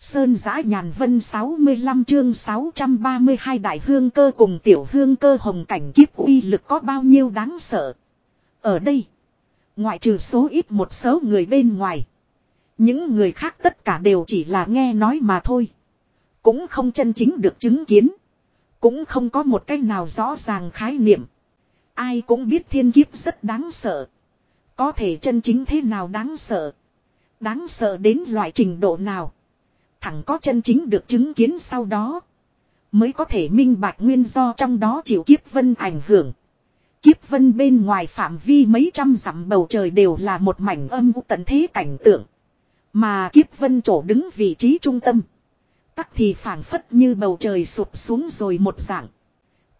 Sơn giã nhàn vân 65 chương 632 đại hương cơ cùng tiểu hương cơ hồng cảnh kiếp uy lực có bao nhiêu đáng sợ. Ở đây, ngoại trừ số ít một số người bên ngoài. Những người khác tất cả đều chỉ là nghe nói mà thôi. Cũng không chân chính được chứng kiến. Cũng không có một cách nào rõ ràng khái niệm. Ai cũng biết thiên kiếp rất đáng sợ. Có thể chân chính thế nào đáng sợ. Đáng sợ đến loại trình độ nào. Thẳng có chân chính được chứng kiến sau đó. Mới có thể minh bạch nguyên do trong đó chịu kiếp vân ảnh hưởng. Kiếp vân bên ngoài phạm vi mấy trăm dặm bầu trời đều là một mảnh âm u tận thế cảnh tượng. Mà kiếp vân chỗ đứng vị trí trung tâm. Tắc thì phảng phất như bầu trời sụp xuống rồi một dạng.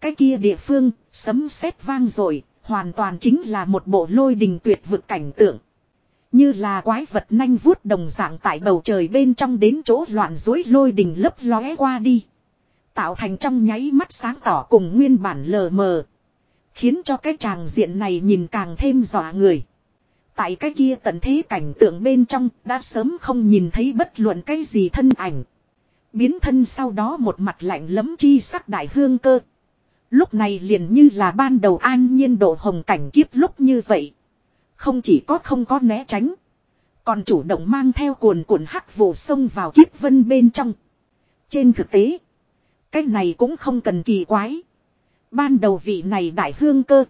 Cái kia địa phương, sấm sét vang rồi, hoàn toàn chính là một bộ lôi đình tuyệt vực cảnh tượng. Như là quái vật nanh vuốt đồng dạng tại bầu trời bên trong đến chỗ loạn dối lôi đình lấp lóe qua đi. Tạo thành trong nháy mắt sáng tỏ cùng nguyên bản lờ mờ. Khiến cho cái tràng diện này nhìn càng thêm dọa người. Tại cái kia tận thế cảnh tượng bên trong đã sớm không nhìn thấy bất luận cái gì thân ảnh. Biến thân sau đó một mặt lạnh lấm chi sắc đại hương cơ. Lúc này liền như là ban đầu an nhiên độ hồng cảnh kiếp lúc như vậy. Không chỉ có không có né tránh. Còn chủ động mang theo cuồn cuộn hắc vụ sông vào kiếp vân bên trong. Trên thực tế. Cái này cũng không cần kỳ quái. Ban đầu vị này đại hương cơ.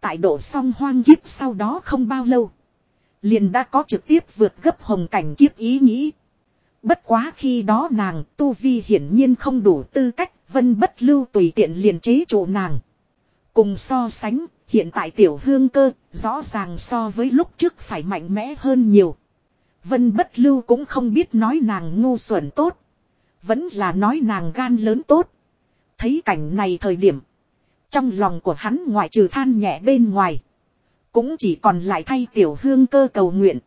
Tại độ song hoang kiếp sau đó không bao lâu. Liền đã có trực tiếp vượt gấp hồng cảnh kiếp ý nghĩ. Bất quá khi đó nàng tu vi hiển nhiên không đủ tư cách vân bất lưu tùy tiện liền chế trụ nàng. Cùng so sánh Hiện tại tiểu hương cơ, rõ ràng so với lúc trước phải mạnh mẽ hơn nhiều. Vân bất lưu cũng không biết nói nàng ngu xuẩn tốt. Vẫn là nói nàng gan lớn tốt. Thấy cảnh này thời điểm. Trong lòng của hắn ngoại trừ than nhẹ bên ngoài. Cũng chỉ còn lại thay tiểu hương cơ cầu nguyện.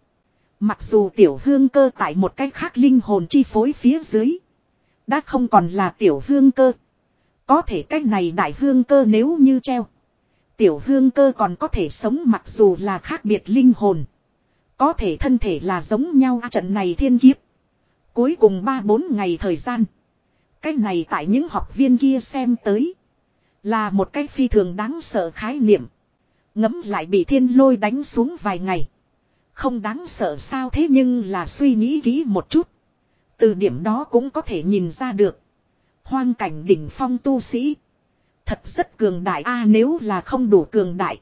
Mặc dù tiểu hương cơ tại một cách khác linh hồn chi phối phía dưới. Đã không còn là tiểu hương cơ. Có thể cách này đại hương cơ nếu như treo. Tiểu hương cơ còn có thể sống mặc dù là khác biệt linh hồn. Có thể thân thể là giống nhau à, trận này thiên kiếp. Cuối cùng 3-4 ngày thời gian. Cái này tại những học viên kia xem tới. Là một cái phi thường đáng sợ khái niệm. Ngấm lại bị thiên lôi đánh xuống vài ngày. Không đáng sợ sao thế nhưng là suy nghĩ kỹ một chút. Từ điểm đó cũng có thể nhìn ra được. Hoang cảnh đỉnh phong tu sĩ. Thật rất cường đại a, nếu là không đủ cường đại.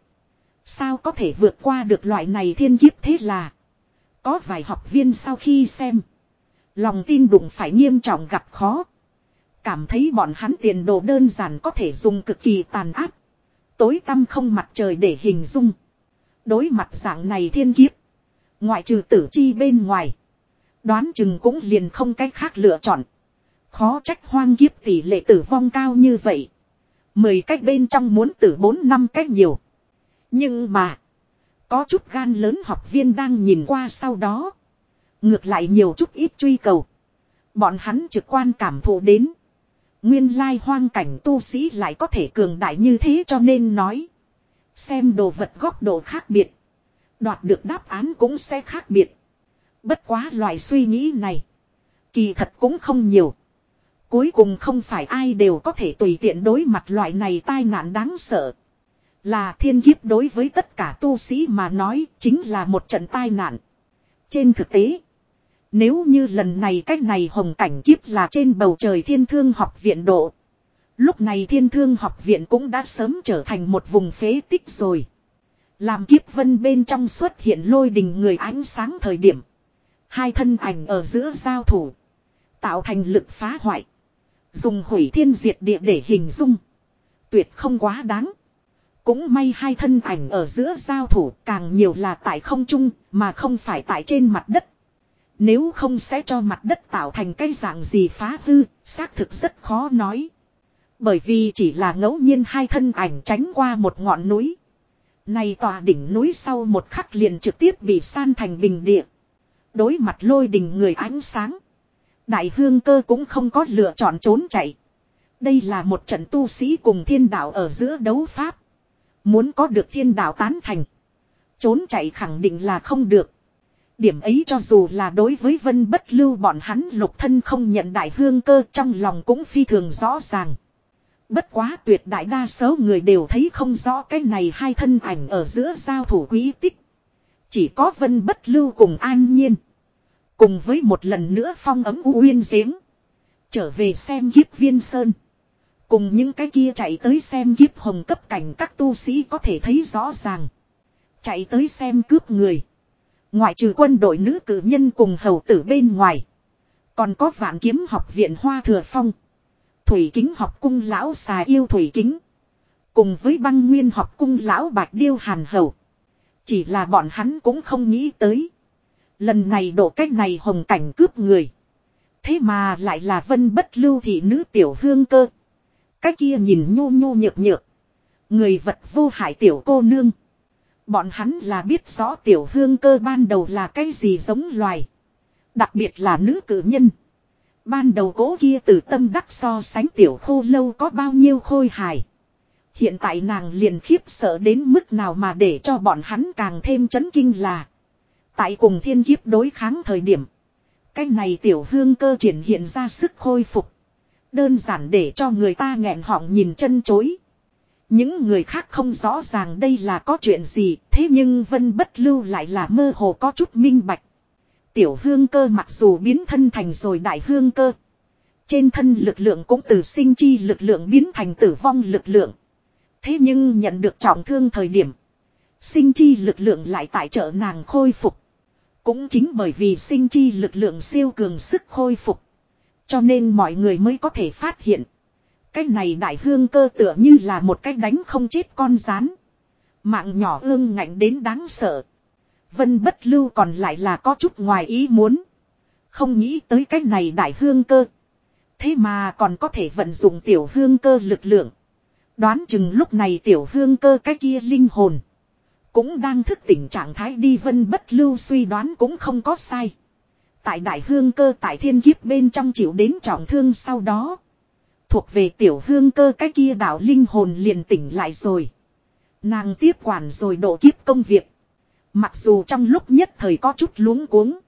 Sao có thể vượt qua được loại này thiên kiếp thế là. Có vài học viên sau khi xem. Lòng tin đụng phải nghiêm trọng gặp khó. Cảm thấy bọn hắn tiền đồ đơn giản có thể dùng cực kỳ tàn áp. Tối tăm không mặt trời để hình dung. Đối mặt dạng này thiên kiếp. Ngoại trừ tử chi bên ngoài. Đoán chừng cũng liền không cách khác lựa chọn. Khó trách hoang kiếp tỷ lệ tử vong cao như vậy. Mười cách bên trong muốn tử bốn năm cách nhiều. Nhưng mà. Có chút gan lớn học viên đang nhìn qua sau đó. Ngược lại nhiều chút ít truy cầu. Bọn hắn trực quan cảm thụ đến. Nguyên lai hoang cảnh tu sĩ lại có thể cường đại như thế cho nên nói. Xem đồ vật góc độ khác biệt. Đoạt được đáp án cũng sẽ khác biệt. Bất quá loại suy nghĩ này. Kỳ thật cũng không nhiều. Cuối cùng không phải ai đều có thể tùy tiện đối mặt loại này tai nạn đáng sợ. Là thiên kiếp đối với tất cả tu sĩ mà nói chính là một trận tai nạn. Trên thực tế, nếu như lần này cách này hồng cảnh kiếp là trên bầu trời thiên thương học viện độ. Lúc này thiên thương học viện cũng đã sớm trở thành một vùng phế tích rồi. Làm kiếp vân bên trong xuất hiện lôi đình người ánh sáng thời điểm. Hai thân ảnh ở giữa giao thủ. Tạo thành lực phá hoại. Dùng hủy thiên diệt địa để hình dung. Tuyệt không quá đáng. Cũng may hai thân ảnh ở giữa giao thủ càng nhiều là tại không trung mà không phải tại trên mặt đất. Nếu không sẽ cho mặt đất tạo thành cái dạng gì phá hư, xác thực rất khó nói. Bởi vì chỉ là ngẫu nhiên hai thân ảnh tránh qua một ngọn núi. Này tòa đỉnh núi sau một khắc liền trực tiếp bị san thành bình địa. Đối mặt lôi đình người ánh sáng. Đại hương cơ cũng không có lựa chọn trốn chạy. Đây là một trận tu sĩ cùng thiên đạo ở giữa đấu pháp. Muốn có được thiên đạo tán thành. Trốn chạy khẳng định là không được. Điểm ấy cho dù là đối với vân bất lưu bọn hắn lục thân không nhận đại hương cơ trong lòng cũng phi thường rõ ràng. Bất quá tuyệt đại đa số người đều thấy không rõ cái này hai thân ảnh ở giữa giao thủ quý tích. Chỉ có vân bất lưu cùng an nhiên. Cùng với một lần nữa phong ấm u uyên giếng. Trở về xem kiếp viên sơn. Cùng những cái kia chạy tới xem kiếp hồng cấp cảnh các tu sĩ có thể thấy rõ ràng. Chạy tới xem cướp người. Ngoại trừ quân đội nữ cử nhân cùng hầu tử bên ngoài. Còn có vạn kiếm học viện Hoa Thừa Phong. Thủy kính học cung lão xà yêu thủy kính. Cùng với băng nguyên học cung lão bạch điêu hàn hầu. Chỉ là bọn hắn cũng không nghĩ tới. Lần này độ cách này hồng cảnh cướp người. Thế mà lại là vân bất lưu thị nữ tiểu hương cơ. Cái kia nhìn nhu nhu nhược nhược. Người vật vô hại tiểu cô nương. Bọn hắn là biết rõ tiểu hương cơ ban đầu là cái gì giống loài. Đặc biệt là nữ cử nhân. Ban đầu cố kia từ tâm đắc so sánh tiểu khô lâu có bao nhiêu khôi hài. Hiện tại nàng liền khiếp sợ đến mức nào mà để cho bọn hắn càng thêm chấn kinh là. Tại cùng thiên kiếp đối kháng thời điểm. Cái này tiểu hương cơ triển hiện ra sức khôi phục. Đơn giản để cho người ta nghẹn họng nhìn chân chối. Những người khác không rõ ràng đây là có chuyện gì, thế nhưng Vân Bất Lưu lại là mơ hồ có chút minh bạch. Tiểu hương cơ mặc dù biến thân thành rồi đại hương cơ. Trên thân lực lượng cũng từ sinh chi lực lượng biến thành tử vong lực lượng. Thế nhưng nhận được trọng thương thời điểm. Sinh chi lực lượng lại tại trợ nàng khôi phục. Cũng chính bởi vì sinh chi lực lượng siêu cường sức khôi phục. Cho nên mọi người mới có thể phát hiện. Cái này đại hương cơ tựa như là một cái đánh không chết con rán. Mạng nhỏ ương ngạnh đến đáng sợ. Vân bất lưu còn lại là có chút ngoài ý muốn. Không nghĩ tới cái này đại hương cơ. Thế mà còn có thể vận dụng tiểu hương cơ lực lượng. Đoán chừng lúc này tiểu hương cơ cái kia linh hồn. Cũng đang thức tỉnh trạng thái đi vân bất lưu suy đoán cũng không có sai. Tại đại hương cơ tại thiên kiếp bên trong chịu đến trọng thương sau đó. Thuộc về tiểu hương cơ cái kia đạo linh hồn liền tỉnh lại rồi. Nàng tiếp quản rồi độ kiếp công việc. Mặc dù trong lúc nhất thời có chút luống cuống.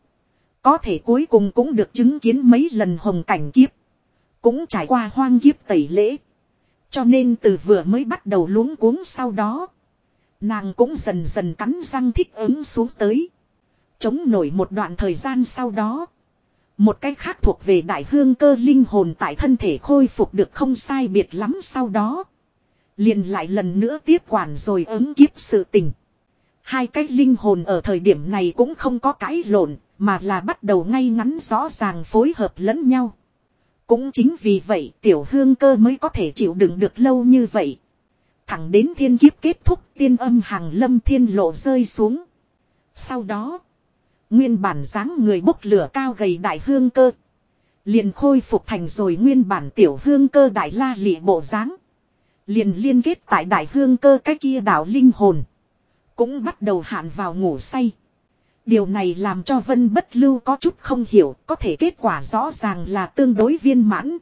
Có thể cuối cùng cũng được chứng kiến mấy lần hồng cảnh kiếp. Cũng trải qua hoang kiếp tẩy lễ. Cho nên từ vừa mới bắt đầu luống cuống sau đó. Nàng cũng dần dần cắn răng thích ứng xuống tới. Chống nổi một đoạn thời gian sau đó. Một cách khác thuộc về đại hương cơ linh hồn tại thân thể khôi phục được không sai biệt lắm sau đó. Liền lại lần nữa tiếp quản rồi ứng kiếp sự tình. Hai cái linh hồn ở thời điểm này cũng không có cãi lộn, mà là bắt đầu ngay ngắn rõ ràng phối hợp lẫn nhau. Cũng chính vì vậy tiểu hương cơ mới có thể chịu đựng được lâu như vậy. Thẳng đến thiên kiếp kết thúc tiên âm hàng lâm thiên lộ rơi xuống. Sau đó, nguyên bản dáng người bốc lửa cao gầy đại hương cơ. Liền khôi phục thành rồi nguyên bản tiểu hương cơ đại la lị bộ dáng Liền liên kết tại đại hương cơ cái kia đảo linh hồn. Cũng bắt đầu hạn vào ngủ say. Điều này làm cho Vân Bất Lưu có chút không hiểu, có thể kết quả rõ ràng là tương đối viên mãn.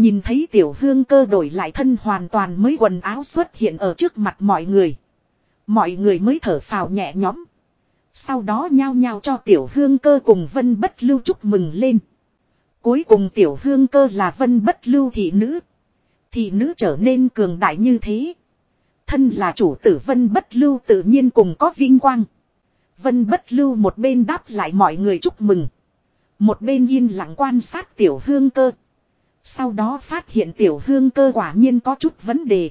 Nhìn thấy tiểu hương cơ đổi lại thân hoàn toàn mới quần áo xuất hiện ở trước mặt mọi người. Mọi người mới thở phào nhẹ nhõm. Sau đó nhao nhao cho tiểu hương cơ cùng Vân Bất Lưu chúc mừng lên. Cuối cùng tiểu hương cơ là Vân Bất Lưu thị nữ. Thị nữ trở nên cường đại như thế. Thân là chủ tử Vân Bất Lưu tự nhiên cùng có vinh quang. Vân Bất Lưu một bên đáp lại mọi người chúc mừng. Một bên yên lặng quan sát tiểu hương cơ. Sau đó phát hiện tiểu hương cơ quả nhiên có chút vấn đề.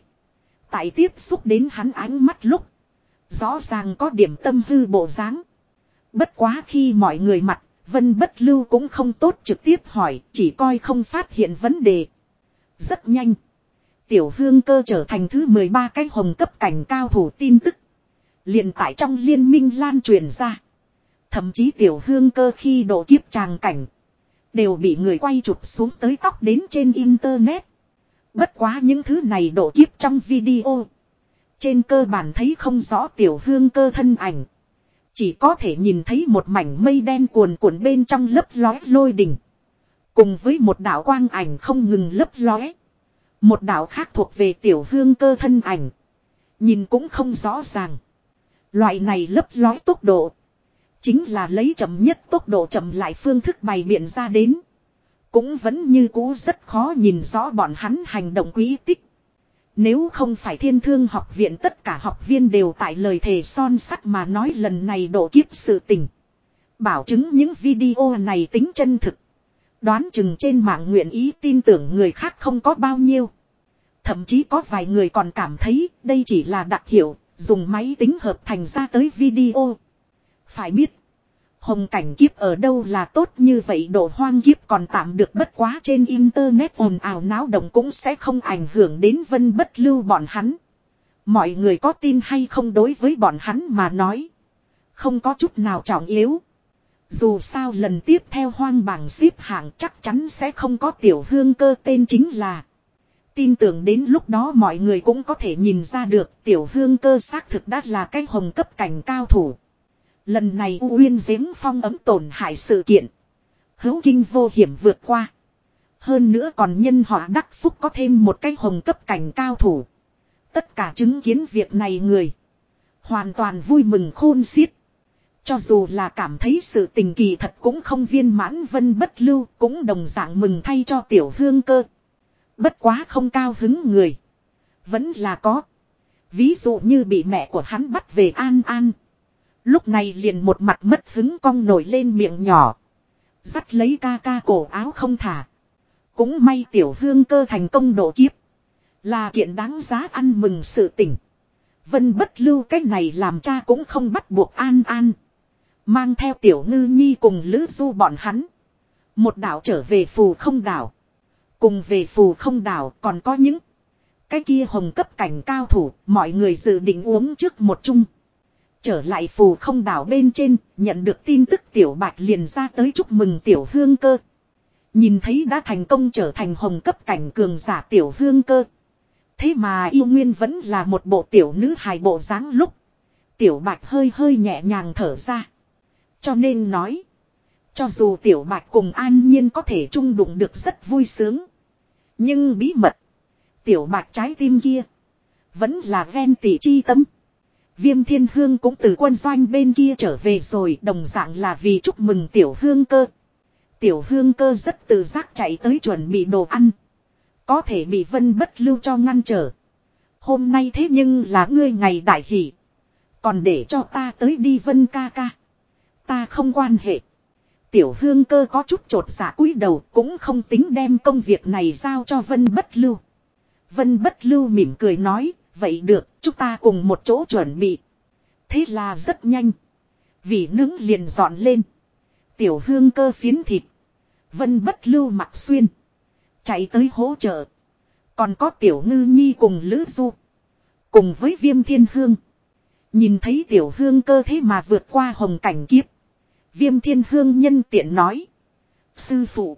Tại tiếp xúc đến hắn ánh mắt lúc. Rõ ràng có điểm tâm hư bộ dáng. Bất quá khi mọi người mặt, Vân Bất Lưu cũng không tốt trực tiếp hỏi, chỉ coi không phát hiện vấn đề. Rất nhanh. Tiểu hương cơ trở thành thứ 13 cái hồng cấp cảnh cao thủ tin tức. liền tại trong liên minh lan truyền ra. Thậm chí tiểu hương cơ khi độ kiếp tràng cảnh. Đều bị người quay chụp xuống tới tóc đến trên internet. Bất quá những thứ này độ kiếp trong video. Trên cơ bản thấy không rõ tiểu hương cơ thân ảnh. Chỉ có thể nhìn thấy một mảnh mây đen cuồn cuộn bên trong lấp lói lôi đỉnh. Cùng với một đạo quang ảnh không ngừng lấp lóe. Một đạo khác thuộc về tiểu hương cơ thân ảnh. Nhìn cũng không rõ ràng. Loại này lấp lói tốc độ. Chính là lấy chậm nhất tốc độ chậm lại phương thức bày biện ra đến. Cũng vẫn như cũ rất khó nhìn rõ bọn hắn hành động quý tích. Nếu không phải thiên thương học viện tất cả học viên đều tại lời thề son sắt mà nói lần này độ kiếp sự tình. Bảo chứng những video này tính chân thực. Đoán chừng trên mạng nguyện ý tin tưởng người khác không có bao nhiêu. Thậm chí có vài người còn cảm thấy đây chỉ là đặc hiệu, dùng máy tính hợp thành ra tới video. Phải biết, hồng cảnh kiếp ở đâu là tốt như vậy độ hoang kiếp còn tạm được bất quá trên internet ồn ào náo động cũng sẽ không ảnh hưởng đến vân bất lưu bọn hắn. Mọi người có tin hay không đối với bọn hắn mà nói. Không có chút nào trọng yếu. Dù sao lần tiếp theo hoang bảng xếp hạng chắc chắn sẽ không có tiểu hương cơ tên chính là. Tin tưởng đến lúc đó mọi người cũng có thể nhìn ra được tiểu hương cơ xác thực đã là cái hồng cấp cảnh cao thủ. Lần này U Uyên giếng phong ấm tổn hại sự kiện. Hữu kinh vô hiểm vượt qua. Hơn nữa còn nhân họa đắc phúc có thêm một cái hồng cấp cảnh cao thủ. Tất cả chứng kiến việc này người. Hoàn toàn vui mừng khôn xiết. Cho dù là cảm thấy sự tình kỳ thật cũng không viên mãn vân bất lưu, cũng đồng dạng mừng thay cho tiểu hương cơ. Bất quá không cao hứng người. Vẫn là có. Ví dụ như bị mẹ của hắn bắt về an an. Lúc này liền một mặt mất hứng cong nổi lên miệng nhỏ. Dắt lấy ca ca cổ áo không thả. Cũng may tiểu hương cơ thành công độ kiếp. Là kiện đáng giá ăn mừng sự tỉnh. Vân bất lưu cách này làm cha cũng không bắt buộc an an. Mang theo tiểu ngư nhi cùng lữ du bọn hắn. Một đảo trở về phù không đảo. Cùng về phù không đảo còn có những cái kia hồng cấp cảnh cao thủ, mọi người dự định uống trước một chung. Trở lại phù không đảo bên trên, nhận được tin tức tiểu bạch liền ra tới chúc mừng tiểu hương cơ. Nhìn thấy đã thành công trở thành hồng cấp cảnh cường giả tiểu hương cơ. Thế mà yêu nguyên vẫn là một bộ tiểu nữ hài bộ dáng lúc. Tiểu bạch hơi hơi nhẹ nhàng thở ra. Cho nên nói. Cho dù tiểu bạch cùng an nhiên có thể chung đụng được rất vui sướng. Nhưng bí mật. Tiểu bạch trái tim kia. Vẫn là ghen tị chi tâm. Viêm thiên hương cũng từ quân doanh bên kia trở về rồi đồng dạng là vì chúc mừng tiểu hương cơ. Tiểu hương cơ rất tự giác chạy tới chuẩn bị đồ ăn. Có thể bị vân bất lưu cho ngăn trở. Hôm nay thế nhưng là ngươi ngày đại hỷ. Còn để cho ta tới đi vân ca ca. Ta không quan hệ. Tiểu hương cơ có chút trột giả dạ cúi đầu cũng không tính đem công việc này giao cho vân bất lưu. Vân bất lưu mỉm cười nói, vậy được, chúng ta cùng một chỗ chuẩn bị. Thế là rất nhanh. Vì nướng liền dọn lên. Tiểu hương cơ phiến thịt. Vân bất lưu mặc xuyên. Chạy tới hỗ trợ. Còn có tiểu ngư nhi cùng lữ du. Cùng với viêm thiên hương. Nhìn thấy tiểu hương cơ thế mà vượt qua hồng cảnh kiếp. Viêm thiên hương nhân tiện nói. Sư phụ.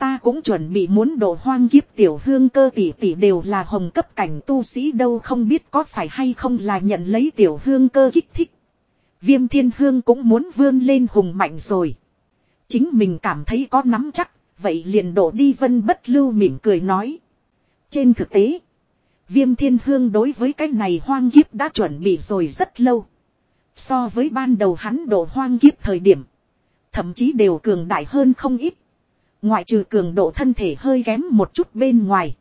Ta cũng chuẩn bị muốn đổ hoang kiếp tiểu hương cơ tỷ tỷ đều là hồng cấp cảnh tu sĩ đâu không biết có phải hay không là nhận lấy tiểu hương cơ kích thích. Viêm thiên hương cũng muốn vươn lên hùng mạnh rồi. Chính mình cảm thấy có nắm chắc, vậy liền đổ đi vân bất lưu mỉm cười nói. Trên thực tế, viêm thiên hương đối với cái này hoang kiếp đã chuẩn bị rồi rất lâu. So với ban đầu hắn đổ hoang kiếp thời điểm, thậm chí đều cường đại hơn không ít. Ngoại trừ cường độ thân thể hơi kém một chút bên ngoài.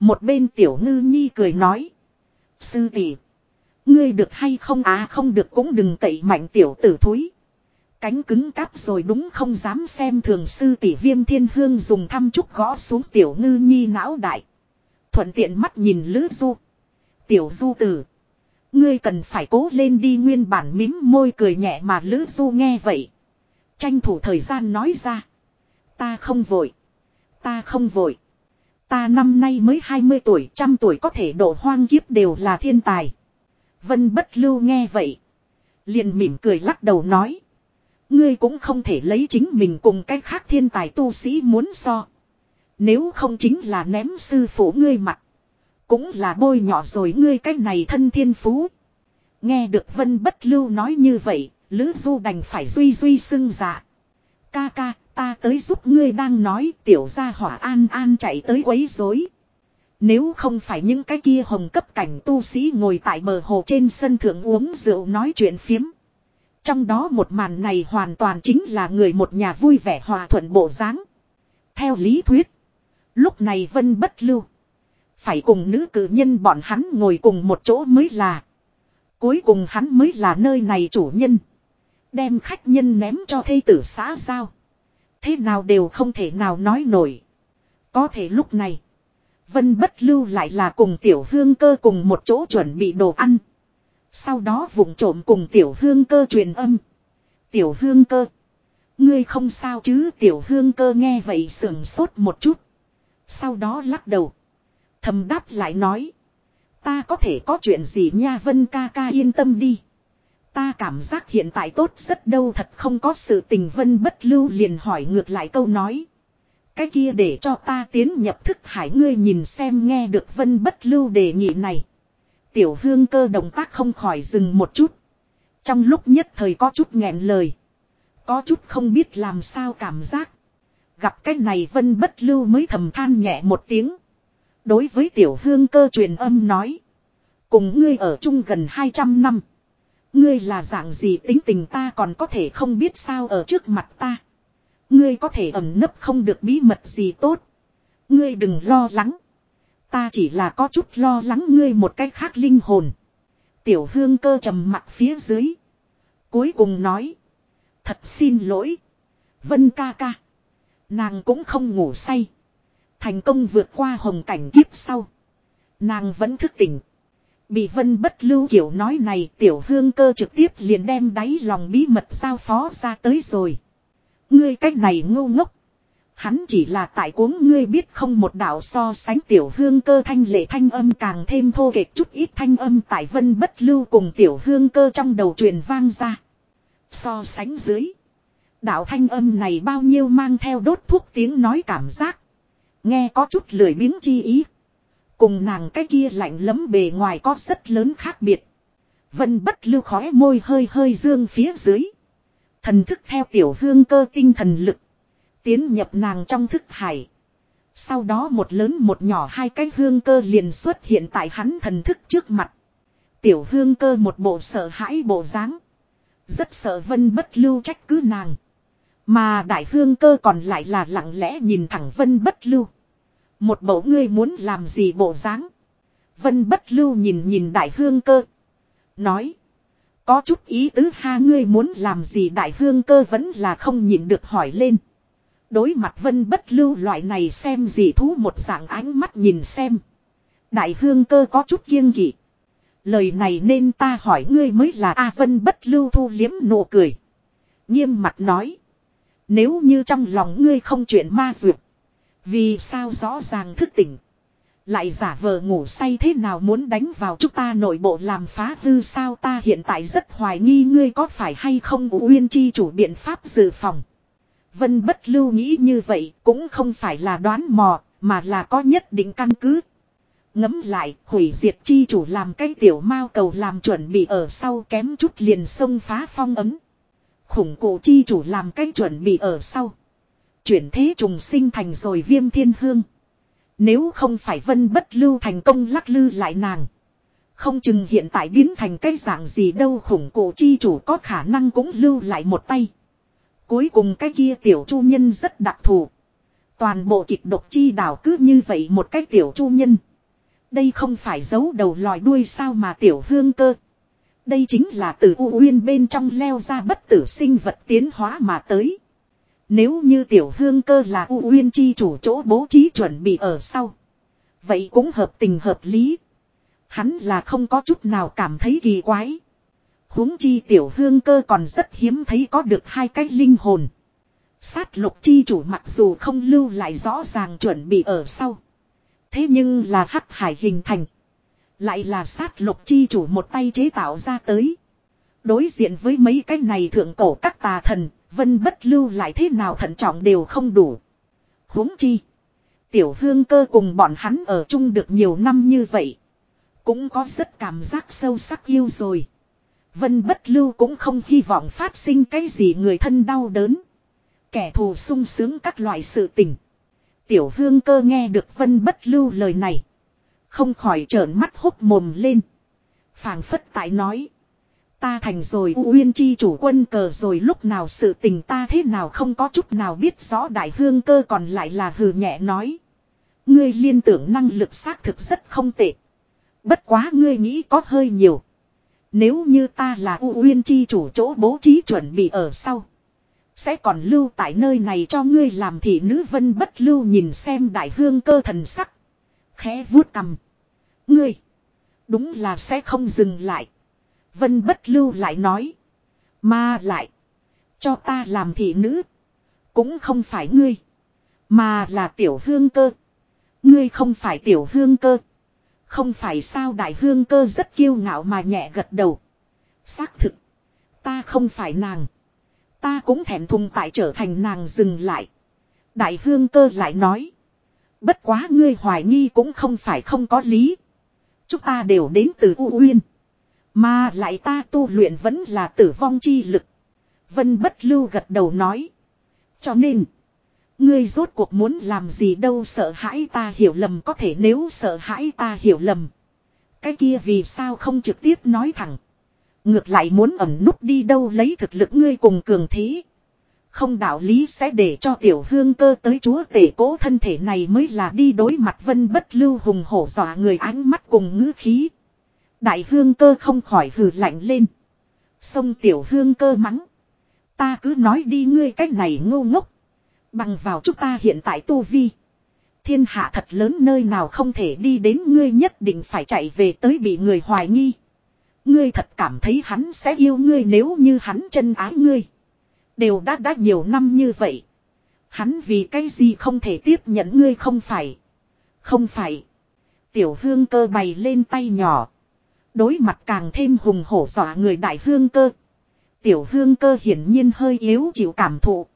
Một bên tiểu ngư nhi cười nói. Sư tỷ, Ngươi được hay không á không được cũng đừng cậy mạnh tiểu tử thúi. Cánh cứng cáp rồi đúng không dám xem thường sư tỷ viêm thiên hương dùng thăm chút gõ xuống tiểu ngư nhi não đại. Thuận tiện mắt nhìn lữ du. Tiểu du tử. Ngươi cần phải cố lên đi nguyên bản mím môi cười nhẹ mà lữ du nghe vậy. Tranh thủ thời gian nói ra. Ta không vội. Ta không vội. Ta năm nay mới 20 tuổi, trăm tuổi có thể độ hoang kiếp đều là thiên tài. Vân bất lưu nghe vậy. Liền mỉm cười lắc đầu nói. Ngươi cũng không thể lấy chính mình cùng cái khác thiên tài tu sĩ muốn so. Nếu không chính là ném sư phụ ngươi mặt. Cũng là bôi nhỏ rồi ngươi cái này thân thiên phú. Nghe được Vân Bất Lưu nói như vậy, Lữ Du đành phải duy duy xưng dạ. Ca ca, ta tới giúp ngươi đang nói, tiểu gia hỏa an an chạy tới quấy rối. Nếu không phải những cái kia hồng cấp cảnh tu sĩ ngồi tại bờ hồ trên sân thượng uống rượu nói chuyện phiếm. Trong đó một màn này hoàn toàn chính là người một nhà vui vẻ hòa thuận bộ dáng. Theo lý thuyết. Lúc này Vân bất lưu. Phải cùng nữ cử nhân bọn hắn ngồi cùng một chỗ mới là. Cuối cùng hắn mới là nơi này chủ nhân. Đem khách nhân ném cho thây tử xã giao. Thế nào đều không thể nào nói nổi. Có thể lúc này. Vân bất lưu lại là cùng tiểu hương cơ cùng một chỗ chuẩn bị đồ ăn. Sau đó vụng trộm cùng tiểu hương cơ truyền âm. Tiểu hương cơ. Ngươi không sao chứ tiểu hương cơ nghe vậy sườn sốt một chút. Sau đó lắc đầu. Thầm đáp lại nói. Ta có thể có chuyện gì nha Vân ca ca yên tâm đi. Ta cảm giác hiện tại tốt rất đâu thật không có sự tình Vân bất lưu liền hỏi ngược lại câu nói. Cái kia để cho ta tiến nhập thức hải ngươi nhìn xem nghe được Vân bất lưu đề nghị này. Tiểu hương cơ động tác không khỏi dừng một chút. Trong lúc nhất thời có chút nghẹn lời. Có chút không biết làm sao cảm giác. Gặp cái này vân bất lưu mới thầm than nhẹ một tiếng. Đối với tiểu hương cơ truyền âm nói. Cùng ngươi ở chung gần 200 năm. Ngươi là dạng gì tính tình ta còn có thể không biết sao ở trước mặt ta. Ngươi có thể ẩn nấp không được bí mật gì tốt. Ngươi đừng lo lắng. Ta chỉ là có chút lo lắng ngươi một cách khác linh hồn. Tiểu hương cơ trầm mặt phía dưới. Cuối cùng nói. Thật xin lỗi. Vân ca ca. Nàng cũng không ngủ say. Thành công vượt qua hồng cảnh kiếp sau. Nàng vẫn thức tỉnh. Bị vân bất lưu kiểu nói này, tiểu hương cơ trực tiếp liền đem đáy lòng bí mật giao phó ra tới rồi. Ngươi cách này ngu ngốc. Hắn chỉ là tại cuống ngươi biết không một đạo so sánh tiểu hương cơ thanh lệ thanh âm càng thêm thô kệch chút ít thanh âm tại vân bất lưu cùng tiểu hương cơ trong đầu truyền vang ra. So sánh dưới. Đạo thanh âm này bao nhiêu mang theo đốt thuốc tiếng nói cảm giác. Nghe có chút lười biếng chi ý. Cùng nàng cái kia lạnh lấm bề ngoài có rất lớn khác biệt. Vân bất lưu khói môi hơi hơi dương phía dưới. Thần thức theo tiểu hương cơ tinh thần lực. Tiến nhập nàng trong thức hải. Sau đó một lớn một nhỏ hai cái hương cơ liền xuất hiện tại hắn thần thức trước mặt. Tiểu hương cơ một bộ sợ hãi bộ dáng. Rất sợ vân bất lưu trách cứ nàng. Mà đại hương cơ còn lại là lặng lẽ nhìn thẳng vân bất lưu. Một bộ ngươi muốn làm gì bộ dáng. Vân bất lưu nhìn nhìn đại hương cơ. Nói. Có chút ý tứ ha ngươi muốn làm gì đại hương cơ vẫn là không nhìn được hỏi lên. Đối mặt vân bất lưu loại này xem gì thú một dạng ánh mắt nhìn xem. Đại hương cơ có chút kiêng kỵ. Lời này nên ta hỏi ngươi mới là A vân bất lưu thu liếm nụ cười. Nghiêm mặt nói. Nếu như trong lòng ngươi không chuyện ma duyệt. Vì sao rõ ràng thức tỉnh. Lại giả vờ ngủ say thế nào muốn đánh vào chúng ta nội bộ làm phá hư sao ta hiện tại rất hoài nghi ngươi có phải hay không uyên chi chủ biện pháp dự phòng. Vân bất lưu nghĩ như vậy cũng không phải là đoán mò, mà là có nhất định căn cứ. Ngấm lại, hủy diệt chi chủ làm cái tiểu mao cầu làm chuẩn bị ở sau kém chút liền xông phá phong ấm. Khủng cổ chi chủ làm cái chuẩn bị ở sau. Chuyển thế trùng sinh thành rồi viêm thiên hương. Nếu không phải vân bất lưu thành công lắc lư lại nàng. Không chừng hiện tại biến thành cái dạng gì đâu khủng cổ chi chủ có khả năng cũng lưu lại một tay. Cuối cùng cái kia tiểu chu nhân rất đặc thù. Toàn bộ kịch độc chi đảo cứ như vậy một cái tiểu chu nhân. Đây không phải giấu đầu lòi đuôi sao mà tiểu hương cơ. Đây chính là từ U Uyên bên trong leo ra bất tử sinh vật tiến hóa mà tới. Nếu như tiểu hương cơ là U Uyên chi chủ chỗ bố trí chuẩn bị ở sau. Vậy cũng hợp tình hợp lý. Hắn là không có chút nào cảm thấy kỳ quái huống chi tiểu hương cơ còn rất hiếm thấy có được hai cái linh hồn. Sát lục chi chủ mặc dù không lưu lại rõ ràng chuẩn bị ở sau. Thế nhưng là hắc hải hình thành. Lại là sát lục chi chủ một tay chế tạo ra tới. Đối diện với mấy cái này thượng cổ các tà thần, vân bất lưu lại thế nào thận trọng đều không đủ. huống chi. Tiểu hương cơ cùng bọn hắn ở chung được nhiều năm như vậy. Cũng có rất cảm giác sâu sắc yêu rồi. Vân bất lưu cũng không hy vọng phát sinh cái gì người thân đau đớn. Kẻ thù sung sướng các loại sự tình. Tiểu hương cơ nghe được vân bất lưu lời này. Không khỏi trợn mắt hốt mồm lên. phảng phất tại nói. Ta thành rồi Uyên chi chủ quân cờ rồi, lúc nào sự tình ta thế nào không có chút nào biết rõ, đại hương cơ còn lại là hừ nhẹ nói. Ngươi liên tưởng năng lực xác thực rất không tệ. Bất quá ngươi nghĩ có hơi nhiều. Nếu như ta là U Uyên chi chủ chỗ bố trí chuẩn bị ở sau. Sẽ còn lưu tại nơi này cho ngươi làm thị nữ vân bất lưu nhìn xem đại hương cơ thần sắc. Khẽ vuốt cầm. Ngươi. Đúng là sẽ không dừng lại. Vân bất lưu lại nói. Mà lại. Cho ta làm thị nữ. Cũng không phải ngươi. Mà là tiểu hương cơ. Ngươi không phải tiểu hương cơ. Không phải sao đại hương cơ rất kiêu ngạo mà nhẹ gật đầu. Xác thực. Ta không phải nàng. Ta cũng thèm thùng tại trở thành nàng dừng lại. Đại hương cơ lại nói. Bất quá ngươi hoài nghi cũng không phải không có lý. Chúng ta đều đến từ U Uyên. Mà lại ta tu luyện vẫn là tử vong chi lực. Vân bất lưu gật đầu nói. Cho nên. Ngươi rốt cuộc muốn làm gì đâu sợ hãi ta hiểu lầm có thể nếu sợ hãi ta hiểu lầm. Cái kia vì sao không trực tiếp nói thẳng. Ngược lại muốn ẩn núp đi đâu lấy thực lực ngươi cùng cường thí Không đạo lý sẽ để cho tiểu hương cơ tới chúa tể cố thân thể này mới là đi đối mặt vân bất lưu hùng hổ dọa người ánh mắt cùng ngữ khí. Đại hương cơ không khỏi hừ lạnh lên. Sông tiểu hương cơ mắng. Ta cứ nói đi ngươi cách này ngu ngốc. Bằng vào chúng ta hiện tại tu vi. Thiên hạ thật lớn nơi nào không thể đi đến ngươi nhất định phải chạy về tới bị người hoài nghi. Ngươi thật cảm thấy hắn sẽ yêu ngươi nếu như hắn chân ái ngươi. Đều đã đã nhiều năm như vậy. Hắn vì cái gì không thể tiếp nhận ngươi không phải. Không phải. Tiểu hương cơ bày lên tay nhỏ. Đối mặt càng thêm hùng hổ dọa người đại hương cơ. Tiểu hương cơ hiển nhiên hơi yếu chịu cảm thụ.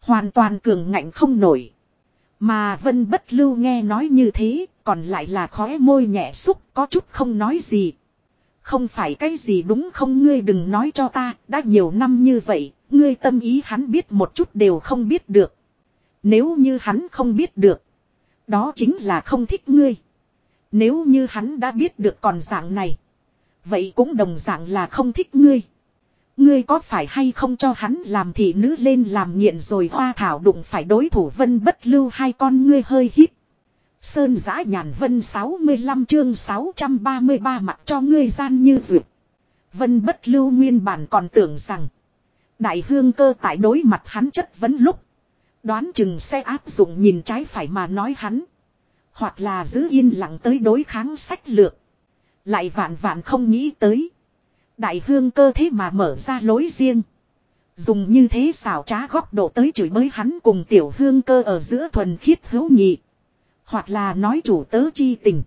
Hoàn toàn cường ngạnh không nổi. Mà vân bất lưu nghe nói như thế, còn lại là khóe môi nhẹ xúc, có chút không nói gì. Không phải cái gì đúng không ngươi đừng nói cho ta, đã nhiều năm như vậy, ngươi tâm ý hắn biết một chút đều không biết được. Nếu như hắn không biết được, đó chính là không thích ngươi. Nếu như hắn đã biết được còn dạng này, vậy cũng đồng dạng là không thích ngươi. Ngươi có phải hay không cho hắn làm thị nữ lên làm nghiện rồi hoa thảo đụng phải đối thủ vân bất lưu hai con ngươi hơi hít. Sơn giã nhàn vân 65 chương 633 mặt cho ngươi gian như duyệt. Vân bất lưu nguyên bản còn tưởng rằng. Đại hương cơ tại đối mặt hắn chất vấn lúc. Đoán chừng sẽ áp dụng nhìn trái phải mà nói hắn. Hoặc là giữ yên lặng tới đối kháng sách lược. Lại vạn vạn không nghĩ tới. Đại hương cơ thế mà mở ra lối riêng. Dùng như thế xảo trá góc độ tới chửi bới hắn cùng tiểu hương cơ ở giữa thuần khiết hữu nhị. Hoặc là nói chủ tớ chi tình.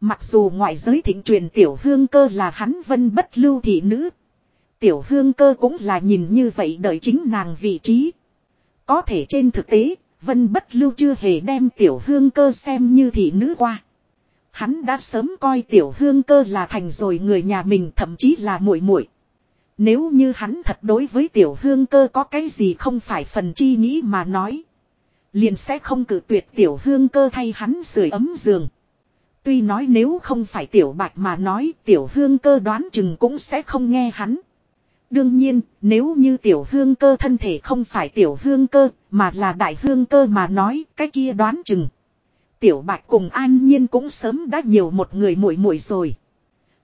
Mặc dù ngoại giới thịnh truyền tiểu hương cơ là hắn vân bất lưu thị nữ. Tiểu hương cơ cũng là nhìn như vậy đợi chính nàng vị trí. Có thể trên thực tế, vân bất lưu chưa hề đem tiểu hương cơ xem như thị nữ qua. Hắn đã sớm coi tiểu hương cơ là thành rồi người nhà mình thậm chí là muội muội. Nếu như hắn thật đối với tiểu hương cơ có cái gì không phải phần chi nghĩ mà nói. Liền sẽ không cử tuyệt tiểu hương cơ thay hắn sưởi ấm giường. Tuy nói nếu không phải tiểu bạch mà nói tiểu hương cơ đoán chừng cũng sẽ không nghe hắn. Đương nhiên, nếu như tiểu hương cơ thân thể không phải tiểu hương cơ, mà là đại hương cơ mà nói, cái kia đoán chừng. Tiểu bạch cùng an nhiên cũng sớm đã nhiều một người muội muội rồi.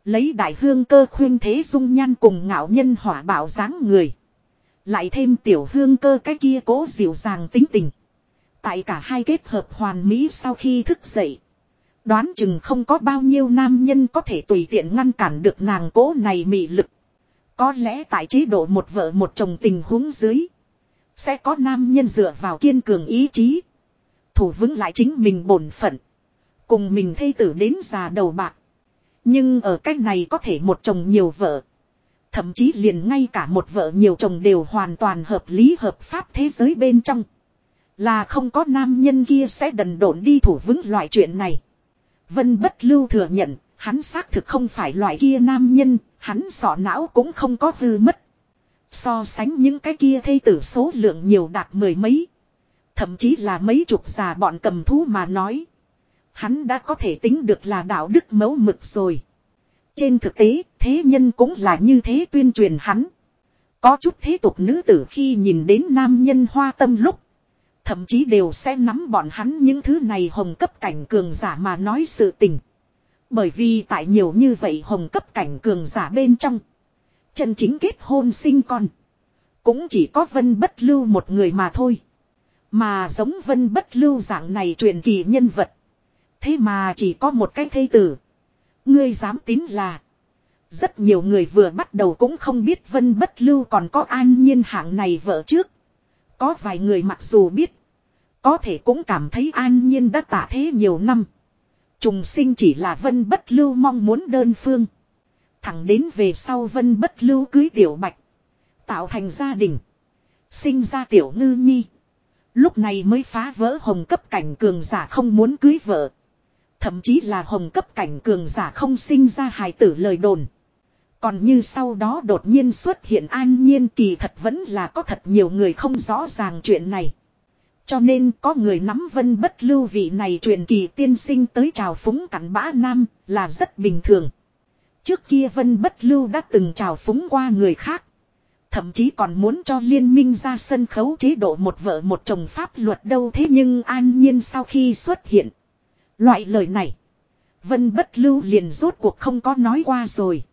Lấy đại hương cơ khuyên thế dung nhan cùng ngạo nhân hỏa bảo dáng người. Lại thêm tiểu hương cơ cái kia cố dịu dàng tính tình. Tại cả hai kết hợp hoàn mỹ sau khi thức dậy. Đoán chừng không có bao nhiêu nam nhân có thể tùy tiện ngăn cản được nàng cố này mị lực. Có lẽ tại chế độ một vợ một chồng tình huống dưới. Sẽ có nam nhân dựa vào kiên cường ý chí. Thủ vững lại chính mình bổn phận. Cùng mình thây tử đến già đầu bạc. Nhưng ở cách này có thể một chồng nhiều vợ. Thậm chí liền ngay cả một vợ nhiều chồng đều hoàn toàn hợp lý hợp pháp thế giới bên trong. Là không có nam nhân kia sẽ đần độn đi thủ vững loại chuyện này. Vân bất lưu thừa nhận, hắn xác thực không phải loại kia nam nhân, hắn sọ não cũng không có hư mất. So sánh những cái kia thây tử số lượng nhiều đạt mười mấy. Thậm chí là mấy chục già bọn cầm thú mà nói. Hắn đã có thể tính được là đạo đức mẫu mực rồi. Trên thực tế, thế nhân cũng là như thế tuyên truyền hắn. Có chút thế tục nữ tử khi nhìn đến nam nhân hoa tâm lúc. Thậm chí đều sẽ nắm bọn hắn những thứ này hồng cấp cảnh cường giả mà nói sự tình. Bởi vì tại nhiều như vậy hồng cấp cảnh cường giả bên trong. Chân chính kết hôn sinh con. Cũng chỉ có vân bất lưu một người mà thôi. Mà giống vân bất lưu dạng này truyền kỳ nhân vật. Thế mà chỉ có một cái thây tử. Ngươi dám tín là. Rất nhiều người vừa bắt đầu cũng không biết vân bất lưu còn có an nhiên hạng này vợ trước. Có vài người mặc dù biết. Có thể cũng cảm thấy an nhiên đã tả thế nhiều năm. Trùng sinh chỉ là vân bất lưu mong muốn đơn phương. Thẳng đến về sau vân bất lưu cưới tiểu bạch. Tạo thành gia đình. Sinh ra tiểu ngư nhi. Lúc này mới phá vỡ hồng cấp cảnh cường giả không muốn cưới vợ. Thậm chí là hồng cấp cảnh cường giả không sinh ra hài tử lời đồn. Còn như sau đó đột nhiên xuất hiện an nhiên kỳ thật vẫn là có thật nhiều người không rõ ràng chuyện này. Cho nên có người nắm vân bất lưu vị này truyền kỳ tiên sinh tới chào phúng cắn bã nam là rất bình thường. Trước kia vân bất lưu đã từng chào phúng qua người khác. Thậm chí còn muốn cho liên minh ra sân khấu chế độ một vợ một chồng pháp luật đâu thế nhưng an nhiên sau khi xuất hiện. Loại lời này. Vân bất lưu liền rốt cuộc không có nói qua rồi.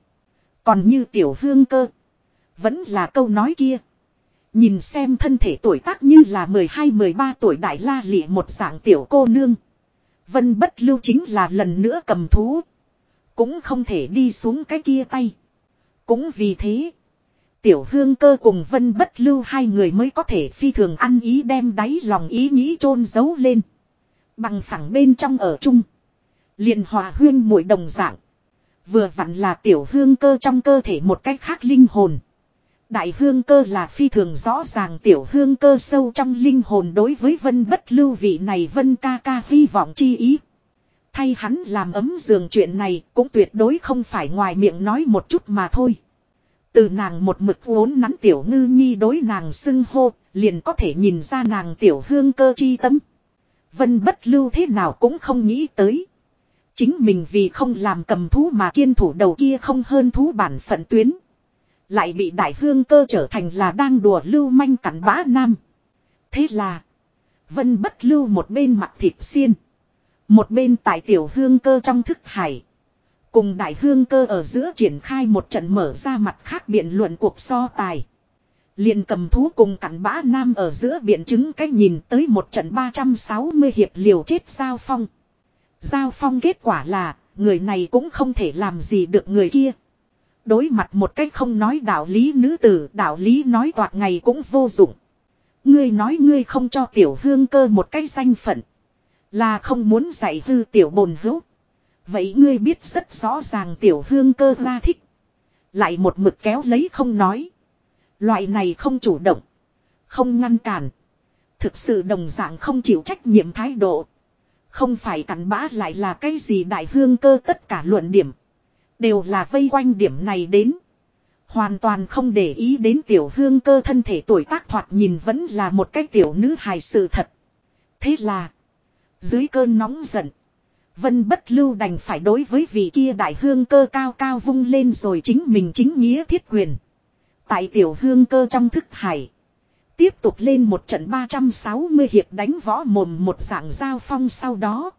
Còn như tiểu hương cơ. Vẫn là câu nói kia. Nhìn xem thân thể tuổi tác như là 12-13 tuổi đại la lị một dạng tiểu cô nương. Vân bất lưu chính là lần nữa cầm thú. Cũng không thể đi xuống cái kia tay. Cũng vì thế. Tiểu hương cơ cùng vân bất lưu hai người mới có thể phi thường ăn ý đem đáy lòng ý nghĩ chôn giấu lên. Bằng phẳng bên trong ở chung. liền hòa huyên mũi đồng dạng. Vừa vặn là tiểu hương cơ trong cơ thể một cách khác linh hồn. Đại hương cơ là phi thường rõ ràng tiểu hương cơ sâu trong linh hồn đối với vân bất lưu vị này vân ca ca hy vọng chi ý. Thay hắn làm ấm giường chuyện này cũng tuyệt đối không phải ngoài miệng nói một chút mà thôi. Từ nàng một mực vốn nắn tiểu ngư nhi đối nàng xưng hô, liền có thể nhìn ra nàng tiểu hương cơ chi tâm. Vân bất lưu thế nào cũng không nghĩ tới. Chính mình vì không làm cầm thú mà kiên thủ đầu kia không hơn thú bản phận tuyến. Lại bị đại hương cơ trở thành là đang đùa lưu manh cắn bã nam. Thế là. Vân bất lưu một bên mặt thịt xiên. Một bên tại tiểu hương cơ trong thức hải. Cùng đại hương cơ ở giữa triển khai một trận mở ra mặt khác biện luận cuộc so tài. liền cầm thú cùng cặn bã nam ở giữa biện chứng cách nhìn tới một trận 360 hiệp liều chết giao phong. Giao phong kết quả là, người này cũng không thể làm gì được người kia. Đối mặt một cách không nói đạo lý nữ tử, đạo lý nói toạc ngày cũng vô dụng. Ngươi nói ngươi không cho tiểu hương cơ một cái danh phận. Là không muốn dạy hư tiểu bồn hữu. Vậy ngươi biết rất rõ ràng tiểu hương cơ ra thích. Lại một mực kéo lấy không nói. Loại này không chủ động. Không ngăn cản. Thực sự đồng dạng không chịu trách nhiệm thái độ. Không phải cắn bã lại là cái gì đại hương cơ tất cả luận điểm. Đều là vây quanh điểm này đến. Hoàn toàn không để ý đến tiểu hương cơ thân thể tuổi tác thoạt nhìn vẫn là một cái tiểu nữ hài sự thật. Thế là. Dưới cơn nóng giận. Vân bất lưu đành phải đối với vị kia đại hương cơ cao cao vung lên rồi chính mình chính nghĩa thiết quyền. Tại tiểu hương cơ trong thức hải. Tiếp tục lên một trận 360 hiệp đánh võ mồm một dạng giao phong sau đó.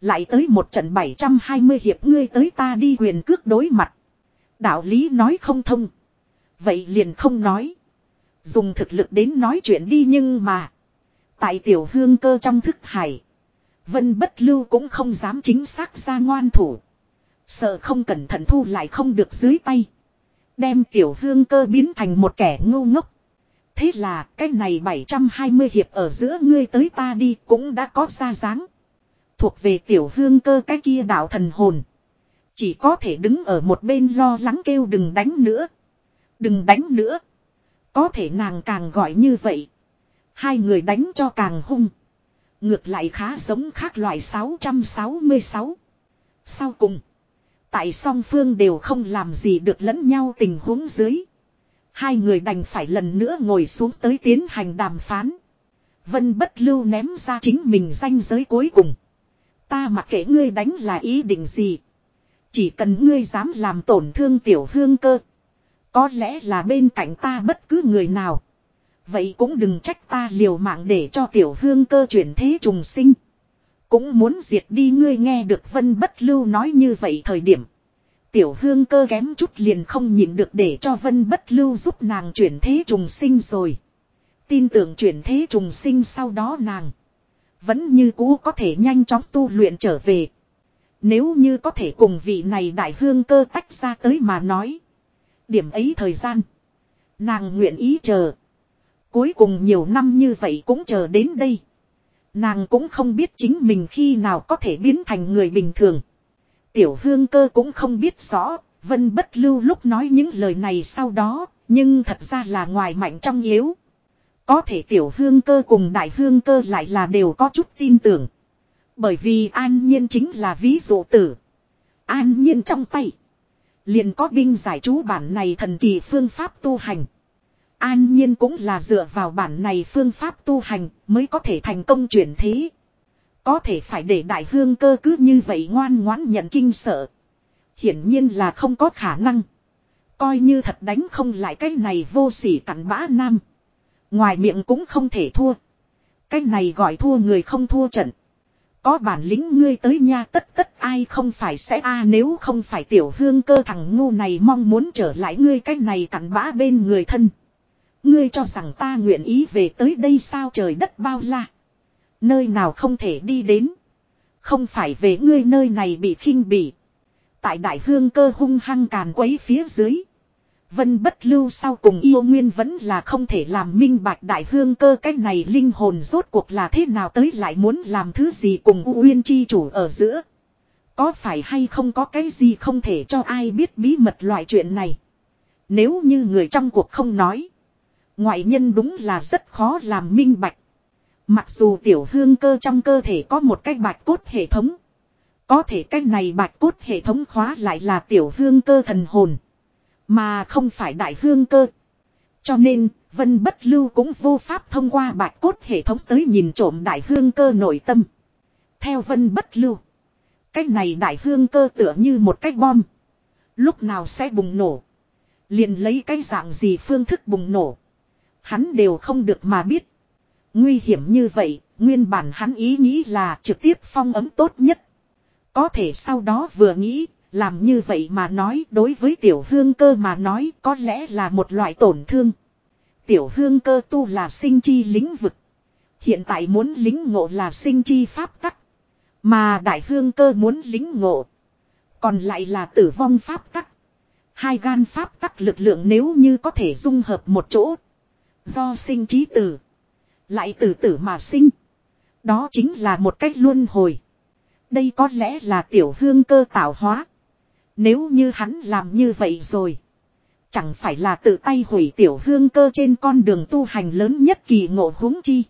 Lại tới một trận 720 hiệp ngươi tới ta đi quyền cước đối mặt. Đạo lý nói không thông. Vậy liền không nói. Dùng thực lực đến nói chuyện đi nhưng mà. Tại tiểu hương cơ trong thức hải. Vân bất lưu cũng không dám chính xác ra ngoan thủ. Sợ không cẩn thận thu lại không được dưới tay. Đem tiểu hương cơ biến thành một kẻ ngu ngốc. Thế là, cái này 720 hiệp ở giữa ngươi tới ta đi cũng đã có ra dáng. Thuộc về tiểu hương cơ cái kia đạo thần hồn. Chỉ có thể đứng ở một bên lo lắng kêu đừng đánh nữa. Đừng đánh nữa. Có thể nàng càng gọi như vậy. Hai người đánh cho càng hung. Ngược lại khá giống khác loại 666. Sau cùng. Tại song phương đều không làm gì được lẫn nhau tình huống dưới. Hai người đành phải lần nữa ngồi xuống tới tiến hành đàm phán. Vân bất lưu ném ra chính mình danh giới cuối cùng. Ta mặc kệ ngươi đánh là ý định gì. Chỉ cần ngươi dám làm tổn thương tiểu hương cơ. Có lẽ là bên cạnh ta bất cứ người nào. Vậy cũng đừng trách ta liều mạng để cho tiểu hương cơ chuyển thế trùng sinh. Cũng muốn diệt đi ngươi nghe được vân bất lưu nói như vậy thời điểm. Tiểu hương cơ kém chút liền không nhịn được để cho vân bất lưu giúp nàng chuyển thế trùng sinh rồi. Tin tưởng chuyển thế trùng sinh sau đó nàng. Vẫn như cũ có thể nhanh chóng tu luyện trở về. Nếu như có thể cùng vị này đại hương cơ tách ra tới mà nói. Điểm ấy thời gian. Nàng nguyện ý chờ. Cuối cùng nhiều năm như vậy cũng chờ đến đây. Nàng cũng không biết chính mình khi nào có thể biến thành người bình thường. Tiểu hương cơ cũng không biết rõ, vân bất lưu lúc nói những lời này sau đó, nhưng thật ra là ngoài mạnh trong yếu. Có thể tiểu hương cơ cùng đại hương cơ lại là đều có chút tin tưởng. Bởi vì an nhiên chính là ví dụ tử. An nhiên trong tay. Liền có binh giải chú bản này thần kỳ phương pháp tu hành. An nhiên cũng là dựa vào bản này phương pháp tu hành mới có thể thành công chuyển thế. Có thể phải để đại hương cơ cứ như vậy ngoan ngoãn nhận kinh sợ. Hiển nhiên là không có khả năng. Coi như thật đánh không lại cái này vô sỉ cặn bã nam. Ngoài miệng cũng không thể thua. Cái này gọi thua người không thua trận. Có bản lĩnh ngươi tới nha tất tất ai không phải sẽ a nếu không phải tiểu hương cơ thằng ngu này mong muốn trở lại ngươi cái này cặn bã bên người thân. Ngươi cho rằng ta nguyện ý về tới đây sao trời đất bao la. Nơi nào không thể đi đến. Không phải về ngươi nơi này bị khinh bỉ. Tại đại hương cơ hung hăng càn quấy phía dưới. Vân bất lưu sau cùng yêu nguyên vẫn là không thể làm minh bạch đại hương cơ cái này linh hồn rốt cuộc là thế nào tới lại muốn làm thứ gì cùng U Uyên chi chủ ở giữa. Có phải hay không có cái gì không thể cho ai biết bí mật loại chuyện này. Nếu như người trong cuộc không nói. Ngoại nhân đúng là rất khó làm minh bạch. Mặc dù tiểu hương cơ trong cơ thể có một cái bạch cốt hệ thống. Có thể cái này bạch cốt hệ thống khóa lại là tiểu hương cơ thần hồn. Mà không phải đại hương cơ. Cho nên, Vân Bất Lưu cũng vô pháp thông qua bạch cốt hệ thống tới nhìn trộm đại hương cơ nội tâm. Theo Vân Bất Lưu. Cái này đại hương cơ tựa như một cái bom. Lúc nào sẽ bùng nổ. Liền lấy cái dạng gì phương thức bùng nổ. Hắn đều không được mà biết. Nguy hiểm như vậy, nguyên bản hắn ý nghĩ là trực tiếp phong ấm tốt nhất. Có thể sau đó vừa nghĩ, làm như vậy mà nói đối với tiểu hương cơ mà nói có lẽ là một loại tổn thương. Tiểu hương cơ tu là sinh chi lĩnh vực. Hiện tại muốn lính ngộ là sinh chi pháp tắc. Mà đại hương cơ muốn lính ngộ. Còn lại là tử vong pháp tắc. Hai gan pháp tắc lực lượng nếu như có thể dung hợp một chỗ. Do sinh trí tử. Lại tử tử mà sinh. Đó chính là một cách luân hồi. Đây có lẽ là tiểu hương cơ tạo hóa. Nếu như hắn làm như vậy rồi. Chẳng phải là tự tay hủy tiểu hương cơ trên con đường tu hành lớn nhất kỳ ngộ huống chi.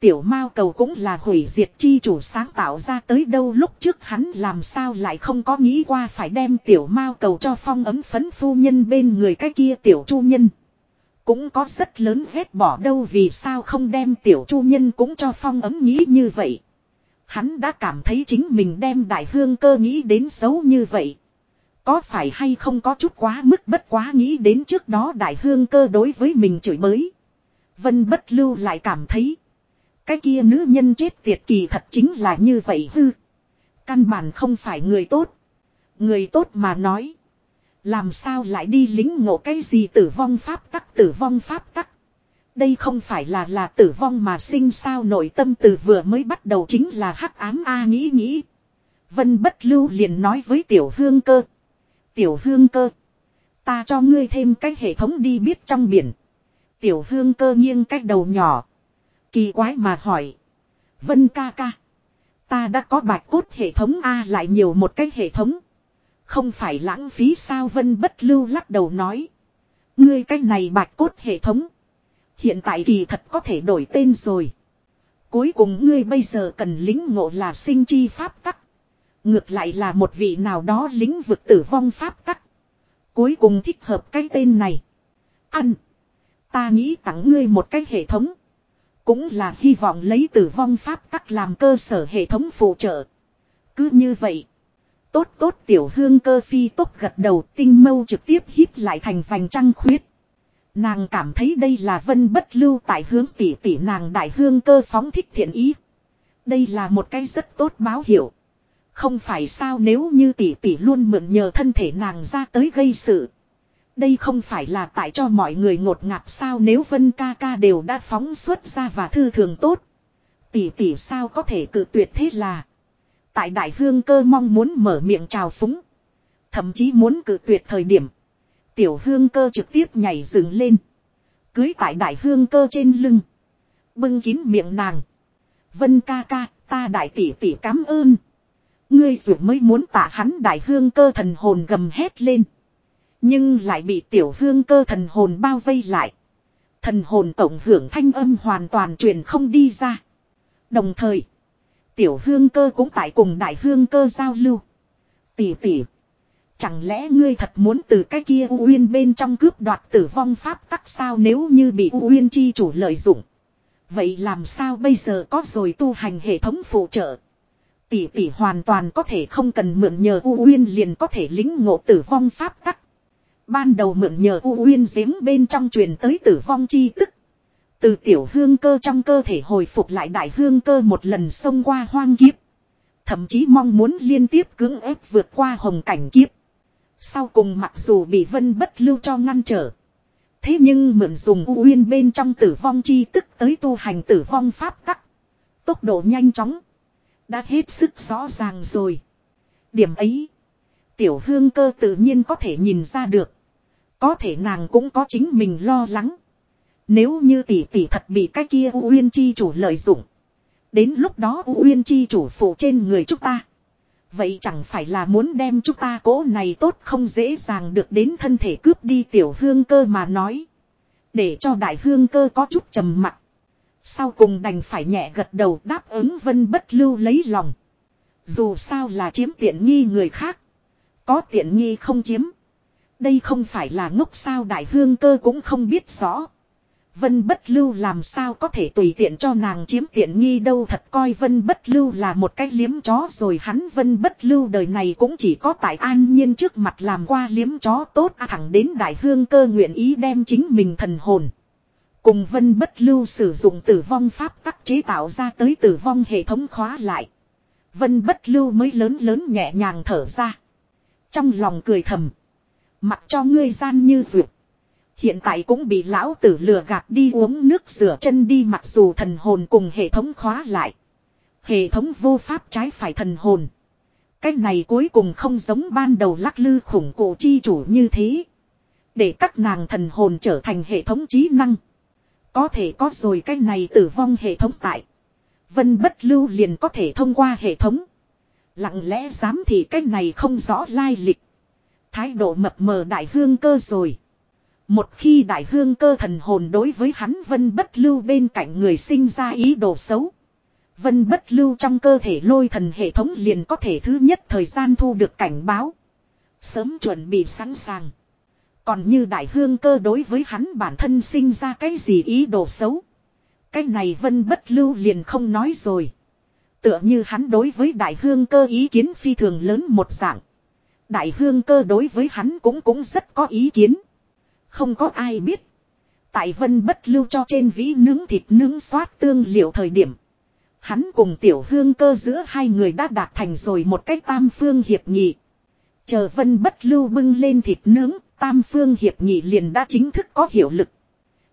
Tiểu mao cầu cũng là hủy diệt chi chủ sáng tạo ra tới đâu lúc trước hắn làm sao lại không có nghĩ qua phải đem tiểu mao cầu cho phong ấm phấn phu nhân bên người cái kia tiểu chu nhân. Cũng có rất lớn vết bỏ đâu vì sao không đem tiểu chu nhân cũng cho phong ấm nghĩ như vậy. Hắn đã cảm thấy chính mình đem đại hương cơ nghĩ đến xấu như vậy. Có phải hay không có chút quá mức bất quá nghĩ đến trước đó đại hương cơ đối với mình chửi mới Vân bất lưu lại cảm thấy. Cái kia nữ nhân chết tiệt kỳ thật chính là như vậy hư. Căn bản không phải người tốt. Người tốt mà nói. Làm sao lại đi lính ngộ cái gì tử vong pháp tắc, tử vong pháp tắc. Đây không phải là là tử vong mà sinh sao nội tâm từ vừa mới bắt đầu chính là hắc ám A nghĩ nghĩ. Vân bất lưu liền nói với tiểu hương cơ. Tiểu hương cơ. Ta cho ngươi thêm cái hệ thống đi biết trong biển. Tiểu hương cơ nghiêng cái đầu nhỏ. Kỳ quái mà hỏi. Vân ca ca. Ta đã có bạch cốt hệ thống A lại nhiều một cái hệ thống. Không phải lãng phí sao Vân bất lưu lắc đầu nói. Ngươi cái này bạch cốt hệ thống. Hiện tại kỳ thật có thể đổi tên rồi. Cuối cùng ngươi bây giờ cần lính ngộ là sinh chi pháp tắc. Ngược lại là một vị nào đó lĩnh vực tử vong pháp tắc. Cuối cùng thích hợp cái tên này. Ăn. Ta nghĩ tặng ngươi một cái hệ thống. Cũng là hy vọng lấy tử vong pháp tắc làm cơ sở hệ thống phụ trợ. Cứ như vậy. Tốt tốt tiểu hương cơ phi tốt gật đầu tinh mâu trực tiếp hít lại thành vành trăng khuyết. Nàng cảm thấy đây là vân bất lưu tại hướng tỷ tỷ nàng đại hương cơ phóng thích thiện ý. Đây là một cái rất tốt báo hiệu. Không phải sao nếu như tỷ tỷ luôn mượn nhờ thân thể nàng ra tới gây sự. Đây không phải là tại cho mọi người ngột ngạt sao nếu vân ca ca đều đã phóng xuất ra và thư thường tốt. Tỷ tỷ sao có thể cự tuyệt thế là. Tại đại hương cơ mong muốn mở miệng chào phúng. Thậm chí muốn cự tuyệt thời điểm. Tiểu hương cơ trực tiếp nhảy dựng lên. Cưới tại đại hương cơ trên lưng. Bưng kín miệng nàng. Vân ca ca, ta đại tỷ tỷ cảm ơn. Ngươi dù mới muốn tạ hắn đại hương cơ thần hồn gầm hét lên. Nhưng lại bị tiểu hương cơ thần hồn bao vây lại. Thần hồn tổng hưởng thanh âm hoàn toàn truyền không đi ra. Đồng thời, tiểu hương cơ cũng tại cùng đại hương cơ giao lưu. Tỷ tỷ. Chẳng lẽ ngươi thật muốn từ cái kia U Uyên bên trong cướp đoạt tử vong pháp tắc sao nếu như bị U Uyên chi chủ lợi dụng. Vậy làm sao bây giờ có rồi tu hành hệ thống phụ trợ. Tỷ tỷ hoàn toàn có thể không cần mượn nhờ U Uyên liền có thể lính ngộ tử vong pháp tắc. Ban đầu mượn nhờ U Uyên giếng bên trong truyền tới tử vong chi tức. Từ tiểu hương cơ trong cơ thể hồi phục lại đại hương cơ một lần xông qua hoang kiếp. Thậm chí mong muốn liên tiếp cưỡng ép vượt qua hồng cảnh kiếp. Sau cùng mặc dù bị vân bất lưu cho ngăn trở. Thế nhưng mượn dùng u uyên bên trong tử vong chi tức tới tu hành tử vong pháp tắc. Tốc độ nhanh chóng. Đã hết sức rõ ràng rồi. Điểm ấy. Tiểu hương cơ tự nhiên có thể nhìn ra được. Có thể nàng cũng có chính mình lo lắng. Nếu như tỷ tỷ thật bị cái kia U Uyên chi chủ lợi dụng. Đến lúc đó U Uyên chi chủ phụ trên người chúng ta. Vậy chẳng phải là muốn đem chúng ta cố này tốt không dễ dàng được đến thân thể cướp đi tiểu hương cơ mà nói. Để cho đại hương cơ có chút trầm mặt. Sau cùng đành phải nhẹ gật đầu đáp ứng vân bất lưu lấy lòng. Dù sao là chiếm tiện nghi người khác. Có tiện nghi không chiếm. Đây không phải là ngốc sao đại hương cơ cũng không biết rõ. Vân bất lưu làm sao có thể tùy tiện cho nàng chiếm tiện nghi đâu thật coi vân bất lưu là một cái liếm chó rồi hắn vân bất lưu đời này cũng chỉ có tại an nhiên trước mặt làm qua liếm chó tốt à, thẳng đến đại hương cơ nguyện ý đem chính mình thần hồn. Cùng vân bất lưu sử dụng tử vong pháp tắc chế tạo ra tới tử vong hệ thống khóa lại. Vân bất lưu mới lớn lớn nhẹ nhàng thở ra. Trong lòng cười thầm. Mặc cho ngươi gian như duyệt. Hiện tại cũng bị lão tử lừa gạt đi uống nước rửa chân đi mặc dù thần hồn cùng hệ thống khóa lại. Hệ thống vô pháp trái phải thần hồn. Cái này cuối cùng không giống ban đầu lắc lư khủng cổ chi chủ như thế. Để các nàng thần hồn trở thành hệ thống trí năng. Có thể có rồi cái này tử vong hệ thống tại. Vân bất lưu liền có thể thông qua hệ thống. Lặng lẽ dám thì cái này không rõ lai lịch. Thái độ mập mờ đại hương cơ rồi. Một khi đại hương cơ thần hồn đối với hắn vân bất lưu bên cạnh người sinh ra ý đồ xấu. Vân bất lưu trong cơ thể lôi thần hệ thống liền có thể thứ nhất thời gian thu được cảnh báo. Sớm chuẩn bị sẵn sàng. Còn như đại hương cơ đối với hắn bản thân sinh ra cái gì ý đồ xấu. Cái này vân bất lưu liền không nói rồi. Tựa như hắn đối với đại hương cơ ý kiến phi thường lớn một dạng. Đại hương cơ đối với hắn cũng cũng rất có ý kiến. Không có ai biết. Tại vân bất lưu cho trên vĩ nướng thịt nướng xoát tương liệu thời điểm. Hắn cùng tiểu hương cơ giữa hai người đã đạt thành rồi một cách tam phương hiệp nghị. Chờ vân bất lưu bưng lên thịt nướng, tam phương hiệp nghị liền đã chính thức có hiệu lực.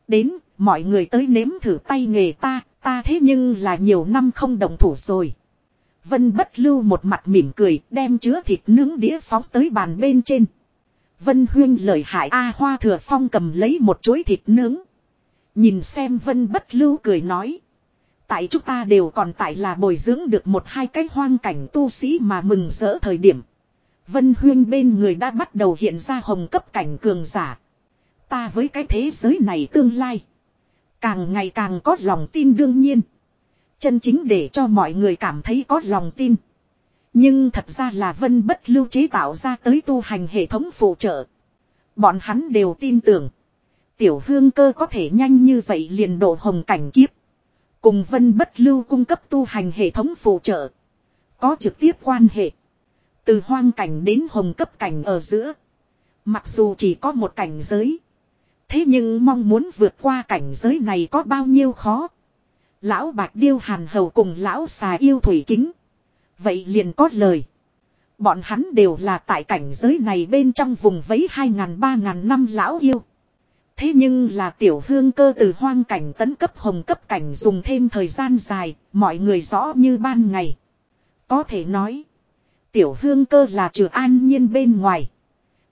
Đến, mọi người tới nếm thử tay nghề ta, ta thế nhưng là nhiều năm không đồng thủ rồi. Vân bất lưu một mặt mỉm cười, đem chứa thịt nướng đĩa phóng tới bàn bên trên. Vân Huyên lời hại A Hoa Thừa Phong cầm lấy một chuối thịt nướng. Nhìn xem Vân bất lưu cười nói. Tại chúng ta đều còn tại là bồi dưỡng được một hai cái hoang cảnh tu sĩ mà mừng rỡ thời điểm. Vân Huyên bên người đã bắt đầu hiện ra hồng cấp cảnh cường giả. Ta với cái thế giới này tương lai. Càng ngày càng có lòng tin đương nhiên. Chân chính để cho mọi người cảm thấy có lòng tin. Nhưng thật ra là vân bất lưu chế tạo ra tới tu hành hệ thống phụ trợ. Bọn hắn đều tin tưởng. Tiểu hương cơ có thể nhanh như vậy liền độ hồng cảnh kiếp. Cùng vân bất lưu cung cấp tu hành hệ thống phụ trợ. Có trực tiếp quan hệ. Từ hoang cảnh đến hồng cấp cảnh ở giữa. Mặc dù chỉ có một cảnh giới. Thế nhưng mong muốn vượt qua cảnh giới này có bao nhiêu khó. Lão bạc điêu hàn hầu cùng lão xà yêu thủy kính. Vậy liền có lời. Bọn hắn đều là tại cảnh giới này bên trong vùng vấy hai ngàn ba ngàn năm lão yêu. Thế nhưng là tiểu hương cơ từ hoang cảnh tấn cấp hồng cấp cảnh dùng thêm thời gian dài, mọi người rõ như ban ngày. Có thể nói, tiểu hương cơ là trừ an nhiên bên ngoài.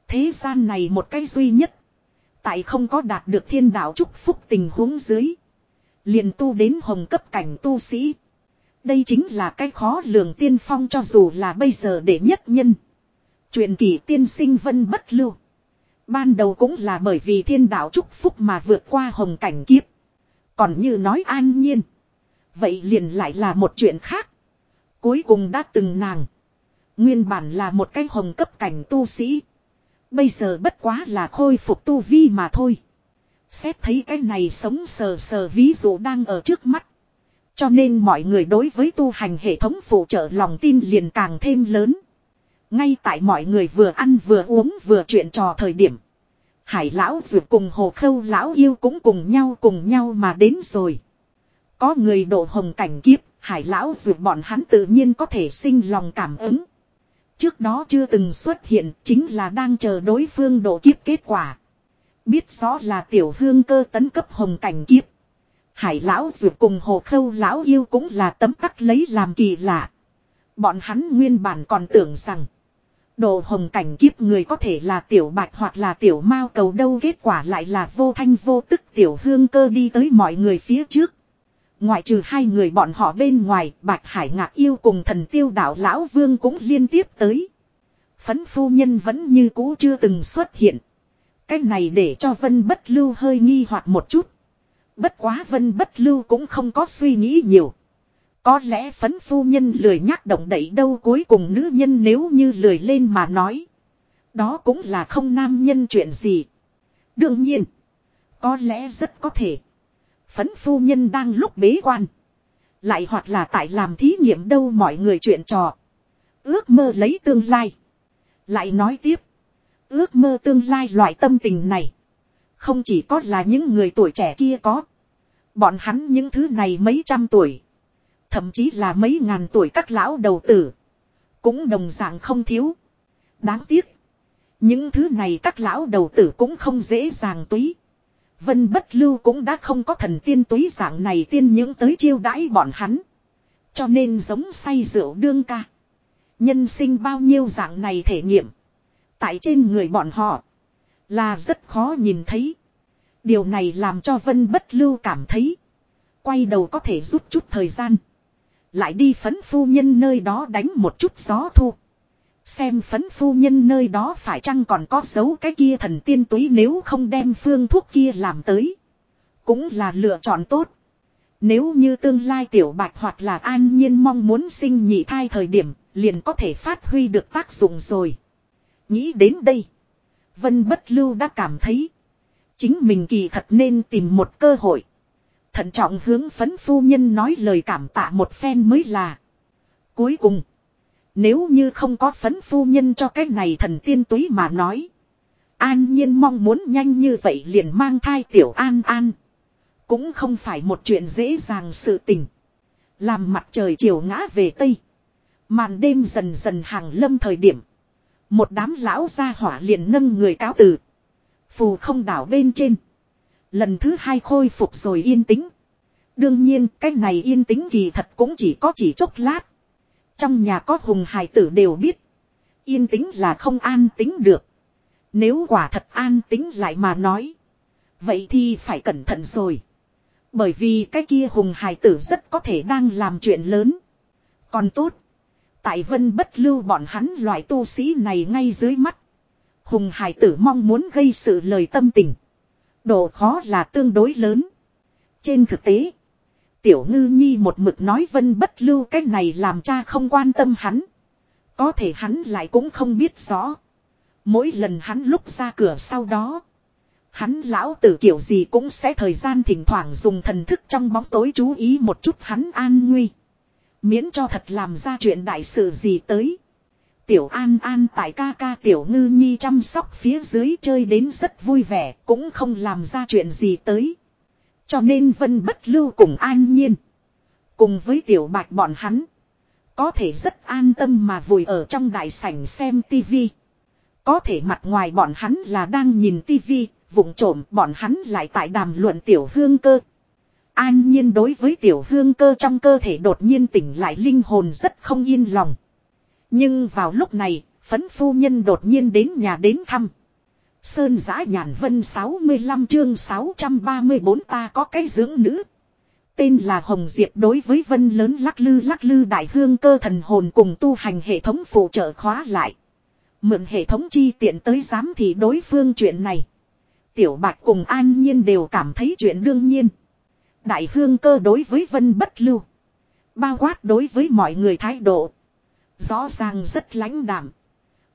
Thế gian này một cái duy nhất. Tại không có đạt được thiên đạo chúc phúc tình huống dưới. Liền tu đến hồng cấp cảnh tu sĩ. Đây chính là cái khó lường tiên phong cho dù là bây giờ để nhất nhân. Truyền kỳ tiên sinh vân bất lưu. Ban đầu cũng là bởi vì thiên đạo chúc phúc mà vượt qua hồng cảnh kiếp. Còn như nói an nhiên. Vậy liền lại là một chuyện khác. Cuối cùng đã từng nàng. Nguyên bản là một cái hồng cấp cảnh tu sĩ. Bây giờ bất quá là khôi phục tu vi mà thôi. Xét thấy cái này sống sờ sờ ví dụ đang ở trước mắt. Cho nên mọi người đối với tu hành hệ thống phụ trợ lòng tin liền càng thêm lớn. Ngay tại mọi người vừa ăn vừa uống vừa chuyện trò thời điểm. Hải lão ruột cùng hồ khâu lão yêu cũng cùng nhau cùng nhau mà đến rồi. Có người độ hồng cảnh kiếp, hải lão ruột bọn hắn tự nhiên có thể sinh lòng cảm ứng. Trước đó chưa từng xuất hiện, chính là đang chờ đối phương độ kiếp kết quả. Biết rõ là tiểu hương cơ tấn cấp hồng cảnh kiếp. Hải lão dược cùng hồ khâu lão yêu cũng là tấm tắc lấy làm kỳ lạ. Bọn hắn nguyên bản còn tưởng rằng. Đồ hồng cảnh kiếp người có thể là tiểu bạch hoặc là tiểu mao cầu đâu kết quả lại là vô thanh vô tức tiểu hương cơ đi tới mọi người phía trước. Ngoại trừ hai người bọn họ bên ngoài, Bạch Hải Ngạc yêu cùng thần tiêu đạo Lão Vương cũng liên tiếp tới. Phấn phu nhân vẫn như cũ chưa từng xuất hiện. Cách này để cho Vân Bất Lưu hơi nghi hoặc một chút. Bất quá Vân Bất Lưu cũng không có suy nghĩ nhiều. Có lẽ phấn phu nhân lười nhắc động đậy đâu cuối cùng nữ nhân nếu như lười lên mà nói. Đó cũng là không nam nhân chuyện gì. Đương nhiên. Có lẽ rất có thể. Phấn phu nhân đang lúc bế quan. Lại hoặc là tại làm thí nghiệm đâu mọi người chuyện trò. Ước mơ lấy tương lai. Lại nói tiếp. Ước mơ tương lai loại tâm tình này. Không chỉ có là những người tuổi trẻ kia có. Bọn hắn những thứ này mấy trăm tuổi. Thậm chí là mấy ngàn tuổi các lão đầu tử. Cũng đồng dạng không thiếu. Đáng tiếc. Những thứ này các lão đầu tử cũng không dễ dàng túy. Vân bất lưu cũng đã không có thần tiên túy dạng này tiên những tới chiêu đãi bọn hắn. Cho nên giống say rượu đương ca. Nhân sinh bao nhiêu dạng này thể nghiệm. Tại trên người bọn họ. Là rất khó nhìn thấy. Điều này làm cho Vân bất lưu cảm thấy. Quay đầu có thể rút chút thời gian. Lại đi phấn phu nhân nơi đó đánh một chút gió thu. Xem phấn phu nhân nơi đó phải chăng còn có dấu cái kia thần tiên túy nếu không đem phương thuốc kia làm tới. Cũng là lựa chọn tốt. Nếu như tương lai tiểu bạch hoặc là an nhiên mong muốn sinh nhị thai thời điểm, liền có thể phát huy được tác dụng rồi. Nghĩ đến đây. Vân bất lưu đã cảm thấy. Chính mình kỳ thật nên tìm một cơ hội. Thận trọng hướng phấn phu nhân nói lời cảm tạ một phen mới là. Cuối cùng. Nếu như không có phấn phu nhân cho cái này thần tiên túy mà nói. An nhiên mong muốn nhanh như vậy liền mang thai tiểu an an. Cũng không phải một chuyện dễ dàng sự tình. Làm mặt trời chiều ngã về Tây. Màn đêm dần dần hàng lâm thời điểm. Một đám lão gia hỏa liền nâng người cáo từ. Phù không đảo bên trên. Lần thứ hai khôi phục rồi yên tĩnh. Đương nhiên, cái này yên tĩnh kỳ thật cũng chỉ có chỉ chốc lát. Trong nhà có hùng hài tử đều biết. Yên tĩnh là không an tĩnh được. Nếu quả thật an tĩnh lại mà nói. Vậy thì phải cẩn thận rồi. Bởi vì cái kia hùng hài tử rất có thể đang làm chuyện lớn. Còn tốt. Tại vân bất lưu bọn hắn loại tu sĩ này ngay dưới mắt. Hùng hải tử mong muốn gây sự lời tâm tình. Độ khó là tương đối lớn. Trên thực tế. Tiểu ngư nhi một mực nói vân bất lưu cái này làm cha không quan tâm hắn. Có thể hắn lại cũng không biết rõ. Mỗi lần hắn lúc ra cửa sau đó. Hắn lão tử kiểu gì cũng sẽ thời gian thỉnh thoảng dùng thần thức trong bóng tối chú ý một chút hắn an nguy. Miễn cho thật làm ra chuyện đại sự gì tới. Tiểu An An tại ca ca Tiểu Ngư Nhi chăm sóc phía dưới chơi đến rất vui vẻ, cũng không làm ra chuyện gì tới. Cho nên Vân Bất Lưu cùng An Nhiên. Cùng với Tiểu Bạch bọn hắn. Có thể rất an tâm mà vùi ở trong đại sảnh xem tivi. Có thể mặt ngoài bọn hắn là đang nhìn tivi, vụng trộm bọn hắn lại tại đàm luận Tiểu Hương Cơ. An Nhiên đối với Tiểu Hương Cơ trong cơ thể đột nhiên tỉnh lại linh hồn rất không yên lòng. Nhưng vào lúc này, phấn phu nhân đột nhiên đến nhà đến thăm. Sơn giã nhàn vân 65 chương 634 ta có cái dưỡng nữ. Tên là Hồng Diệp đối với vân lớn lắc lư lắc lư đại hương cơ thần hồn cùng tu hành hệ thống phụ trợ khóa lại. Mượn hệ thống chi tiện tới giám thị đối phương chuyện này. Tiểu Bạch cùng An Nhiên đều cảm thấy chuyện đương nhiên. Đại hương cơ đối với vân bất lưu. Bao quát đối với mọi người thái độ. Rõ ràng rất lãnh đảm.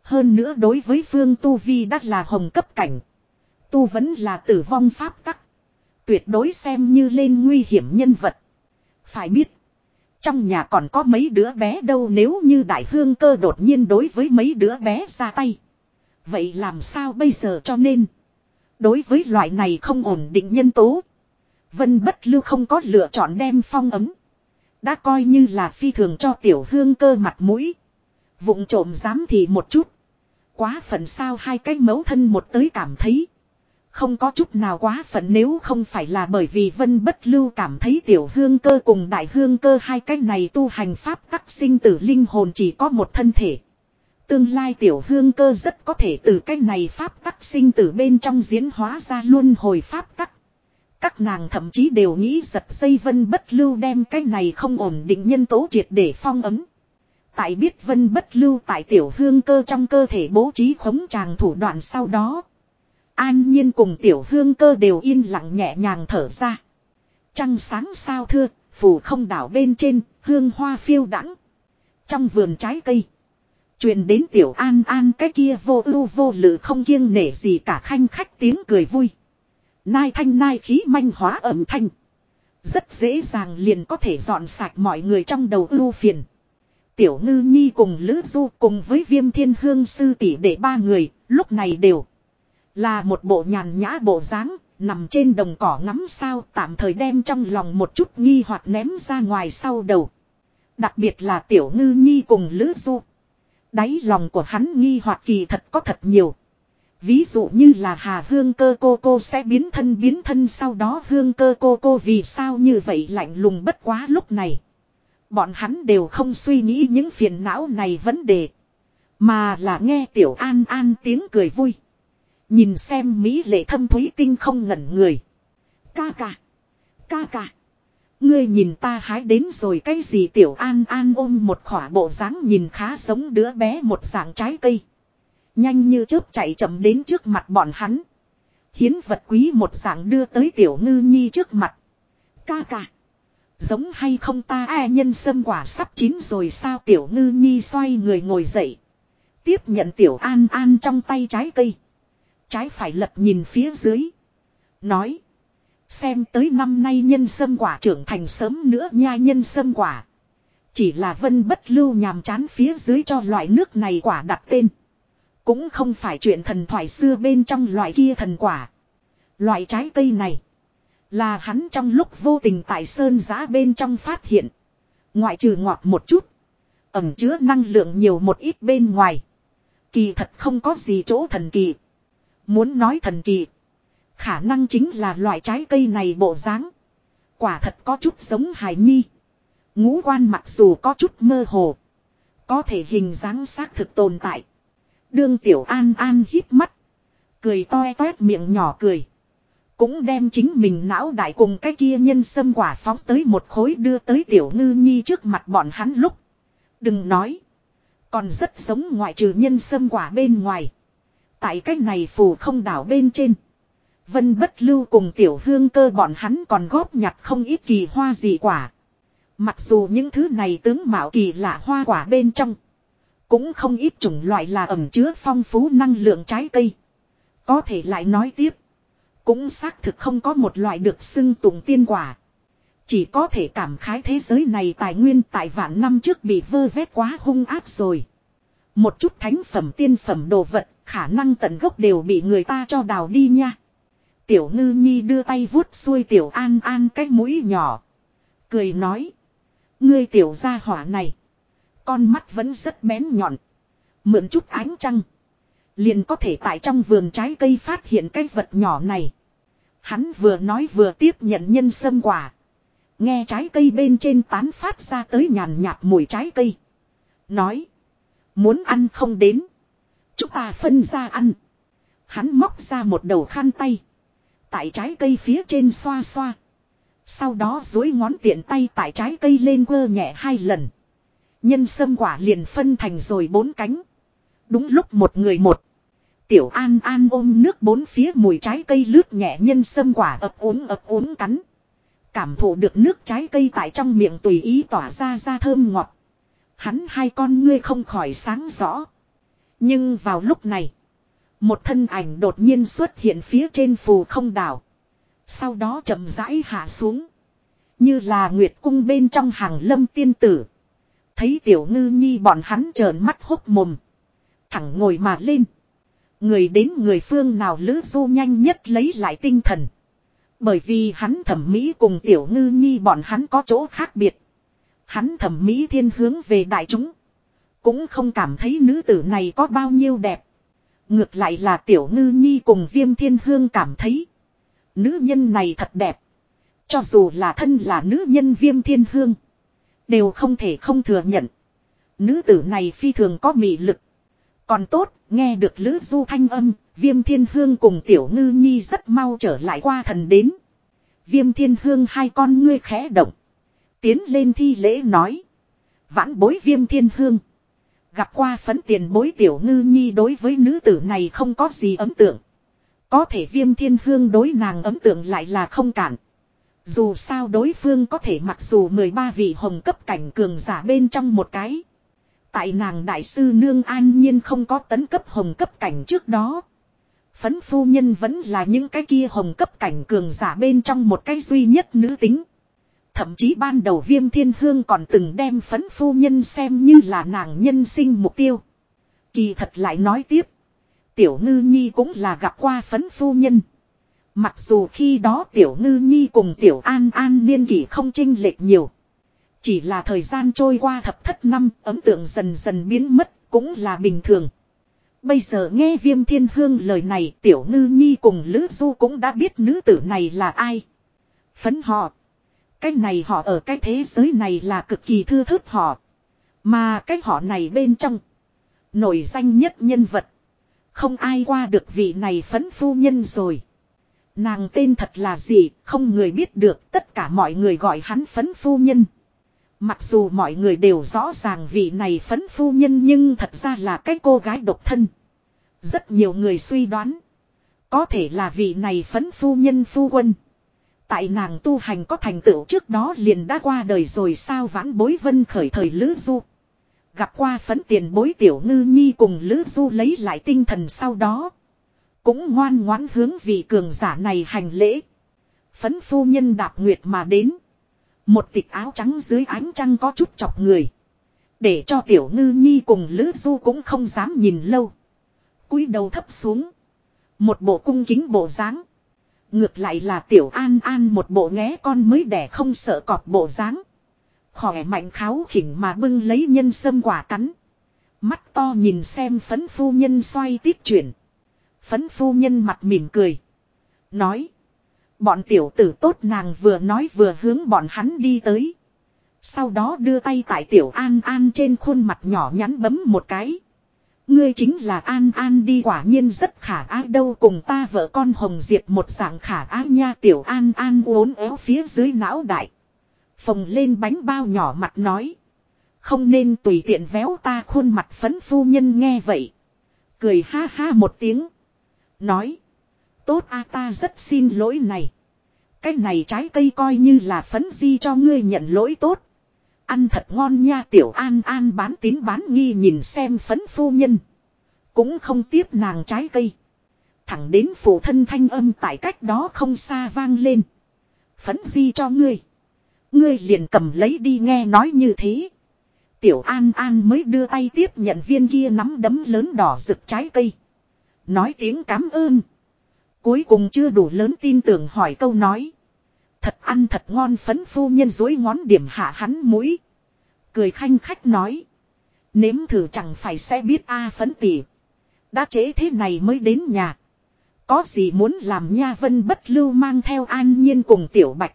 Hơn nữa đối với phương Tu Vi đắt là hồng cấp cảnh. Tu vẫn là tử vong pháp tắc. Tuyệt đối xem như lên nguy hiểm nhân vật. Phải biết. Trong nhà còn có mấy đứa bé đâu nếu như đại hương cơ đột nhiên đối với mấy đứa bé ra tay. Vậy làm sao bây giờ cho nên. Đối với loại này không ổn định nhân tố. Vân bất lưu không có lựa chọn đem phong ấm. Đã coi như là phi thường cho tiểu hương cơ mặt mũi. Vụng trộm dám thì một chút. Quá phận sao hai cái mấu thân một tới cảm thấy. Không có chút nào quá phận nếu không phải là bởi vì vân bất lưu cảm thấy tiểu hương cơ cùng đại hương cơ hai cái này tu hành pháp tắc sinh tử linh hồn chỉ có một thân thể. Tương lai tiểu hương cơ rất có thể từ cái này pháp tắc sinh tử bên trong diễn hóa ra luôn hồi pháp tắc. Các nàng thậm chí đều nghĩ giật dây vân bất lưu đem cái này không ổn định nhân tố triệt để phong ấm. Tại biết vân bất lưu tại tiểu hương cơ trong cơ thể bố trí khống tràng thủ đoạn sau đó. An nhiên cùng tiểu hương cơ đều yên lặng nhẹ nhàng thở ra. Trăng sáng sao thưa, phủ không đảo bên trên, hương hoa phiêu đắng. Trong vườn trái cây. truyền đến tiểu an an cái kia vô ưu vô lự không kiêng nể gì cả khanh khách tiếng cười vui. Nai thanh nai khí manh hóa ẩm thanh. Rất dễ dàng liền có thể dọn sạch mọi người trong đầu ưu phiền. Tiểu ngư nhi cùng Lữ Du cùng với viêm thiên hương sư tỷ để ba người, lúc này đều là một bộ nhàn nhã bộ dáng nằm trên đồng cỏ ngắm sao tạm thời đem trong lòng một chút nghi hoặc ném ra ngoài sau đầu. Đặc biệt là tiểu ngư nhi cùng Lữ Du. Đáy lòng của hắn nghi hoặc kỳ thật có thật nhiều. Ví dụ như là hà hương cơ cô cô sẽ biến thân biến thân sau đó hương cơ cô cô vì sao như vậy lạnh lùng bất quá lúc này. Bọn hắn đều không suy nghĩ những phiền não này vấn đề. Mà là nghe tiểu an an tiếng cười vui. Nhìn xem Mỹ lệ thâm thúy tinh không ngẩn người. Ca ca. Ca ca. Ngươi nhìn ta hái đến rồi cái gì tiểu an an ôm một khỏa bộ dáng nhìn khá giống đứa bé một dạng trái cây. Nhanh như chớp chạy chậm đến trước mặt bọn hắn. Hiến vật quý một dạng đưa tới tiểu ngư nhi trước mặt. Ca ca. Giống hay không ta e nhân sâm quả sắp chín rồi sao tiểu ngư nhi xoay người ngồi dậy. Tiếp nhận tiểu an an trong tay trái cây. Trái phải lật nhìn phía dưới. Nói. Xem tới năm nay nhân sâm quả trưởng thành sớm nữa nha nhân sâm quả. Chỉ là vân bất lưu nhàm chán phía dưới cho loại nước này quả đặt tên. Cũng không phải chuyện thần thoại xưa bên trong loại kia thần quả. Loại trái cây này. Là hắn trong lúc vô tình tại sơn giá bên trong phát hiện. Ngoại trừ ngọt một chút. Ẩm chứa năng lượng nhiều một ít bên ngoài. Kỳ thật không có gì chỗ thần kỳ. Muốn nói thần kỳ. Khả năng chính là loại trái cây này bộ dáng. Quả thật có chút giống hài nhi. Ngũ quan mặc dù có chút mơ hồ. Có thể hình dáng xác thực tồn tại. Đương tiểu an an hít mắt. Cười toe toét miệng nhỏ cười. Cũng đem chính mình não đại cùng cái kia nhân sâm quả phóng tới một khối đưa tới tiểu ngư nhi trước mặt bọn hắn lúc. Đừng nói. Còn rất giống ngoại trừ nhân sâm quả bên ngoài. Tại cái này phù không đảo bên trên. Vân bất lưu cùng tiểu hương cơ bọn hắn còn góp nhặt không ít kỳ hoa gì quả. Mặc dù những thứ này tướng mạo kỳ lạ hoa quả bên trong. Cũng không ít chủng loại là ẩm chứa phong phú năng lượng trái cây. Có thể lại nói tiếp. Cũng xác thực không có một loại được xưng tụng tiên quả. Chỉ có thể cảm khái thế giới này tài nguyên tại vạn năm trước bị vơ vét quá hung ác rồi. Một chút thánh phẩm tiên phẩm đồ vật, khả năng tận gốc đều bị người ta cho đào đi nha. Tiểu ngư nhi đưa tay vuốt xuôi tiểu an an cái mũi nhỏ. Cười nói. Ngươi tiểu gia hỏa này. Con mắt vẫn rất bén nhọn. Mượn chút ánh trăng. Liền có thể tại trong vườn trái cây phát hiện cái vật nhỏ này. Hắn vừa nói vừa tiếp nhận nhân sâm quả. Nghe trái cây bên trên tán phát ra tới nhàn nhạt mùi trái cây. Nói. Muốn ăn không đến. Chúng ta phân ra ăn. Hắn móc ra một đầu khăn tay. Tại trái cây phía trên xoa xoa. Sau đó dối ngón tiện tay tại trái cây lên quơ nhẹ hai lần. Nhân sâm quả liền phân thành rồi bốn cánh. Đúng lúc một người một. Tiểu An An ôm nước bốn phía mùi trái cây lướt nhẹ nhân sâm quả ập uống ập uống cắn. Cảm thụ được nước trái cây tại trong miệng tùy ý tỏa ra ra thơm ngọt. Hắn hai con ngươi không khỏi sáng rõ. Nhưng vào lúc này. Một thân ảnh đột nhiên xuất hiện phía trên phù không đảo. Sau đó chậm rãi hạ xuống. Như là nguyệt cung bên trong hàng lâm tiên tử. Thấy tiểu ngư nhi bọn hắn trợn mắt hốc mồm. Thẳng ngồi mà lên. Người đến người phương nào lữ du nhanh nhất lấy lại tinh thần. Bởi vì hắn thẩm mỹ cùng tiểu ngư nhi bọn hắn có chỗ khác biệt. Hắn thẩm mỹ thiên hướng về đại chúng. Cũng không cảm thấy nữ tử này có bao nhiêu đẹp. Ngược lại là tiểu ngư nhi cùng viêm thiên hương cảm thấy. Nữ nhân này thật đẹp. Cho dù là thân là nữ nhân viêm thiên hương. Đều không thể không thừa nhận. Nữ tử này phi thường có mị lực. Còn tốt, nghe được Lữ Du thanh âm, Viêm Thiên Hương cùng Tiểu Ngư Nhi rất mau trở lại qua thần đến. Viêm Thiên Hương hai con ngươi khẽ động. Tiến lên thi lễ nói. Vãn bối Viêm Thiên Hương. Gặp qua phấn tiền bối Tiểu Ngư Nhi đối với nữ tử này không có gì ấn tượng. Có thể Viêm Thiên Hương đối nàng ấn tượng lại là không cản. Dù sao đối phương có thể mặc dù 13 vị hồng cấp cảnh cường giả bên trong một cái. Tại nàng đại sư nương an nhiên không có tấn cấp hồng cấp cảnh trước đó. Phấn phu nhân vẫn là những cái kia hồng cấp cảnh cường giả bên trong một cái duy nhất nữ tính. Thậm chí ban đầu viêm thiên hương còn từng đem phấn phu nhân xem như là nàng nhân sinh mục tiêu. Kỳ thật lại nói tiếp. Tiểu ngư nhi cũng là gặp qua phấn phu nhân. Mặc dù khi đó tiểu ngư nhi cùng tiểu an an niên kỷ không chênh lệch nhiều. Chỉ là thời gian trôi qua thập thất năm, ấm tượng dần dần biến mất, cũng là bình thường. Bây giờ nghe viêm thiên hương lời này, tiểu ngư nhi cùng lữ du cũng đã biết nữ tử này là ai. Phấn họ. Cái này họ ở cái thế giới này là cực kỳ thư thớt họ. Mà cái họ này bên trong. Nổi danh nhất nhân vật. Không ai qua được vị này phấn phu nhân rồi. Nàng tên thật là gì, không người biết được, tất cả mọi người gọi hắn phấn phu nhân. Mặc dù mọi người đều rõ ràng vị này phấn phu nhân nhưng thật ra là cái cô gái độc thân. Rất nhiều người suy đoán. Có thể là vị này phấn phu nhân phu quân. Tại nàng tu hành có thành tựu trước đó liền đã qua đời rồi sao vãn bối vân khởi thời lữ du. Gặp qua phấn tiền bối tiểu ngư nhi cùng lữ du lấy lại tinh thần sau đó. Cũng ngoan ngoãn hướng vị cường giả này hành lễ. Phấn phu nhân đạp nguyệt mà đến. Một tịch áo trắng dưới ánh trăng có chút chọc người. Để cho tiểu ngư nhi cùng lữ du cũng không dám nhìn lâu. cúi đầu thấp xuống. Một bộ cung kính bộ dáng. Ngược lại là tiểu an an một bộ nghé con mới đẻ không sợ cọp bộ dáng. Khỏe mạnh kháo khỉnh mà bưng lấy nhân sâm quả cắn. Mắt to nhìn xem phấn phu nhân xoay tiếp chuyển. Phấn phu nhân mặt mỉm cười. Nói. Bọn tiểu tử tốt nàng vừa nói vừa hướng bọn hắn đi tới. Sau đó đưa tay tại tiểu An An trên khuôn mặt nhỏ nhắn bấm một cái. Ngươi chính là An An đi quả nhiên rất khả ái đâu cùng ta vợ con Hồng Diệp một dạng khả ái nha, tiểu An An uốn éo phía dưới não đại. Phồng lên bánh bao nhỏ mặt nói. Không nên tùy tiện véo ta khuôn mặt phấn phu nhân nghe vậy. Cười ha ha một tiếng. Nói. Tốt a, ta rất xin lỗi này. Cái này trái cây coi như là phấn di cho ngươi nhận lỗi tốt. Ăn thật ngon nha, tiểu an an bán tín bán nghi nhìn xem phấn phu nhân. Cũng không tiếp nàng trái cây. Thẳng đến phụ thân thanh âm tại cách đó không xa vang lên. Phấn di cho ngươi. Ngươi liền cầm lấy đi nghe nói như thế. Tiểu An An mới đưa tay tiếp nhận viên kia nắm đấm lớn đỏ rực trái cây. Nói tiếng cảm ơn. Cuối cùng chưa đủ lớn tin tưởng hỏi câu nói. Thật ăn thật ngon phấn phu nhân dối ngón điểm hạ hắn mũi. Cười khanh khách nói. Nếm thử chẳng phải sẽ biết a phấn tỉ. Đã chế thế này mới đến nhà. Có gì muốn làm nha vân bất lưu mang theo an nhiên cùng tiểu bạch.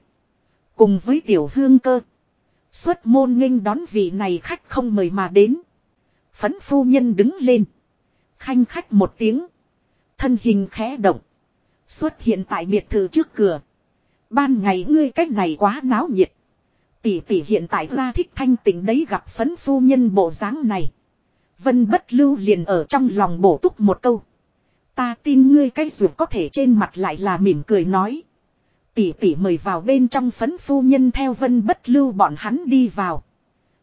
Cùng với tiểu hương cơ. Xuất môn nghênh đón vị này khách không mời mà đến. Phấn phu nhân đứng lên. Khanh khách một tiếng. Thân hình khẽ động. Xuất hiện tại biệt thự trước cửa. Ban ngày ngươi cách này quá náo nhiệt. Tỷ tỷ hiện tại ra thích thanh tình đấy gặp phấn phu nhân bộ dáng này. Vân bất lưu liền ở trong lòng bổ túc một câu. Ta tin ngươi cái ruột có thể trên mặt lại là mỉm cười nói. Tỷ tỷ mời vào bên trong phấn phu nhân theo vân bất lưu bọn hắn đi vào.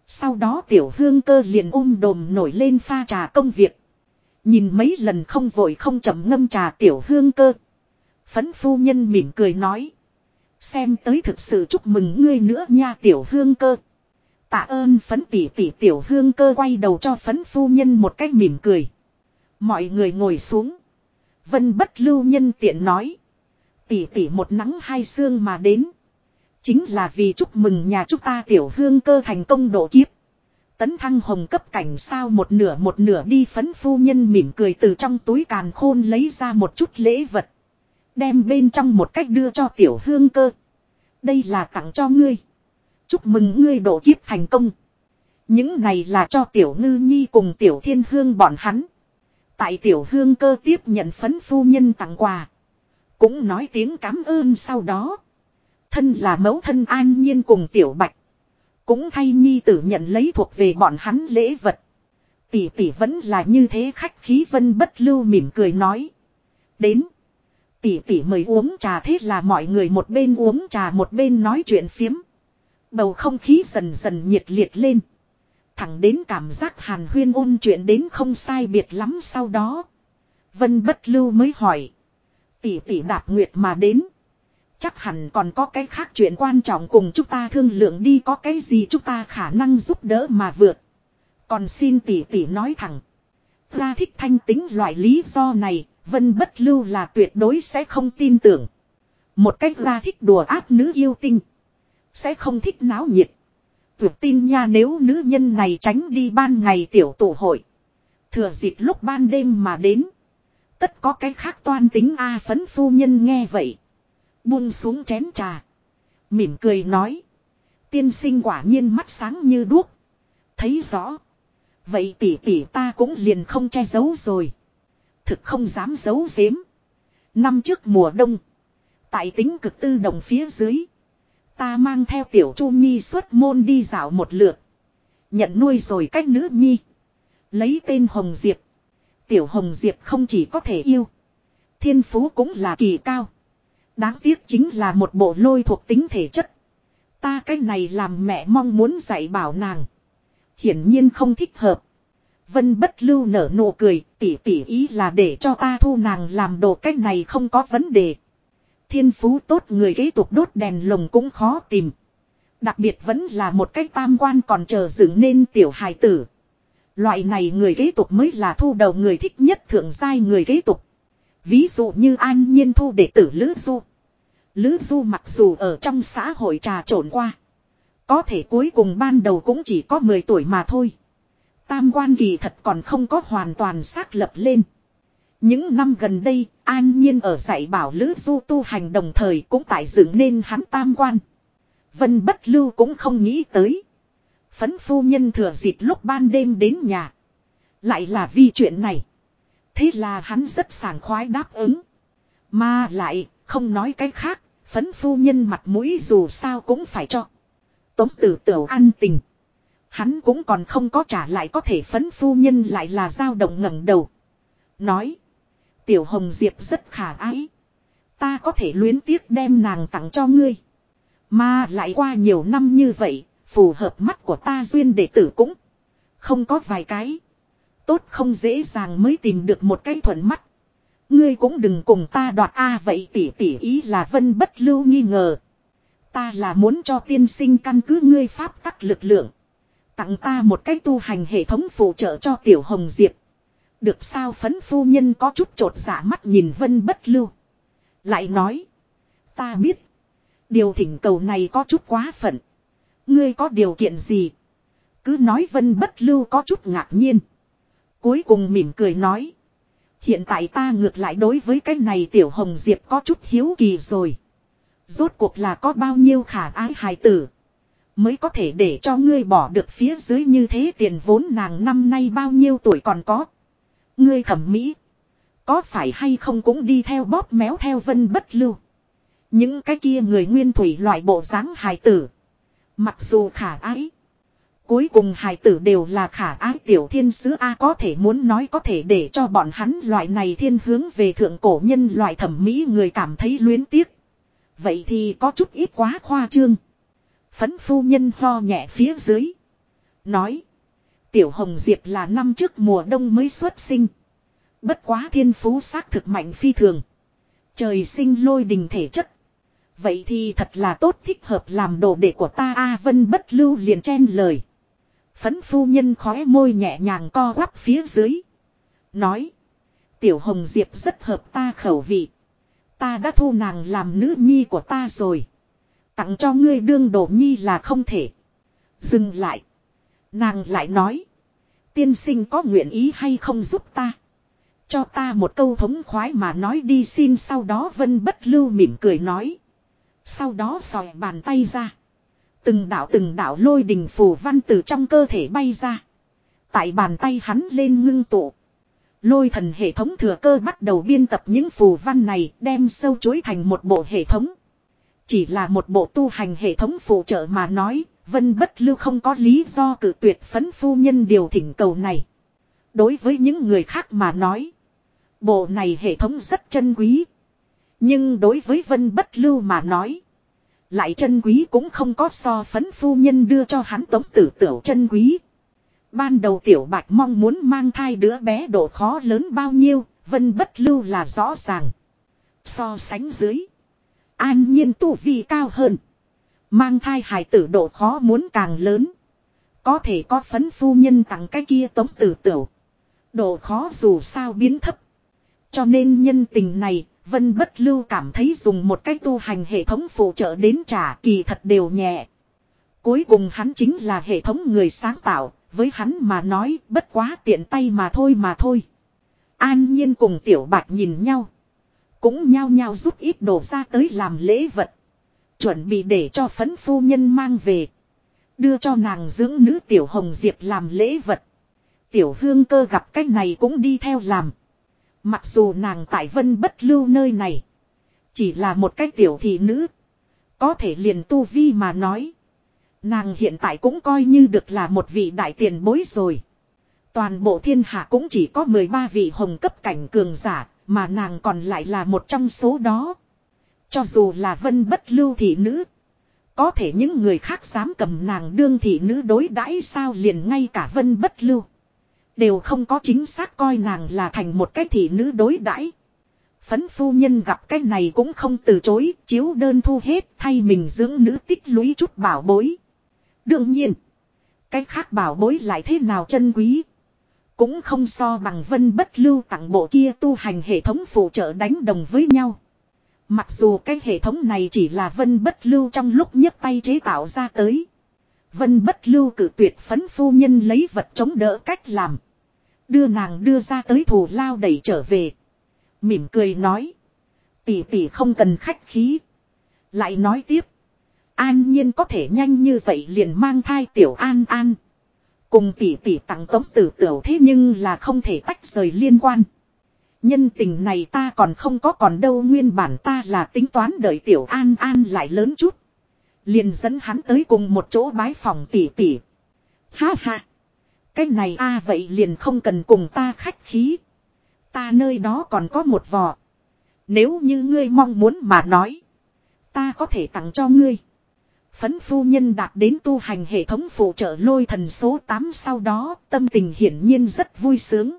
Sau đó tiểu hương cơ liền ôm đồm nổi lên pha trà công việc. Nhìn mấy lần không vội không chậm ngâm trà tiểu hương cơ. Phấn phu nhân mỉm cười nói. Xem tới thực sự chúc mừng ngươi nữa nha tiểu hương cơ. Tạ ơn phấn tỷ tỷ tiểu hương cơ quay đầu cho phấn phu nhân một cách mỉm cười. Mọi người ngồi xuống. Vân bất lưu nhân tiện nói. Tỷ tỷ một nắng hai sương mà đến. Chính là vì chúc mừng nhà chúng ta tiểu hương cơ thành công độ kiếp. Tấn thăng hồng cấp cảnh sao một nửa một nửa đi phấn phu nhân mỉm cười từ trong túi càn khôn lấy ra một chút lễ vật. Đem bên trong một cách đưa cho tiểu hương cơ. Đây là tặng cho ngươi. Chúc mừng ngươi độ kiếp thành công. Những này là cho tiểu ngư nhi cùng tiểu thiên hương bọn hắn. Tại tiểu hương cơ tiếp nhận phấn phu nhân tặng quà. Cũng nói tiếng cảm ơn sau đó. Thân là mẫu thân an nhiên cùng tiểu bạch. Cũng thay nhi tử nhận lấy thuộc về bọn hắn lễ vật. Tỷ tỷ vẫn là như thế khách khí vân bất lưu mỉm cười nói. Đến. Tỷ tỷ mời uống trà thế là mọi người một bên uống trà một bên nói chuyện phiếm. Bầu không khí dần dần nhiệt liệt lên. Thẳng đến cảm giác hàn huyên ôn chuyện đến không sai biệt lắm sau đó. Vân bất lưu mới hỏi. Tỷ tỷ đạp nguyệt mà đến. Chắc hẳn còn có cái khác chuyện quan trọng cùng chúng ta thương lượng đi có cái gì chúng ta khả năng giúp đỡ mà vượt. Còn xin tỷ tỷ nói thẳng. Ra thích thanh tính loại lý do này, Vân bất lưu là tuyệt đối sẽ không tin tưởng. Một cách ra thích đùa áp nữ yêu tinh. Sẽ không thích náo nhiệt. tuyệt tin nha nếu nữ nhân này tránh đi ban ngày tiểu tụ hội. Thừa dịp lúc ban đêm mà đến. Tất có cái khác toan tính A phấn phu nhân nghe vậy. Buông xuống chén trà. Mỉm cười nói. Tiên sinh quả nhiên mắt sáng như đuốc. Thấy rõ. Vậy tỷ tỷ ta cũng liền không che giấu rồi. Thực không dám giấu giếm. Năm trước mùa đông. Tại tính cực tư đồng phía dưới. Ta mang theo tiểu chu nhi xuất môn đi dạo một lượt. Nhận nuôi rồi cách nữ nhi. Lấy tên Hồng Diệp. Tiểu Hồng Diệp không chỉ có thể yêu. Thiên phú cũng là kỳ cao. Đáng tiếc chính là một bộ lôi thuộc tính thể chất. Ta cái này làm mẹ mong muốn dạy bảo nàng. Hiển nhiên không thích hợp. Vân bất lưu nở nụ cười, tỉ tỉ ý là để cho ta thu nàng làm đồ cách này không có vấn đề. Thiên phú tốt người kế tục đốt đèn lồng cũng khó tìm. Đặc biệt vẫn là một cách tam quan còn chờ dựng nên tiểu hài tử. Loại này người kế tục mới là thu đầu người thích nhất thượng giai người kế tục. Ví dụ như an nhiên thu đệ tử Lữ Du. Lữ Du mặc dù ở trong xã hội trà trộn qua. Có thể cuối cùng ban đầu cũng chỉ có 10 tuổi mà thôi. Tam quan kỳ thật còn không có hoàn toàn xác lập lên. Những năm gần đây, an nhiên ở dạy bảo Lữ Du tu hành đồng thời cũng tại dựng nên hắn tam quan. Vân bất lưu cũng không nghĩ tới. Phấn phu nhân thừa dịp lúc ban đêm đến nhà. Lại là vì chuyện này. Thế là hắn rất sảng khoái đáp ứng. Mà lại, không nói cái khác, phấn phu nhân mặt mũi dù sao cũng phải cho. Tống tử tiểu an tình. Hắn cũng còn không có trả lại có thể phấn phu nhân lại là dao động ngẩng đầu. Nói. Tiểu Hồng Diệp rất khả ái. Ta có thể luyến tiếc đem nàng tặng cho ngươi. Mà lại qua nhiều năm như vậy, phù hợp mắt của ta duyên đệ tử cũng không có vài cái. Tốt không dễ dàng mới tìm được một cái thuận mắt. Ngươi cũng đừng cùng ta đoạt A vậy tỷ tỷ ý là vân bất lưu nghi ngờ. Ta là muốn cho tiên sinh căn cứ ngươi pháp tắc lực lượng. Tặng ta một cái tu hành hệ thống phụ trợ cho tiểu hồng diệp. Được sao phấn phu nhân có chút trột giả mắt nhìn vân bất lưu. Lại nói. Ta biết. Điều thỉnh cầu này có chút quá phận. Ngươi có điều kiện gì? Cứ nói vân bất lưu có chút ngạc nhiên. Cuối cùng mỉm cười nói. Hiện tại ta ngược lại đối với cái này tiểu hồng diệp có chút hiếu kỳ rồi. Rốt cuộc là có bao nhiêu khả ái hài tử. Mới có thể để cho ngươi bỏ được phía dưới như thế tiền vốn nàng năm nay bao nhiêu tuổi còn có. Ngươi thẩm mỹ. Có phải hay không cũng đi theo bóp méo theo vân bất lưu. Những cái kia người nguyên thủy loại bộ dáng hài tử. Mặc dù khả ái. Cuối cùng hài tử đều là khả ái tiểu thiên sứ A có thể muốn nói có thể để cho bọn hắn loại này thiên hướng về thượng cổ nhân loại thẩm mỹ người cảm thấy luyến tiếc. Vậy thì có chút ít quá khoa trương. Phấn phu nhân ho nhẹ phía dưới. Nói. Tiểu Hồng Diệp là năm trước mùa đông mới xuất sinh. Bất quá thiên phú xác thực mạnh phi thường. Trời sinh lôi đình thể chất. Vậy thì thật là tốt thích hợp làm đồ đệ của ta A Vân bất lưu liền chen lời. Phấn phu nhân khóe môi nhẹ nhàng co quắp phía dưới. Nói. Tiểu Hồng Diệp rất hợp ta khẩu vị. Ta đã thu nàng làm nữ nhi của ta rồi. Tặng cho ngươi đương đổ nhi là không thể. Dừng lại. Nàng lại nói. Tiên sinh có nguyện ý hay không giúp ta. Cho ta một câu thống khoái mà nói đi xin sau đó vân bất lưu mỉm cười nói. Sau đó sòi bàn tay ra. Từng đạo từng đạo lôi đình phù văn từ trong cơ thể bay ra. Tại bàn tay hắn lên ngưng tụ. Lôi thần hệ thống thừa cơ bắt đầu biên tập những phù văn này đem sâu chuối thành một bộ hệ thống. Chỉ là một bộ tu hành hệ thống phụ trợ mà nói, Vân Bất Lưu không có lý do cử tuyệt phấn phu nhân điều thỉnh cầu này. Đối với những người khác mà nói, bộ này hệ thống rất chân quý. Nhưng đối với Vân Bất Lưu mà nói, lại chân quý cũng không có so phấn phu nhân đưa cho hắn tống tử tiểu chân quý. Ban đầu tiểu bạch mong muốn mang thai đứa bé độ khó lớn bao nhiêu, Vân Bất Lưu là rõ ràng. So sánh dưới. An nhiên tu vi cao hơn. Mang thai hài tử độ khó muốn càng lớn. Có thể có phấn phu nhân tặng cái kia tống tử tiểu. Độ khó dù sao biến thấp. Cho nên nhân tình này, Vân Bất Lưu cảm thấy dùng một cách tu hành hệ thống phụ trợ đến trả kỳ thật đều nhẹ. Cuối cùng hắn chính là hệ thống người sáng tạo, với hắn mà nói bất quá tiện tay mà thôi mà thôi. An nhiên cùng tiểu bạch nhìn nhau. Cũng nhao nhao rút ít đồ ra tới làm lễ vật. Chuẩn bị để cho phấn phu nhân mang về. Đưa cho nàng dưỡng nữ tiểu hồng diệp làm lễ vật. Tiểu hương cơ gặp cách này cũng đi theo làm. Mặc dù nàng tại vân bất lưu nơi này. Chỉ là một cái tiểu thị nữ. Có thể liền tu vi mà nói. Nàng hiện tại cũng coi như được là một vị đại tiền bối rồi. Toàn bộ thiên hạ cũng chỉ có 13 vị hồng cấp cảnh cường giả, mà nàng còn lại là một trong số đó. Cho dù là vân bất lưu thị nữ. Có thể những người khác dám cầm nàng đương thị nữ đối đãi sao liền ngay cả vân bất lưu. Đều không có chính xác coi nàng là thành một cái thị nữ đối đãi. Phấn phu nhân gặp cái này cũng không từ chối, chiếu đơn thu hết thay mình dưỡng nữ tích lũy chút bảo bối. Đương nhiên, cái khác bảo bối lại thế nào chân quý. Cũng không so bằng vân bất lưu tặng bộ kia tu hành hệ thống phụ trợ đánh đồng với nhau. Mặc dù cái hệ thống này chỉ là vân bất lưu trong lúc nhấc tay chế tạo ra tới. Vân bất lưu cử tuyệt phấn phu nhân lấy vật chống đỡ cách làm. Đưa nàng đưa ra tới thủ lao đẩy trở về. Mỉm cười nói. Tỷ tỷ không cần khách khí. Lại nói tiếp. An nhiên có thể nhanh như vậy liền mang thai tiểu an an. Cùng tỷ tỷ tặng tống tử tiểu thế nhưng là không thể tách rời liên quan. Nhân tình này ta còn không có còn đâu nguyên bản ta là tính toán đợi tiểu an an lại lớn chút. Liền dẫn hắn tới cùng một chỗ bái phòng tỷ tỷ. Ha ha. Cái này a à, vậy liền không cần cùng ta khách khí. Ta nơi đó còn có một vò. Nếu như ngươi mong muốn mà nói. Ta có thể tặng cho ngươi. Phấn phu nhân đạt đến tu hành hệ thống phụ trợ lôi thần số 8 sau đó, tâm tình hiển nhiên rất vui sướng.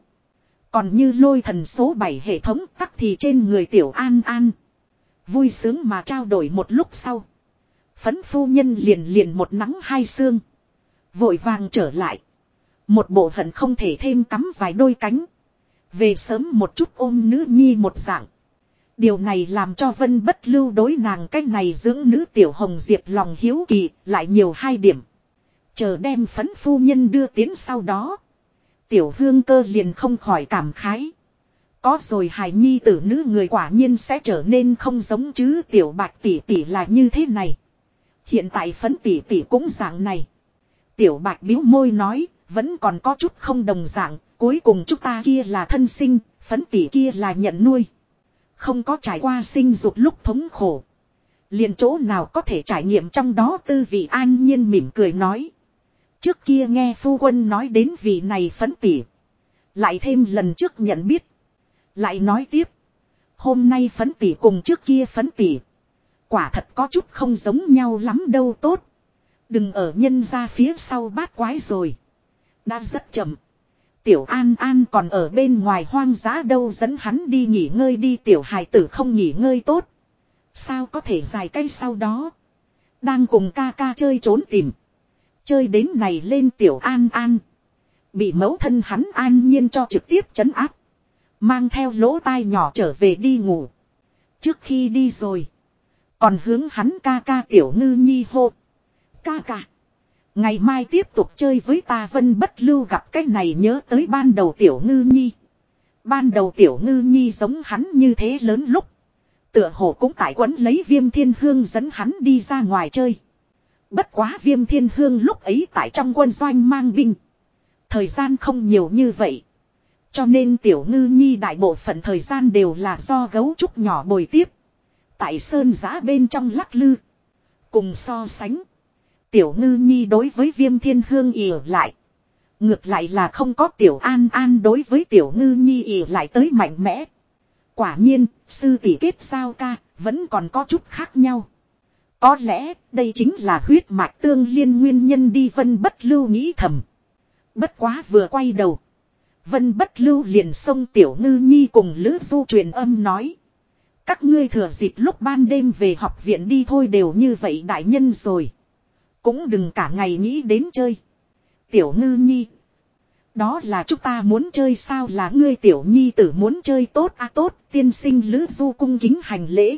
Còn như lôi thần số 7 hệ thống tắc thì trên người tiểu an an. Vui sướng mà trao đổi một lúc sau. Phấn phu nhân liền liền một nắng hai xương. Vội vàng trở lại. Một bộ hận không thể thêm cắm vài đôi cánh. Về sớm một chút ôm nữ nhi một dạng. Điều này làm cho Vân bất lưu đối nàng cách này dưỡng nữ tiểu hồng diệp lòng hiếu kỳ lại nhiều hai điểm. Chờ đem phấn phu nhân đưa tiến sau đó. Tiểu hương cơ liền không khỏi cảm khái. Có rồi hài nhi tử nữ người quả nhiên sẽ trở nên không giống chứ tiểu bạch tỷ tỷ là như thế này. Hiện tại phấn tỷ tỷ cũng dạng này. Tiểu bạch biếu môi nói, vẫn còn có chút không đồng dạng, cuối cùng chúng ta kia là thân sinh, phấn tỷ kia là nhận nuôi. Không có trải qua sinh dục lúc thống khổ. liền chỗ nào có thể trải nghiệm trong đó tư vị an nhiên mỉm cười nói. Trước kia nghe phu quân nói đến vị này phấn tỷ Lại thêm lần trước nhận biết. Lại nói tiếp. Hôm nay phấn tỷ cùng trước kia phấn tỷ Quả thật có chút không giống nhau lắm đâu tốt. Đừng ở nhân ra phía sau bát quái rồi. Đã rất chậm. Tiểu An An còn ở bên ngoài hoang dã đâu dẫn hắn đi nghỉ ngơi đi, tiểu hài tử không nghỉ ngơi tốt. Sao có thể dài cây sau đó. Đang cùng ca ca chơi trốn tìm. Chơi đến này lên tiểu An An. Bị mẫu thân hắn an nhiên cho trực tiếp chấn áp. Mang theo lỗ tai nhỏ trở về đi ngủ. Trước khi đi rồi. Còn hướng hắn ca ca tiểu ngư nhi hô. Ca ca. Ngày mai tiếp tục chơi với ta vân bất lưu gặp cái này nhớ tới ban đầu tiểu ngư nhi. Ban đầu tiểu ngư nhi giống hắn như thế lớn lúc. Tựa hồ cũng tại quấn lấy viêm thiên hương dẫn hắn đi ra ngoài chơi. Bất quá viêm thiên hương lúc ấy tại trong quân doanh mang binh. Thời gian không nhiều như vậy. Cho nên tiểu ngư nhi đại bộ phận thời gian đều là do gấu trúc nhỏ bồi tiếp. Tại sơn giã bên trong lắc lư. Cùng so sánh. Tiểu ngư nhi đối với viêm thiên hương ỉ lại. Ngược lại là không có tiểu an an đối với tiểu ngư nhi ỉ lại tới mạnh mẽ. Quả nhiên, sư tỷ kết sao ca, vẫn còn có chút khác nhau. Có lẽ, đây chính là huyết mạch tương liên nguyên nhân đi vân bất lưu nghĩ thầm. Bất quá vừa quay đầu. Vân bất lưu liền xông tiểu ngư nhi cùng lữ du truyền âm nói. Các ngươi thừa dịp lúc ban đêm về học viện đi thôi đều như vậy đại nhân rồi. Cũng đừng cả ngày nghĩ đến chơi. Tiểu ngư nhi. Đó là chúng ta muốn chơi sao là ngươi tiểu nhi tử muốn chơi tốt à tốt, tiên sinh lữ du cung kính hành lễ.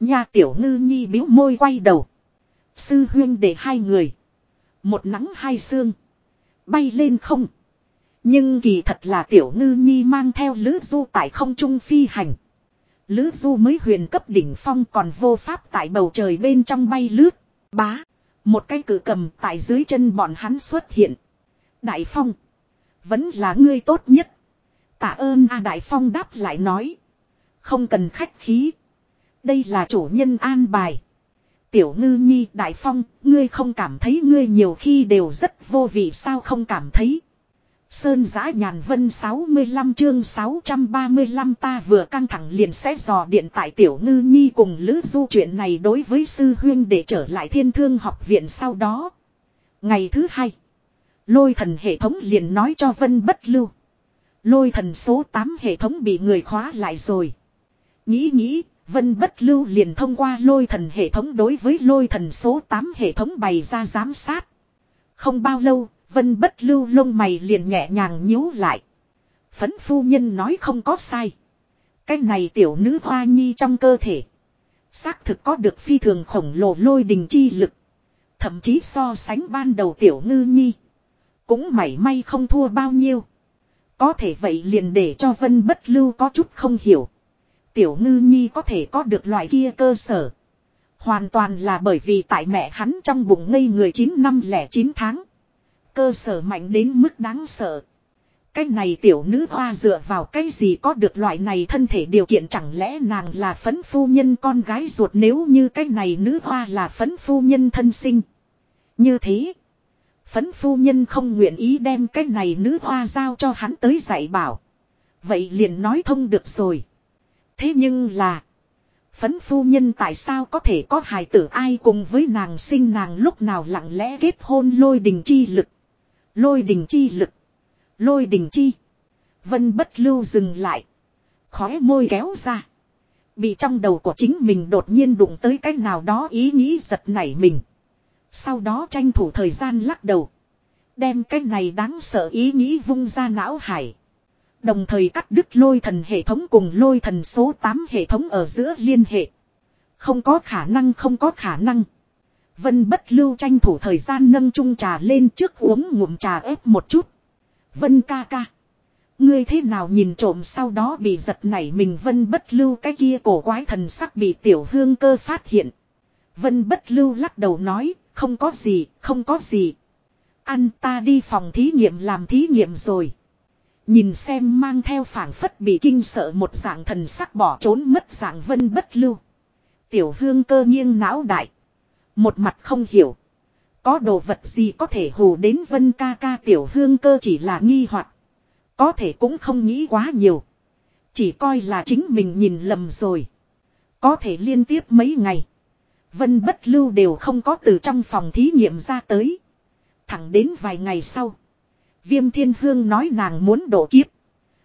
Nhà tiểu ngư nhi biếu môi quay đầu. Sư huyên để hai người. Một nắng hai xương. Bay lên không. Nhưng kỳ thật là tiểu ngư nhi mang theo lữ du tại không trung phi hành. Lữ du mới huyền cấp đỉnh phong còn vô pháp tại bầu trời bên trong bay lướt. Bá. Một cái cử cầm tại dưới chân bọn hắn xuất hiện. Đại phong. Vẫn là ngươi tốt nhất. Tạ ơn A Đại Phong đáp lại nói. Không cần khách khí. Đây là chủ nhân an bài. Tiểu ngư nhi Đại Phong, ngươi không cảm thấy ngươi nhiều khi đều rất vô vị sao không cảm thấy. Sơn giã nhàn vân 65 chương 635 ta vừa căng thẳng liền sẽ dò điện tại tiểu ngư nhi cùng lữ du chuyện này đối với sư huyên để trở lại thiên thương học viện sau đó. Ngày thứ hai, lôi thần hệ thống liền nói cho vân bất lưu. Lôi thần số 8 hệ thống bị người khóa lại rồi. Nghĩ nghĩ, vân bất lưu liền thông qua lôi thần hệ thống đối với lôi thần số 8 hệ thống bày ra giám sát. Không bao lâu, Vân bất lưu lông mày liền nhẹ nhàng nhíu lại. Phấn phu nhân nói không có sai. Cái này tiểu nữ hoa nhi trong cơ thể. Xác thực có được phi thường khổng lồ lôi đình chi lực. Thậm chí so sánh ban đầu tiểu ngư nhi. Cũng mảy may không thua bao nhiêu. Có thể vậy liền để cho vân bất lưu có chút không hiểu. Tiểu ngư nhi có thể có được loại kia cơ sở. Hoàn toàn là bởi vì tại mẹ hắn trong bụng ngây người 9 năm lẻ 9 tháng. Cơ sở mạnh đến mức đáng sợ. Cái này tiểu nữ hoa dựa vào cái gì có được loại này thân thể điều kiện chẳng lẽ nàng là phấn phu nhân con gái ruột nếu như cái này nữ hoa là phấn phu nhân thân sinh. Như thế. Phấn phu nhân không nguyện ý đem cái này nữ hoa giao cho hắn tới dạy bảo. Vậy liền nói thông được rồi. Thế nhưng là. Phấn phu nhân tại sao có thể có hài tử ai cùng với nàng sinh nàng lúc nào lặng lẽ kết hôn lôi đình chi lực. Lôi đình chi lực. Lôi đình chi. Vân bất lưu dừng lại. Khóe môi kéo ra. Bị trong đầu của chính mình đột nhiên đụng tới cái nào đó ý nghĩ giật nảy mình. Sau đó tranh thủ thời gian lắc đầu. Đem cái này đáng sợ ý nghĩ vung ra não hải. Đồng thời cắt đứt lôi thần hệ thống cùng lôi thần số 8 hệ thống ở giữa liên hệ. Không có khả năng, không có khả năng. Vân bất lưu tranh thủ thời gian nâng chung trà lên trước uống ngụm trà ép một chút. Vân ca ca. Ngươi thế nào nhìn trộm sau đó bị giật nảy mình vân bất lưu cái kia cổ quái thần sắc bị tiểu hương cơ phát hiện. Vân bất lưu lắc đầu nói, không có gì, không có gì. Ăn ta đi phòng thí nghiệm làm thí nghiệm rồi. Nhìn xem mang theo phảng phất bị kinh sợ một dạng thần sắc bỏ trốn mất dạng vân bất lưu. Tiểu hương cơ nghiêng não đại. Một mặt không hiểu. Có đồ vật gì có thể hù đến vân ca ca tiểu hương cơ chỉ là nghi hoặc Có thể cũng không nghĩ quá nhiều. Chỉ coi là chính mình nhìn lầm rồi. Có thể liên tiếp mấy ngày. Vân bất lưu đều không có từ trong phòng thí nghiệm ra tới. Thẳng đến vài ngày sau. Viêm thiên hương nói nàng muốn độ kiếp.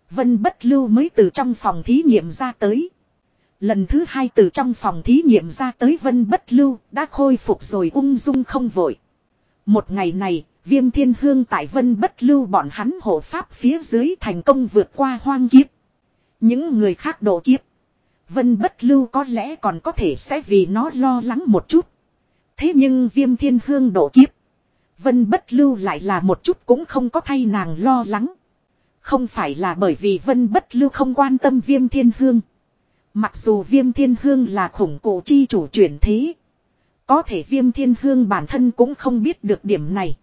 Vân bất lưu mới từ trong phòng thí nghiệm ra tới. Lần thứ hai từ trong phòng thí nghiệm ra tới vân bất lưu đã khôi phục rồi ung dung không vội. Một ngày này, viêm thiên hương tại vân bất lưu bọn hắn hộ pháp phía dưới thành công vượt qua hoang kiếp. Những người khác độ kiếp. Vân bất lưu có lẽ còn có thể sẽ vì nó lo lắng một chút. Thế nhưng viêm thiên hương độ kiếp. Vân bất lưu lại là một chút cũng không có thay nàng lo lắng. Không phải là bởi vì vân bất lưu không quan tâm viêm thiên hương. Mặc dù viêm thiên hương là khủng cổ chi chủ chuyển thế. Có thể viêm thiên hương bản thân cũng không biết được điểm này.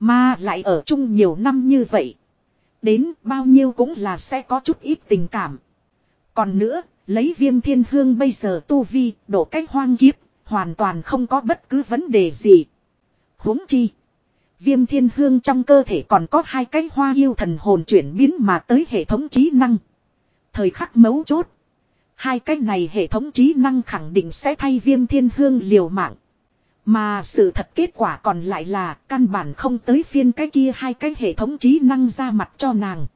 Mà lại ở chung nhiều năm như vậy. Đến bao nhiêu cũng là sẽ có chút ít tình cảm. Còn nữa, lấy viêm thiên hương bây giờ tu vi, độ cách hoang kiếp, hoàn toàn không có bất cứ vấn đề gì. huống chi. Viêm thiên hương trong cơ thể còn có hai cái hoa yêu thần hồn chuyển biến mà tới hệ thống trí năng. Thời khắc mấu chốt. Hai cái này hệ thống trí năng khẳng định sẽ thay viêm thiên hương liều mạng. Mà sự thật kết quả còn lại là căn bản không tới phiên cái kia hai cái hệ thống trí năng ra mặt cho nàng.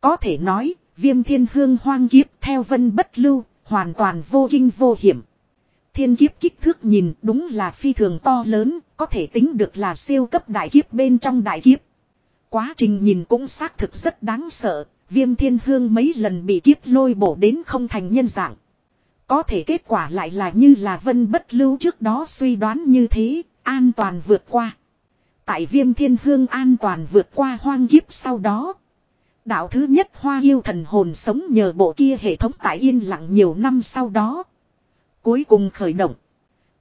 Có thể nói, viêm thiên hương hoang kiếp theo vân bất lưu, hoàn toàn vô kinh vô hiểm. Thiên kiếp kích thước nhìn đúng là phi thường to lớn, có thể tính được là siêu cấp đại kiếp bên trong đại kiếp. Quá trình nhìn cũng xác thực rất đáng sợ, viêm thiên hương mấy lần bị kiếp lôi bổ đến không thành nhân dạng. Có thể kết quả lại là như là vân bất lưu trước đó suy đoán như thế, an toàn vượt qua. Tại viêm thiên hương an toàn vượt qua hoang kiếp sau đó. Đạo thứ nhất hoa yêu thần hồn sống nhờ bộ kia hệ thống tại yên lặng nhiều năm sau đó. Cuối cùng khởi động.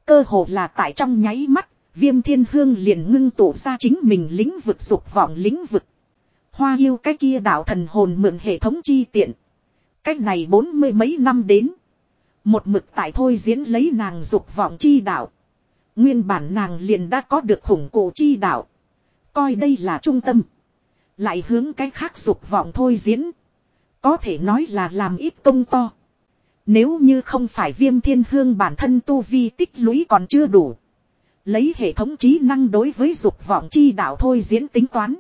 Cơ hồ là tại trong nháy mắt, viêm thiên hương liền ngưng tụ ra chính mình lĩnh vực dục vọng lĩnh vực. Hoa yêu cái kia đạo thần hồn mượn hệ thống chi tiện. Cách này bốn mươi mấy năm đến. Một mực tại thôi diễn lấy nàng dục vọng chi đạo. Nguyên bản nàng liền đã có được khủng cổ chi đạo. Coi đây là trung tâm. Lại hướng cái khác dục vọng thôi diễn. Có thể nói là làm ít công to. Nếu như không phải viêm thiên hương bản thân tu vi tích lũy còn chưa đủ. Lấy hệ thống trí năng đối với dục vọng chi đạo thôi diễn tính toán.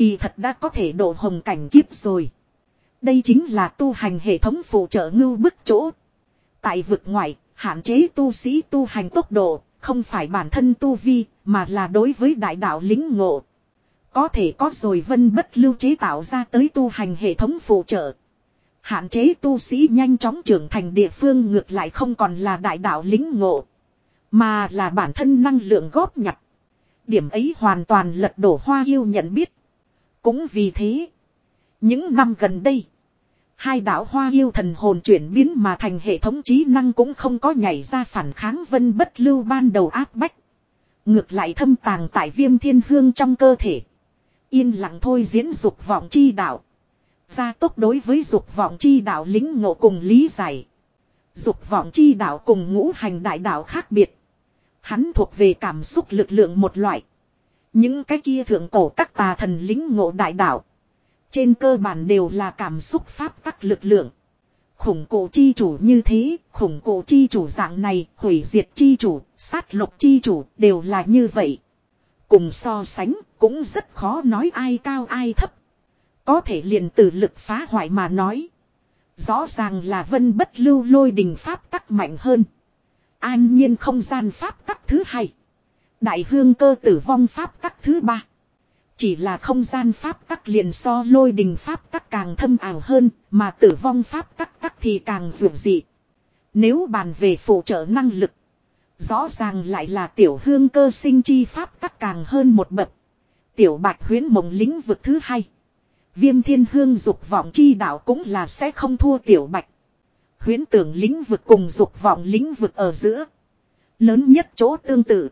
Kỳ thật đã có thể độ hồng cảnh kiếp rồi. Đây chính là tu hành hệ thống phụ trợ ngưu bức chỗ. Tại vực ngoại, hạn chế tu sĩ tu hành tốc độ, không phải bản thân tu vi, mà là đối với đại đạo lính ngộ. Có thể có rồi vân bất lưu chế tạo ra tới tu hành hệ thống phụ trợ. Hạn chế tu sĩ nhanh chóng trưởng thành địa phương ngược lại không còn là đại đạo lính ngộ. Mà là bản thân năng lượng góp nhặt. Điểm ấy hoàn toàn lật đổ hoa yêu nhận biết. Cũng vì thế. Những năm gần đây. Hai đạo hoa yêu thần hồn chuyển biến mà thành hệ thống trí năng cũng không có nhảy ra phản kháng vân bất lưu ban đầu áp bách. Ngược lại thâm tàng tại viêm thiên hương trong cơ thể. Yên lặng thôi diễn dục vọng chi đạo. Gia tốc đối với dục vọng chi đạo lính ngộ cùng lý giải. Dục vọng chi đạo cùng ngũ hành đại đạo khác biệt. Hắn thuộc về cảm xúc lực lượng một loại. Những cái kia thượng cổ các tà thần lính ngộ đại đạo. Trên cơ bản đều là cảm xúc pháp tắc lực lượng. Khủng cổ chi chủ như thế, khủng cổ chi chủ dạng này, hủy diệt chi chủ, sát lục chi chủ, đều là như vậy. Cùng so sánh, cũng rất khó nói ai cao ai thấp. Có thể liền từ lực phá hoại mà nói. Rõ ràng là vân bất lưu lôi đình pháp tắc mạnh hơn. An nhiên không gian pháp tắc thứ hai. Đại hương cơ tử vong pháp tắc thứ ba. Chỉ là không gian pháp tắc liền so lôi đình pháp tắc càng thâm ảo hơn, mà tử vong pháp tắc tắc thì càng dường dị. Nếu bàn về phụ trợ năng lực, rõ ràng lại là tiểu hương cơ sinh chi pháp tắc càng hơn một bậc. Tiểu bạch huyến mộng lĩnh vực thứ hai. Viêm thiên hương dục vọng chi đạo cũng là sẽ không thua tiểu bạch. Huyến tưởng lĩnh vực cùng dục vọng lĩnh vực ở giữa. Lớn nhất chỗ tương tự.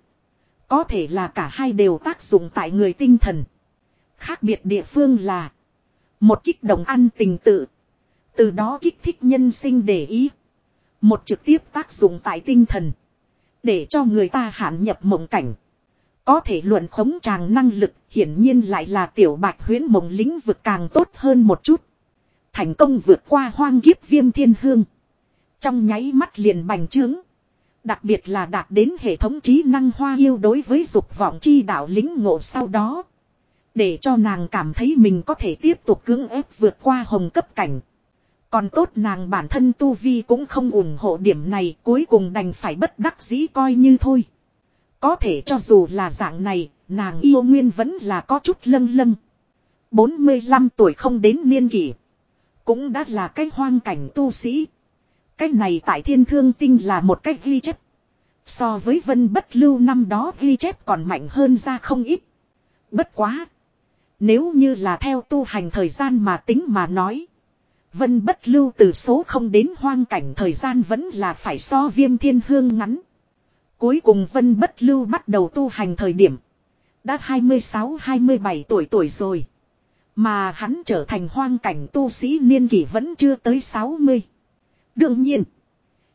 Có thể là cả hai đều tác dụng tại người tinh thần. Khác biệt địa phương là. Một kích động ăn tình tự. Từ đó kích thích nhân sinh để ý. Một trực tiếp tác dụng tại tinh thần. Để cho người ta hạn nhập mộng cảnh. Có thể luận khống tràng năng lực, hiển nhiên lại là tiểu bạch huyến mộng lĩnh vực càng tốt hơn một chút. Thành công vượt qua hoang kiếp viêm thiên hương. Trong nháy mắt liền bành trướng. Đặc biệt là đạt đến hệ thống trí năng hoa yêu đối với dục vọng chi đạo lính ngộ sau đó. Để cho nàng cảm thấy mình có thể tiếp tục cưỡng ép vượt qua hồng cấp cảnh. Còn tốt nàng bản thân Tu Vi cũng không ủng hộ điểm này cuối cùng đành phải bất đắc dĩ coi như thôi. Có thể cho dù là dạng này, nàng yêu nguyên vẫn là có chút lâng lâng. 45 tuổi không đến niên kỷ. Cũng đã là cái hoang cảnh tu sĩ. Cái này tại thiên thương tinh là một cách ghi chép. So với vân bất lưu năm đó ghi chép còn mạnh hơn ra không ít. Bất quá. Nếu như là theo tu hành thời gian mà tính mà nói. Vân bất lưu từ số không đến hoang cảnh thời gian vẫn là phải so viêm thiên hương ngắn. Cuối cùng vân bất lưu bắt đầu tu hành thời điểm. Đã 26-27 tuổi tuổi rồi. Mà hắn trở thành hoang cảnh tu sĩ niên kỷ vẫn chưa tới 60. Đương nhiên.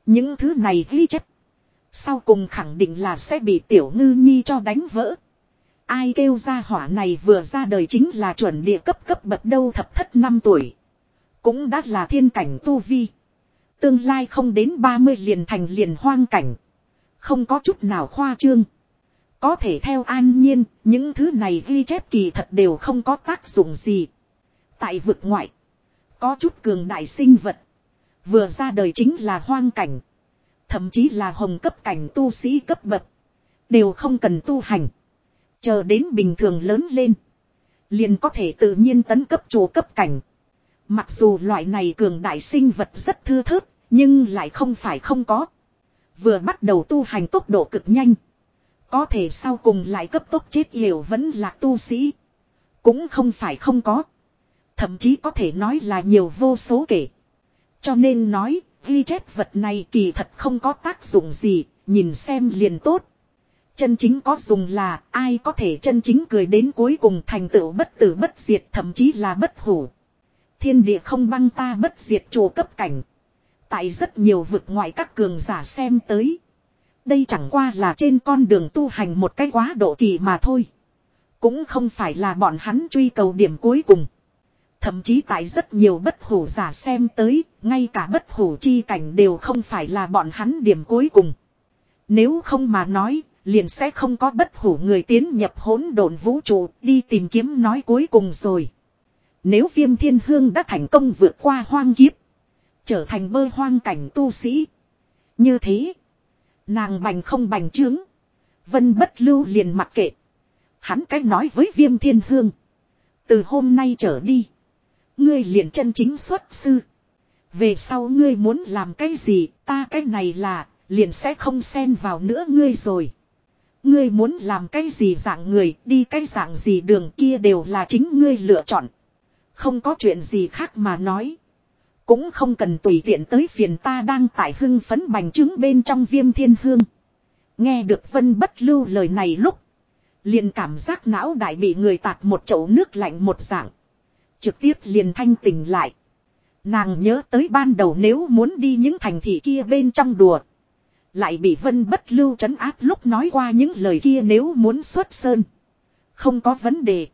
Những thứ này ghi chép. Sau cùng khẳng định là sẽ bị tiểu ngư nhi cho đánh vỡ. Ai kêu ra hỏa này vừa ra đời chính là chuẩn địa cấp cấp bậc đâu thập thất năm tuổi. Cũng đã là thiên cảnh tu vi. Tương lai không đến 30 liền thành liền hoang cảnh. Không có chút nào khoa trương. Có thể theo an nhiên, những thứ này ghi chép kỳ thật đều không có tác dụng gì. Tại vực ngoại, có chút cường đại sinh vật. Vừa ra đời chính là hoang cảnh. Thậm chí là hồng cấp cảnh tu sĩ cấp bậc. Đều không cần tu hành. Chờ đến bình thường lớn lên. Liền có thể tự nhiên tấn cấp chủ cấp cảnh. Mặc dù loại này cường đại sinh vật rất thưa thớt, nhưng lại không phải không có. Vừa bắt đầu tu hành tốc độ cực nhanh. Có thể sau cùng lại cấp tốc chết hiểu vẫn là tu sĩ. Cũng không phải không có. Thậm chí có thể nói là nhiều vô số kể. Cho nên nói, ghi chép vật này kỳ thật không có tác dụng gì, nhìn xem liền tốt. Chân chính có dùng là ai có thể chân chính cười đến cuối cùng thành tựu bất tử bất diệt thậm chí là bất hủ. Thiên địa không băng ta bất diệt chùa cấp cảnh. Tại rất nhiều vực ngoại các cường giả xem tới. Đây chẳng qua là trên con đường tu hành một cái quá độ kỳ mà thôi. Cũng không phải là bọn hắn truy cầu điểm cuối cùng. Thậm chí tại rất nhiều bất hủ giả xem tới, ngay cả bất hủ chi cảnh đều không phải là bọn hắn điểm cuối cùng. Nếu không mà nói, liền sẽ không có bất hủ người tiến nhập hỗn độn vũ trụ đi tìm kiếm nói cuối cùng rồi. Nếu viêm thiên hương đã thành công vượt qua hoang kiếp, trở thành bơ hoang cảnh tu sĩ. Như thế, nàng bành không bành trướng, vân bất lưu liền mặc kệ. Hắn cách nói với viêm thiên hương. Từ hôm nay trở đi, ngươi liền chân chính xuất sư. Về sau ngươi muốn làm cái gì, ta cái này là, liền sẽ không xen vào nữa ngươi rồi. Ngươi muốn làm cái gì dạng người, đi cái dạng gì đường kia đều là chính ngươi lựa chọn. Không có chuyện gì khác mà nói. Cũng không cần tùy tiện tới phiền ta đang tại hưng phấn bành trứng bên trong viêm thiên hương. Nghe được vân bất lưu lời này lúc. Liền cảm giác não đại bị người tạt một chậu nước lạnh một dạng. Trực tiếp liền thanh tỉnh lại. Nàng nhớ tới ban đầu nếu muốn đi những thành thị kia bên trong đùa. Lại bị vân bất lưu trấn áp lúc nói qua những lời kia nếu muốn xuất sơn. Không có vấn đề.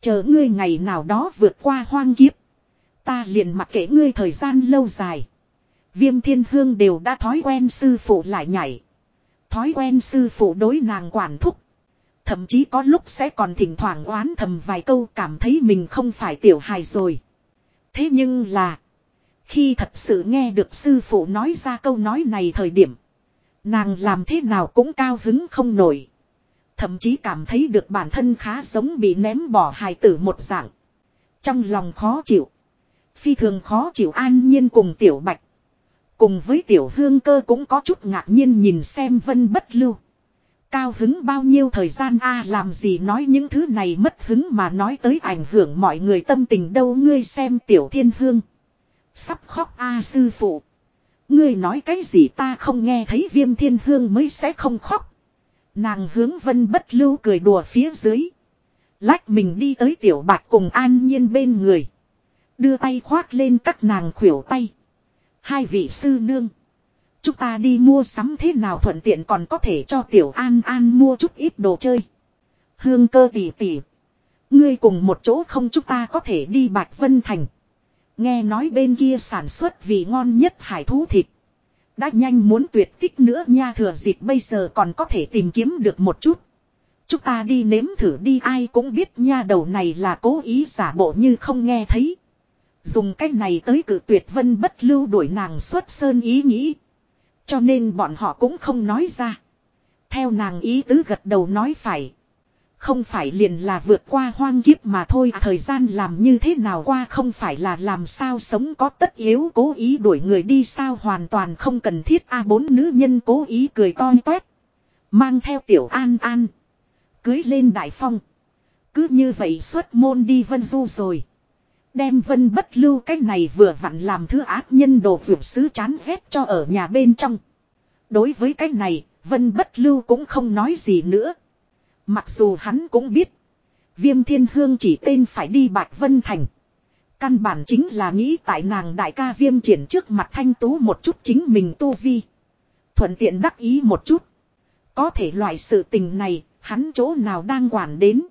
Chờ ngươi ngày nào đó vượt qua hoang kiếp. Ta liền mặc kệ ngươi thời gian lâu dài. Viêm thiên hương đều đã thói quen sư phụ lại nhảy. Thói quen sư phụ đối nàng quản thúc. Thậm chí có lúc sẽ còn thỉnh thoảng oán thầm vài câu cảm thấy mình không phải tiểu hài rồi. Thế nhưng là. Khi thật sự nghe được sư phụ nói ra câu nói này thời điểm. Nàng làm thế nào cũng cao hứng không nổi. Thậm chí cảm thấy được bản thân khá giống bị ném bỏ hài tử một dạng. Trong lòng khó chịu. Phi thường khó chịu an nhiên cùng tiểu bạch. Cùng với tiểu hương cơ cũng có chút ngạc nhiên nhìn xem vân bất lưu. Cao hứng bao nhiêu thời gian a à, làm gì nói những thứ này mất hứng mà nói tới ảnh hưởng mọi người tâm tình đâu ngươi xem tiểu thiên hương. Sắp khóc a à, sư phụ. Ngươi nói cái gì ta không nghe thấy viêm thiên hương mới sẽ không khóc. Nàng hướng vân bất lưu cười đùa phía dưới. Lách mình đi tới tiểu bạc cùng an nhiên bên người. Đưa tay khoát lên các nàng khuỷu tay. Hai vị sư nương. Chúng ta đi mua sắm thế nào thuận tiện còn có thể cho tiểu an an mua chút ít đồ chơi. Hương cơ tỉ tỉ. Ngươi cùng một chỗ không chúng ta có thể đi Bạch Vân Thành. Nghe nói bên kia sản xuất vì ngon nhất hải thú thịt. Đã nhanh muốn tuyệt tích nữa nha, thừa dịp bây giờ còn có thể tìm kiếm được một chút. Chúng ta đi nếm thử đi, ai cũng biết nha, đầu này là cố ý giả bộ như không nghe thấy. Dùng cách này tới cử tuyệt vân bất lưu đuổi nàng xuất sơn ý nghĩ. Cho nên bọn họ cũng không nói ra. Theo nàng ý tứ gật đầu nói phải. Không phải liền là vượt qua hoang kiếp mà thôi à, thời gian làm như thế nào qua không phải là làm sao sống có tất yếu cố ý đuổi người đi sao hoàn toàn không cần thiết a, bốn nữ nhân cố ý cười to toét. Mang theo tiểu an an. Cưới lên đại phong. Cứ như vậy xuất môn đi vân du rồi. Đem vân bất lưu cái này vừa vặn làm thứ ác nhân đồ vượt sứ chán ghét cho ở nhà bên trong. Đối với cái này, vân bất lưu cũng không nói gì nữa. Mặc dù hắn cũng biết. Viêm thiên hương chỉ tên phải đi Bạch Vân Thành. Căn bản chính là nghĩ tại nàng đại ca viêm triển trước mặt thanh tú một chút chính mình tu vi. Thuận tiện đắc ý một chút. Có thể loại sự tình này, hắn chỗ nào đang quản đến.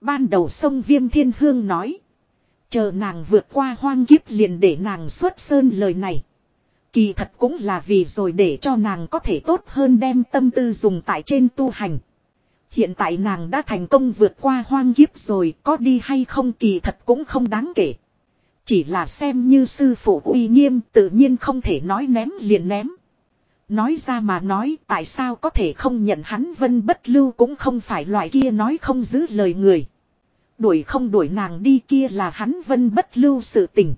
Ban đầu sông viêm thiên hương nói. Chờ nàng vượt qua hoang kiếp liền để nàng xuất sơn lời này. Kỳ thật cũng là vì rồi để cho nàng có thể tốt hơn đem tâm tư dùng tại trên tu hành. Hiện tại nàng đã thành công vượt qua hoang kiếp rồi, có đi hay không kỳ thật cũng không đáng kể. Chỉ là xem như sư phụ uy nghiêm, tự nhiên không thể nói ném liền ném. Nói ra mà nói, tại sao có thể không nhận hắn vân bất lưu cũng không phải loại kia nói không giữ lời người. Đuổi không đuổi nàng đi kia là hắn vân bất lưu sự tình.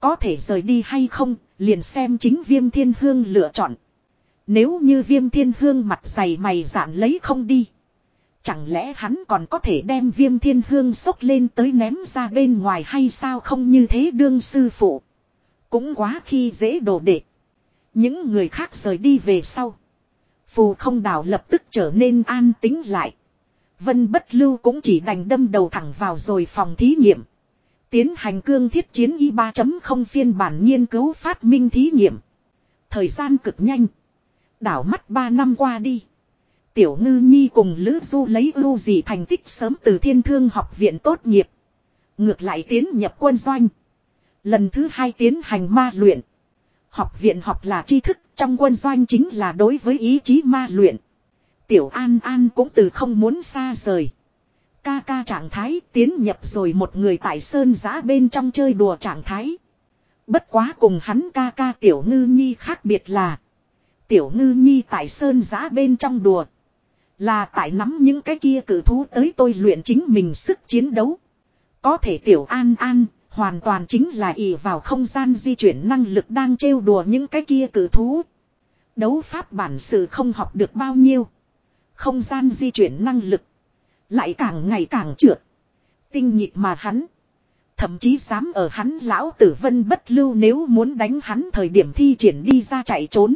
Có thể rời đi hay không, liền xem chính viêm thiên hương lựa chọn. Nếu như viêm thiên hương mặt dày mày dạn lấy không đi. Chẳng lẽ hắn còn có thể đem viêm thiên hương sốc lên tới ném ra bên ngoài hay sao không như thế đương sư phụ. Cũng quá khi dễ đồ đệ. Những người khác rời đi về sau. Phù không đảo lập tức trở nên an tính lại. Vân bất lưu cũng chỉ đành đâm đầu thẳng vào rồi phòng thí nghiệm. Tiến hành cương thiết chiến y 3.0 phiên bản nghiên cứu phát minh thí nghiệm. Thời gian cực nhanh. Đảo mắt 3 năm qua đi. Tiểu ngư nhi cùng Lữ Du lấy ưu gì thành tích sớm từ thiên thương học viện tốt nghiệp. Ngược lại tiến nhập quân doanh. Lần thứ hai tiến hành ma luyện. Học viện học là tri thức, trong quân doanh chính là đối với ý chí ma luyện. Tiểu An An cũng từ không muốn xa rời. Ca ca trạng thái tiến nhập rồi một người tại sơn giá bên trong chơi đùa trạng thái. Bất quá cùng hắn ca ca Tiểu Ngư Nhi khác biệt là. Tiểu Ngư Nhi tại sơn giá bên trong đùa. Là tại nắm những cái kia cử thú tới tôi luyện chính mình sức chiến đấu. Có thể Tiểu An An hoàn toàn chính là ỷ vào không gian di chuyển năng lực đang trêu đùa những cái kia cử thú. Đấu pháp bản sự không học được bao nhiêu. Không gian di chuyển năng lực. Lại càng ngày càng trượt. Tinh nhịp mà hắn. Thậm chí dám ở hắn lão tử vân bất lưu nếu muốn đánh hắn thời điểm thi triển đi ra chạy trốn.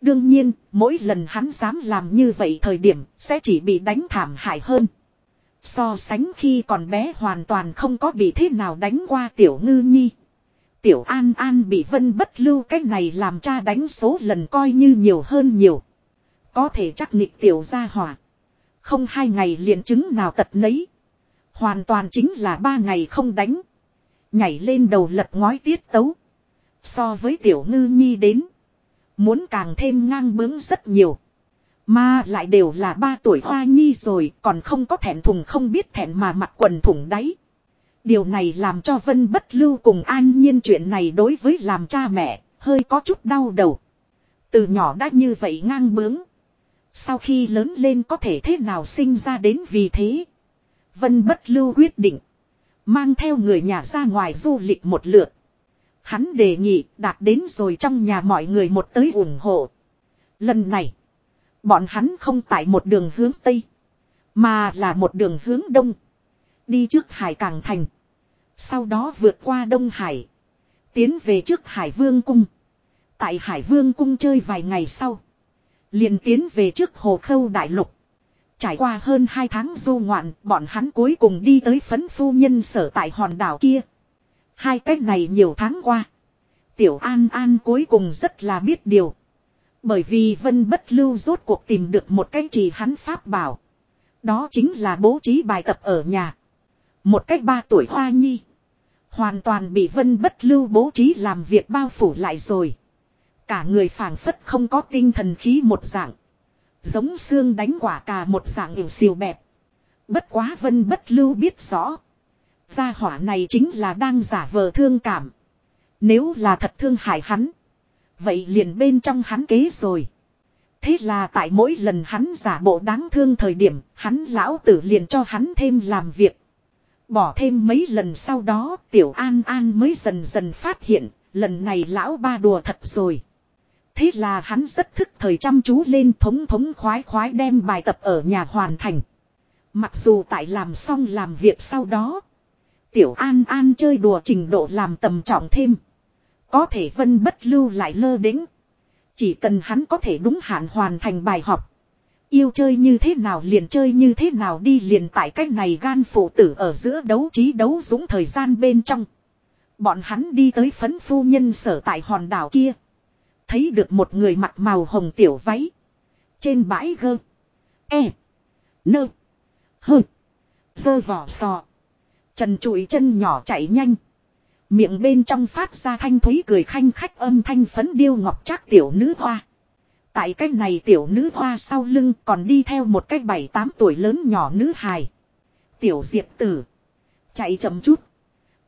Đương nhiên, mỗi lần hắn dám làm như vậy thời điểm sẽ chỉ bị đánh thảm hại hơn. So sánh khi còn bé hoàn toàn không có bị thế nào đánh qua tiểu ngư nhi. Tiểu An An bị vân bất lưu cách này làm cha đánh số lần coi như nhiều hơn nhiều. Có thể chắc nịch tiểu gia hỏa. Không hai ngày liền chứng nào tật nấy. Hoàn toàn chính là ba ngày không đánh. Nhảy lên đầu lật ngói tiết tấu. So với tiểu ngư nhi đến. Muốn càng thêm ngang bướng rất nhiều. Mà lại đều là ba tuổi hoa nhi rồi, còn không có thẹn thùng không biết thẹn mà mặc quần thủng đáy. Điều này làm cho Vân bất lưu cùng an nhiên chuyện này đối với làm cha mẹ, hơi có chút đau đầu. Từ nhỏ đã như vậy ngang bướng. Sau khi lớn lên có thể thế nào sinh ra đến vì thế. Vân bất lưu quyết định. Mang theo người nhà ra ngoài du lịch một lượt. Hắn đề nghị đạt đến rồi trong nhà mọi người một tới ủng hộ. Lần này. Bọn hắn không tại một đường hướng Tây. Mà là một đường hướng Đông. Đi trước Hải Càng Thành. Sau đó vượt qua Đông Hải. Tiến về trước Hải Vương Cung. Tại Hải Vương Cung chơi vài ngày sau liền tiến về trước Hồ Khâu Đại Lục. Trải qua hơn 2 tháng du ngoạn, bọn hắn cuối cùng đi tới phấn phu nhân sở tại hòn đảo kia. Hai cách này nhiều tháng qua. Tiểu An An cuối cùng rất là biết điều. Bởi vì Vân Bất Lưu rốt cuộc tìm được một cái trì hắn pháp bảo. Đó chính là bố trí bài tập ở nhà. Một cách ba tuổi hoa nhi. Hoàn toàn bị Vân Bất Lưu bố trí làm việc bao phủ lại rồi. Cả người phảng phất không có tinh thần khí một dạng. Giống xương đánh quả cà một dạng hiểu siêu bẹp. Bất quá Vân Bất Lưu biết rõ. Gia hỏa này chính là đang giả vờ thương cảm. Nếu là thật thương hại hắn. Vậy liền bên trong hắn kế rồi. Thế là tại mỗi lần hắn giả bộ đáng thương thời điểm, hắn lão tử liền cho hắn thêm làm việc. Bỏ thêm mấy lần sau đó, tiểu an an mới dần dần phát hiện, lần này lão ba đùa thật rồi. Thế là hắn rất thức thời chăm chú lên thống thống khoái khoái đem bài tập ở nhà hoàn thành. Mặc dù tại làm xong làm việc sau đó, tiểu an an chơi đùa trình độ làm tầm trọng thêm. Có thể vân bất lưu lại lơ đĩnh. Chỉ cần hắn có thể đúng hạn hoàn thành bài học. Yêu chơi như thế nào liền chơi như thế nào đi liền tại cách này gan phụ tử ở giữa đấu trí đấu dũng thời gian bên trong. Bọn hắn đi tới phấn phu nhân sở tại hòn đảo kia. Thấy được một người mặc màu hồng tiểu váy. Trên bãi gơ. E. Nơ. Hơ. Dơ vỏ sò. Trần trụi chân nhỏ chạy nhanh. Miệng bên trong phát ra thanh thúy cười khanh khách âm thanh phấn điêu ngọc trác tiểu nữ hoa. Tại cái này tiểu nữ hoa sau lưng còn đi theo một cái bảy tám tuổi lớn nhỏ nữ hài. Tiểu diệp tử. Chạy chậm chút.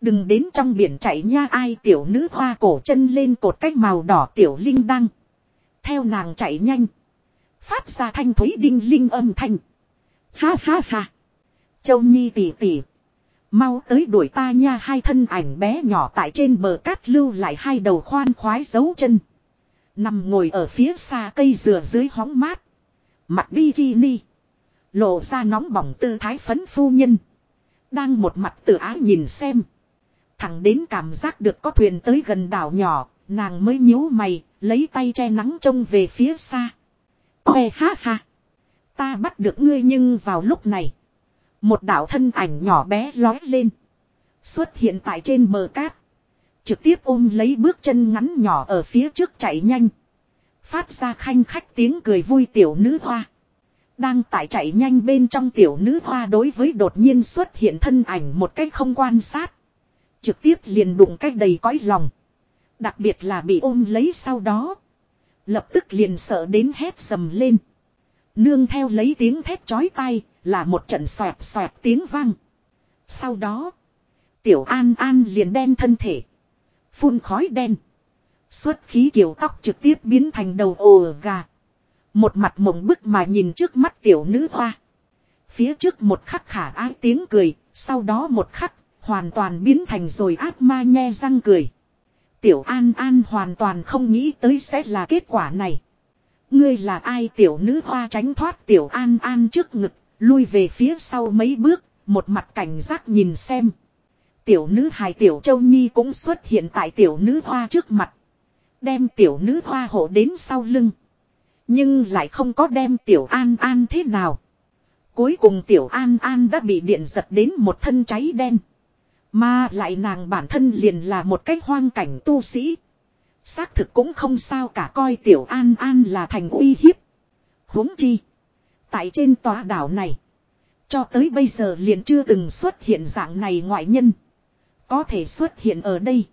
Đừng đến trong biển chạy nha, ai tiểu nữ hoa cổ chân lên cột cách màu đỏ tiểu linh đăng. Theo nàng chạy nhanh. Phát ra thanh thúy đinh linh âm thanh. Ha ha ha. Châu Nhi tỉ tỉ. Mau tới đuổi ta nha, hai thân ảnh bé nhỏ tại trên bờ cát lưu lại hai đầu khoan khoái dấu chân. Nằm ngồi ở phía xa cây dừa dưới hóng mát. Mặt bikini. Lộ ra nóng bỏng tư thái phấn phu nhân. Đang một mặt tự ái nhìn xem. Thẳng đến cảm giác được có thuyền tới gần đảo nhỏ. Nàng mới nhíu mày, lấy tay che nắng trông về phía xa. Oe ha ha. Ta bắt được ngươi nhưng vào lúc này. Một đạo thân ảnh nhỏ bé lói lên. Xuất hiện tại trên bờ cát. Trực tiếp ôm lấy bước chân ngắn nhỏ ở phía trước chạy nhanh. Phát ra khanh khách tiếng cười vui tiểu nữ hoa. Đang tại chạy nhanh bên trong tiểu nữ hoa đối với đột nhiên xuất hiện thân ảnh một cách không quan sát. Trực tiếp liền đụng cách đầy cõi lòng. Đặc biệt là bị ôm lấy sau đó. Lập tức liền sợ đến hét sầm lên. Nương theo lấy tiếng thét chói tai, là một trận xoẹt xoẹt tiếng vang. Sau đó, tiểu an an liền đem thân thể. Phun khói đen. Xuất khí kiểu tóc trực tiếp biến thành đầu ồ gà. Một mặt mộng bức mà nhìn trước mắt tiểu nữ hoa. Phía trước một khắc khả ái tiếng cười, sau đó một khắc, hoàn toàn biến thành rồi ác ma nhe răng cười. Tiểu An An hoàn toàn không nghĩ tới sẽ là kết quả này. Ngươi là ai tiểu nữ hoa tránh thoát tiểu An An trước ngực, lui về phía sau mấy bước, một mặt cảnh giác nhìn xem. Tiểu nữ hài tiểu châu nhi cũng xuất hiện tại tiểu nữ hoa trước mặt. Đem tiểu nữ hoa hộ đến sau lưng. Nhưng lại không có đem tiểu an an thế nào. Cuối cùng tiểu an an đã bị điện giật đến một thân cháy đen. Mà lại nàng bản thân liền là một cách hoang cảnh tu sĩ. Xác thực cũng không sao cả coi tiểu an an là thành uy hiếp. huống chi. Tại trên tòa đảo này. Cho tới bây giờ liền chưa từng xuất hiện dạng này ngoại nhân. Có thể xuất hiện ở đây.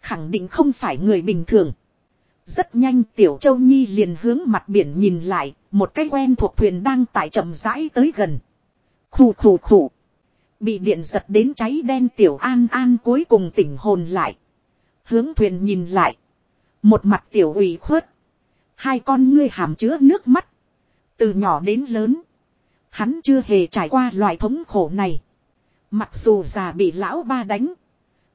Khẳng định không phải người bình thường. Rất nhanh Tiểu Châu Nhi liền hướng mặt biển nhìn lại, một cái quen thuộc thuyền đang tại chậm rãi tới gần. Khủ khủ khủ. Bị điện giật đến cháy đen Tiểu An An cuối cùng tỉnh hồn lại. Hướng thuyền nhìn lại. Một mặt Tiểu ủy khuất. Hai con ngươi hàm chứa nước mắt. Từ nhỏ đến lớn. Hắn chưa hề trải qua loại thống khổ này. Mặc dù già bị lão ba đánh.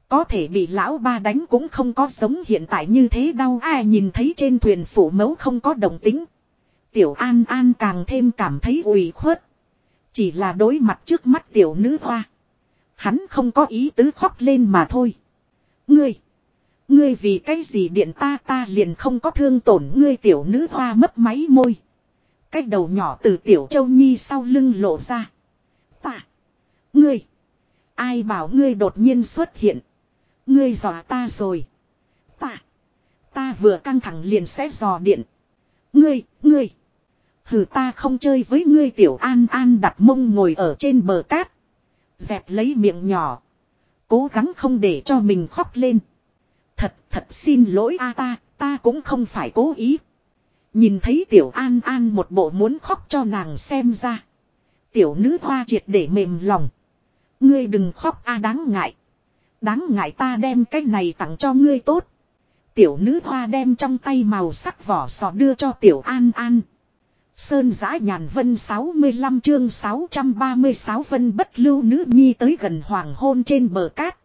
Có thể bị lão ba đánh cũng không có sống hiện tại như thế đau ai nhìn thấy trên thuyền phủ mẫu không có đồng tính. Tiểu An An càng thêm cảm thấy ủy khuất. Chỉ là đối mặt trước mắt tiểu nữ hoa. Hắn không có ý tứ khóc lên mà thôi. Ngươi. Ngươi vì cái gì điện ta ta liền không có thương tổn ngươi tiểu nữ hoa mấp máy môi. Cái đầu nhỏ từ tiểu châu nhi sau lưng lộ ra. Ta. Ngươi. Ai bảo ngươi đột nhiên xuất hiện. Ngươi dò ta rồi. Ta. Ta vừa căng thẳng liền sẽ dò điện. Ngươi, ngươi. Hừ ta không chơi với ngươi tiểu an an đặt mông ngồi ở trên bờ cát. Dẹp lấy miệng nhỏ. Cố gắng không để cho mình khóc lên. Thật, thật xin lỗi a ta, ta cũng không phải cố ý. Nhìn thấy tiểu an an một bộ muốn khóc cho nàng xem ra. Tiểu nữ hoa triệt để mềm lòng. Ngươi đừng khóc a đáng ngại. Đáng ngại ta đem cái này tặng cho ngươi tốt. Tiểu nữ hoa đem trong tay màu sắc vỏ sò đưa cho tiểu an an. Sơn giã nhàn vân 65 chương 636 vân bất lưu nữ nhi tới gần hoàng hôn trên bờ cát.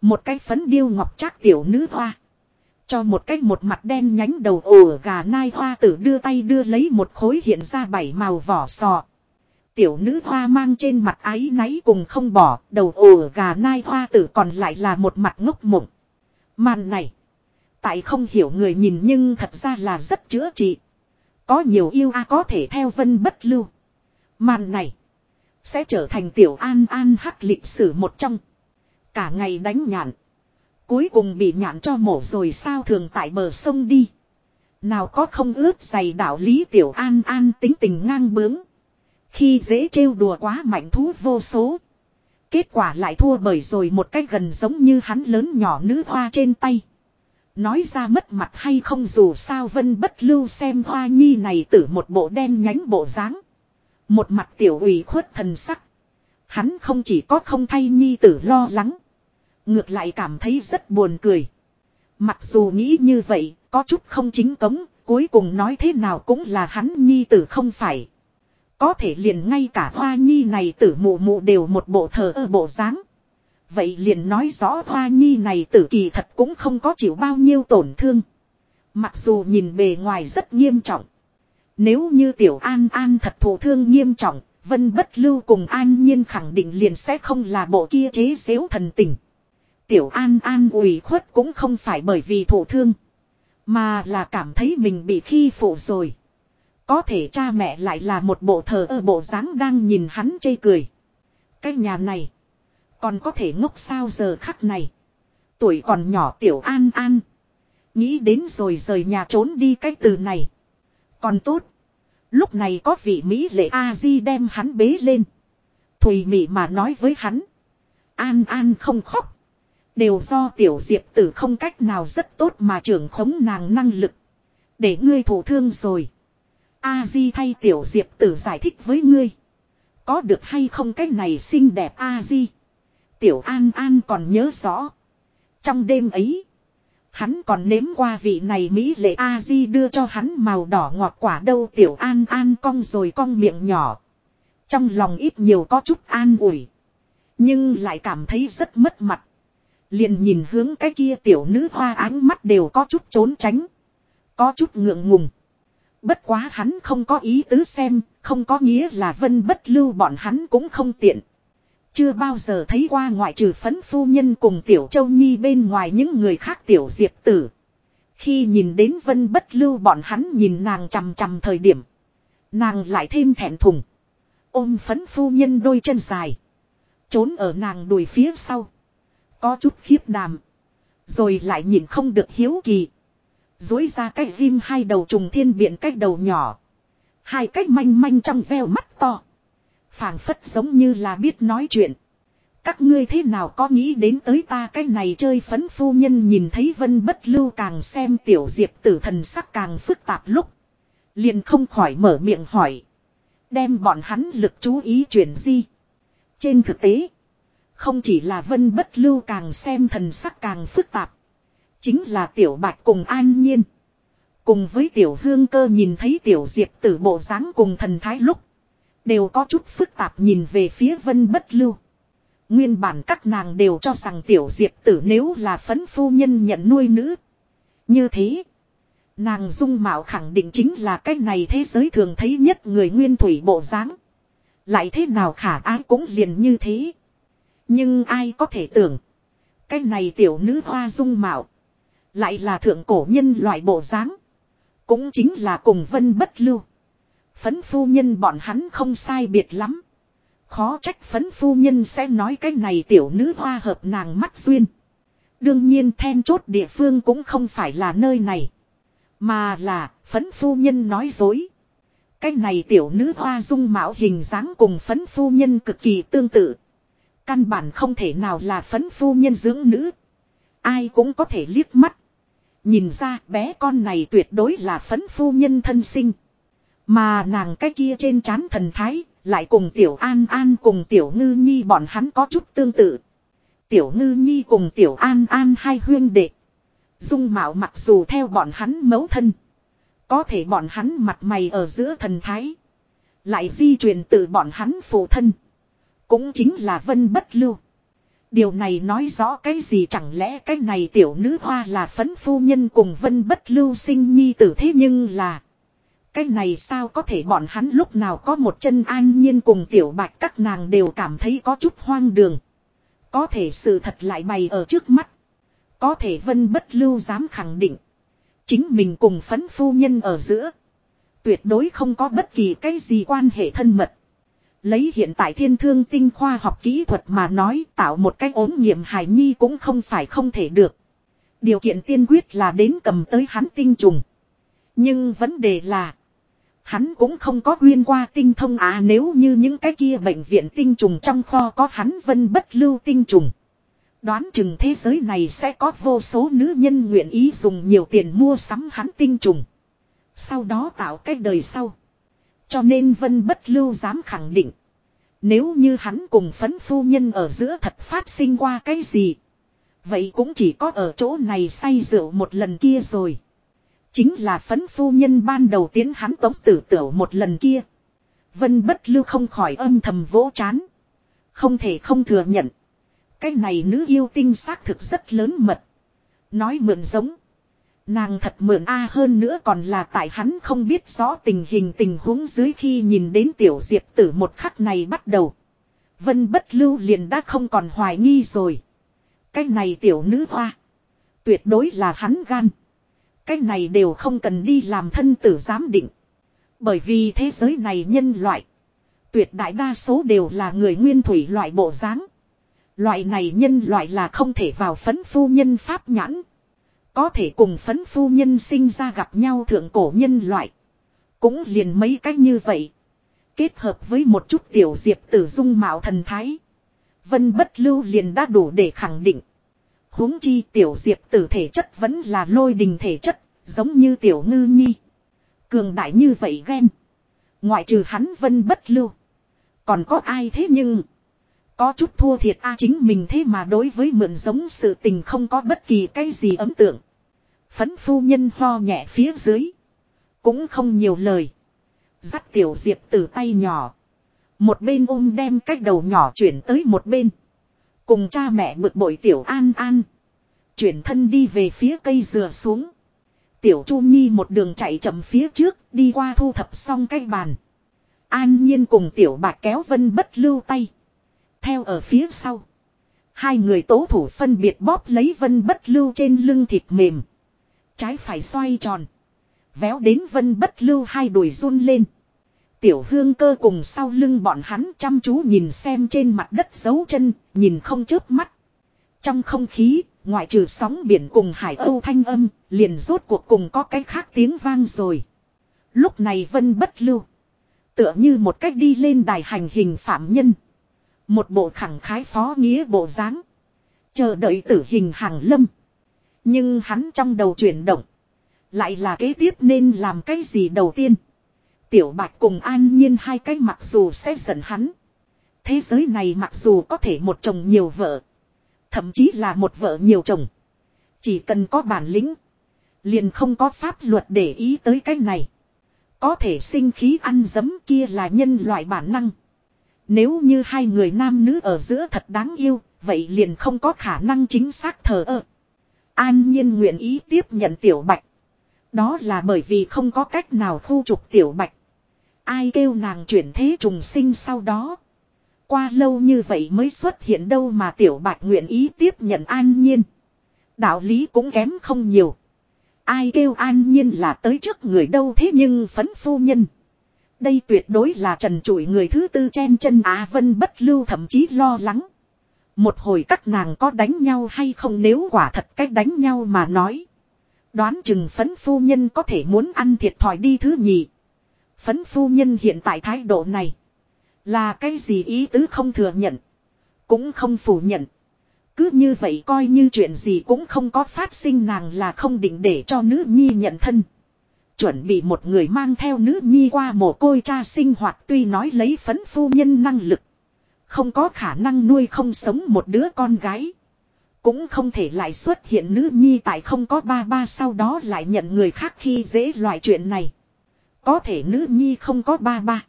Một cái phấn điêu ngọc trác tiểu nữ hoa. Cho một cái một mặt đen nhánh đầu ổ gà nai hoa tử đưa tay đưa lấy một khối hiện ra bảy màu vỏ sò. Tiểu nữ hoa mang trên mặt ái náy cùng không bỏ, đầu ổ gà nai hoa tử còn lại là một mặt ngốc mộng. Màn này, tại không hiểu người nhìn nhưng thật ra là rất chữa trị. Có nhiều yêu a có thể theo vân bất lưu. Màn này, sẽ trở thành tiểu an an hắc lịch sử một trong. Cả ngày đánh nhạn. Cuối cùng bị nhạn cho mổ rồi sao thường tại bờ sông đi. Nào có không ướt giày đạo lý tiểu an an tính tình ngang bướng. Khi dễ trêu đùa quá mạnh thú vô số. Kết quả lại thua bởi rồi một cách gần giống như hắn lớn nhỏ nữ hoa trên tay. Nói ra mất mặt hay không dù sao vân bất lưu xem hoa nhi này tử một bộ đen nhánh bộ dáng Một mặt tiểu ủy khuất thần sắc. Hắn không chỉ có không thay nhi tử lo lắng. Ngược lại cảm thấy rất buồn cười. Mặc dù nghĩ như vậy, có chút không chính cống, cuối cùng nói thế nào cũng là hắn nhi tử không phải. Có thể liền ngay cả hoa nhi này tử mụ mụ đều một bộ thờ ơ bộ dáng. Vậy liền nói rõ hoa nhi này tử kỳ thật cũng không có chịu bao nhiêu tổn thương. Mặc dù nhìn bề ngoài rất nghiêm trọng. Nếu như tiểu an an thật thổ thương nghiêm trọng, vân bất lưu cùng an nhiên khẳng định liền sẽ không là bộ kia chế xếu thần tình. Tiểu An An ủy khuất cũng không phải bởi vì thổ thương. Mà là cảm thấy mình bị khi phụ rồi. Có thể cha mẹ lại là một bộ thờ ơ bộ dáng đang nhìn hắn chê cười. Cái nhà này. Còn có thể ngốc sao giờ khắc này. Tuổi còn nhỏ tiểu An An. Nghĩ đến rồi rời nhà trốn đi cái từ này. Còn tốt. Lúc này có vị Mỹ lệ A-di đem hắn bế lên. Thùy Mỹ mà nói với hắn. An An không khóc. Đều do tiểu diệp tử không cách nào rất tốt mà trưởng khống nàng năng lực. Để ngươi thổ thương rồi. A Di thay tiểu diệp tử giải thích với ngươi. Có được hay không cách này xinh đẹp A Di. Tiểu An An còn nhớ rõ. Trong đêm ấy. Hắn còn nếm qua vị này Mỹ lệ A Di đưa cho hắn màu đỏ ngọt quả đâu tiểu An An cong rồi cong miệng nhỏ. Trong lòng ít nhiều có chút an ủi. Nhưng lại cảm thấy rất mất mặt. Liền nhìn hướng cái kia tiểu nữ hoa ánh mắt đều có chút trốn tránh. Có chút ngượng ngùng. Bất quá hắn không có ý tứ xem, không có nghĩa là vân bất lưu bọn hắn cũng không tiện. Chưa bao giờ thấy qua ngoại trừ phấn phu nhân cùng tiểu châu nhi bên ngoài những người khác tiểu diệp tử. Khi nhìn đến vân bất lưu bọn hắn nhìn nàng chằm chằm thời điểm. Nàng lại thêm thẹn thùng. Ôm phấn phu nhân đôi chân dài. Trốn ở nàng đùi phía sau. Có chút khiếp đàm. Rồi lại nhìn không được hiếu kỳ. Dối ra cái ghim hai đầu trùng thiên biện cách đầu nhỏ. Hai cách manh manh trong veo mắt to phảng phất giống như là biết nói chuyện. Các ngươi thế nào có nghĩ đến tới ta cái này chơi phấn phu nhân nhìn thấy vân bất lưu càng xem tiểu diệp tử thần sắc càng phức tạp lúc. Liền không khỏi mở miệng hỏi. Đem bọn hắn lực chú ý chuyển di. Trên thực tế. Không chỉ là vân bất lưu càng xem thần sắc càng phức tạp. Chính là tiểu bạch cùng an nhiên. Cùng với tiểu hương cơ nhìn thấy tiểu diệp tử bộ dáng cùng thần thái lúc. Đều có chút phức tạp nhìn về phía vân bất lưu. Nguyên bản các nàng đều cho rằng tiểu diệp tử nếu là phấn phu nhân nhận nuôi nữ. Như thế. Nàng dung mạo khẳng định chính là cái này thế giới thường thấy nhất người nguyên thủy bộ dáng. Lại thế nào khả ái cũng liền như thế. Nhưng ai có thể tưởng. Cái này tiểu nữ hoa dung mạo. Lại là thượng cổ nhân loại bộ dáng. Cũng chính là cùng vân bất lưu. Phấn phu nhân bọn hắn không sai biệt lắm. Khó trách phấn phu nhân sẽ nói cái này tiểu nữ hoa hợp nàng mắt duyên. Đương nhiên then chốt địa phương cũng không phải là nơi này. Mà là, phấn phu nhân nói dối. Cái này tiểu nữ hoa dung mạo hình dáng cùng phấn phu nhân cực kỳ tương tự. Căn bản không thể nào là phấn phu nhân dưỡng nữ. Ai cũng có thể liếc mắt. Nhìn ra bé con này tuyệt đối là phấn phu nhân thân sinh. Mà nàng cái kia trên trán thần thái, lại cùng tiểu an an cùng tiểu ngư nhi bọn hắn có chút tương tự. Tiểu ngư nhi cùng tiểu an an hai huyên đệ. Dung mạo mặc dù theo bọn hắn mấu thân. Có thể bọn hắn mặt mày ở giữa thần thái. Lại di truyền từ bọn hắn phụ thân. Cũng chính là vân bất lưu. Điều này nói rõ cái gì chẳng lẽ cái này tiểu nữ hoa là phấn phu nhân cùng vân bất lưu sinh nhi tử thế nhưng là. Cái này sao có thể bọn hắn lúc nào có một chân an nhiên cùng tiểu bạch các nàng đều cảm thấy có chút hoang đường. Có thể sự thật lại bày ở trước mắt. Có thể vân bất lưu dám khẳng định. Chính mình cùng phấn phu nhân ở giữa. Tuyệt đối không có bất kỳ cái gì quan hệ thân mật. Lấy hiện tại thiên thương tinh khoa học kỹ thuật mà nói tạo một cái ốm nghiệm hài nhi cũng không phải không thể được. Điều kiện tiên quyết là đến cầm tới hắn tinh trùng. Nhưng vấn đề là. Hắn cũng không có quyên qua tinh thông à nếu như những cái kia bệnh viện tinh trùng trong kho có hắn vân bất lưu tinh trùng. Đoán chừng thế giới này sẽ có vô số nữ nhân nguyện ý dùng nhiều tiền mua sắm hắn tinh trùng. Sau đó tạo cách đời sau. Cho nên Vân Bất Lưu dám khẳng định. Nếu như hắn cùng phấn phu nhân ở giữa thật phát sinh qua cái gì. Vậy cũng chỉ có ở chỗ này say rượu một lần kia rồi. Chính là phấn phu nhân ban đầu tiến hắn tống tử tiểu một lần kia. Vân bất lưu không khỏi âm thầm vỗ chán. Không thể không thừa nhận. Cái này nữ yêu tinh xác thực rất lớn mật. Nói mượn giống. Nàng thật mượn a hơn nữa còn là tại hắn không biết rõ tình hình tình huống dưới khi nhìn đến tiểu diệp tử một khắc này bắt đầu. Vân bất lưu liền đã không còn hoài nghi rồi. Cái này tiểu nữ hoa. Tuyệt đối là hắn gan. Cái này đều không cần đi làm thân tử giám định. Bởi vì thế giới này nhân loại. Tuyệt đại đa số đều là người nguyên thủy loại bộ dáng. Loại này nhân loại là không thể vào phấn phu nhân pháp nhãn. Có thể cùng phấn phu nhân sinh ra gặp nhau thượng cổ nhân loại. Cũng liền mấy cách như vậy. Kết hợp với một chút tiểu diệp tử dung mạo thần thái. Vân bất lưu liền đã đủ để khẳng định huống chi tiểu diệp tử thể chất vẫn là lôi đình thể chất, giống như tiểu ngư nhi. Cường đại như vậy ghen. Ngoại trừ hắn vân bất lưu. Còn có ai thế nhưng... Có chút thua thiệt a à chính mình thế mà đối với mượn giống sự tình không có bất kỳ cái gì ấn tượng. Phấn phu nhân ho nhẹ phía dưới. Cũng không nhiều lời. Dắt tiểu diệp từ tay nhỏ. Một bên ôm đem cách đầu nhỏ chuyển tới một bên. Cùng cha mẹ bực bội tiểu an an. Chuyển thân đi về phía cây dừa xuống. Tiểu Chu Nhi một đường chạy chậm phía trước, đi qua thu thập xong cái bàn. An Nhiên cùng tiểu bạc kéo vân bất lưu tay. Theo ở phía sau. Hai người tố thủ phân biệt bóp lấy vân bất lưu trên lưng thịt mềm. Trái phải xoay tròn. Véo đến vân bất lưu hai đùi run lên. Tiểu hương cơ cùng sau lưng bọn hắn chăm chú nhìn xem trên mặt đất dấu chân, nhìn không chớp mắt. Trong không khí, ngoại trừ sóng biển cùng hải âu thanh âm, liền rốt cuộc cùng có cái khác tiếng vang rồi. Lúc này vân bất lưu. Tựa như một cách đi lên đài hành hình phạm nhân. Một bộ khẳng khái phó nghĩa bộ dáng Chờ đợi tử hình hàng lâm. Nhưng hắn trong đầu chuyển động. Lại là kế tiếp nên làm cái gì đầu tiên. Tiểu bạch cùng an nhiên hai cái mặc dù sẽ giận hắn. Thế giới này mặc dù có thể một chồng nhiều vợ. Thậm chí là một vợ nhiều chồng. Chỉ cần có bản lĩnh. Liền không có pháp luật để ý tới cái này. Có thể sinh khí ăn dấm kia là nhân loại bản năng. Nếu như hai người nam nữ ở giữa thật đáng yêu, vậy liền không có khả năng chính xác thờ ơ. An nhiên nguyện ý tiếp nhận tiểu bạch. Đó là bởi vì không có cách nào khu trục tiểu bạch. Ai kêu nàng chuyển thế trùng sinh sau đó. Qua lâu như vậy mới xuất hiện đâu mà tiểu bạch nguyện ý tiếp nhận an nhiên. Đạo lý cũng kém không nhiều. Ai kêu an nhiên là tới trước người đâu thế nhưng phấn phu nhân. Đây tuyệt đối là trần trụi người thứ tư chen chân Á Vân bất lưu thậm chí lo lắng. Một hồi các nàng có đánh nhau hay không nếu quả thật cách đánh nhau mà nói. Đoán chừng phấn phu nhân có thể muốn ăn thiệt thòi đi thứ nhì. Phấn phu nhân hiện tại thái độ này. Là cái gì ý tứ không thừa nhận. Cũng không phủ nhận. Cứ như vậy coi như chuyện gì cũng không có phát sinh nàng là không định để cho nữ nhi nhận thân. Chuẩn bị một người mang theo nữ nhi qua mồ côi cha sinh hoạt tuy nói lấy phấn phu nhân năng lực. Không có khả năng nuôi không sống một đứa con gái. Cũng không thể lại xuất hiện nữ nhi tại không có ba ba sau đó lại nhận người khác khi dễ loại chuyện này. Có thể nữ nhi không có ba ba.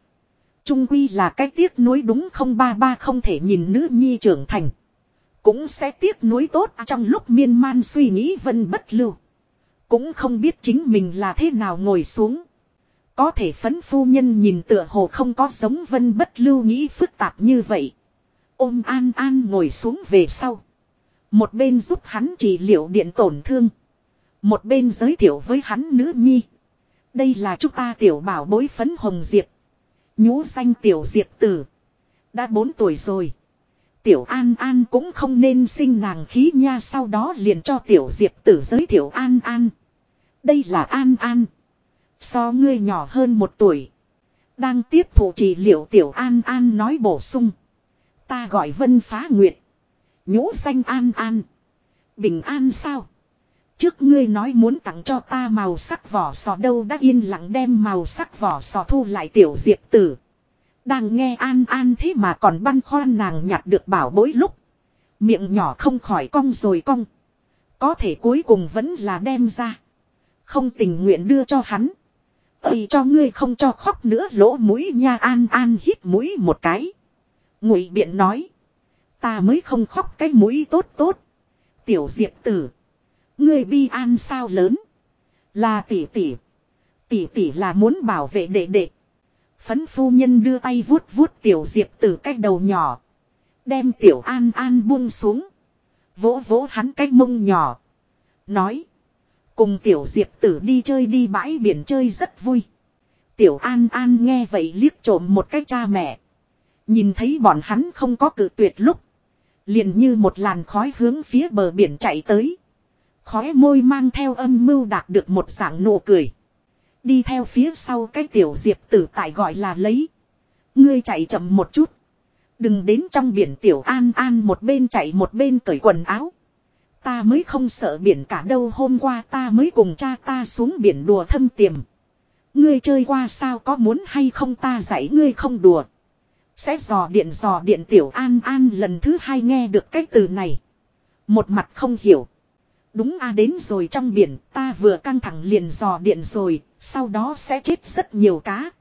Trung quy là cái tiếc nuối đúng không ba ba không thể nhìn nữ nhi trưởng thành. Cũng sẽ tiếc nuối tốt trong lúc miên man suy nghĩ vân bất lưu. Cũng không biết chính mình là thế nào ngồi xuống. Có thể phấn phu nhân nhìn tựa hồ không có giống vân bất lưu nghĩ phức tạp như vậy. Ôm an an ngồi xuống về sau. Một bên giúp hắn trị liệu điện tổn thương. Một bên giới thiệu với hắn nữ nhi. Đây là chúng ta tiểu bảo bối phấn hồng diệp. Nhũ danh tiểu diệp tử. Đã 4 tuổi rồi. Tiểu An An cũng không nên sinh nàng khí nha, sau đó liền cho tiểu diệp tử giới thiệu An An. Đây là An An. So ngươi nhỏ hơn một tuổi. Đang tiếp thụ trị liệu tiểu An An nói bổ sung. Ta gọi Vân Phá Nguyệt. Nhũ xanh An An. Bình an sao? Trước ngươi nói muốn tặng cho ta màu sắc vỏ sò đâu đã yên lặng đem màu sắc vỏ sò thu lại tiểu diệp tử. Đang nghe an an thế mà còn băn khoăn nàng nhặt được bảo bối lúc. Miệng nhỏ không khỏi cong rồi cong. Có thể cuối cùng vẫn là đem ra. Không tình nguyện đưa cho hắn. Ây cho ngươi không cho khóc nữa lỗ mũi nha an an hít mũi một cái. Ngụy biện nói. Ta mới không khóc cái mũi tốt tốt. Tiểu diệp tử. Ngươi bi an sao lớn. Là tỷ tỷ. Tỷ tỷ là muốn bảo vệ đệ đệ. Phấn phu nhân đưa tay vuốt vuốt tiểu diệp từ cách đầu nhỏ. Đem tiểu an an buông xuống. Vỗ vỗ hắn cách mông nhỏ. Nói. Cùng tiểu diệp tử đi chơi đi bãi biển chơi rất vui. Tiểu an an nghe vậy liếc trộm một cái cha mẹ. Nhìn thấy bọn hắn không có cự tuyệt lúc. Liền như một làn khói hướng phía bờ biển chạy tới. Khói môi mang theo âm mưu đạt được một dạng nụ cười. Đi theo phía sau cái tiểu diệp tử tại gọi là lấy. Ngươi chạy chậm một chút. Đừng đến trong biển tiểu an an một bên chạy một bên cởi quần áo. Ta mới không sợ biển cả đâu, hôm qua ta mới cùng cha ta xuống biển đùa thâm tiềm. Ngươi chơi qua sao, có muốn hay không ta dạy ngươi không đùa. Sẽ dò điện dò điện tiểu an an lần thứ hai nghe được cái từ này. Một mặt không hiểu. Đúng a đến rồi trong biển ta vừa căng thẳng liền dò điện rồi, sau đó sẽ chết rất nhiều cá.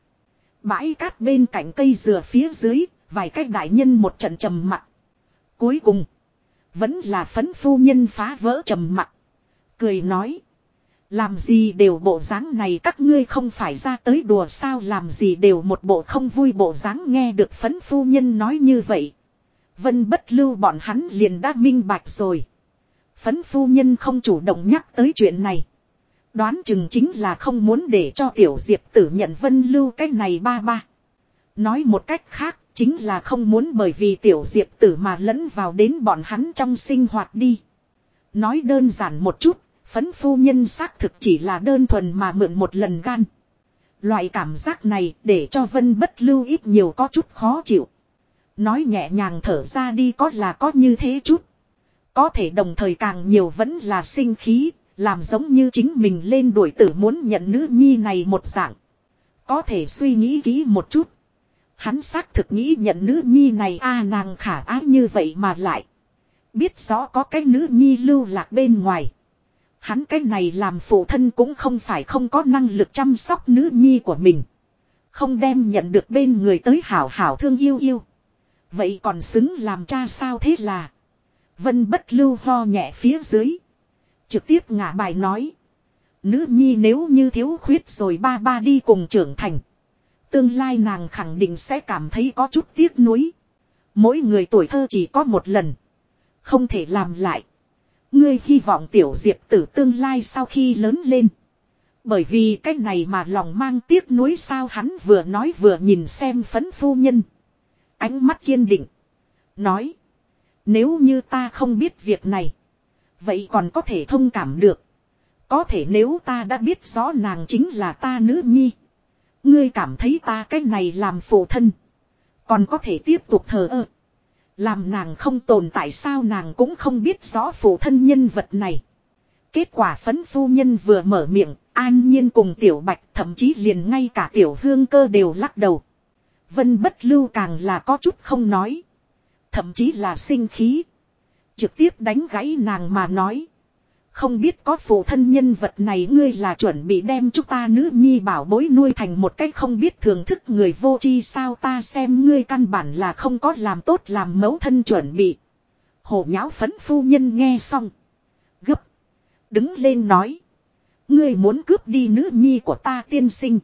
Bãi cát bên cạnh cây dừa phía dưới, vài cách đại nhân một trận trầm mặc. Cuối cùng, vẫn là phấn phu nhân phá vỡ trầm mặc. Cười nói. Làm gì đều bộ dáng này các ngươi không phải ra tới đùa sao làm gì đều một bộ không vui bộ dáng nghe được phấn phu nhân nói như vậy. Vân bất lưu bọn hắn liền đã minh bạch rồi. Phấn phu nhân không chủ động nhắc tới chuyện này. Đoán chừng chính là không muốn để cho tiểu diệp tử nhận vân lưu cách này ba ba. Nói một cách khác chính là không muốn bởi vì tiểu diệp tử mà lẫn vào đến bọn hắn trong sinh hoạt đi. Nói đơn giản một chút, phấn phu nhân xác thực chỉ là đơn thuần mà mượn một lần gan. Loại cảm giác này để cho vân bất lưu ít nhiều có chút khó chịu. Nói nhẹ nhàng thở ra đi có là có như thế chút. Có thể đồng thời càng nhiều vẫn là sinh khí, làm giống như chính mình lên đuổi tử muốn nhận nữ nhi này một dạng. Có thể suy nghĩ kỹ một chút. Hắn xác thực nghĩ nhận nữ nhi này a à, nàng khả ái như vậy mà lại. Biết rõ có cái nữ nhi lưu lạc bên ngoài. Hắn cái này làm phụ thân cũng không phải không có năng lực chăm sóc nữ nhi của mình. Không đem nhận được bên người tới hảo hảo thương yêu yêu. Vậy còn xứng làm cha sao thế là. Vân bất lưu ho nhẹ phía dưới. Trực tiếp ngả bài nói. Nữ nhi nếu như thiếu khuyết rồi ba ba đi cùng trưởng thành. Tương lai nàng khẳng định sẽ cảm thấy có chút tiếc nuối. Mỗi người tuổi thơ chỉ có một lần. Không thể làm lại. Ngươi hy vọng tiểu diệp tử tương lai sau khi lớn lên. Bởi vì cái này mà lòng mang tiếc nuối sao hắn vừa nói vừa nhìn xem phấn phu nhân. Ánh mắt kiên định. Nói. Nếu như ta không biết việc này. Vậy còn có thể thông cảm được. Có thể nếu ta đã biết rõ nàng chính là ta nữ nhi. Ngươi cảm thấy ta cái này làm phụ thân. Còn có thể tiếp tục thờ ơ. Làm nàng không tồn tại sao nàng cũng không biết rõ phụ thân nhân vật này. Kết quả phấn phu nhân vừa mở miệng, an nhiên cùng tiểu bạch thậm chí liền ngay cả tiểu hương cơ đều lắc đầu. Vân bất lưu càng là có chút không nói. Thậm chí là sinh khí. Trực tiếp đánh gãy nàng mà nói. Không biết có phụ thân nhân vật này ngươi là chuẩn bị đem chúng ta nữ nhi bảo bối nuôi thành một cách không biết thưởng thức người vô chi sao ta xem ngươi căn bản là không có làm tốt làm mẫu thân chuẩn bị. Hổ nháo phấn phu nhân nghe xong. Gấp. Đứng lên nói. Ngươi muốn cướp đi nữ nhi của ta tiên sinh.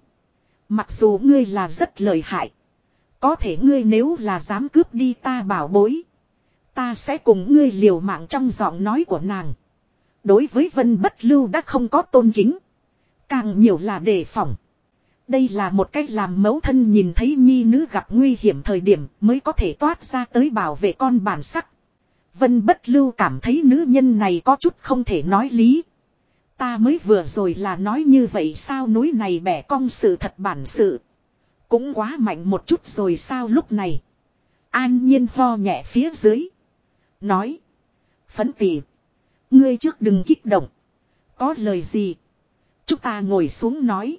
Mặc dù ngươi là rất lợi hại. Có thể ngươi nếu là dám cướp đi ta bảo bối. Ta sẽ cùng ngươi liều mạng trong giọng nói của nàng. Đối với vân bất lưu đã không có tôn kính. Càng nhiều là đề phòng. Đây là một cách làm mẫu thân nhìn thấy nhi nữ gặp nguy hiểm thời điểm mới có thể toát ra tới bảo vệ con bản sắc. Vân bất lưu cảm thấy nữ nhân này có chút không thể nói lý. Ta mới vừa rồi là nói như vậy sao núi này bẻ cong sự thật bản sự. Cũng quá mạnh một chút rồi sao lúc này. An nhiên ho nhẹ phía dưới. Nói. Phấn tỉ. Ngươi trước đừng kích động. Có lời gì. Chúng ta ngồi xuống nói.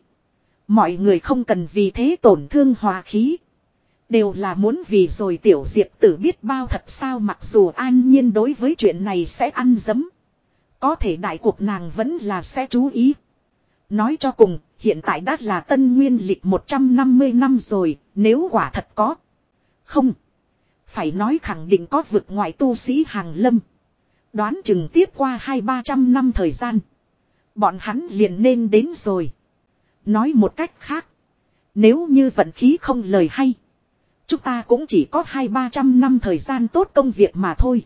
Mọi người không cần vì thế tổn thương hòa khí. Đều là muốn vì rồi tiểu diệp tử biết bao thật sao mặc dù an nhiên đối với chuyện này sẽ ăn dấm. Có thể đại cuộc nàng vẫn là sẽ chú ý. Nói cho cùng, hiện tại đã là tân nguyên lịch 150 năm rồi, nếu quả thật có. Không. Phải nói khẳng định có vực ngoại tu sĩ hàng lâm. Đoán chừng tiếp qua hai ba trăm năm thời gian. Bọn hắn liền nên đến rồi. Nói một cách khác. Nếu như vận khí không lời hay. Chúng ta cũng chỉ có hai ba trăm năm thời gian tốt công việc mà thôi.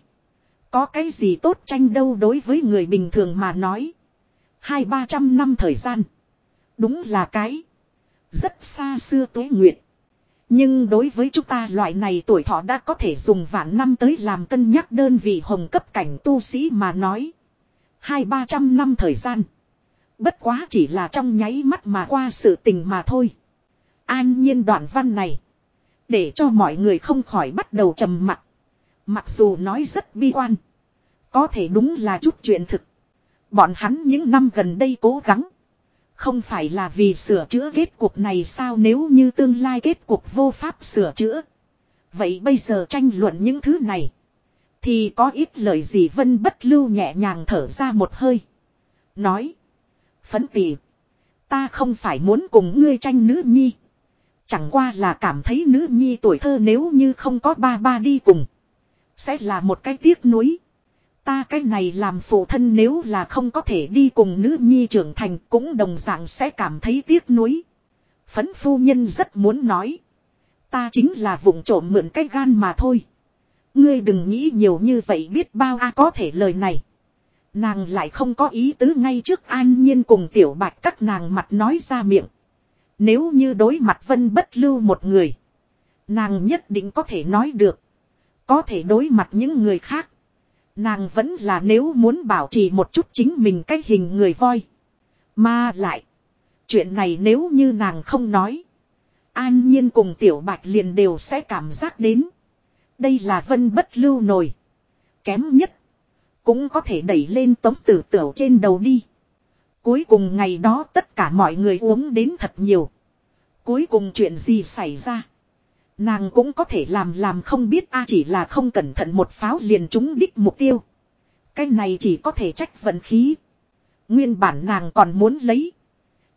Có cái gì tốt tranh đâu đối với người bình thường mà nói. Hai ba trăm năm thời gian. Đúng là cái. Rất xa xưa tuế nguyệt. Nhưng đối với chúng ta loại này tuổi thọ đã có thể dùng vạn năm tới làm cân nhắc đơn vị hồng cấp cảnh tu sĩ mà nói. Hai ba trăm năm thời gian. Bất quá chỉ là trong nháy mắt mà qua sự tình mà thôi. An nhiên đoạn văn này. Để cho mọi người không khỏi bắt đầu trầm mặt. Mặc dù nói rất bi quan. Có thể đúng là chút chuyện thực. Bọn hắn những năm gần đây cố gắng. Không phải là vì sửa chữa kết cục này sao nếu như tương lai kết cục vô pháp sửa chữa. Vậy bây giờ tranh luận những thứ này. Thì có ít lời gì vân bất lưu nhẹ nhàng thở ra một hơi. Nói. Phấn tỉ. Ta không phải muốn cùng ngươi tranh nữ nhi. Chẳng qua là cảm thấy nữ nhi tuổi thơ nếu như không có ba ba đi cùng. Sẽ là một cái tiếc nuối. Ta cái này làm phụ thân nếu là không có thể đi cùng nữ nhi trưởng thành cũng đồng dạng sẽ cảm thấy tiếc nuối. Phấn phu nhân rất muốn nói. Ta chính là vụng trộm mượn cái gan mà thôi. Ngươi đừng nghĩ nhiều như vậy biết bao a, có thể lời này. Nàng lại không có ý tứ ngay trước an nhiên cùng tiểu bạch các nàng mặt nói ra miệng. Nếu như đối mặt vân bất lưu một người. Nàng nhất định có thể nói được. Có thể đối mặt những người khác. Nàng vẫn là nếu muốn bảo trì một chút chính mình cái hình người voi. Mà lại. Chuyện này nếu như nàng không nói. An nhiên cùng tiểu bạch liền đều sẽ cảm giác đến. Đây là vân bất lưu nổi. Kém nhất. Cũng có thể đẩy lên tống tử tiểu trên đầu đi. Cuối cùng ngày đó tất cả mọi người uống đến thật nhiều. Cuối cùng chuyện gì xảy ra. Nàng cũng có thể làm làm không biết, a chỉ là không cẩn thận một pháo liền trúng đích mục tiêu. Cái này chỉ có thể trách vận khí. Nguyên bản nàng còn muốn lấy.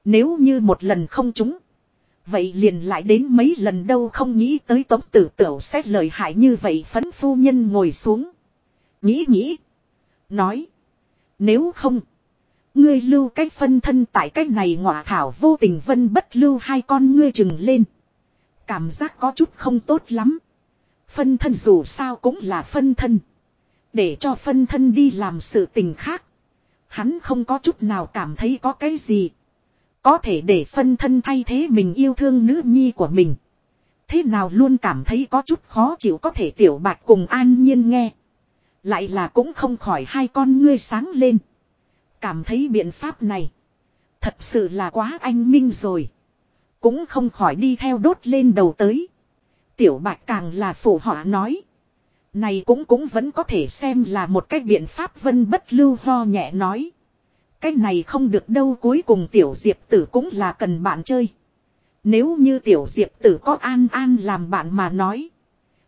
Nếu như một lần không trúng. Vậy liền lại đến mấy lần đâu không nghĩ tới tống tử tửu xét lời hại như vậy phấn phu nhân ngồi xuống. Nghĩ nghĩ. Nói. Nếu không. Ngươi lưu cái phân thân tại cái này ngọa thảo vô tình vân bất lưu hai con ngươi chừng lên. Cảm giác có chút không tốt lắm. Phân thân dù sao cũng là phân thân. Để cho phân thân đi làm sự tình khác. Hắn không có chút nào cảm thấy có cái gì. Có thể để phân thân thay thế mình yêu thương nữ nhi của mình. Thế nào luôn cảm thấy có chút khó chịu có thể tiểu bạch cùng an nhiên nghe. Lại là cũng không khỏi hai con ngươi sáng lên. Cảm thấy biện pháp này. Thật sự là quá anh minh rồi. Cũng không khỏi đi theo đốt lên đầu tới. Tiểu bạch càng là phụ họa nói. Này cũng cũng vẫn có thể xem là một cách biện pháp vân bất lưu ho nhẹ nói. Cái này không được đâu, cuối cùng tiểu diệp tử cũng là cần bạn chơi. Nếu như tiểu diệp tử có an an làm bạn mà nói.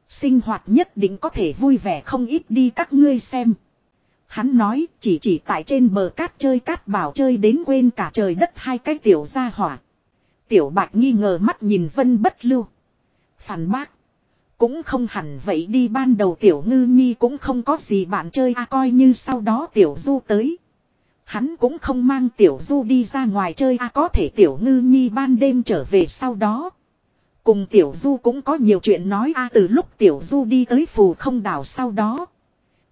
Sinh hoạt nhất định có thể vui vẻ không ít đi các ngươi xem. Hắn nói chỉ chỉ tại trên bờ cát chơi cát bảo chơi đến quên cả trời đất hai cái tiểu gia hỏa. Tiểu bạch nghi ngờ mắt nhìn vân bất lưu. Phản bác. Cũng không hẳn vậy đi ban đầu tiểu ngư nhi cũng không có gì bạn chơi à coi như sau đó tiểu du tới. Hắn cũng không mang tiểu du đi ra ngoài chơi à có thể tiểu ngư nhi ban đêm trở về sau đó. Cùng tiểu du cũng có nhiều chuyện nói a à, từ lúc tiểu du đi tới phù không đảo sau đó.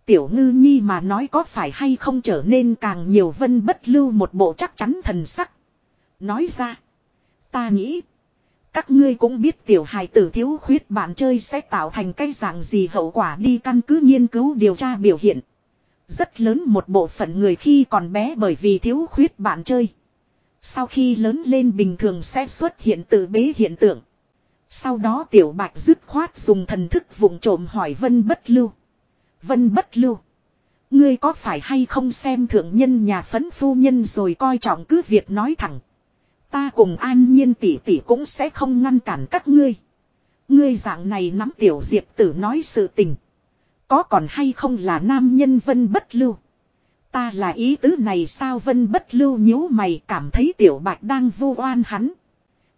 Tiểu ngư nhi mà nói có phải hay không trở nên càng nhiều vân bất lưu một bộ chắc chắn thần sắc. Nói ra. Ta nghĩ. Các ngươi cũng biết tiểu hài tử thiếu khuyết bạn chơi sẽ tạo thành cái dạng gì hậu quả đi căn cứ nghiên cứu điều tra biểu hiện. Rất lớn một bộ phận người khi còn bé bởi vì thiếu khuyết bạn chơi. Sau khi lớn lên bình thường sẽ xuất hiện tự bế hiện tượng. Sau đó tiểu bạch dứt khoát dùng thần thức vùng trộm hỏi vân bất lưu. Vân bất lưu. Ngươi có phải hay không xem thượng nhân nhà phấn phu nhân rồi coi trọng cứ việc nói thẳng. Ta cùng an nhiên tỷ tỷ cũng sẽ không ngăn cản các ngươi. Ngươi dạng này nắm tiểu diệp tử nói sự tình. Có còn hay không là nam nhân vân bất lưu. Ta là ý tứ này sao vân bất lưu nhíu mày cảm thấy tiểu bạch đang vu oan hắn.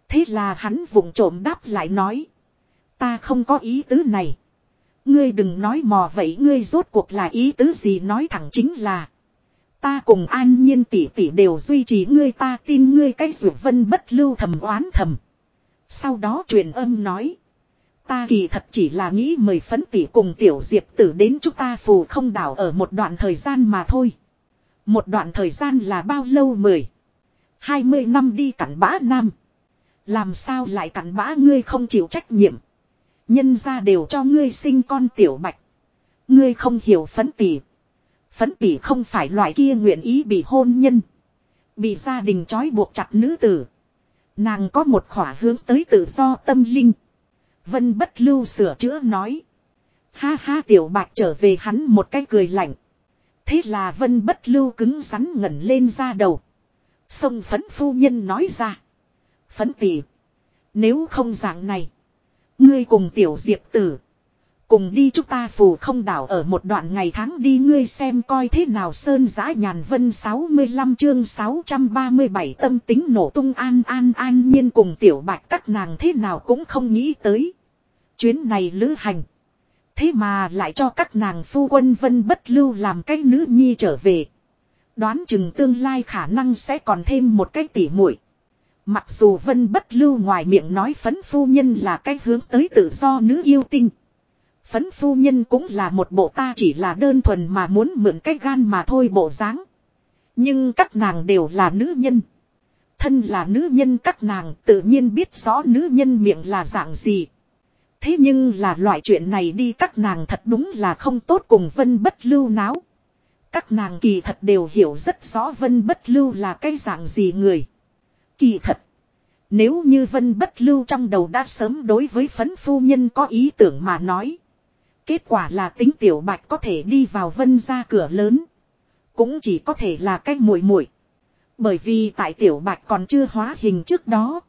Thế là hắn vụng trộm đáp lại nói. Ta không có ý tứ này. Ngươi đừng nói mò vậy, ngươi rốt cuộc là ý tứ gì nói thẳng chính là. Ta cùng an nhiên tỷ tỷ đều duy trì ngươi, ta tin ngươi cái rượu vân bất lưu thầm oán thầm. Sau đó truyền âm nói. Ta kỳ thật chỉ là nghĩ mời phấn tỷ cùng tiểu diệp tử đến chúng ta phù không đảo ở một đoạn thời gian mà thôi. Một đoạn thời gian là bao lâu mười. Hai mươi năm đi cặn bã nam. Làm sao lại cặn bã ngươi không chịu trách nhiệm. Nhân ra đều cho ngươi sinh con tiểu bạch. Ngươi không hiểu phấn tỷ. Phấn tỷ không phải loại kia nguyện ý bị hôn nhân. Bị gia đình trói buộc chặt nữ tử. Nàng có một khỏa hướng tới tự do tâm linh. Vân bất lưu sửa chữa nói. Ha ha tiểu bạc trở về hắn một cái cười lạnh. Thế là vân bất lưu cứng rắn ngẩn lên ra đầu. Sông phấn phu nhân nói ra. Phấn tỷ. Nếu không dạng này. Ngươi cùng tiểu diệp tử. Cùng đi chúng ta phù không đảo ở một đoạn ngày tháng đi, ngươi xem coi thế nào sơn giã nhàn vân 65 chương 637 tâm tính nổ tung an an an nhiên cùng tiểu bạch các nàng thế nào cũng không nghĩ tới. Chuyến này lữ hành. Thế mà lại cho các nàng phu quân vân bất lưu làm cái nữ nhi trở về. Đoán chừng tương lai khả năng sẽ còn thêm một cái tỉ muội Mặc dù vân bất lưu ngoài miệng nói phấn phu nhân là cái hướng tới tự do nữ yêu tinh. Phấn phu nhân cũng là một bộ ta chỉ là đơn thuần mà muốn mượn cái gan mà thôi bộ dáng. Nhưng các nàng đều là nữ nhân. Thân là nữ nhân các nàng tự nhiên biết rõ nữ nhân miệng là dạng gì. Thế nhưng là loại chuyện này đi các nàng thật đúng là không tốt cùng vân bất lưu náo. Các nàng kỳ thật đều hiểu rất rõ vân bất lưu là cái dạng gì người. Kỳ thật. Nếu như vân bất lưu trong đầu đã sớm đối với phấn phu nhân có ý tưởng mà nói. Kết quả là tính tiểu bạch có thể đi vào vân ra cửa lớn. Cũng chỉ có thể là cách muội muội Bởi vì tại tiểu bạch còn chưa hóa hình trước đó.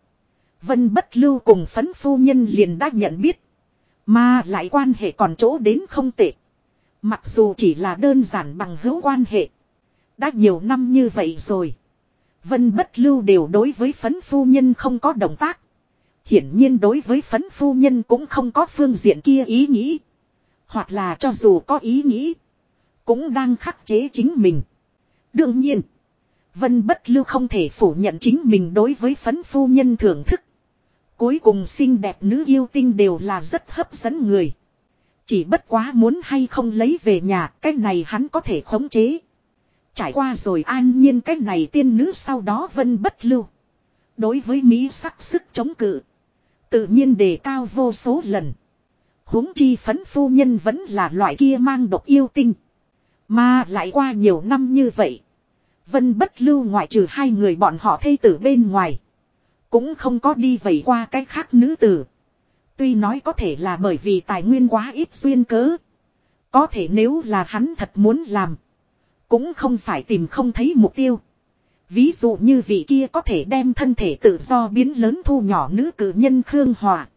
Vân bất lưu cùng phấn phu nhân liền đã nhận biết. Mà lại quan hệ còn chỗ đến không tệ. Mặc dù chỉ là đơn giản bằng hữu quan hệ. Đã nhiều năm như vậy rồi. Vân bất lưu đều đối với phấn phu nhân không có động tác. Hiển nhiên đối với phấn phu nhân cũng không có phương diện kia ý nghĩ. Hoặc là cho dù có ý nghĩ. Cũng đang khắc chế chính mình. Đương nhiên. Vân bất lưu không thể phủ nhận chính mình đối với phấn phu nhân thưởng thức. Cuối cùng xinh đẹp nữ yêu tinh đều là rất hấp dẫn người. Chỉ bất quá muốn hay không lấy về nhà, cái này hắn có thể khống chế. Trải qua rồi an nhiên cái này tiên nữ sau đó vân bất lưu. Đối với Mỹ sắc sức chống cự. Tự nhiên đề cao vô số lần huống chi phấn phu nhân vẫn là loại kia mang độc yêu tinh. Mà lại qua nhiều năm như vậy. Vân bất lưu ngoại trừ hai người bọn họ thây tử bên ngoài. Cũng không có đi vẩy qua cách khác nữ tử. Tuy nói có thể là bởi vì tài nguyên quá ít duyên cớ. Có thể nếu là hắn thật muốn làm. Cũng không phải tìm không thấy mục tiêu. Ví dụ như vị kia có thể đem thân thể tự do biến lớn thu nhỏ nữ cử nhân Khương Hòa.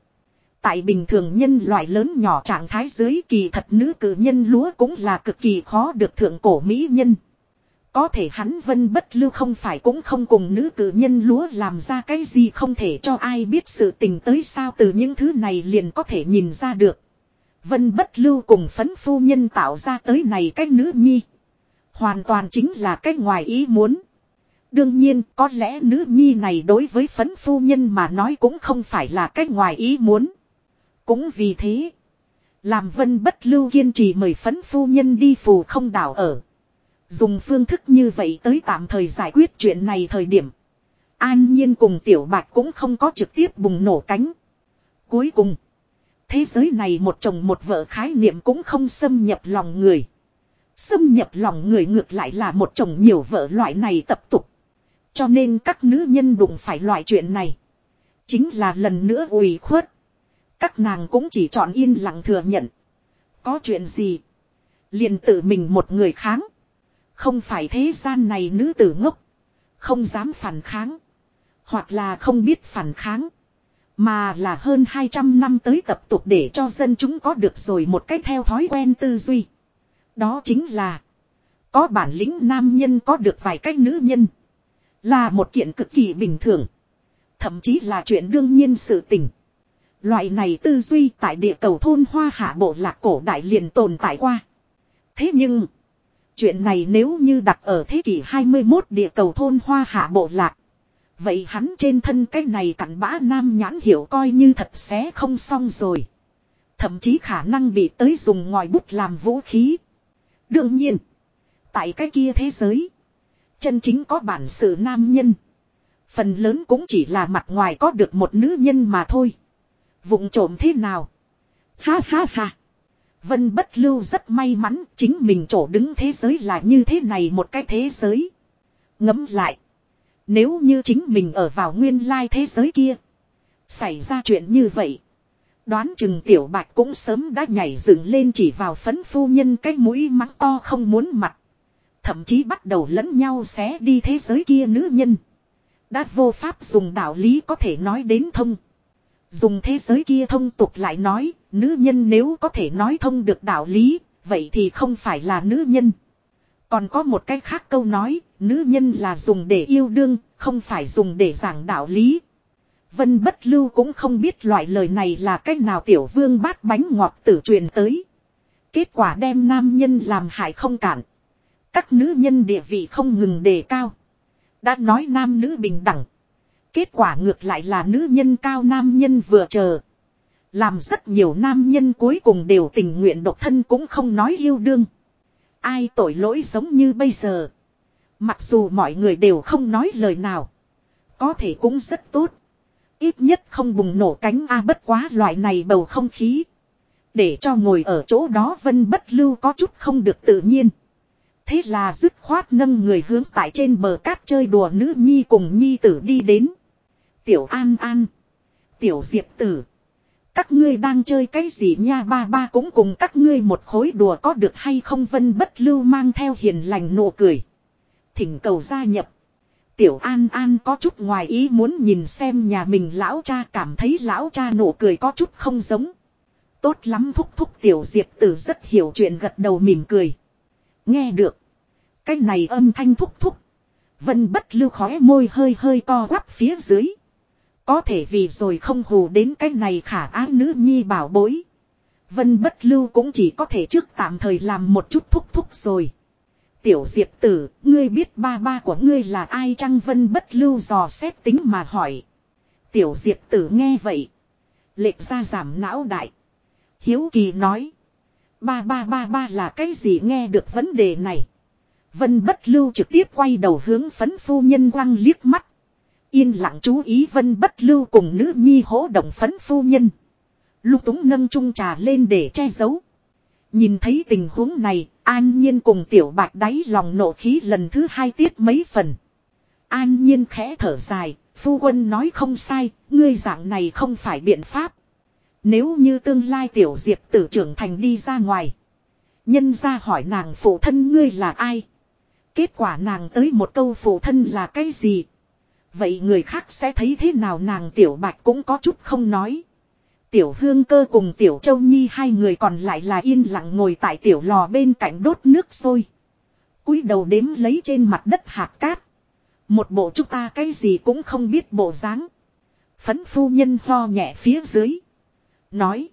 Tại bình thường nhân loại lớn nhỏ trạng thái dưới kỳ thật nữ cử nhân lúa cũng là cực kỳ khó được thượng cổ mỹ nhân. Có thể hắn vân bất lưu không phải cũng không cùng nữ cử nhân lúa làm ra cái gì không thể cho ai biết sự tình tới sao từ những thứ này liền có thể nhìn ra được. Vân bất lưu cùng phấn phu nhân tạo ra tới này cách nữ nhi. Hoàn toàn chính là cách ngoài ý muốn. Đương nhiên, có lẽ nữ nhi này đối với phấn phu nhân mà nói cũng không phải là cách ngoài ý muốn. Cũng vì thế. Làm vân bất lưu kiên trì mời phấn phu nhân đi phù không đảo ở. Dùng phương thức như vậy tới tạm thời giải quyết chuyện này thời điểm. An nhiên cùng tiểu bạch cũng không có trực tiếp bùng nổ cánh. Cuối cùng. Thế giới này một chồng một vợ khái niệm cũng không xâm nhập lòng người. Xâm nhập lòng người ngược lại là một chồng nhiều vợ loại này tập tục. Cho nên các nữ nhân đụng phải loại chuyện này. Chính là lần nữa ủy khuất. Các nàng cũng chỉ chọn yên lặng thừa nhận. Có chuyện gì? liền tự mình một người kháng. Không phải thế gian này nữ tử ngốc. Không dám phản kháng. Hoặc là không biết phản kháng. Mà là hơn 200 năm tới tập tục để cho dân chúng có được rồi một cách theo thói quen tư duy. Đó chính là. Có bản lĩnh nam nhân có được vài cách nữ nhân. Là một kiện cực kỳ bình thường. Thậm chí là chuyện đương nhiên sự tình. Loại này tư duy tại địa cầu thôn hoa hạ bộ lạc cổ đại liền tồn tại qua. Thế nhưng. Chuyện này nếu như đặt ở thế kỷ 21 địa cầu thôn hoa hạ bộ lạc. Vậy hắn trên thân cái này cặn bã nam nhãn hiểu coi như thật xé không xong rồi. Thậm chí khả năng bị tới dùng ngòi bút làm vũ khí. Đương nhiên. Tại cái kia thế giới. Chân chính có bản sự nam nhân. Phần lớn cũng chỉ là mặt ngoài có được một nữ nhân mà thôi. Vụng trộm thế nào? Ha ha ha. Vân bất lưu rất may mắn, chính mình chỗ đứng thế giới là như thế này một cái thế giới. Ngấm lại. Nếu như chính mình ở vào nguyên lai thế giới kia. Xảy ra chuyện như vậy. Đoán chừng tiểu bạch cũng sớm đã nhảy dựng lên chỉ vào phấn phu nhân cái mũi mắng to không muốn mặt. Thậm chí bắt đầu lẫn nhau xé đi thế giới kia nữ nhân. Đã vô pháp dùng đạo lý có thể nói đến thông. Dùng thế giới kia thông tục lại nói, nữ nhân nếu có thể nói thông được đạo lý, vậy thì không phải là nữ nhân. Còn có một cách khác câu nói, nữ nhân là dùng để yêu đương, không phải dùng để giảng đạo lý. Vân bất lưu cũng không biết loại lời này là cách nào tiểu vương bát bánh ngọt tử truyền tới. Kết quả đem nam nhân làm hại không cản. Các nữ nhân địa vị không ngừng đề cao. Đã nói nam nữ bình đẳng. Kết quả ngược lại là nữ nhân cao nam nhân vừa chờ. Làm rất nhiều nam nhân cuối cùng đều tình nguyện độc thân cũng không nói yêu đương. Ai tội lỗi giống như bây giờ. Mặc dù mọi người đều không nói lời nào. Có thể cũng rất tốt. Ít nhất không bùng nổ cánh A bất quá loại này bầu không khí. Để cho ngồi ở chỗ đó vân bất lưu có chút không được tự nhiên. Thế là dứt khoát nâng người hướng tại trên bờ cát chơi đùa nữ nhi cùng nhi tử đi đến. Tiểu An An. Tiểu Diệp Tử. Các ngươi đang chơi cái gì nha ba ba cũng cùng các ngươi một khối đùa có được hay không vân bất lưu mang theo hiền lành nụ cười. Thỉnh cầu gia nhập. Tiểu An An có chút ngoài ý muốn nhìn xem nhà mình lão cha, cảm thấy lão cha nụ cười có chút không giống. Tốt lắm, thúc thúc tiểu diệp tử rất hiểu chuyện, gật đầu mỉm cười. Nghe được. Cái này âm thanh thúc thúc. Vân bất lưu khóe môi hơi hơi co quắp phía dưới. Có thể vì rồi không hù đến cái này khả ái nữ nhi bảo bối. Vân bất lưu cũng chỉ có thể trước tạm thời làm một chút thúc thúc rồi. Tiểu diệp tử, ngươi biết ba ba của ngươi là ai chăng vân bất lưu dò xét tính mà hỏi. Tiểu diệp tử nghe vậy. Lệch ra giảm não đại. Hiếu kỳ nói. Ba ba ba ba là cái gì nghe được vấn đề này. Vân bất lưu trực tiếp quay đầu hướng phấn phu nhân quăng liếc mắt. Yên lặng chú ý vân bất lưu cùng nữ nhi hỗ động phấn phu nhân. Lục túng nâng chung trà lên để che giấu. Nhìn thấy tình huống này, an nhiên cùng tiểu bạc đáy lòng nộ khí lần thứ hai tiết mấy phần. An nhiên khẽ thở dài, phu quân nói không sai, ngươi dạng này không phải biện pháp. Nếu như tương lai tiểu diệp tử trưởng thành đi ra ngoài. Nhân ra hỏi nàng phụ thân ngươi là ai. Kết quả nàng tới một câu phụ thân là cái gì. Vậy người khác sẽ thấy thế nào nàng tiểu bạch cũng có chút không nói. Tiểu hương cơ cùng tiểu châu nhi hai người còn lại là yên lặng ngồi tại tiểu lò bên cạnh đốt nước sôi. cúi đầu đếm lấy trên mặt đất hạt cát. Một bộ chúng ta cái gì cũng không biết bộ dáng. Phấn phu nhân ho nhẹ phía dưới. Nói.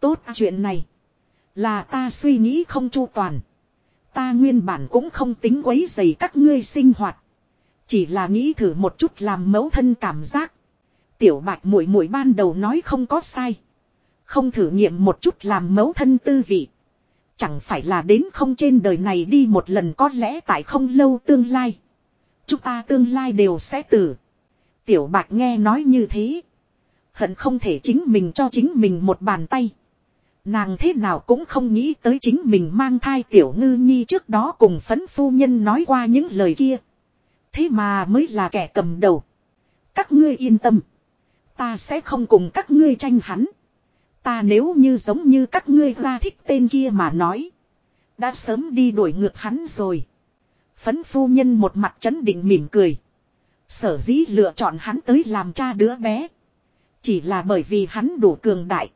Tốt à, chuyện này. Là ta suy nghĩ không chu toàn. Ta nguyên bản cũng không tính quấy dày các ngươi sinh hoạt. Chỉ là nghĩ thử một chút làm mẫu thân cảm giác. Tiểu bạch muội muội ban đầu nói không có sai. Không thử nghiệm một chút làm mẫu thân tư vị. Chẳng phải là đến không trên đời này đi một lần có lẽ tại không lâu tương lai. Chúng ta tương lai đều sẽ tử. Tiểu bạch nghe nói như thế. Hận không thể chính mình cho chính mình một bàn tay. Nàng thế nào cũng không nghĩ tới chính mình mang thai tiểu ngư nhi trước đó cùng phấn phu nhân nói qua những lời kia. Thế mà mới là kẻ cầm đầu. Các ngươi yên tâm. Ta sẽ không cùng các ngươi tranh hắn. Ta nếu như giống như các ngươi ra thích tên kia mà nói. Đã sớm đi đuổi ngược hắn rồi. Phấn phu nhân một mặt chấn định mỉm cười. Sở dĩ lựa chọn hắn tới làm cha đứa bé. Chỉ là bởi vì hắn đủ cường đại.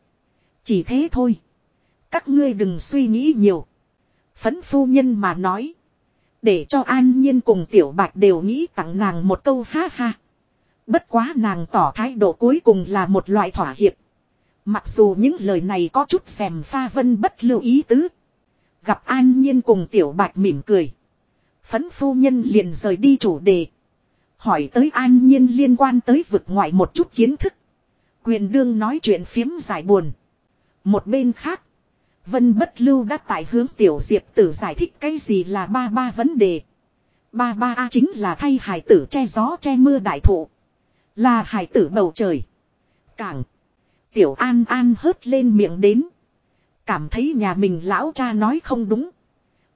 Chỉ thế thôi. Các ngươi đừng suy nghĩ nhiều. Phấn phu nhân mà nói. Để cho an nhiên cùng tiểu bạch đều nghĩ tặng nàng một câu ha ha. Bất quá nàng tỏ thái độ cuối cùng là một loại thỏa hiệp. Mặc dù những lời này có chút xèm pha vân bất lưu ý tứ. Gặp an nhiên cùng tiểu bạch mỉm cười. Phấn phu nhân liền rời đi chủ đề. Hỏi tới an nhiên liên quan tới vực ngoại một chút kiến thức. Quyền đương nói chuyện phiếm giải buồn. Một bên khác. Vân bất lưu đã tại hướng tiểu diệp tử giải thích cái gì là ba ba vấn đề. Ba ba A chính là thay hải tử che gió che mưa đại thụ. Là hải tử bầu trời. Cảng. Tiểu an an hớt lên miệng đến. Cảm thấy nhà mình lão cha nói không đúng.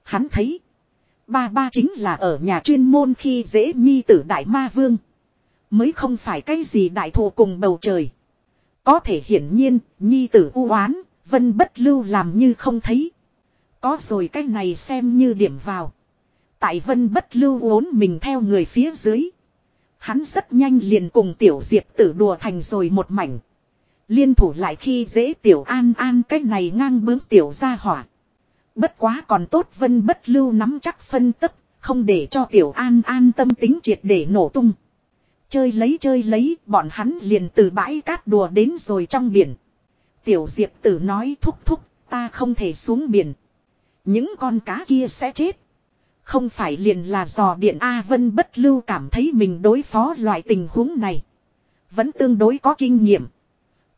Hắn thấy. Ba ba chính là ở nhà chuyên môn khi dễ nhi tử đại ma vương. Mới không phải cái gì đại thụ cùng bầu trời. Có thể hiển nhiên, nhi tử u oán, vân bất lưu làm như không thấy. Có rồi cái này xem như điểm vào. Tại vân bất lưu uốn mình theo người phía dưới. Hắn rất nhanh liền cùng tiểu diệp tử đùa thành rồi một mảnh. Liên thủ lại khi dễ tiểu an an cái này ngang bướng tiểu ra hỏa. Bất quá còn tốt vân bất lưu nắm chắc phân tức, không để cho tiểu an an tâm tính triệt để nổ tung. Chơi lấy chơi lấy, bọn hắn liền từ bãi cát đùa đến rồi trong biển. Tiểu diệp tử nói thúc thúc, ta không thể xuống biển. Những con cá kia sẽ chết. Không phải liền là dò điện A Vân bất lưu cảm thấy mình đối phó loại tình huống này. Vẫn tương đối có kinh nghiệm.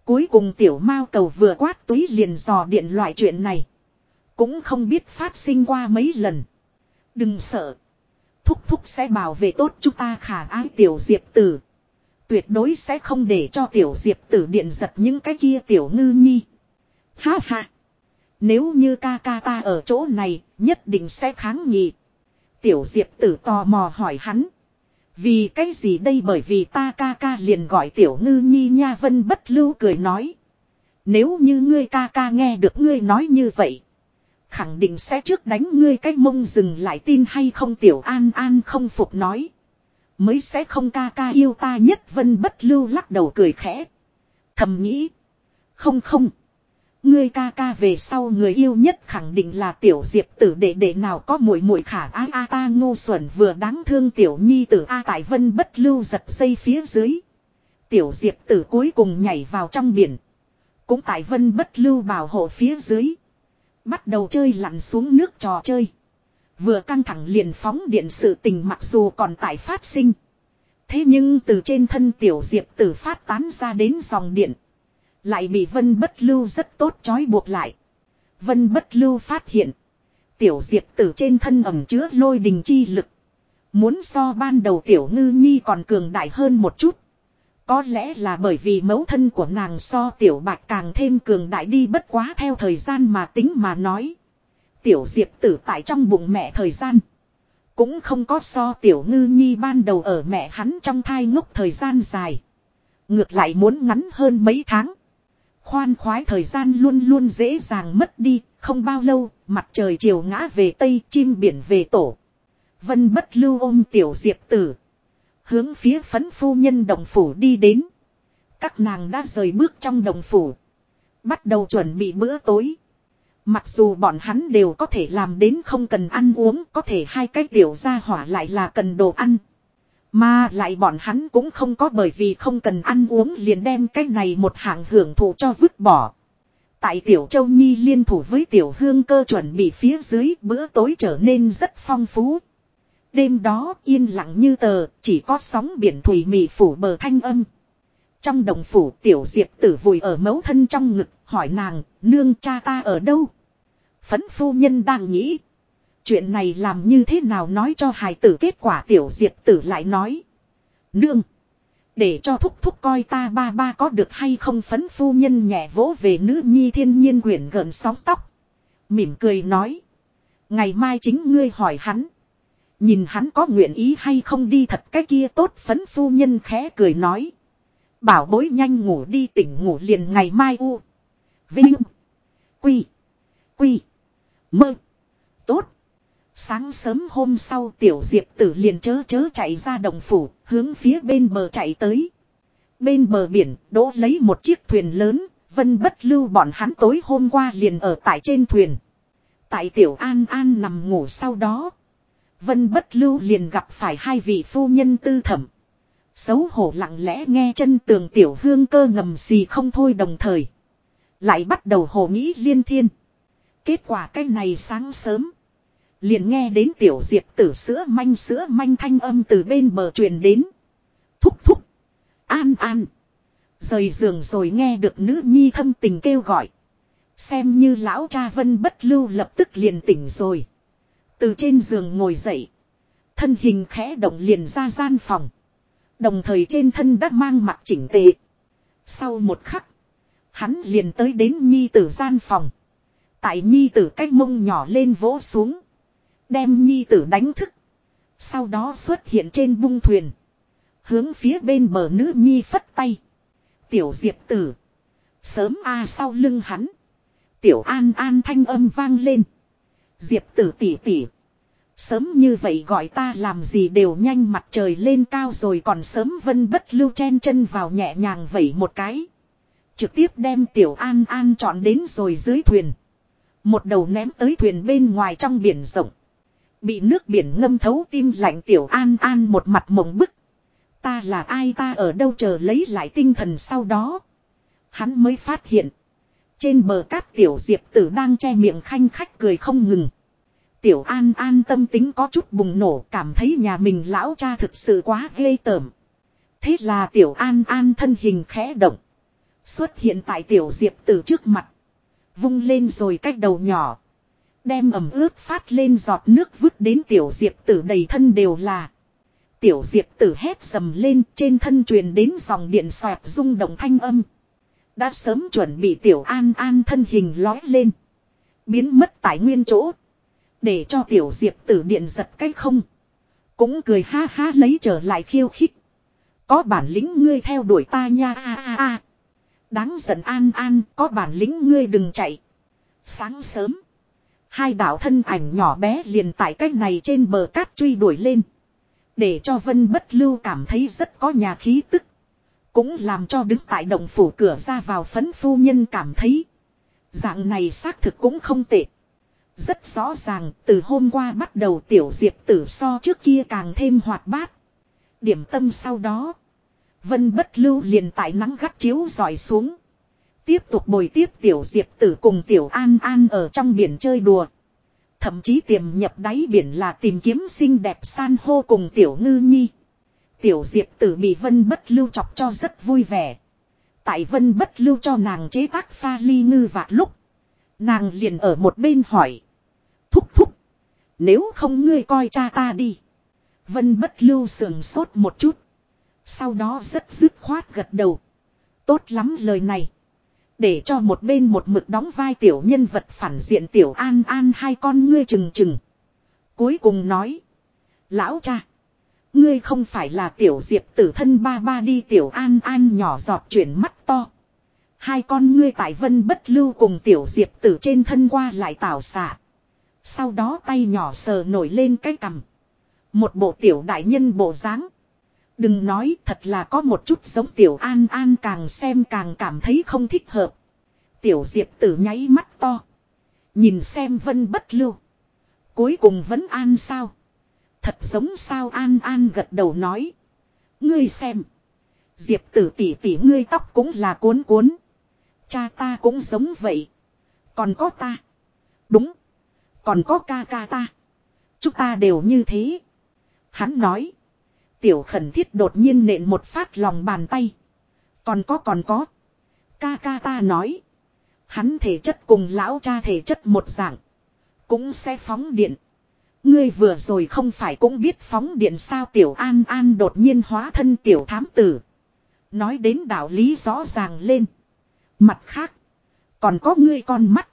Cuối cùng tiểu mao cầu vừa quát túi liền dò điện loại chuyện này. Cũng không biết phát sinh qua mấy lần. Đừng sợ. Thúc thúc sẽ bảo vệ tốt chúng ta khả ái tiểu diệp tử. Tuyệt đối sẽ không để cho tiểu diệp tử điện giật những cái kia tiểu ngư nhi. Ha ha. Nếu như ca ca ta ở chỗ này, nhất định sẽ kháng nghị. Tiểu diệp tử tò mò hỏi hắn. Vì cái gì đây bởi vì ta ca ca liền gọi tiểu ngư nhi nha vân bất lưu cười nói. Nếu như ngươi ca ca nghe được ngươi nói như vậy. Khẳng định sẽ trước đánh ngươi cái mông dừng lại tin hay không tiểu an an không phục nói. Mới sẽ không ca ca yêu ta nhất vân bất lưu lắc đầu cười khẽ. Thầm nghĩ. Không không. Ngươi ca ca về sau người yêu nhất khẳng định là tiểu diệp tử đệ đệ nào có muội muội khả a a ta ngu xuẩn vừa đáng thương tiểu nhi tử a tại vân bất lưu giật dây phía dưới. Tiểu diệp tử cuối cùng nhảy vào trong biển. Cũng tại vân bất lưu bảo hộ phía dưới. Bắt đầu chơi lặn xuống nước trò chơi. Vừa căng thẳng liền phóng điện sự tình mặc dù còn tại phát sinh. Thế nhưng từ trên thân tiểu diệp tử phát tán ra đến dòng điện. Lại bị vân bất lưu rất tốt trói buộc lại. Vân bất lưu phát hiện. Tiểu diệp tử trên thân ẩm chứa lôi đình chi lực. Muốn so ban đầu tiểu ngư nhi còn cường đại hơn một chút. Có lẽ là bởi vì mẫu thân của nàng so tiểu bạch càng thêm cường đại đi bất quá theo thời gian mà tính mà nói. Tiểu diệp tử tại trong bụng mẹ thời gian. Cũng không có so tiểu ngư nhi ban đầu ở mẹ hắn trong thai ngốc thời gian dài. Ngược lại muốn ngắn hơn mấy tháng. Khoan khoái thời gian luôn luôn dễ dàng mất đi, không bao lâu, mặt trời chiều ngã về tây, chim biển về tổ. Vân bất lưu ôm tiểu diệp tử. Hướng phía phấn phu nhân đồng phủ đi đến. Các nàng đã rời bước trong đồng phủ. Bắt đầu chuẩn bị bữa tối. Mặc dù bọn hắn đều có thể làm đến không cần ăn uống, có thể hai cái tiểu gia hỏa lại là cần đồ ăn. Mà lại bọn hắn cũng không có bởi vì không cần ăn uống liền đem cái này một hạng hưởng thụ cho vứt bỏ. Tại Tiểu Châu Nhi liên thủ với Tiểu Hương cơ chuẩn bị phía dưới bữa tối trở nên rất phong phú. Đêm đó yên lặng như tờ, chỉ có sóng biển thủy mị phủ bờ thanh âm. Trong đồng phủ Tiểu Diệp tử vùi ở mẫu thân trong ngực, hỏi nàng, nương cha ta ở đâu? Phấn phu nhân đang nghĩ. Chuyện này làm như thế nào nói cho hài tử kết quả tiểu diệp tử lại nói. Nương. Để cho thúc thúc coi ta ba ba có được hay không phấn phu nhân nhẹ vỗ về nữ nhi thiên nhiên quyển gần sóng tóc. Mỉm cười nói. Ngày mai chính ngươi hỏi hắn. Nhìn hắn có nguyện ý hay không đi thật cái kia tốt phấn phu nhân khẽ cười nói. Bảo bối nhanh ngủ đi tỉnh ngủ liền ngày mai u. Vinh. Quy. Quy. Mơ. Tốt. Sáng sớm hôm sau tiểu diệp tử liền chớ chớ chạy ra đồng phủ, hướng phía bên bờ chạy tới. Bên bờ biển, đỗ lấy một chiếc thuyền lớn, vân bất lưu bọn hắn tối hôm qua liền ở tại trên thuyền. Tại tiểu an an nằm ngủ sau đó. Vân bất lưu liền gặp phải hai vị phu nhân tư thẩm. Xấu hổ lặng lẽ nghe chân tường tiểu hương cơ ngầm xì không thôi đồng thời. Lại bắt đầu hồ nghĩ liên thiên. Kết quả cái này sáng sớm. Liền nghe đến tiểu diệp tử sữa manh sữa manh thanh âm từ bên bờ truyền đến. Thúc thúc. An an. Rời giường rồi nghe được nữ nhi thâm tình kêu gọi. Xem như lão cha vân bất lưu lập tức liền tỉnh rồi. Từ trên giường ngồi dậy. Thân hình khẽ động liền ra gian phòng. Đồng thời trên thân đã mang mặt chỉnh tề. Sau một khắc. Hắn liền tới đến nhi tử gian phòng. Tại nhi tử cách mông nhỏ lên vỗ xuống. Đem nhi tử đánh thức. Sau đó xuất hiện trên bung thuyền. Hướng phía bên bờ nữ nhi phất tay. Tiểu diệp tử. Sớm a sau lưng hắn. Tiểu an an thanh âm vang lên. Diệp tử tỉ tỉ. Sớm như vậy gọi ta làm gì đều nhanh mặt trời lên cao rồi còn sớm vân bất lưu chen chân vào nhẹ nhàng vẩy một cái. Trực tiếp đem tiểu an an chọn đến rồi dưới thuyền. Một đầu ném tới thuyền bên ngoài trong biển rộng. Bị nước biển ngâm thấu tim lạnh tiểu an an một mặt mộng bức. Ta là ai ta ở đâu chờ lấy lại tinh thần sau đó. Hắn mới phát hiện. Trên bờ cát tiểu diệp tử đang che miệng khanh khách cười không ngừng. Tiểu an an tâm tính có chút bùng nổ, cảm thấy nhà mình lão cha thực sự quá ghê tởm. Thế là tiểu an an thân hình khẽ động. Xuất hiện tại tiểu diệp tử trước mặt. Vung lên rồi cách đầu nhỏ. Đem ẩm ướt phát lên giọt nước vứt đến tiểu diệp tử đầy thân đều là. Tiểu diệp tử hét dầm lên, trên thân truyền đến dòng điện xoẹt rung động thanh âm. Đã sớm chuẩn bị tiểu an an thân hình lói lên. Biến mất tại nguyên chỗ. Để cho tiểu diệp tử điện giật cách không. Cũng cười ha ha lấy trở lại khiêu khích. Có bản lĩnh ngươi theo đuổi ta nha, a a a. Đáng giận an an có bản lĩnh ngươi đừng chạy. Sáng sớm. Hai đạo thân ảnh nhỏ bé liền tại cách này trên bờ cát truy đuổi lên. Để cho Vân Bất Lưu cảm thấy rất có nhà khí tức. Cũng làm cho đứng tại động phủ cửa ra vào phấn phu nhân cảm thấy. Dạng này xác thực cũng không tệ. Rất rõ ràng, từ hôm qua bắt đầu tiểu diệp tử so trước kia càng thêm hoạt bát. Điểm tâm sau đó. Vân bất lưu liền tại nắng gắt chiếu dọi xuống. Tiếp tục bồi tiếp tiểu diệp tử cùng tiểu an an ở trong biển chơi đùa. Thậm chí tiềm nhập đáy biển là tìm kiếm xinh đẹp san hô cùng tiểu ngư nhi. Tiểu diệp tử bị vân bất lưu chọc cho rất vui vẻ. Tại vân bất lưu cho nàng chế tác pha ly ngư vạn lúc. Nàng liền ở một bên hỏi. Thúc thúc. Nếu không ngươi coi cha ta đi. Vân bất lưu sườn sốt một chút. Sau đó rất dứt khoát gật đầu. Tốt lắm lời này. Để cho một bên một mực đóng vai tiểu nhân vật phản diện tiểu an an hai con ngươi chừng chừng. Cuối cùng nói. Lão cha. Ngươi không phải là tiểu diệp tử thân ba ba đi tiểu an an nhỏ giọt chuyển mắt to. Hai con ngươi tại vân bất lưu cùng tiểu diệp tử trên thân qua lại tảo xạ. Sau đó tay nhỏ sờ nổi lên cái cằm. Một bộ tiểu đại nhân bộ dáng. Đừng nói thật là có một chút giống tiểu an an càng xem càng cảm thấy không thích hợp. Tiểu diệp tử nháy mắt to. Nhìn xem vân bất lưu. Cuối cùng vẫn an sao. Thật giống sao an an gật đầu nói. Ngươi xem. Diệp tử tỉ tỉ ngươi tóc cũng là cuốn cuốn. Cha ta cũng giống vậy. Còn có ta. Đúng. Còn có ca ca ta. Chúng ta đều như thế. Hắn nói. Tiểu khẩn thiết đột nhiên nện một phát lòng bàn tay. Còn có còn có. Ca ca ta nói. Hắn thể chất cùng lão cha thể chất một dạng. Cũng sẽ phóng điện. Ngươi vừa rồi không phải cũng biết phóng điện sao tiểu an an đột nhiên hóa thân tiểu thám tử. Nói đến đạo lý rõ ràng lên. Mặt khác. Còn có ngươi con mắt.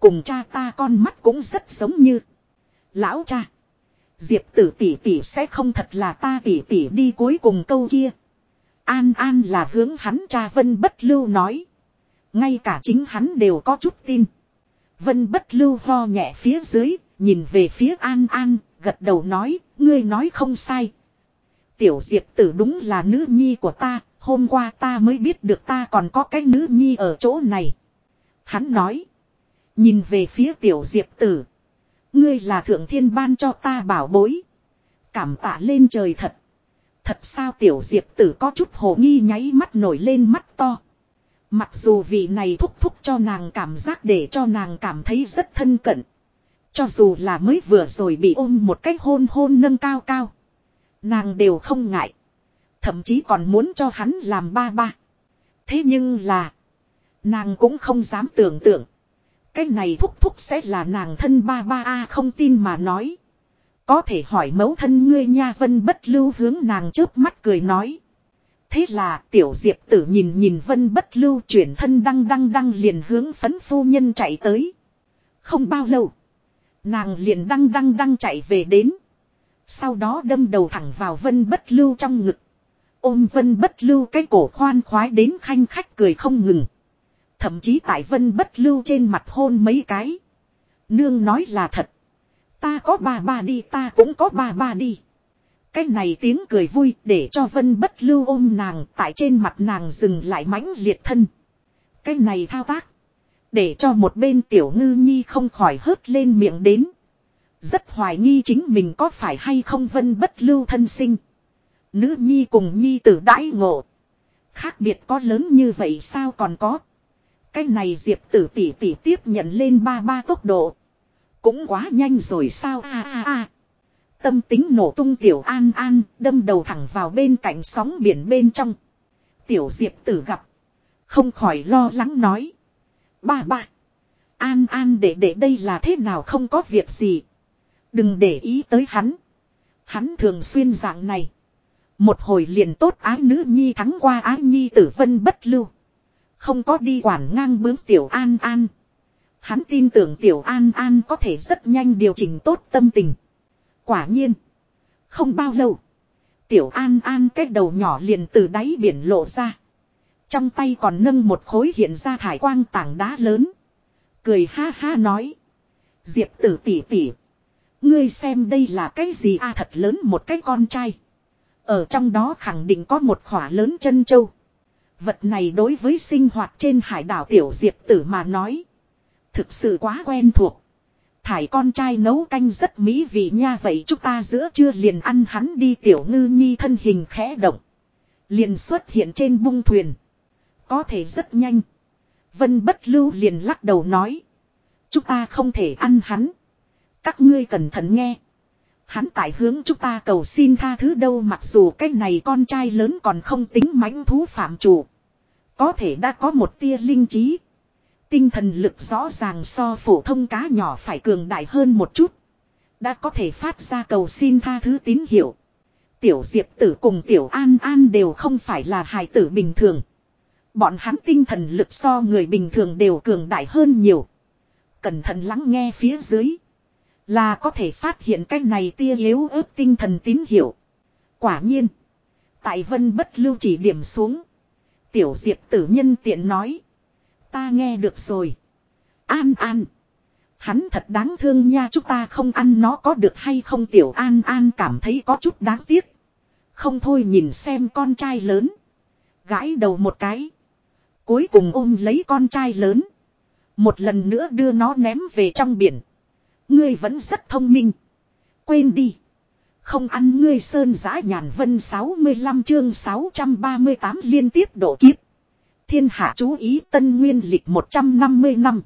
Cùng cha ta con mắt cũng rất giống như. Lão cha. Diệp tử tỷ tỷ sẽ không thật là ta tỷ tỷ đi cuối cùng câu kia. An An là hướng hắn cha Vân Bất Lưu nói. Ngay cả chính hắn đều có chút tin. Vân Bất Lưu ho nhẹ phía dưới, nhìn về phía An An, gật đầu nói, ngươi nói không sai. Tiểu Diệp tử đúng là nữ nhi của ta, hôm qua ta mới biết được ta còn có cái nữ nhi ở chỗ này. Hắn nói. Nhìn về phía tiểu diệp tử. Ngươi là thượng thiên ban cho ta bảo bối. Cảm tạ lên trời thật. Thật sao tiểu diệp tử có chút hồ nghi nháy mắt nổi lên mắt to. Mặc dù vị này thúc thúc cho nàng cảm giác để cho nàng cảm thấy rất thân cận. Cho dù là mới vừa rồi bị ôm một cách hôn hôn nâng cao cao. Nàng đều không ngại. Thậm chí còn muốn cho hắn làm ba ba. Thế nhưng là. Nàng cũng không dám tưởng tượng. Cái này thúc thúc sẽ là nàng thân ba ba a không tin mà nói. Có thể hỏi mẫu thân ngươi nha vân bất lưu hướng nàng chớp mắt cười nói. Thế là tiểu diệp tử nhìn nhìn vân bất lưu chuyển thân đăng đăng đăng liền hướng phấn phu nhân chạy tới. Không bao lâu. Nàng liền đăng đăng đăng chạy về đến. Sau đó đâm đầu thẳng vào vân bất lưu trong ngực. Ôm vân bất lưu cái cổ khoan khoái đến khanh khách cười không ngừng. Thậm chí tại vân bất lưu trên mặt hôn mấy cái. Nương nói là thật. Ta có ba ba đi, ta cũng có ba ba đi. Cái này tiếng cười vui để cho vân bất lưu ôm nàng, tại trên mặt nàng dừng lại mãnh liệt thân. Cái này thao tác. Để cho một bên tiểu ngư nhi không khỏi hớt lên miệng đến. Rất hoài nghi chính mình có phải hay không vân bất lưu thân sinh. Nữ nhi cùng nhi tử đãi ngộ. Khác biệt có lớn như vậy sao còn có. Cái này diệp tử tỷ tỷ tiếp nhận lên ba ba tốc độ. Cũng quá nhanh rồi sao a a a. Tâm tính nổ tung tiểu an an đâm đầu thẳng vào bên cạnh sóng biển bên trong. Tiểu diệp tử gặp. Không khỏi lo lắng nói. Ba ba. An an để để đây là thế nào không có việc gì. Đừng để ý tới hắn. Hắn thường xuyên dạng này. Một hồi liền tốt ái nữ nhi thắng qua ái nhi tử vân bất lưu. Không có đi quản ngang bướng tiểu an an. Hắn tin tưởng tiểu an an có thể rất nhanh điều chỉnh tốt tâm tình. Quả nhiên. Không bao lâu. Tiểu an an cái đầu nhỏ liền từ đáy biển lộ ra. Trong tay còn nâng một khối hiện ra thải quang tảng đá lớn. Cười ha ha nói. Diệp tử tỉ tỉ. Ngươi xem đây là cái gì a thật lớn một cái con trai. Ở trong đó khẳng định có một khỏa lớn chân châu. Vật này đối với sinh hoạt trên hải đảo Tiểu Diệp Tử mà nói. Thực sự quá quen thuộc. Thải con trai nấu canh rất mỹ vị nha, vậy chúng ta giữa trưa liền ăn hắn đi, tiểu ngư nhi thân hình khẽ động. Liền xuất hiện trên bung thuyền. Có thể rất nhanh. Vân bất lưu liền lắc đầu nói. Chúng ta không thể ăn hắn. Các ngươi cẩn thận nghe. Hắn tại hướng chúng ta cầu xin tha thứ đâu, mặc dù cái này con trai lớn còn không tính mãnh thú phạm chủ. Có thể đã có một tia linh trí. Tinh thần lực rõ ràng so phổ thông cá nhỏ phải cường đại hơn một chút. Đã có thể phát ra cầu xin tha thứ tín hiệu. Tiểu Diệp tử cùng Tiểu An An đều không phải là hài tử bình thường. Bọn hắn tinh thần lực so người bình thường đều cường đại hơn nhiều. Cẩn thận lắng nghe phía dưới. Là có thể phát hiện cái này tia yếu ớt tinh thần tín hiệu. Quả nhiên. Tại vân bất lưu chỉ điểm xuống. Tiểu diệp tử nhân tiện nói. Ta nghe được rồi. An an. Hắn thật đáng thương nha, chúng ta không ăn nó có được hay không tiểu an an cảm thấy có chút đáng tiếc. Không thôi nhìn xem con trai lớn. Gãi đầu một cái. Cuối cùng ôm lấy con trai lớn. Một lần nữa đưa nó ném về trong biển. Ngươi vẫn rất thông minh. Quên đi. Không ăn ngươi sơn giã nhàn vân 65 chương 638 liên tiếp độ kiếp. Thiên hạ chú ý tân nguyên lịch 150 năm.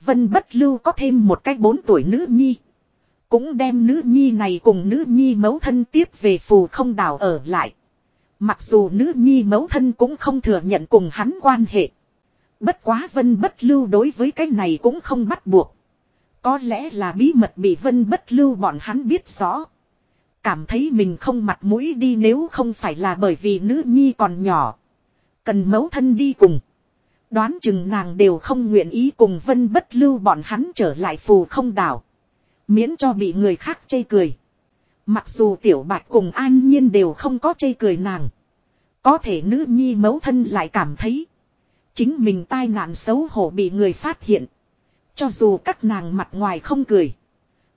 Vân bất lưu có thêm một cái bốn tuổi nữ nhi. Cũng đem nữ nhi này cùng nữ nhi mấu thân tiếp về phù không đảo ở lại. Mặc dù nữ nhi mấu thân cũng không thừa nhận cùng hắn quan hệ. Bất quá vân bất lưu đối với cái này cũng không bắt buộc. Có lẽ là bí mật bị vân bất lưu bọn hắn biết rõ. Cảm thấy mình không mặt mũi đi nếu không phải là bởi vì nữ nhi còn nhỏ. Cần mấu thân đi cùng. Đoán chừng nàng đều không nguyện ý cùng vân bất lưu bọn hắn trở lại phù không đảo. Miễn cho bị người khác chê cười. Mặc dù tiểu bạch cùng an nhiên đều không có chê cười nàng. Có thể nữ nhi mấu thân lại cảm thấy. Chính mình tai nạn xấu hổ bị người phát hiện. Cho dù các nàng mặt ngoài không cười.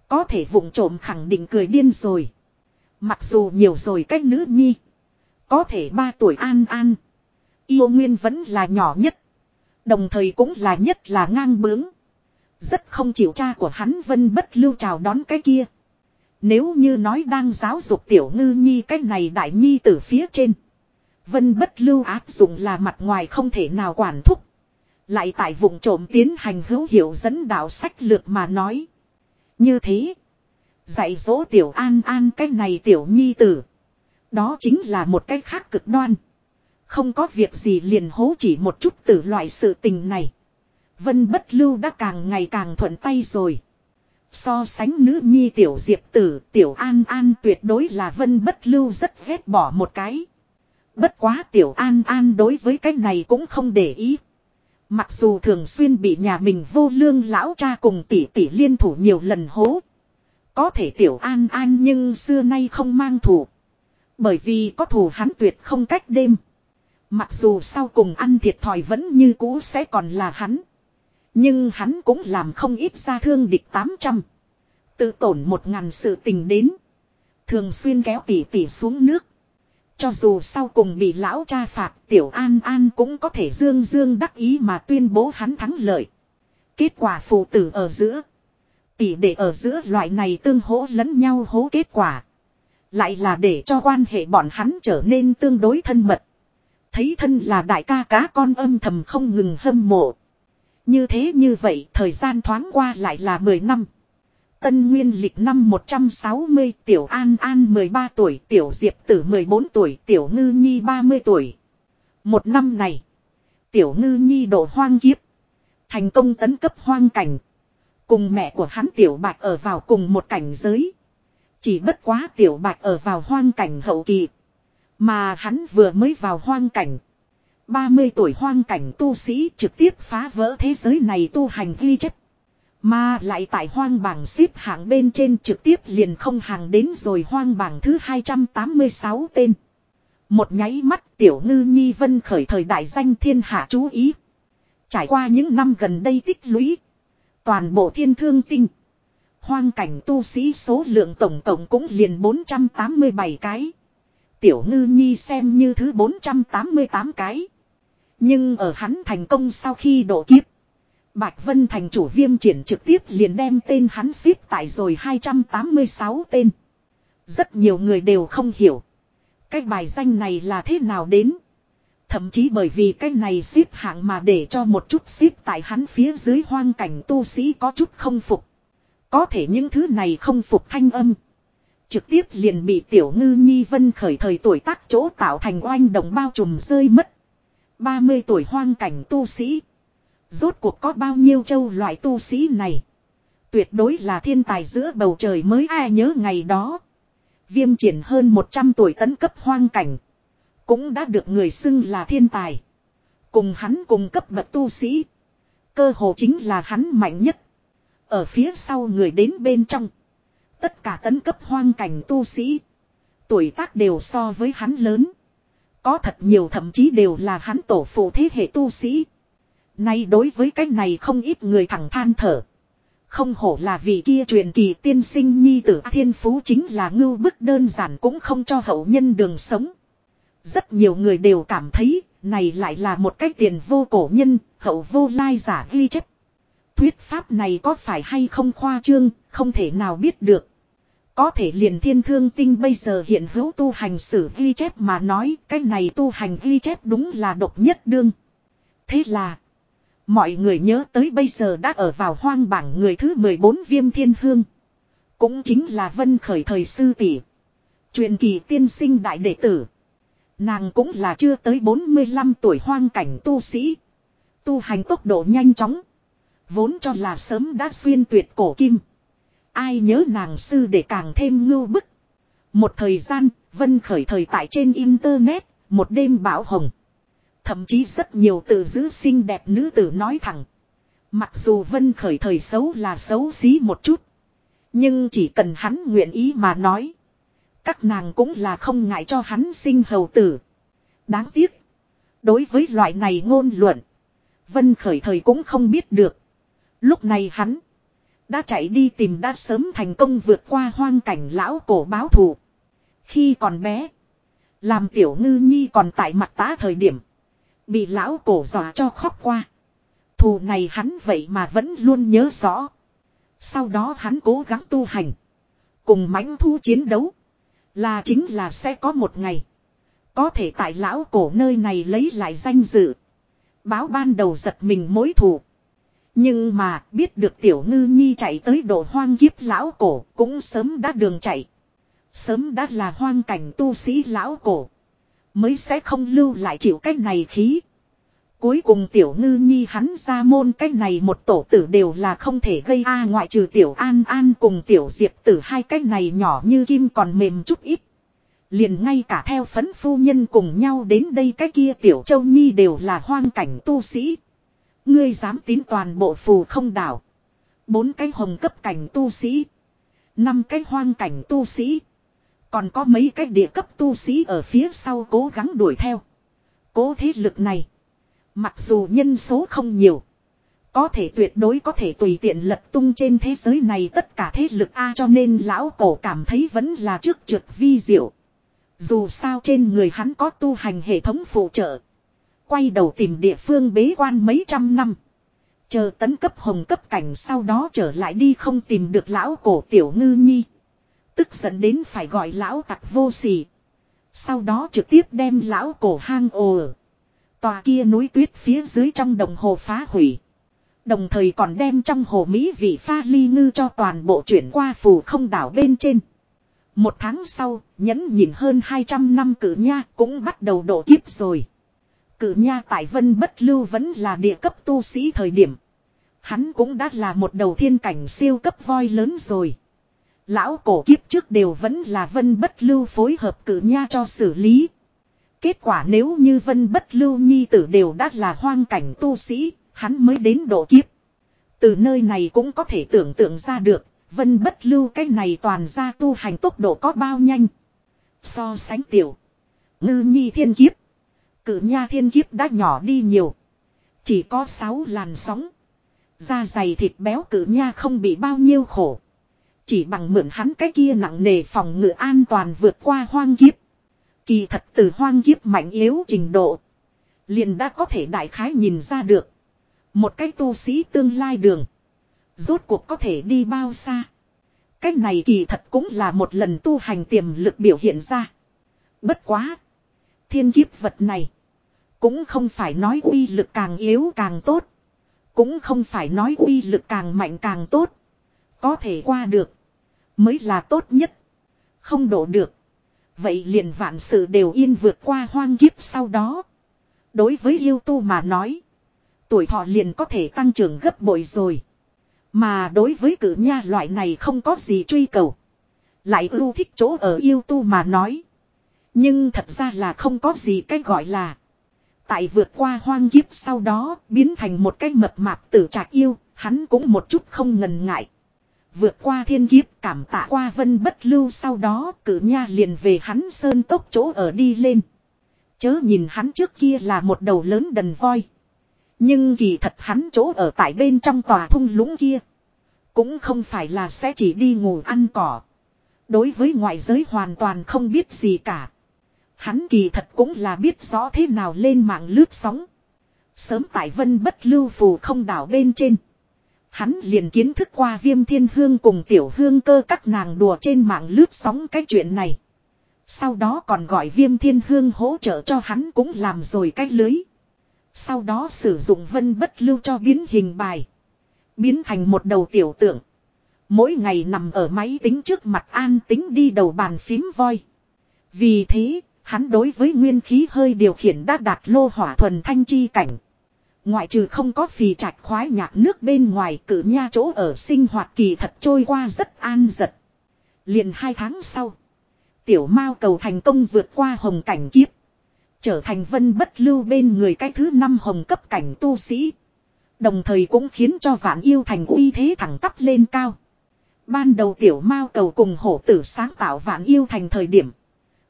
Có thể vụng trộm khẳng định cười điên rồi. Mặc dù nhiều rồi cách nữ nhi. Có thể ba tuổi an an. Yêu nguyên vẫn là nhỏ nhất. Đồng thời cũng là nhất là ngang bướng. Rất không chịu cha của hắn vân bất lưu chào đón cái kia. Nếu như nói đang giáo dục tiểu ngư nhi cái này đại nhi từ phía trên. Vân bất lưu áp dụng là mặt ngoài không thể nào quản thúc. Lại tại vùng trộm tiến hành hữu hiệu dẫn đạo sách lược mà nói. Như thế. Dạy dỗ tiểu an an cái này tiểu nhi tử. Đó chính là một cái khác cực đoan. Không có việc gì liền hố chỉ một chút từ loại sự tình này. Vân bất lưu đã càng ngày càng thuận tay rồi. So sánh nữ nhi tiểu diệp tử, tiểu an an tuyệt đối là vân bất lưu rất ghét bỏ một cái. Bất quá tiểu an an đối với cái này cũng không để ý. Mặc dù thường xuyên bị nhà mình vô lương lão cha cùng tỷ tỷ liên thủ nhiều lần hố. Có thể tiểu an an nhưng xưa nay không mang thủ. Bởi vì có thủ hắn tuyệt không cách đêm. Mặc dù sau cùng ăn thiệt thòi vẫn như cũ sẽ còn là hắn. Nhưng hắn cũng làm không ít ra thương địch 800. Tự tổn một ngàn sự tình đến. Thường xuyên kéo tỉ tỉ xuống nước. Cho dù sau cùng bị lão cha phạt, tiểu an an cũng có thể dương dương đắc ý mà tuyên bố hắn thắng lợi. Kết quả phụ tử ở giữa. Tỷ để ở giữa loại này tương hỗ lẫn nhau hố kết quả. Lại là để cho quan hệ bọn hắn trở nên tương đối thân mật. Thấy thân là đại ca cá con âm thầm không ngừng hâm mộ. Như thế như vậy thời gian thoáng qua lại là 10 năm. Tân Nguyên lịch năm 160, Tiểu An An 13 tuổi, Tiểu Diệp Tử 14 tuổi, Tiểu Ngư Nhi 30 tuổi. Một năm này, Tiểu Ngư Nhi độ hoang kiếp. Thành công tấn cấp hoang cảnh. Cùng mẹ của hắn Tiểu Bạch ở vào cùng một cảnh giới. Chỉ bất quá Tiểu Bạch ở vào hoang cảnh hậu kỳ. Mà hắn vừa mới vào hoang cảnh. 30 tuổi hoang cảnh tu sĩ trực tiếp phá vỡ thế giới này tu hành ghi chép. Mà lại tại hoang bảng xếp hạng bên trên trực tiếp liền không hàng đến rồi hoang bảng thứ 286 tên. Một nháy mắt tiểu ngư nhi vân khởi thời đại danh thiên hạ chú ý. Trải qua những năm gần đây tích lũy. Toàn bộ thiên thương tinh. Hoang cảnh tu sĩ số lượng tổng cộng cũng liền 487 cái. Tiểu ngư nhi xem như thứ 488 cái. Nhưng ở hắn thành công sau khi độ kiếp. Bạch Vân thành chủ viêm triển trực tiếp liền đem tên hắn xếp tại rồi 286 tên. Rất nhiều người đều không hiểu. Cái bài danh này là thế nào đến. Thậm chí bởi vì cái này xếp hạng mà để cho một chút xếp tại hắn phía dưới hoang cảnh tu sĩ có chút không phục. Có thể những thứ này không phục thanh âm. Trực tiếp liền bị tiểu ngư nhi vân khởi thời tuổi tác chỗ tạo thành oanh đồng bao trùm rơi mất. 30 tuổi hoang cảnh tu sĩ. Rốt cuộc có bao nhiêu châu loại tu sĩ này. Tuyệt đối là thiên tài giữa bầu trời mới ai nhớ ngày đó. Viêm triển hơn 100 tuổi tấn cấp hoang cảnh. Cũng đã được người xưng là thiên tài. Cùng hắn cùng cấp bậc tu sĩ. Cơ hồ chính là hắn mạnh nhất. Ở phía sau người đến bên trong. Tất cả tấn cấp hoang cảnh tu sĩ. Tuổi tác đều so với hắn lớn. Có thật nhiều thậm chí đều là hắn tổ phụ thế hệ tu sĩ. Nay đối với cái này không ít người thẳng than thở. Không hổ là vì kia truyền kỳ tiên sinh nhi tử thiên phú chính là ngưu bức đơn giản cũng không cho hậu nhân đường sống. Rất nhiều người đều cảm thấy này lại là một cái tiền vô cổ nhân, hậu vô lai giả ghi chép. Thuyết pháp này có phải hay không khoa trương, không thể nào biết được. Có thể liền thiên thương tinh bây giờ hiện hữu tu hành sử ghi chép mà nói cái này tu hành ghi chép đúng là độc nhất đương. Thế là, mọi người nhớ tới bây giờ đã ở vào hoang bảng người thứ 14 viêm thiên hương. Cũng chính là vân khởi thời sư tỷ truyền kỳ tiên sinh đại đệ tử. Nàng cũng là chưa tới 45 tuổi hoang cảnh tu sĩ. Tu hành tốc độ nhanh chóng. Vốn cho là sớm đã xuyên tuyệt cổ kim. Ai nhớ nàng sư để càng thêm ngưu bức. Một thời gian, Vân khởi thời tại trên Internet, một đêm bão hồng. Thậm chí rất nhiều tự giữ xinh đẹp nữ tử nói thẳng. Mặc dù Vân khởi thời xấu là xấu xí một chút. Nhưng chỉ cần hắn nguyện ý mà nói. Các nàng cũng là không ngại cho hắn sinh hầu tử. Đáng tiếc. Đối với loại này ngôn luận. Vân khởi thời cũng không biết được. Lúc này hắn. Đã chạy đi tìm đã sớm thành công vượt qua hoang cảnh lão cổ báo thù. Khi còn bé. Làm tiểu ngư nhi còn tại mặt tá thời điểm. Bị lão cổ dọa cho khóc qua. Thù này hắn vậy mà vẫn luôn nhớ rõ. Sau đó hắn cố gắng tu hành. Cùng mãnh thu chiến đấu. Là chính là sẽ có một ngày. Có thể tại lão cổ nơi này lấy lại danh dự. Báo ban đầu giật mình mối thù. Nhưng mà, biết được tiểu ngư nhi chạy tới độ hoang kiếp lão cổ, cũng sớm đã đường chạy. Sớm đã là hoang cảnh tu sĩ lão cổ. Mới sẽ không lưu lại chịu cách này khí. Cuối cùng tiểu ngư nhi hắn ra môn cách này một tổ tử đều là không thể gây a, ngoại trừ tiểu an an cùng tiểu diệp tử, hai cách này nhỏ như kim còn mềm chút ít. Liền ngay cả theo phấn phu nhân cùng nhau đến đây, cái kia tiểu châu nhi đều là hoang cảnh tu sĩ. Ngươi dám tín toàn bộ phù không đảo. Bốn cái hồng cấp cảnh tu sĩ. Năm cái hoang cảnh tu sĩ. Còn có mấy cái địa cấp tu sĩ ở phía sau cố gắng đuổi theo. Cố thế lực này. Mặc dù nhân số không nhiều. Có thể tuyệt đối có thể tùy tiện lật tung trên thế giới này tất cả thế lực A cho nên lão cổ cảm thấy vẫn là trước trượt vi diệu. Dù sao trên người hắn có tu hành hệ thống phụ trợ. Quay đầu tìm địa phương bế quan mấy trăm năm. Chờ tấn cấp hồng cấp cảnh sau đó trở lại đi không tìm được lão cổ tiểu ngư nhi. Tức giận đến phải gọi lão tặc vô sỉ. Sau đó trực tiếp đem lão cổ hang ồ. Tòa kia núi tuyết phía dưới trong đồng hồ phá hủy. Đồng thời còn đem trong hồ Mỹ vị pha ly ngư cho toàn bộ chuyển qua phù không đảo bên trên. Một tháng sau, nhẫn nhìn hơn 200 năm cử nha cũng bắt đầu độ kiếp rồi. Cử nha tại vân bất lưu vẫn là địa cấp tu sĩ thời điểm. Hắn cũng đã là một đầu thiên cảnh siêu cấp voi lớn rồi. Lão cổ kiếp trước đều vẫn là vân bất lưu phối hợp cử nha cho xử lý. Kết quả nếu như vân bất lưu nhi tử đều đã là hoang cảnh tu sĩ, hắn mới đến độ kiếp. Từ nơi này cũng có thể tưởng tượng ra được, vân bất lưu cái này toàn ra tu hành tốc độ có bao nhanh. So sánh tiểu. Ngư nhi thiên kiếp. Cử nha thiên kiếp đã nhỏ đi nhiều. Chỉ có 6 làn sóng. Da dày thịt béo cử nha không bị bao nhiêu khổ. Chỉ bằng mượn hắn cái kia nặng nề phòng ngự an toàn vượt qua hoang kiếp. Kỳ thật từ hoang kiếp mạnh yếu trình độ. Liền đã có thể đại khái nhìn ra được. Một cái tu sĩ tương lai đường. Rốt cuộc có thể đi bao xa. Cách này kỳ thật cũng là một lần tu hành tiềm lực biểu hiện ra. Bất quá. Thiên kiếp vật này. Cũng không phải nói uy lực càng yếu càng tốt. Cũng không phải nói uy lực càng mạnh càng tốt. Có thể qua được. Mới là tốt nhất. Không đổ được. Vậy liền vạn sự đều yên vượt qua hoang kiếp sau đó. Đối với yêu tu mà nói. Tuổi thọ liền có thể tăng trưởng gấp bội rồi. Mà đối với cử nha loại này không có gì truy cầu. Lại ưu thích chỗ ở yêu tu mà nói. Nhưng thật ra là không có gì cái gọi là. Tại vượt qua hoang kiếp sau đó, biến thành một cái mập mạp tử trạc yêu. Hắn cũng một chút không ngần ngại. Vượt qua thiên kiếp, cảm tạ qua vân bất lưu sau đó, cử nha liền về hắn sơn tốc chỗ ở đi lên. Chớ nhìn hắn trước kia là một đầu lớn đần voi. Nhưng kỳ thật hắn chỗ ở tại bên trong tòa thung lũng kia. Cũng không phải là sẽ chỉ đi ngủ ăn cỏ. Đối với ngoại giới hoàn toàn không biết gì cả. Hắn kỳ thật cũng là biết rõ thế nào lên mạng lướt sóng. Sớm tại vân bất lưu phù không đảo bên trên. Hắn liền kiến thức qua viêm thiên hương cùng tiểu hương cơ các nàng đùa trên mạng lướt sóng cái chuyện này. Sau đó còn gọi viêm thiên hương hỗ trợ cho hắn cũng làm rồi cái lưới. Sau đó sử dụng vân bất lưu cho biến hình bài. Biến thành một đầu tiểu tượng. Mỗi ngày nằm ở máy tính trước mặt an tính đi đầu bàn phím voi. Vì thế, hắn đối với nguyên khí hơi điều khiển đã đạt lô hỏa thuần thanh chi cảnh. Ngoại trừ không có phì trạch khoái nhạc nước bên ngoài, cử nha chỗ ở sinh hoạt kỳ thật trôi qua rất an giật. Liền hai tháng sau. Tiểu mao cầu thành công vượt qua hồng cảnh kiếp. Trở thành vân bất lưu bên người cái thứ năm hồng cấp cảnh tu sĩ. Đồng thời cũng khiến cho vạn yêu thành uy thế thẳng tắp lên cao. Ban đầu tiểu mao cầu cùng hổ tử sáng tạo vạn yêu thành thời điểm.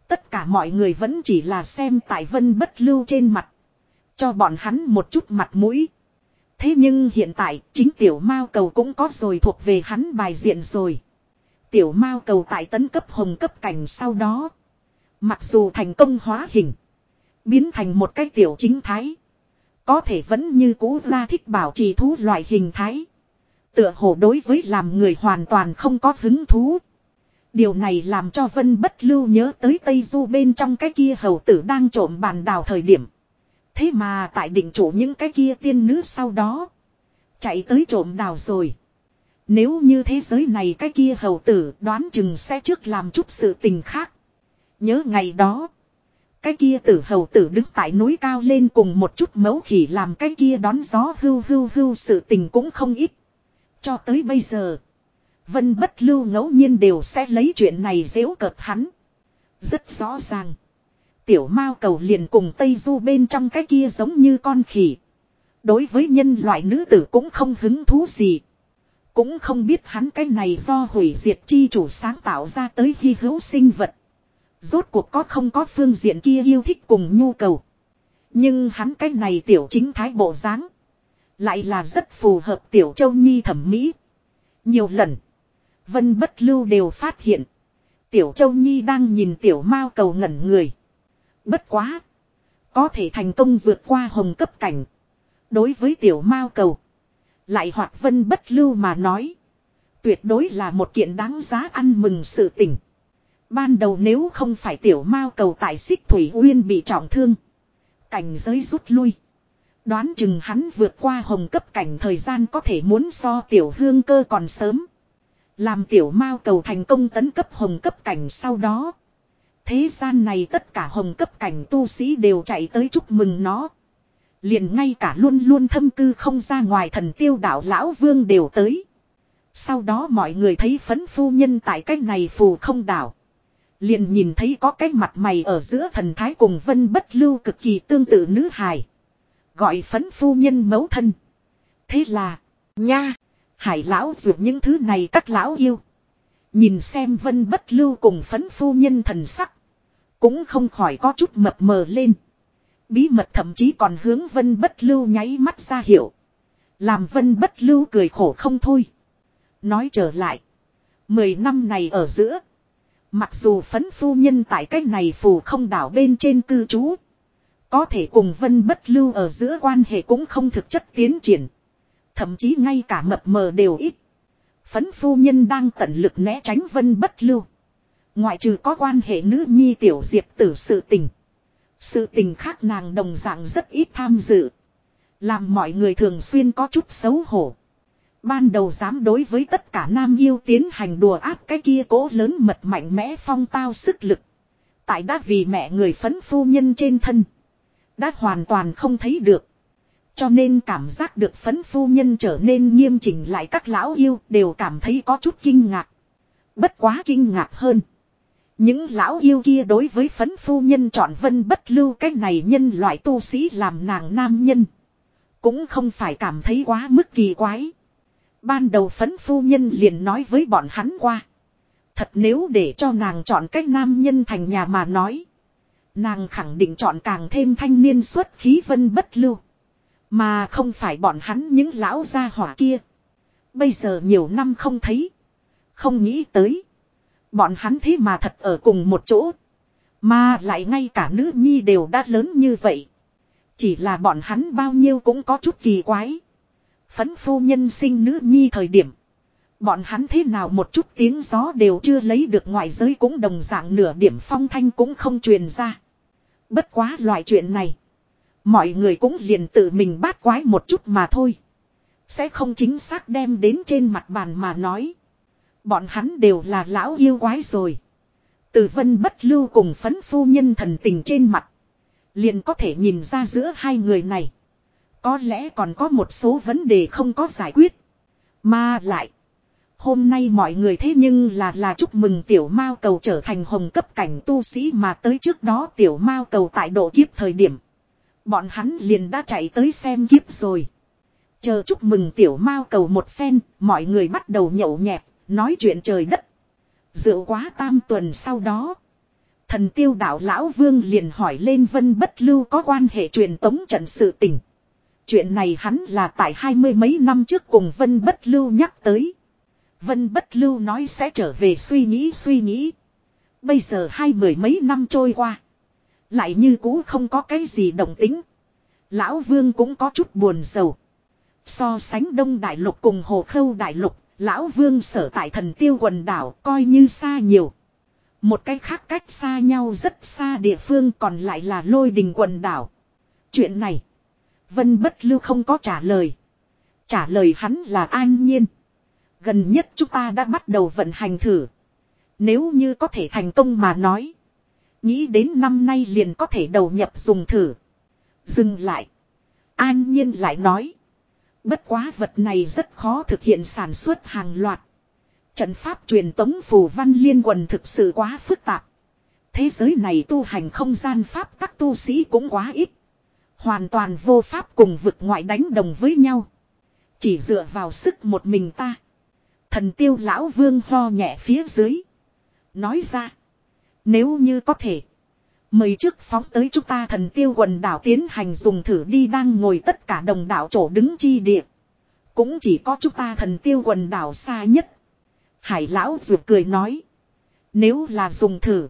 Tất cả mọi người vẫn chỉ là xem tại vân bất lưu trên mặt. Cho bọn hắn một chút mặt mũi. Thế nhưng hiện tại, chính tiểu mao cầu cũng có rồi thuộc về hắn bài diện rồi. Tiểu mao cầu tại tấn cấp hồng cấp cảnh sau đó. Mặc dù thành công hóa hình. Biến thành một cái tiểu chính thái. Có thể vẫn như cũ la thích bảo trì thú loại hình thái. Tựa hồ đối với làm người hoàn toàn không có hứng thú. Điều này làm cho Vân bất lưu nhớ tới Tây Du bên trong cái kia hầu tử đang trộm bàn đào thời điểm. Thế mà tại định chủ những cái kia tiên nữ sau đó. Chạy tới trộm đào rồi. Nếu như thế giới này cái kia hầu tử đoán chừng sẽ trước làm chút sự tình khác. Nhớ ngày đó. Cái kia tử hầu tử đứng tại núi cao lên cùng một chút mấu khỉ làm cái kia đón gió hưu hưu hưu sự tình cũng không ít. Cho tới bây giờ. Vân bất lưu ngẫu nhiên đều sẽ lấy chuyện này dễu cợt hắn. Rất rõ ràng. Tiểu mao cầu liền cùng Tây Du bên trong cái kia giống như con khỉ. Đối với nhân loại nữ tử cũng không hứng thú gì. Cũng không biết hắn cái này do hủy diệt chi chủ sáng tạo ra tới hy hữu sinh vật. Rốt cuộc có không có phương diện kia yêu thích cùng nhu cầu. Nhưng hắn cái này tiểu chính thái bộ dáng Lại là rất phù hợp tiểu châu nhi thẩm mỹ. Nhiều lần. Vân bất lưu đều phát hiện. Tiểu châu nhi đang nhìn tiểu mao cầu ngẩn người. Bất quá. Có thể thành công vượt qua hồng cấp cảnh. Đối với tiểu mao cầu. Lại hoạt vân bất lưu mà nói. Tuyệt đối là một kiện đáng giá ăn mừng sự tình. Ban đầu nếu không phải tiểu mao cầu tại xích thủy uyên bị trọng thương. Cảnh giới rút lui. Đoán chừng hắn vượt qua hồng cấp cảnh thời gian có thể muốn so tiểu hương cơ còn sớm. Làm tiểu mao cầu thành công tấn cấp hồng cấp cảnh sau đó. Thế gian này tất cả hồng cấp cảnh tu sĩ đều chạy tới chúc mừng nó. Liền ngay cả luôn luôn thâm cư không ra ngoài thần tiêu đạo lão vương đều tới. Sau đó mọi người thấy phấn phu nhân tại cách này phù không đảo. Liền nhìn thấy có cái mặt mày ở giữa thần thái cùng vân bất lưu cực kỳ tương tự nữ hài. Gọi phấn phu nhân mấu thân. Thế là, nha, hải lão ruột những thứ này các lão yêu. Nhìn xem vân bất lưu cùng phấn phu nhân thần sắc. Cũng không khỏi có chút mập mờ lên. Bí mật thậm chí còn hướng vân bất lưu nháy mắt ra hiệu. Làm vân bất lưu cười khổ không thôi. Nói trở lại. Mười năm này ở giữa. Mặc dù phấn phu nhân tại cách này phù không đảo bên trên cư trú. Có thể cùng vân bất lưu ở giữa quan hệ cũng không thực chất tiến triển. Thậm chí ngay cả mập mờ đều ít. Phấn phu nhân đang tận lực né tránh vân bất lưu. Ngoại trừ có quan hệ nữ nhi tiểu diệp tử sự tình. Sự tình khác nàng đồng dạng rất ít tham dự. Làm mọi người thường xuyên có chút xấu hổ. Ban đầu dám đối với tất cả nam yêu tiến hành đùa ác cái kia cố lớn mật mạnh mẽ phong tao sức lực. Tại đã vì mẹ người phấn phu nhân trên thân. Đã hoàn toàn không thấy được. Cho nên cảm giác được phấn phu nhân trở nên nghiêm chỉnh lại các lão yêu đều cảm thấy có chút kinh ngạc. Bất quá kinh ngạc hơn. Những lão yêu kia đối với phấn phu nhân chọn vân bất lưu cái này nhân loại tu sĩ làm nàng nam nhân. Cũng không phải cảm thấy quá mức kỳ quái. Ban đầu phấn phu nhân liền nói với bọn hắn qua. Thật nếu để cho nàng chọn cách nam nhân thành nhà mà nói. Nàng khẳng định chọn càng thêm thanh niên xuất khí vân bất lưu. Mà không phải bọn hắn những lão gia hỏa kia. Bây giờ nhiều năm không thấy. Không nghĩ tới. Bọn hắn thế mà thật ở cùng một chỗ. Mà lại ngay cả nữ nhi đều đã lớn như vậy. Chỉ là bọn hắn bao nhiêu cũng có chút kỳ quái. Phấn phu nhân sinh nữ nhi thời điểm. Bọn hắn thế nào một chút tiếng gió đều chưa lấy được ngoại giới cũng đồng dạng nửa điểm phong thanh cũng không truyền ra. Bất quá loại chuyện này. Mọi người cũng liền tự mình bát quái một chút mà thôi. Sẽ không chính xác đem đến trên mặt bàn mà nói. Bọn hắn đều là lão yêu quái rồi. Từ vân bất lưu cùng phấn phu nhân thần tình trên mặt. Liền có thể nhìn ra giữa hai người này. Có lẽ còn có một số vấn đề không có giải quyết. Mà lại. Hôm nay mọi người thế nhưng là là chúc mừng tiểu mao cầu trở thành hồng cấp cảnh tu sĩ mà tới trước đó tiểu mao cầu tại độ kiếp thời điểm. Bọn hắn liền đã chạy tới xem kiếp rồi. Chờ chúc mừng tiểu mao cầu một phen, mọi người bắt đầu nhậu nhẹt, nói chuyện trời đất. Dựa quá tam tuần sau đó. Thần tiêu đạo lão vương liền hỏi lên vân bất lưu có quan hệ truyền tống trận sự tình. Chuyện này hắn là tại hai mươi mấy năm trước cùng vân bất lưu nhắc tới. Vân bất lưu nói sẽ trở về suy nghĩ suy nghĩ. Bây giờ hai mười mấy năm trôi qua. Lại như cũ không có cái gì động tính. Lão Vương cũng có chút buồn sầu. So sánh Đông Đại Lục cùng Hồ Khâu Đại Lục, Lão Vương sở tại thần tiêu quần đảo coi như xa nhiều. Một cái khác cách xa nhau rất xa địa phương còn lại là lôi đình quần đảo. Chuyện này, Vân Bất Lưu không có trả lời. Trả lời hắn là an nhiên. Gần nhất chúng ta đã bắt đầu vận hành thử. Nếu như có thể thành công mà nói. Nghĩ đến năm nay liền có thể đầu nhập dùng thử. Dừng lại. An nhiên lại nói. Bất quá vật này rất khó thực hiện sản xuất hàng loạt. Trận pháp truyền tống phù văn liên quần thực sự quá phức tạp. Thế giới này tu hành không gian pháp các tu sĩ cũng quá ít. Hoàn toàn vô pháp cùng vực ngoại đánh đồng với nhau. Chỉ dựa vào sức một mình ta. Thần tiêu lão vương ho nhẹ phía dưới. Nói ra. Nếu như có thể. Mời trước phóng tới chúng ta thần tiêu quần đảo tiến hành dùng thử đi đang ngồi tất cả đồng đảo chỗ đứng chi địa. Cũng chỉ có chúng ta thần tiêu quần đảo xa nhất. Hải lão ruột cười nói. Nếu là dùng thử.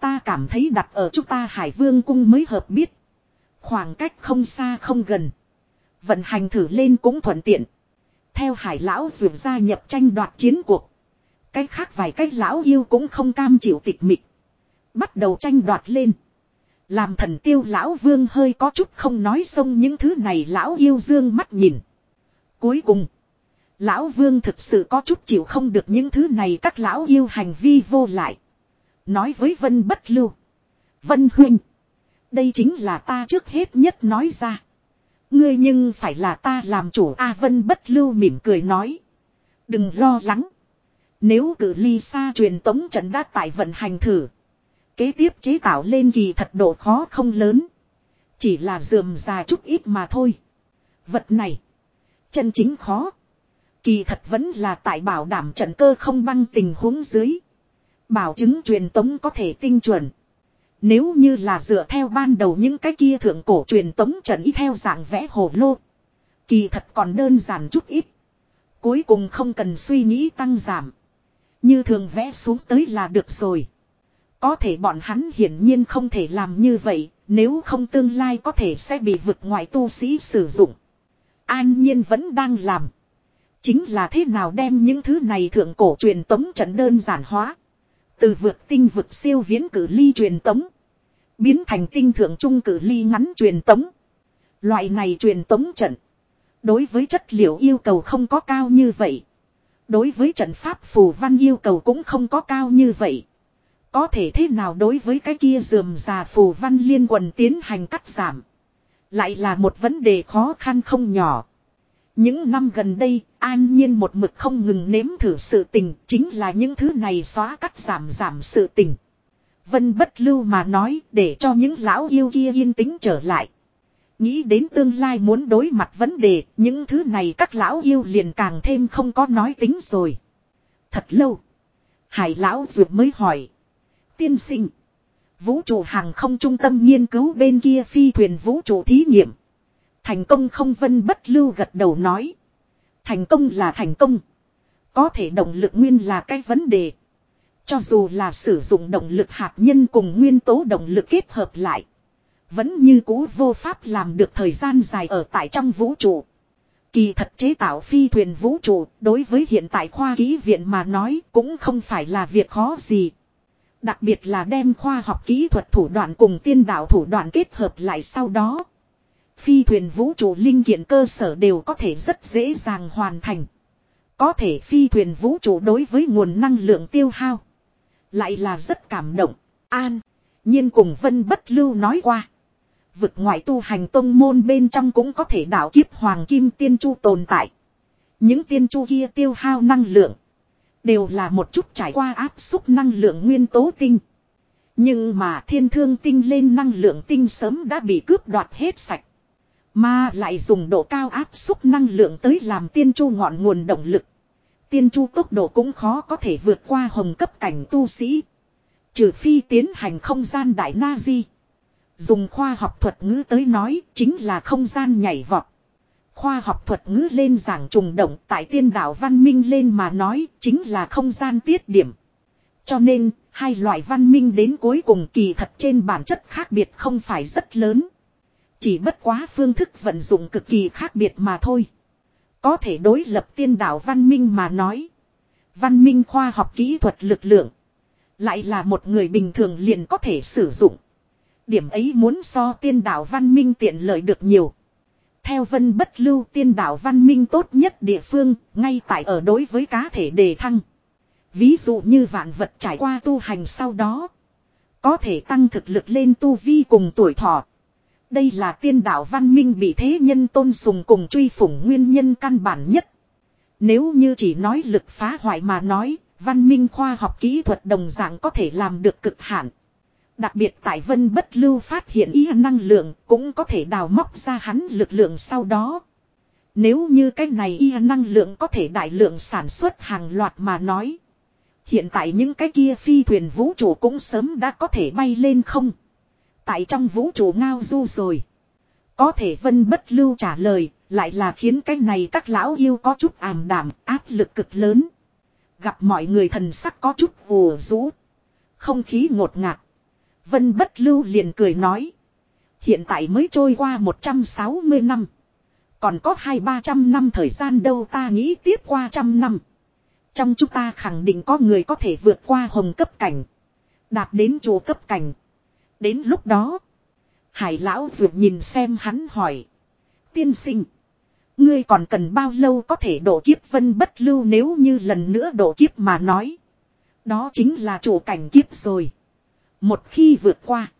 Ta cảm thấy đặt ở chúng ta hải vương cung mới hợp biết. Khoảng cách không xa không gần. Vận hành thử lên cũng thuận tiện. Theo hải lão ruột gia nhập tranh đoạt chiến cuộc. Cách khác vài cách lão yêu cũng không cam chịu tịch mịch. Bắt đầu tranh đoạt lên. Làm thần tiêu lão vương hơi có chút không nói xong những thứ này lão yêu dương mắt nhìn. Cuối cùng. Lão vương thực sự có chút chịu không được những thứ này các lão yêu hành vi vô lại. Nói với vân bất lưu. Vân huynh. Đây chính là ta trước hết nhất nói ra. Ngươi nhưng phải là ta làm chủ A vân bất lưu mỉm cười nói. Đừng lo lắng. Nếu cử ly xa truyền tống trận đã tại vận hành thử. Kế tiếp chế tạo lên kỳ thật độ khó không lớn. Chỉ là dườm già chút ít mà thôi. Vật này. Chân chính khó. Kỳ thật vẫn là tại bảo đảm trận cơ không băng tình huống dưới. Bảo chứng truyền tống có thể tinh chuẩn. Nếu như là dựa theo ban đầu những cái kia thượng cổ truyền tống trận y theo dạng vẽ hồ lô. Kỳ thật còn đơn giản chút ít. Cuối cùng không cần suy nghĩ tăng giảm. Như thường vẽ xuống tới là được rồi. Có thể bọn hắn hiển nhiên không thể làm như vậy, nếu không tương lai có thể sẽ bị vực ngoại tu sĩ sử dụng. An nhiên vẫn đang làm. Chính là thế nào đem những thứ này thượng cổ truyền tống trận đơn giản hóa. Từ vượt tinh vực siêu viễn cử ly truyền tống. Biến thành tinh thượng trung cử ly ngắn truyền tống. Loại này truyền tống trận. Đối với chất liệu yêu cầu không có cao như vậy. Đối với trận pháp phù văn yêu cầu cũng không có cao như vậy. Có thể thế nào đối với cái kia dườm già phù văn liên quần tiến hành cắt giảm. Lại là một vấn đề khó khăn không nhỏ. Những năm gần đây, an nhiên một mực không ngừng nếm thử sự tình, chính là những thứ này xóa cắt giảm giảm sự tình. Vân bất lưu mà nói để cho những lão yêu kia yên tĩnh trở lại. Nghĩ đến tương lai muốn đối mặt vấn đề, những thứ này các lão yêu liền càng thêm không có nói tính rồi. Thật lâu. Hải lão duyệt mới hỏi. Tiên sinh. Vũ trụ hàng không trung tâm nghiên cứu bên kia phi thuyền vũ trụ thí nghiệm. Thành công không vân bất lưu gật đầu nói. Thành công là thành công. Có thể động lực nguyên là cái vấn đề. Cho dù là sử dụng động lực hạt nhân cùng nguyên tố động lực kết hợp lại. Vẫn như cũ vô pháp làm được thời gian dài ở tại trong vũ trụ. Kỳ thật chế tạo phi thuyền vũ trụ đối với hiện tại khoa ký viện mà nói cũng không phải là việc khó gì. Đặc biệt là đem khoa học kỹ thuật thủ đoạn cùng tiên đạo thủ đoạn kết hợp lại sau đó. Phi thuyền vũ trụ linh kiện cơ sở đều có thể rất dễ dàng hoàn thành. Có thể phi thuyền vũ trụ đối với nguồn năng lượng tiêu hao. Lại là rất cảm động. An. nhiên cùng Vân Bất Lưu nói qua. Vực ngoại tu hành tông môn bên trong cũng có thể đảo kiếp hoàng kim tiên chu tồn tại. Những tiên chu kia tiêu hao năng lượng. Đều là một chút trải qua áp xúc năng lượng nguyên tố tinh. Nhưng mà thiên thương tinh lên năng lượng tinh sớm đã bị cướp đoạt hết sạch. Mà lại dùng độ cao áp xúc năng lượng tới làm tiên chu ngọn nguồn động lực. Tiên chu tốc độ cũng khó có thể vượt qua hồng cấp cảnh tu sĩ. Trừ phi tiến hành không gian đại na di. Dùng khoa học thuật ngữ tới nói chính là không gian nhảy vọt. Khoa học thuật ngữ lên giảng trùng động tại tiên đạo văn minh lên mà nói chính là không gian tiết điểm. Cho nên, hai loại văn minh đến cuối cùng kỳ thật trên bản chất khác biệt không phải rất lớn. Chỉ bất quá phương thức vận dụng cực kỳ khác biệt mà thôi. Có thể đối lập tiên đạo văn minh mà nói. Văn minh khoa học kỹ thuật lực lượng. Lại là một người bình thường liền có thể sử dụng. Điểm ấy muốn so tiên đạo văn minh tiện lợi được nhiều. Theo vân bất lưu tiên đạo văn minh tốt nhất địa phương, ngay tại ở đối với cá thể đề thăng. Ví dụ như vạn vật trải qua tu hành sau đó. Có thể tăng thực lực lên tu vi cùng tuổi thọ. Đây là tiên đạo văn minh bị thế nhân tôn sùng cùng truy phủng nguyên nhân căn bản nhất. Nếu như chỉ nói lực phá hoại mà nói, văn minh khoa học kỹ thuật đồng dạng có thể làm được cực hạn. Đặc biệt tại vân bất lưu phát hiện ý năng lượng cũng có thể đào móc ra hắn lực lượng sau đó. Nếu như cái này y năng lượng có thể đại lượng sản xuất hàng loạt mà nói. Hiện tại những cái kia phi thuyền vũ trụ cũng sớm đã có thể bay lên không. Tại trong vũ trụ ngao du rồi. Có thể vân bất lưu trả lời, lại là khiến cái này các lão yêu có chút ảm đảm, áp lực cực lớn. Gặp mọi người thần sắc có chút vùa rũ. Không khí ngột ngạt. Vân bất lưu liền cười nói. Hiện tại mới trôi qua 160 năm. Còn có hai ba trăm năm thời gian đâu ta nghĩ tiếp qua trăm năm. Trong chúng ta khẳng định có người có thể vượt qua hồng cấp cảnh. Đạt đến chùa cấp cảnh. Đến lúc đó. Hải lão dược nhìn xem hắn hỏi. Tiên sinh. Ngươi còn cần bao lâu có thể độ kiếp vân bất lưu nếu như lần nữa độ kiếp mà nói. Đó chính là chủ cảnh kiếp rồi. Một khi vượt qua.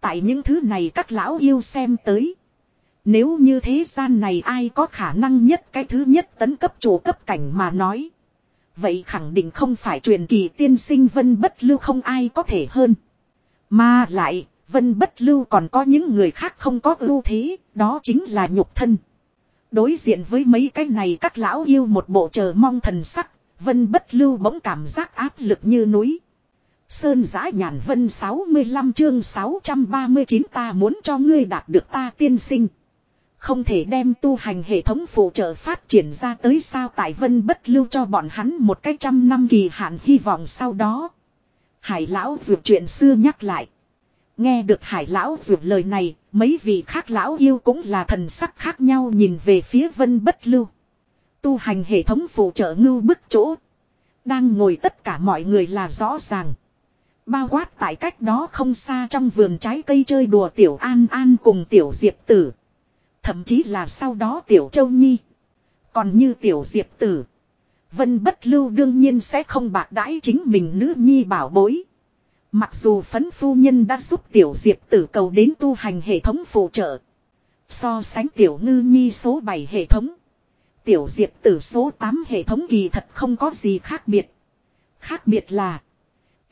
Tại những thứ này các lão yêu xem tới. Nếu như thế gian này ai có khả năng nhất cái thứ nhất tấn cấp chủ cấp cảnh mà nói. Vậy khẳng định không phải truyền kỳ tiên sinh vân bất lưu không ai có thể hơn. Mà lại, vân bất lưu còn có những người khác không có ưu thế, đó chính là nhục thân. Đối diện với mấy cái này các lão yêu một bộ chờ mong thần sắc, vân bất lưu bỗng cảm giác áp lực như núi. Sơn giã nhàn vân 65 chương 639 ta muốn cho ngươi đạt được ta tiên sinh. Không thể đem tu hành hệ thống phụ trợ phát triển ra tới sao tại vân bất lưu cho bọn hắn một cách trăm năm kỳ hạn hy vọng sau đó. Hải lão dược chuyện xưa nhắc lại. Nghe được hải lão dược lời này, mấy vị khác lão yêu cũng là thần sắc khác nhau nhìn về phía vân bất lưu. Tu hành hệ thống phụ trợ ngưu bức chỗ. Đang ngồi tất cả mọi người là rõ ràng. Bao quát tại cách đó không xa trong vườn trái cây chơi đùa tiểu an an cùng tiểu diệp tử. Thậm chí là sau đó tiểu châu nhi. Còn như tiểu diệp tử. Vân bất lưu đương nhiên sẽ không bạc đãi chính mình nữ nhi bảo bối. Mặc dù phấn phu nhân đã giúp tiểu diệp tử cầu đến tu hành hệ thống phụ trợ. So sánh tiểu ngư nhi số 7 hệ thống. Tiểu diệp tử số 8 hệ thống kỳ thật không có gì khác biệt. Khác biệt là.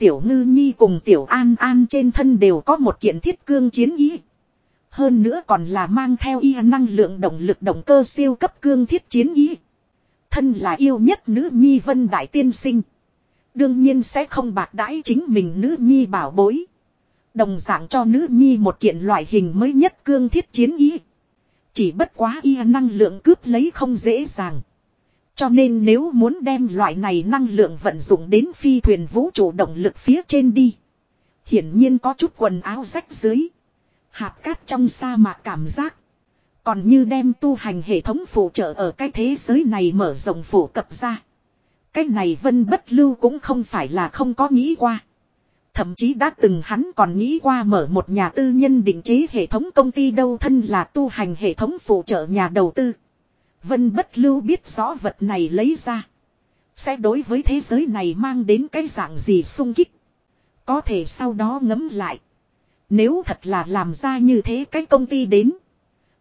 Tiểu ngư nhi cùng tiểu an an trên thân đều có một kiện thiết cương chiến ý. Hơn nữa còn là mang theo y năng lượng động lực động cơ siêu cấp cương thiết chiến ý. Thân là yêu nhất nữ nhi vân đại tiên sinh. Đương nhiên sẽ không bạc đãi chính mình nữ nhi bảo bối. Đồng dạng cho nữ nhi một kiện loại hình mới nhất cương thiết chiến ý. Chỉ bất quá y năng lượng cướp lấy không dễ dàng. Cho nên nếu muốn đem loại này năng lượng vận dụng đến phi thuyền vũ trụ động lực phía trên đi. Hiển nhiên có chút quần áo rách dưới. Hạt cát trong sa mạc cảm giác. Còn như đem tu hành hệ thống phụ trợ ở cái thế giới này mở rộng phổ cập ra. Cái này vân bất lưu cũng không phải là không có nghĩ qua. Thậm chí đã từng hắn còn nghĩ qua mở một nhà tư nhân định chế hệ thống công ty đâu thân là tu hành hệ thống phụ trợ nhà đầu tư. Vân bất lưu biết rõ vật này lấy ra. Sẽ đối với thế giới này mang đến cái dạng gì sung kích. Có thể sau đó ngấm lại. Nếu thật là làm ra như thế cái công ty đến.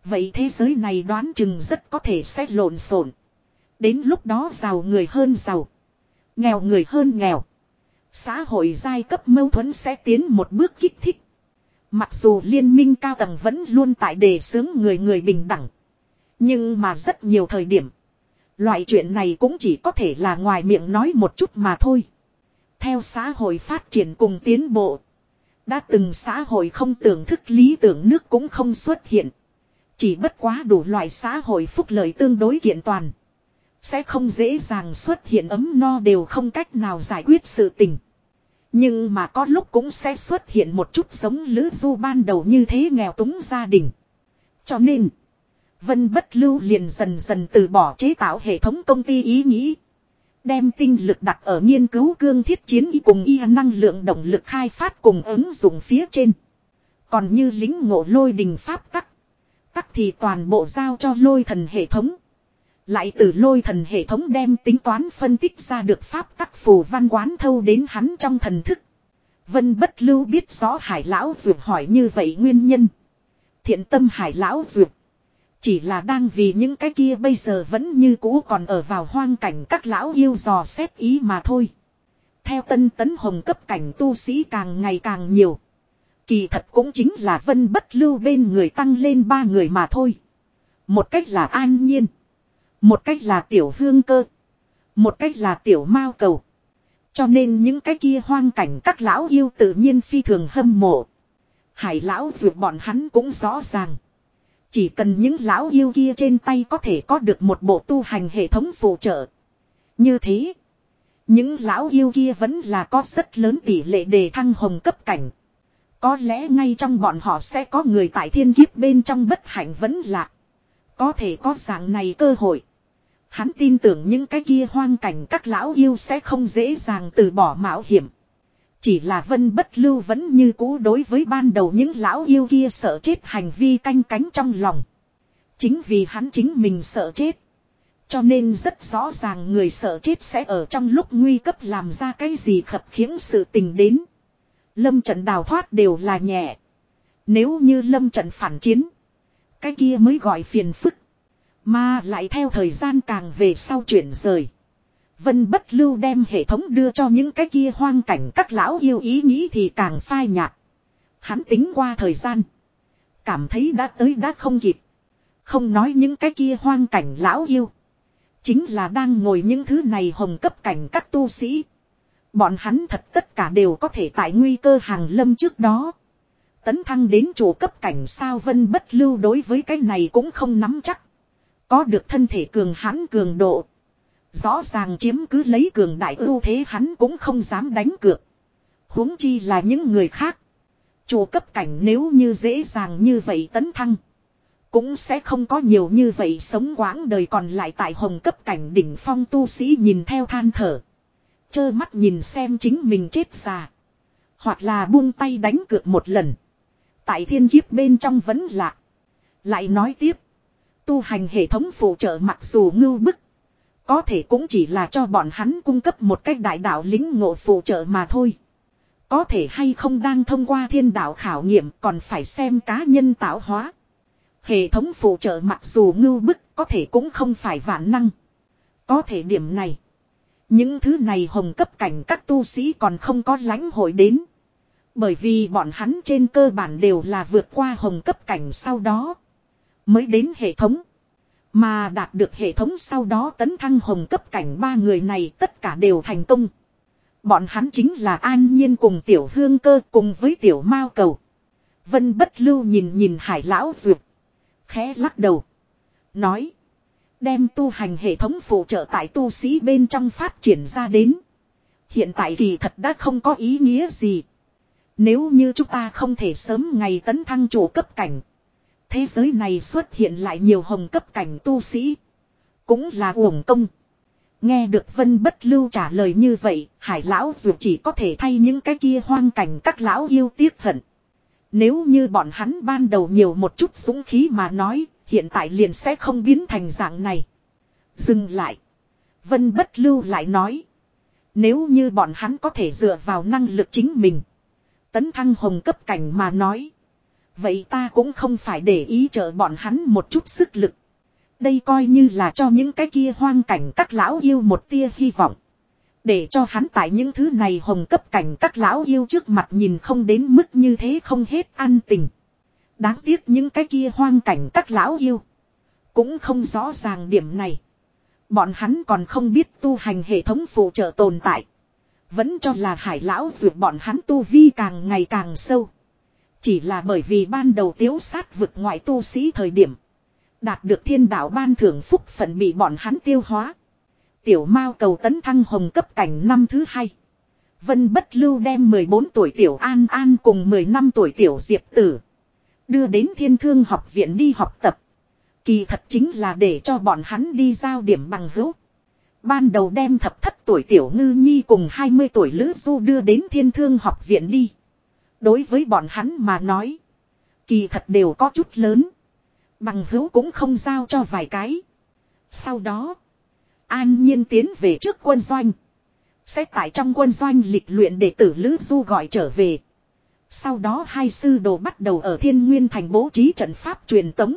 Vậy thế giới này đoán chừng rất có thể sẽ lộn xộn. Đến lúc đó giàu người hơn giàu. Nghèo người hơn nghèo. Xã hội giai cấp mâu thuẫn sẽ tiến một bước kích thích. Mặc dù liên minh cao tầng vẫn luôn tại đề xướng người người bình đẳng. Nhưng mà rất nhiều thời điểm. Loại chuyện này cũng chỉ có thể là ngoài miệng nói một chút mà thôi. Theo xã hội phát triển cùng tiến bộ. Đã từng xã hội không tưởng thức lý tưởng nước cũng không xuất hiện. Chỉ bất quá đủ loại xã hội phúc lợi tương đối kiện toàn. Sẽ không dễ dàng xuất hiện ấm no đều không cách nào giải quyết sự tình. Nhưng mà có lúc cũng sẽ xuất hiện một chút giống lữ du ban đầu như thế nghèo túng gia đình. Cho nên, Vân Bất Lưu liền dần dần từ bỏ chế tạo hệ thống công ty ý nghĩ. Đem tinh lực đặt ở nghiên cứu cương thiết chiến y cùng y năng lượng động lực khai phát cùng ứng dụng phía trên. Còn như lính ngộ lôi đình pháp tắc. Tắc thì toàn bộ giao cho lôi thần hệ thống. Lại từ lôi thần hệ thống đem tính toán phân tích ra được pháp tắc phù văn quán thâu đến hắn trong thần thức. Vân bất lưu biết rõ hải lão duyệt hỏi như vậy nguyên nhân. Thiện tâm hải lão duyệt. Chỉ là đang vì những cái kia bây giờ vẫn như cũ còn ở vào hoang cảnh các lão yêu dò xét ý mà thôi. Theo tân tấn hồng cấp cảnh tu sĩ càng ngày càng nhiều. Kỳ thật cũng chính là vân bất lưu bên người tăng lên ba người mà thôi. Một cách là an nhiên. Một cách là tiểu hương cơ. Một cách là tiểu mao cầu. Cho nên những cái kia hoang cảnh các lão yêu tự nhiên phi thường hâm mộ. Hải lão ruột bọn hắn cũng rõ ràng. Chỉ cần những lão yêu kia trên tay có thể có được một bộ tu hành hệ thống phụ trợ. Như thế. Những lão yêu kia vẫn là có rất lớn tỷ lệ đề thăng hồng cấp cảnh. Có lẽ ngay trong bọn họ sẽ có người tại thiên kiếp bên trong bất hạnh vẫn lạ. Có thể có dạng này cơ hội. Hắn tin tưởng những cái kia hoang cảnh các lão yêu sẽ không dễ dàng từ bỏ mạo hiểm. Chỉ là vân bất lưu vẫn như cũ đối với ban đầu những lão yêu kia sợ chết hành vi canh cánh trong lòng. Chính vì hắn chính mình sợ chết. Cho nên rất rõ ràng người sợ chết sẽ ở trong lúc nguy cấp làm ra cái gì khập khiễng sự tình đến. Lâm trận đào thoát đều là nhẹ. Nếu như lâm trận phản chiến. Cái kia mới gọi phiền phức. Mà lại theo thời gian càng về sau chuyển rời. Vân bất lưu đem hệ thống đưa cho những cái kia hoang cảnh các lão yêu ý nghĩ thì càng phai nhạt. Hắn tính qua thời gian. Cảm thấy đã tới đã không kịp. Không nói những cái kia hoang cảnh lão yêu. Chính là đang ngồi những thứ này hồng cấp cảnh các tu sĩ. Bọn hắn thật tất cả đều có thể tại nguy cơ hàng lâm trước đó. Tấn thăng đến chủ cấp cảnh sao vân bất lưu đối với cái này cũng không nắm chắc. Có được thân thể cường hãn cường độ. Rõ ràng chiếm cứ lấy cường đại ưu thế hắn cũng không dám đánh cược. huống chi là những người khác. Chủ cấp cảnh nếu như dễ dàng như vậy tấn thăng. Cũng sẽ không có nhiều như vậy sống quãng đời còn lại tại hồng cấp cảnh đỉnh phong tu sĩ nhìn theo than thở. Chơ mắt nhìn xem chính mình chết già. Hoặc là buông tay đánh cược một lần. Tại thiên kiếp bên trong vẫn lạ. Lại nói tiếp. Tu hành hệ thống phụ trợ mặc dù ngưu bức. Có thể cũng chỉ là cho bọn hắn cung cấp một cách đại đạo lính ngộ phụ trợ mà thôi. Có thể hay không đang thông qua thiên đạo khảo nghiệm còn phải xem cá nhân tạo hóa. Hệ thống phụ trợ mặc dù ngưu bức có thể cũng không phải vạn năng. Có thể điểm này. Những thứ này hồng cấp cảnh các tu sĩ còn không có lãnh hội đến. Bởi vì bọn hắn trên cơ bản đều là vượt qua hồng cấp cảnh sau đó. Mới đến hệ thống. Mà đạt được hệ thống sau đó tấn thăng hồng cấp cảnh ba người này tất cả đều thành công. Bọn hắn chính là an nhiên cùng tiểu hương cơ cùng với tiểu mao cầu. Vân bất lưu nhìn nhìn hải lão duyệt. Khẽ lắc đầu. Nói. Đem tu hành hệ thống phụ trợ tại tu sĩ bên trong phát triển ra đến. Hiện tại kỳ thật đã không có ý nghĩa gì. Nếu như chúng ta không thể sớm ngày tấn thăng chủ cấp cảnh. Thế giới này xuất hiện lại nhiều hồng cấp cảnh tu sĩ. Cũng là uổng công. Nghe được Vân Bất Lưu trả lời như vậy, hải lão dù chỉ có thể thay những cái kia hoang cảnh các lão yêu tiếc hận. Nếu như bọn hắn ban đầu nhiều một chút súng khí mà nói, hiện tại liền sẽ không biến thành dạng này. Dừng lại. Vân Bất Lưu lại nói. Nếu như bọn hắn có thể dựa vào năng lực chính mình. Tấn thăng hồng cấp cảnh mà nói. Vậy ta cũng không phải để ý trợ bọn hắn một chút sức lực. Đây coi như là cho những cái kia hoang cảnh các lão yêu một tia hy vọng. Để cho hắn tại những thứ này hồng cấp cảnh các lão yêu trước mặt nhìn không đến mức như thế không hết an tình. Đáng tiếc những cái kia hoang cảnh các lão yêu. Cũng không rõ ràng điểm này. Bọn hắn còn không biết tu hành hệ thống phụ trợ tồn tại. Vẫn cho là hải lão dược bọn hắn tu vi càng ngày càng sâu. Chỉ là bởi vì ban đầu tiếu sát vực ngoại tu sĩ thời điểm. Đạt được thiên đạo ban thưởng phúc phận bị bọn hắn tiêu hóa. Tiểu Mao cầu tấn thăng hồng cấp cảnh năm thứ hai. Vân bất lưu đem 14 tuổi tiểu An An cùng 10 năm tuổi tiểu Diệp Tử. Đưa đến thiên thương học viện đi học tập. Kỳ thật chính là để cho bọn hắn đi giao điểm bằng hữu. Ban đầu đem thập thất tuổi tiểu ngư nhi cùng 20 tuổi lữ du đưa đến thiên thương học viện đi. Đối với bọn hắn mà nói. Kỳ thật đều có chút lớn. Bằng hữu cũng không giao cho vài cái. Sau đó. An nhiên tiến về trước quân doanh. Sẽ tại trong quân doanh lịch luyện để tử Lữ Du gọi trở về. Sau đó hai sư đồ bắt đầu ở thiên nguyên thành bố trí trận pháp truyền tống.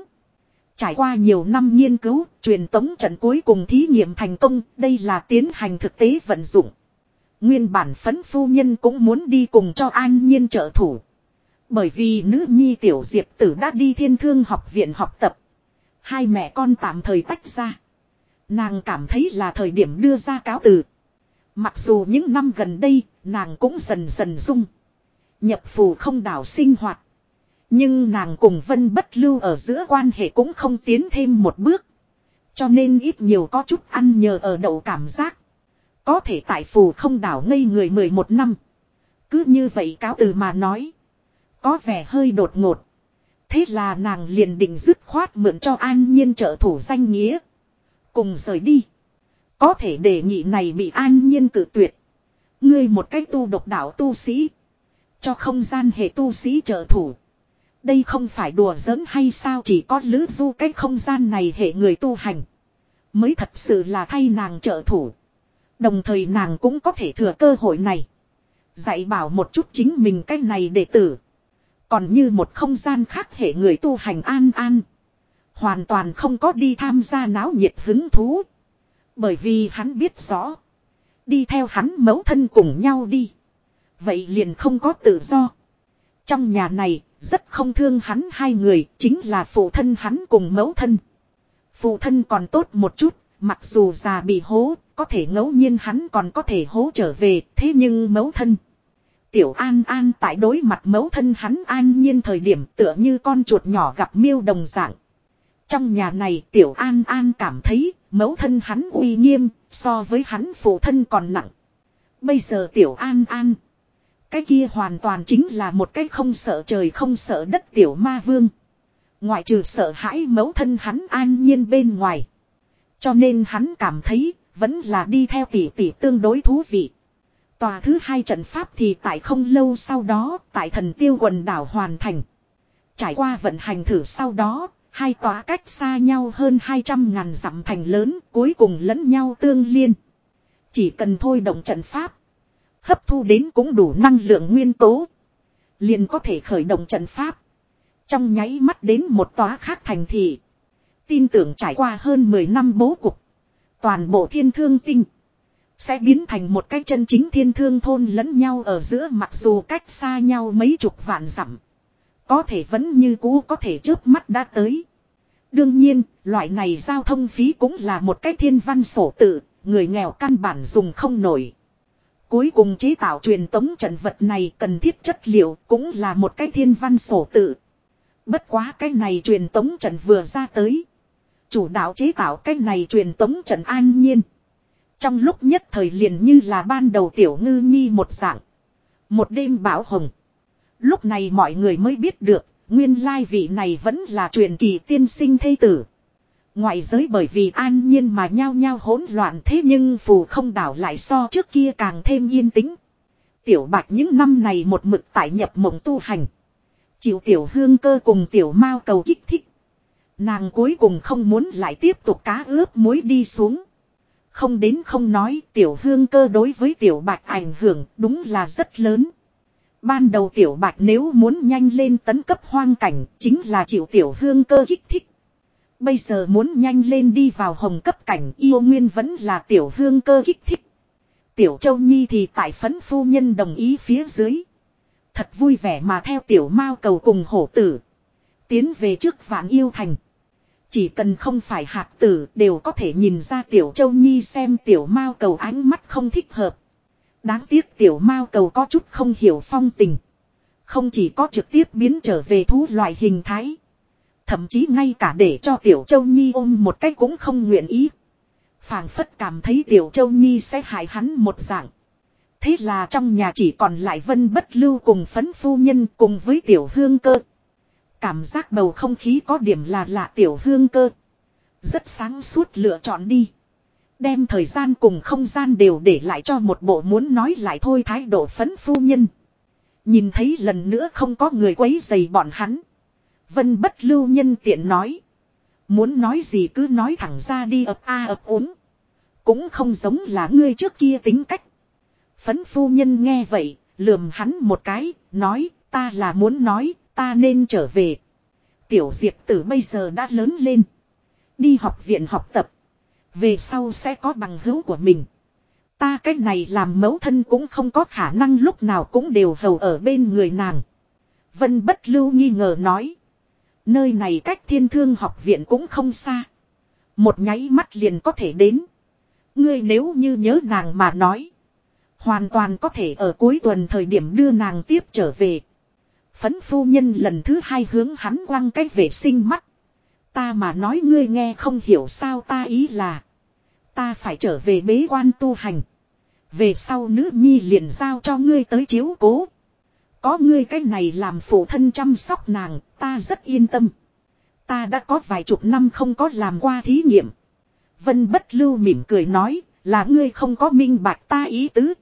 Trải qua nhiều năm nghiên cứu, truyền tống trận cuối cùng thí nghiệm thành công, đây là tiến hành thực tế vận dụng. Nguyên bản phấn phu nhân cũng muốn đi cùng cho an nhiên trợ thủ. Bởi vì nữ nhi tiểu diệp tử đã đi thiên thương học viện học tập. Hai mẹ con tạm thời tách ra. Nàng cảm thấy là thời điểm đưa ra cáo từ. Mặc dù những năm gần đây, nàng cũng dần dần dung. Nhập phù không đảo sinh hoạt. Nhưng nàng cùng vân bất lưu ở giữa quan hệ cũng không tiến thêm một bước. Cho nên ít nhiều có chút ăn nhờ ở đậu cảm giác. Có thể tại phù không đảo ngây người 11 năm. Cứ như vậy cáo từ mà nói. Có vẻ hơi đột ngột. Thế là nàng liền định dứt khoát mượn cho an nhiên trợ thủ danh nghĩa. Cùng rời đi. Có thể đề nghị này bị an nhiên cử tuyệt. Ngươi một cách tu độc đạo tu sĩ. Cho không gian hệ tu sĩ trợ thủ. Đây không phải đùa giỡn hay sao chỉ có lữ du cái không gian này hệ người tu hành. Mới thật sự là thay nàng trợ thủ. Đồng thời nàng cũng có thể thừa cơ hội này. Dạy bảo một chút chính mình cái này đệ tử. Còn như một không gian khác hệ người tu hành an an. Hoàn toàn không có đi tham gia náo nhiệt hứng thú. Bởi vì hắn biết rõ. Đi theo hắn mẫu thân cùng nhau đi. Vậy liền không có tự do. Trong nhà này, rất không thương hắn hai người, chính là phụ thân hắn cùng mẫu thân. Phụ thân còn tốt một chút, mặc dù già bị hố, có thể ngẫu nhiên hắn còn có thể hố trở về, thế nhưng mẫu thân. Tiểu An An tại đối mặt mẫu thân hắn an nhiên thời điểm tựa như con chuột nhỏ gặp miêu đồng dạng. Trong nhà này Tiểu An An cảm thấy mẫu thân hắn uy nghiêm so với hắn phụ thân còn nặng. Bây giờ Tiểu An An Cái kia hoàn toàn chính là một cái không sợ trời không sợ đất tiểu ma vương. Ngoại trừ sợ hãi mấu thân hắn an nhiên bên ngoài. Cho nên hắn cảm thấy vẫn là đi theo tỷ tỷ tương đối thú vị. Tòa thứ hai trận pháp thì tại không lâu sau đó tại thần tiêu quần đảo hoàn thành. Trải qua vận hành thử sau đó, hai tòa cách xa nhau hơn 200 ngàn dặm thành lớn cuối cùng lẫn nhau tương liên. Chỉ cần thôi động trận pháp. Hấp thu đến cũng đủ năng lượng nguyên tố. Liền có thể khởi động trận pháp. Trong nháy mắt đến một tòa khác thành thị. Tin tưởng trải qua hơn 10 năm bố cục. Toàn bộ thiên thương tinh. Sẽ biến thành một cái chân chính thiên thương thôn lẫn nhau ở giữa mặc dù cách xa nhau mấy chục vạn dặm. Có thể vẫn như cũ có thể trước mắt đã tới. Đương nhiên, loại này giao thông phí cũng là một cái thiên văn sổ tự, người nghèo căn bản dùng không nổi. Cuối cùng chế tạo truyền tống trận vật này cần thiết chất liệu cũng là một cái thiên văn sổ tự. Bất quá cái này truyền tống trận vừa ra tới. Chủ đạo chế tạo cái này truyền tống trận an nhiên. Trong lúc nhất thời liền như là ban đầu tiểu ngư nhi một dạng. Một đêm bảo hồng. Lúc này mọi người mới biết được, nguyên lai vị này vẫn là truyền kỳ tiên sinh thây tử. Ngoại giới bởi vì an nhiên mà nhao nhao hỗn loạn thế nhưng phù không đảo lại so trước kia càng thêm yên tĩnh. Tiểu bạch những năm này một mực tại nhập mộng tu hành. Chịu tiểu hương cơ cùng tiểu mao cầu kích thích. Nàng cuối cùng không muốn lại tiếp tục cá ướp muối đi xuống. Không đến không nói, tiểu hương cơ đối với tiểu bạch ảnh hưởng đúng là rất lớn. Ban đầu tiểu bạch nếu muốn nhanh lên tấn cấp hoang cảnh chính là chịu tiểu hương cơ kích thích. Bây giờ muốn nhanh lên đi vào hồng cấp cảnh yêu nguyên vẫn là tiểu hương cơ kích thích. Tiểu châu nhi thì tại phấn phu nhân đồng ý phía dưới. Thật vui vẻ mà theo tiểu mao cầu cùng hổ tử. Tiến về trước vạn yêu thành. Chỉ cần không phải hạt tử đều có thể nhìn ra tiểu châu nhi xem tiểu mao cầu ánh mắt không thích hợp. Đáng tiếc tiểu mao cầu có chút không hiểu phong tình. Không chỉ có trực tiếp biến trở về thú loại hình thái. Thậm chí ngay cả để cho tiểu châu nhi ôm một cách cũng không nguyện ý. phảng phất cảm thấy tiểu châu nhi sẽ hại hắn một dạng. Thế là trong nhà chỉ còn lại vân bất lưu cùng phấn phu nhân cùng với tiểu hương cơ. Cảm giác bầu không khí có điểm là lạ tiểu hương cơ. Rất sáng suốt lựa chọn đi. Đem thời gian cùng không gian đều để lại cho một bộ muốn nói lại thôi thái độ phấn phu nhân. Nhìn thấy lần nữa không có người quấy dày bọn hắn. Vân bất lưu nhân tiện nói. Muốn nói gì cứ nói thẳng ra đi ập a ập uống. Cũng không giống là ngươi trước kia tính cách. Phấn phu nhân nghe vậy, lườm hắn một cái, nói, ta là muốn nói, ta nên trở về. Tiểu diệp tử bây giờ đã lớn lên. Đi học viện học tập. Về sau sẽ có bằng hữu của mình. Ta cách này làm mẫu thân cũng không có khả năng lúc nào cũng đều hầu ở bên người nàng. Vân bất lưu nghi ngờ nói. Nơi này cách thiên thương học viện cũng không xa. Một nháy mắt liền có thể đến. Ngươi nếu như nhớ nàng mà nói. Hoàn toàn có thể ở cuối tuần thời điểm đưa nàng tiếp trở về. Phấn phu nhân lần thứ hai hướng hắn quăng cái vệ sinh mắt. Ta mà nói ngươi nghe không hiểu sao ta ý là. Ta phải trở về bế quan tu hành. Về sau nữ nhi liền giao cho ngươi tới chiếu cố. Có ngươi cái này làm phụ thân chăm sóc nàng, ta rất yên tâm. Ta đã có vài chục năm không có làm qua thí nghiệm. Vân bất lưu mỉm cười nói, là ngươi không có minh bạch ta ý tứ.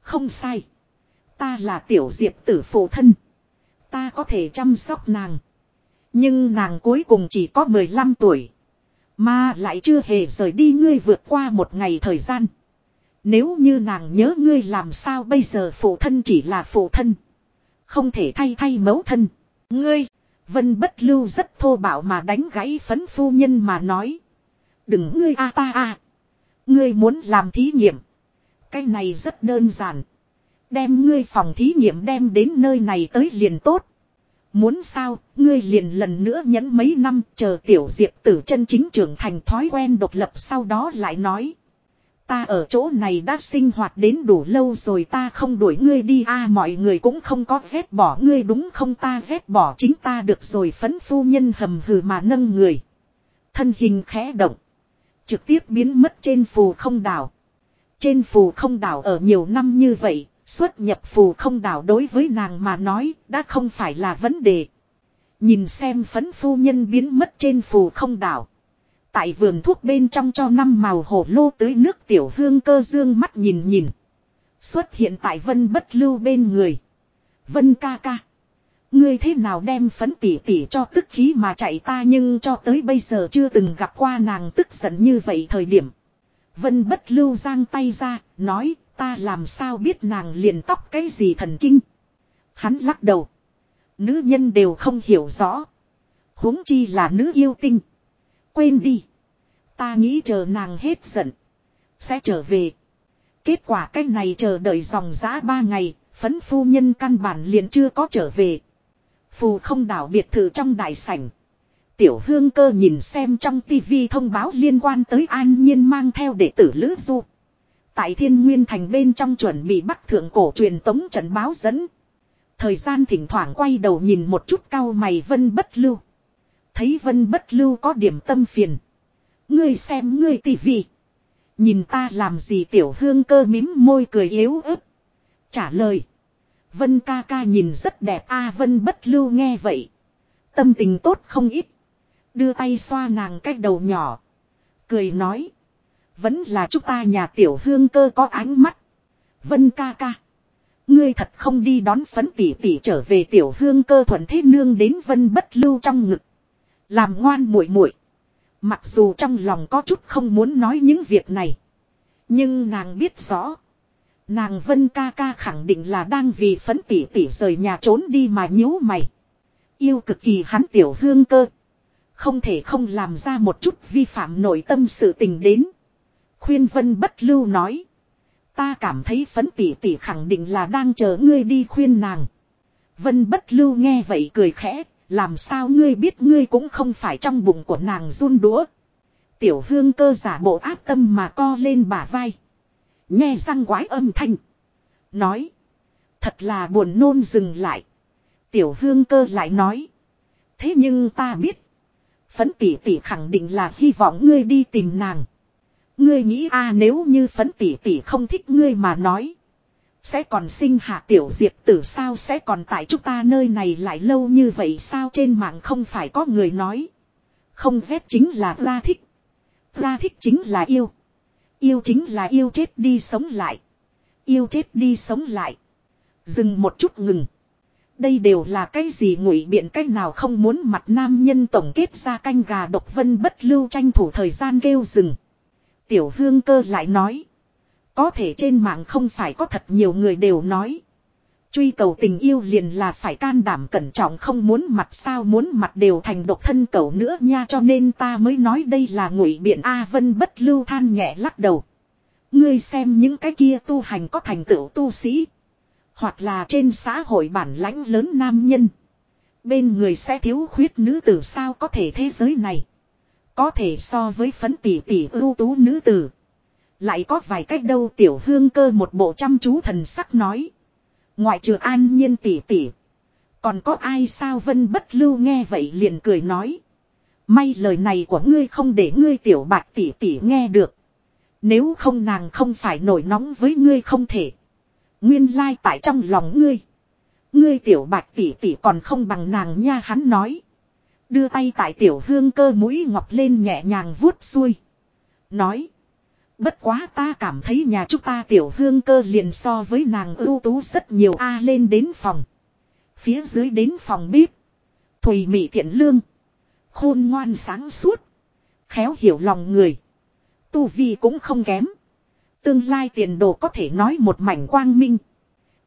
Không sai. Ta là tiểu diệp tử phụ thân. Ta có thể chăm sóc nàng. Nhưng nàng cuối cùng chỉ có 15 tuổi. Mà lại chưa hề rời đi ngươi vượt qua một ngày thời gian. Nếu như nàng nhớ ngươi làm sao bây giờ phụ thân chỉ là phụ thân. Không thể thay thay mẫu thân. Ngươi, vân bất lưu rất thô bạo mà đánh gãy phấn phu nhân mà nói. Đừng ngươi a ta a. Ngươi muốn làm thí nghiệm. Cái này rất đơn giản. Đem ngươi phòng thí nghiệm đem đến nơi này tới liền tốt. Muốn sao, ngươi liền lần nữa nhẫn mấy năm chờ tiểu diệp tử chân chính trưởng thành thói quen độc lập sau đó lại nói. Ta ở chỗ này đã sinh hoạt đến đủ lâu rồi ta không đuổi ngươi đi a mọi người cũng không có ghét bỏ ngươi đúng không ta ghét bỏ chính ta được rồi phấn phu nhân hầm hừ mà nâng người. Thân hình khẽ động. Trực tiếp biến mất trên phù không đảo. Trên phù không đảo ở nhiều năm như vậy, Xuất nhập phù không đảo đối với nàng mà nói đã không phải là vấn đề. Nhìn xem phấn phu nhân biến mất trên phù không đảo. Tại vườn thuốc bên trong cho năm màu hổ lô tưới nước tiểu hương cơ dương mắt nhìn nhìn. Xuất hiện tại vân bất lưu bên người. Vân ca ca. Ngươi thế nào đem phấn tỉ tỉ cho tức khí mà chạy ta nhưng cho tới bây giờ chưa từng gặp qua nàng tức giận như vậy thời điểm. Vân bất lưu giang tay ra, nói ta làm sao biết nàng liền tóc cái gì thần kinh. Hắn lắc đầu. Nữ nhân đều không hiểu rõ. huống chi là nữ yêu tinh. Quên đi. Ta nghĩ chờ nàng hết giận. Sẽ trở về. Kết quả cái này chờ đợi dòng giã ba ngày. Phấn phu nhân căn bản liền chưa có trở về. Phù không đảo biệt thự trong đại sảnh. Tiểu hương cơ nhìn xem trong tivi thông báo liên quan tới an nhiên mang theo đệ tử Lữ Du. Tại thiên nguyên thành bên trong chuẩn bị bắc thượng cổ truyền tống trận báo dẫn. Thời gian thỉnh thoảng quay đầu nhìn một chút cao mày vân bất lưu. Thấy vân bất lưu có điểm tâm phiền. Ngươi xem ngươi tivi. Nhìn ta làm gì tiểu hương cơ mím môi cười yếu ớt. Trả lời. Vân ca ca nhìn rất đẹp a, Vân bất lưu nghe vậy. Tâm tình tốt không ít. Đưa tay xoa nàng cách đầu nhỏ. Cười nói. Vẫn là chúng ta nhà tiểu hương cơ có ánh mắt. Vân ca ca. Ngươi thật không đi đón phấn tỷ tỷ trở về tiểu hương cơ thuận thế nương đến vân bất lưu trong ngực. Làm ngoan muội muội. Mặc dù trong lòng có chút không muốn nói những việc này. Nhưng nàng biết rõ. Nàng vân ca ca khẳng định là đang vì phấn tỷ tỷ rời nhà trốn đi mà nhíu mày. Yêu cực kỳ hắn tiểu hương cơ. Không thể không làm ra một chút vi phạm nội tâm sự tình đến. Khuyên vân bất lưu nói. Ta cảm thấy phấn tỷ tỷ khẳng định là đang chờ ngươi đi khuyên nàng. Vân bất lưu nghe vậy cười khẽ. Làm sao ngươi biết ngươi cũng không phải trong bụng của nàng run đũa. Tiểu hương cơ giả bộ áp tâm mà co lên bả vai. Nghe răng quái âm thanh. Nói. Thật là buồn nôn dừng lại. Tiểu hương cơ lại nói. Thế nhưng ta biết. Phấn tỷ tỷ khẳng định là hy vọng ngươi đi tìm nàng. Ngươi nghĩ a, nếu như phấn tỷ tỷ không thích ngươi mà nói. Sẽ còn sinh hạ tiểu diệp tử sao sẽ còn tại chúng ta nơi này lại lâu như vậy sao trên mạng không phải có người nói. Không ghét chính là ra thích. Ra thích chính là yêu. Yêu chính là yêu chết đi sống lại. Yêu chết đi sống lại. Dừng một chút ngừng. Đây đều là cái gì ngụy biện cách nào không muốn mặt nam nhân tổng kết ra canh gà độc vân bất lưu tranh thủ thời gian kêu dừng. Tiểu hương cơ lại nói. Có thể trên mạng không phải có thật nhiều người đều nói. Truy cầu tình yêu liền là phải can đảm cẩn trọng không muốn mặt sao muốn mặt đều thành độc thân cầu nữa nha cho nên ta mới nói đây là ngụy biện A Vân bất lưu than nhẹ lắc đầu. Ngươi xem những cái kia tu hành có thành tựu tu sĩ. Hoặc là trên xã hội bản lãnh lớn nam nhân. Bên người sẽ thiếu khuyết nữ tử sao có thể thế giới này. Có thể so với phấn tỷ tỷ ưu tú nữ tử. Lại có vài cách đâu tiểu hương cơ một bộ chăm chú thần sắc nói. Ngoại trừ an nhiên tỷ tỷ. Còn có ai sao vân bất lưu nghe vậy liền cười nói. May lời này của ngươi không để ngươi tiểu bạc tỷ tỷ nghe được. Nếu không nàng không phải nổi nóng với ngươi không thể. Nguyên lai tại trong lòng ngươi. Ngươi tiểu bạc tỷ tỷ còn không bằng nàng nha hắn nói. Đưa tay tại tiểu hương cơ mũi ngọc lên nhẹ nhàng vuốt xuôi. Nói. Bất quá ta cảm thấy nhà chúng ta tiểu hương cơ liền so với nàng ưu tú rất nhiều a lên đến phòng. Phía dưới đến phòng bếp. Thùy mị thiện lương. Khôn ngoan sáng suốt. Khéo hiểu lòng người. Tu vi cũng không kém. Tương lai tiền đồ có thể nói một mảnh quang minh.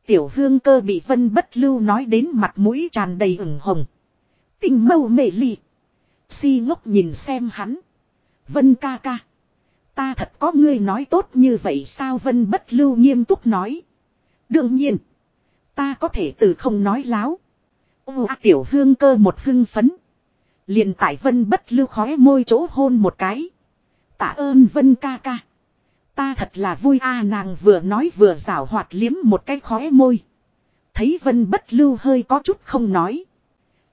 Tiểu hương cơ bị vân bất lưu nói đến mặt mũi tràn đầy ửng hồng. Tình mâu mê ly. Si ngốc nhìn xem hắn. Vân ca ca. Ta thật có ngươi nói tốt như vậy sao Vân bất lưu nghiêm túc nói. Đương nhiên. Ta có thể từ không nói láo. Ô à, tiểu hương cơ một hưng phấn. liền tại Vân bất lưu khóe môi chỗ hôn một cái. Tạ ơn Vân ca ca. Ta thật là vui a nàng vừa nói vừa rảo hoạt liếm một cái khóe môi. Thấy Vân bất lưu hơi có chút không nói.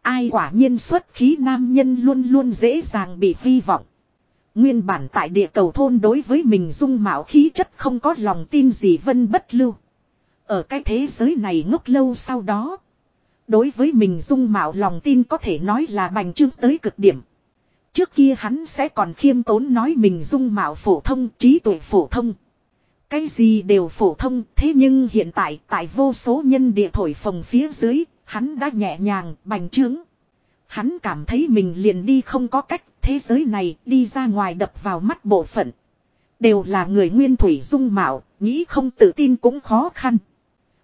Ai quả nhiên xuất khí nam nhân luôn luôn dễ dàng bị hy vọng. Nguyên bản tại địa cầu thôn đối với mình dung mạo khí chất không có lòng tin gì vân bất lưu. Ở cái thế giới này ngốc lâu sau đó. Đối với mình dung mạo lòng tin có thể nói là bành trương tới cực điểm. Trước kia hắn sẽ còn khiêm tốn nói mình dung mạo phổ thông, trí tuệ phổ thông. Cái gì đều phổ thông, thế nhưng hiện tại, tại vô số nhân địa thổi phồng phía dưới, hắn đã nhẹ nhàng, bành trướng. Hắn cảm thấy mình liền đi không có cách, thế giới này đi ra ngoài đập vào mắt bộ phận. Đều là người nguyên thủy dung mạo, nghĩ không tự tin cũng khó khăn.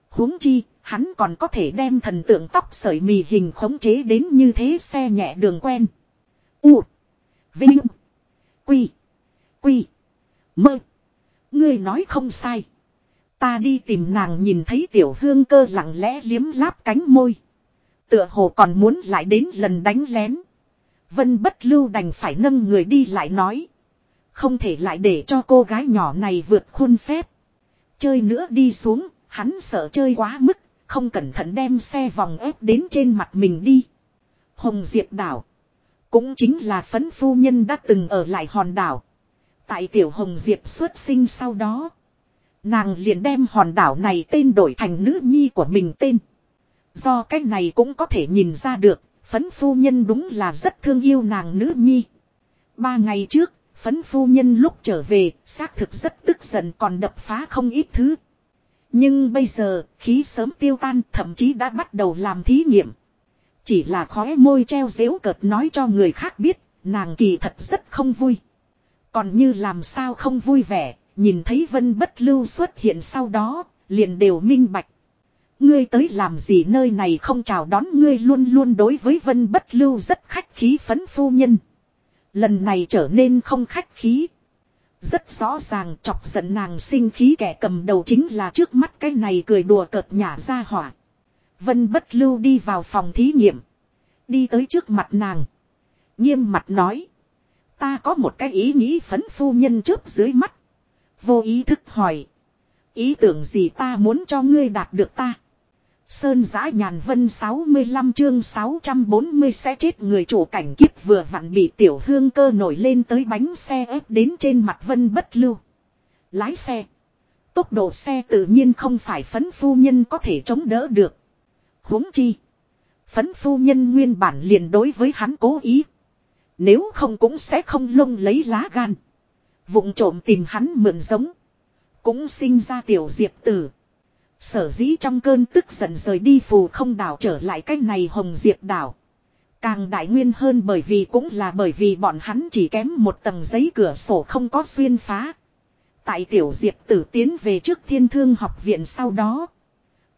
huống chi, hắn còn có thể đem thần tượng tóc sợi mì hình khống chế đến như thế xe nhẹ đường quen. U. Vinh. Quy. Quy. Mơ. Ngươi nói không sai. Ta đi tìm nàng nhìn thấy tiểu hương cơ lặng lẽ liếm láp cánh môi. Tựa hồ còn muốn lại đến lần đánh lén. Vân bất lưu đành phải nâng người đi lại nói. Không thể lại để cho cô gái nhỏ này vượt khuôn phép. Chơi nữa đi xuống, hắn sợ chơi quá mức, không cẩn thận đem xe vòng ép đến trên mặt mình đi. Hồng Diệp đảo. Cũng chính là phấn phu nhân đã từng ở lại hòn đảo. Tại tiểu Hồng Diệp xuất sinh sau đó. Nàng liền đem hòn đảo này tên đổi thành nữ nhi của mình tên. Do cách này cũng có thể nhìn ra được, phấn phu nhân đúng là rất thương yêu nàng nữ nhi. Ba ngày trước, phấn phu nhân lúc trở về, xác thực rất tức giận còn đập phá không ít thứ. Nhưng bây giờ, khí sớm tiêu tan, thậm chí đã bắt đầu làm thí nghiệm. Chỉ là khóe môi treo dễu cợt nói cho người khác biết, nàng kỳ thật rất không vui. Còn như làm sao không vui vẻ, nhìn thấy vân bất lưu xuất hiện sau đó, liền đều minh bạch. Ngươi tới làm gì nơi này không chào đón ngươi luôn luôn đối với vân bất lưu rất khách khí phấn phu nhân. Lần này trở nên không khách khí. Rất rõ ràng chọc giận nàng sinh khí kẻ cầm đầu chính là trước mắt cái này cười đùa cợt nhả ra hỏa. Vân bất lưu đi vào phòng thí nghiệm. Đi tới trước mặt nàng. Nghiêm mặt nói. Ta có một cái ý nghĩ phấn phu nhân trước dưới mắt. Vô ý thức hỏi. Ý tưởng gì ta muốn cho ngươi đạt được ta. Sơn giã nhàn vân 65 chương 640 sẽ chết người chủ cảnh kiếp vừa vặn bị tiểu hương cơ nổi lên tới bánh xe ép đến trên mặt vân bất lưu. Lái xe. Tốc độ xe tự nhiên không phải phấn phu nhân có thể chống đỡ được. huống chi. Phấn phu nhân nguyên bản liền đối với hắn cố ý. Nếu không cũng sẽ không lông lấy lá gan vụng trộm tìm hắn mượn giống. Cũng sinh ra tiểu diệp tử. Sở dĩ trong cơn tức giận rời đi phù không đảo trở lại cách này hồng diệp đảo. Càng đại nguyên hơn bởi vì cũng là bởi vì bọn hắn chỉ kém một tầng giấy cửa sổ không có xuyên phá. Tại tiểu diệp tử tiến về trước thiên thương học viện sau đó.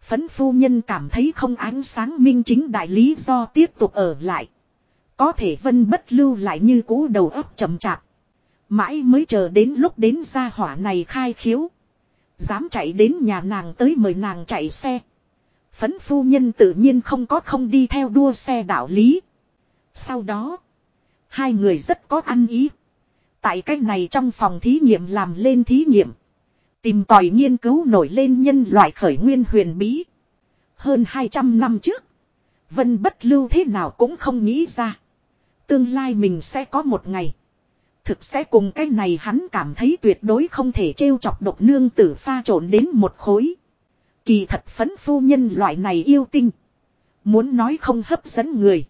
Phấn phu nhân cảm thấy không ánh sáng minh chính đại lý do tiếp tục ở lại. Có thể vân bất lưu lại như cú đầu óc chậm chạp. Mãi mới chờ đến lúc đến gia hỏa này khai khiếu. Dám chạy đến nhà nàng tới mời nàng chạy xe. Phấn phu nhân tự nhiên không có không đi theo đua xe đạo lý. Sau đó, hai người rất có ăn ý. Tại cách này trong phòng thí nghiệm làm lên thí nghiệm. Tìm tòi nghiên cứu nổi lên nhân loại khởi nguyên huyền bí. Hơn 200 năm trước, Vân bất lưu thế nào cũng không nghĩ ra. Tương lai mình sẽ có một ngày thực sẽ cùng cái này hắn cảm thấy tuyệt đối không thể trêu chọc độc nương tử pha trộn đến một khối. Kỳ thật phấn phu nhân loại này yêu tinh. Muốn nói không hấp dẫn người.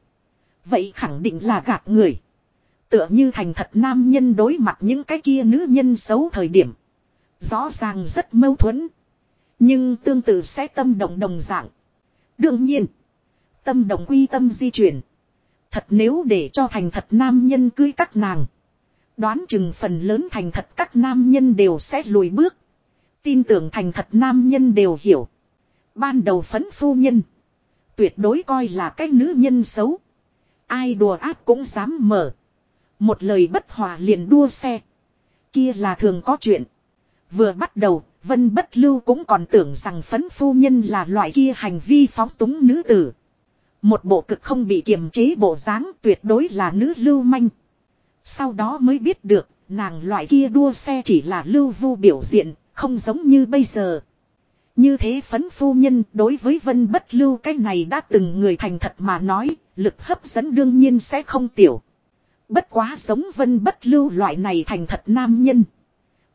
Vậy khẳng định là gạt người. Tựa như thành thật nam nhân đối mặt những cái kia nữ nhân xấu thời điểm. Rõ ràng rất mâu thuẫn. Nhưng tương tự sẽ tâm động đồng dạng. Đương nhiên. Tâm động quy tâm di chuyển. Thật nếu để cho thành thật nam nhân cưới các nàng. Đoán chừng phần lớn thành thật các nam nhân đều sẽ lùi bước. Tin tưởng thành thật nam nhân đều hiểu. Ban đầu phấn phu nhân. Tuyệt đối coi là cái nữ nhân xấu. Ai đùa ác cũng dám mở. Một lời bất hòa liền đua xe. Kia là thường có chuyện. Vừa bắt đầu, Vân Bất Lưu cũng còn tưởng rằng phấn phu nhân là loại kia hành vi phóng túng nữ tử. Một bộ cực không bị kiềm chế bộ dáng tuyệt đối là nữ lưu manh. Sau đó mới biết được, nàng loại kia đua xe chỉ là lưu vu biểu diện, không giống như bây giờ. Như thế phấn phu nhân đối với vân bất lưu cái này đã từng người thành thật mà nói, lực hấp dẫn đương nhiên sẽ không tiểu. Bất quá giống vân bất lưu loại này thành thật nam nhân.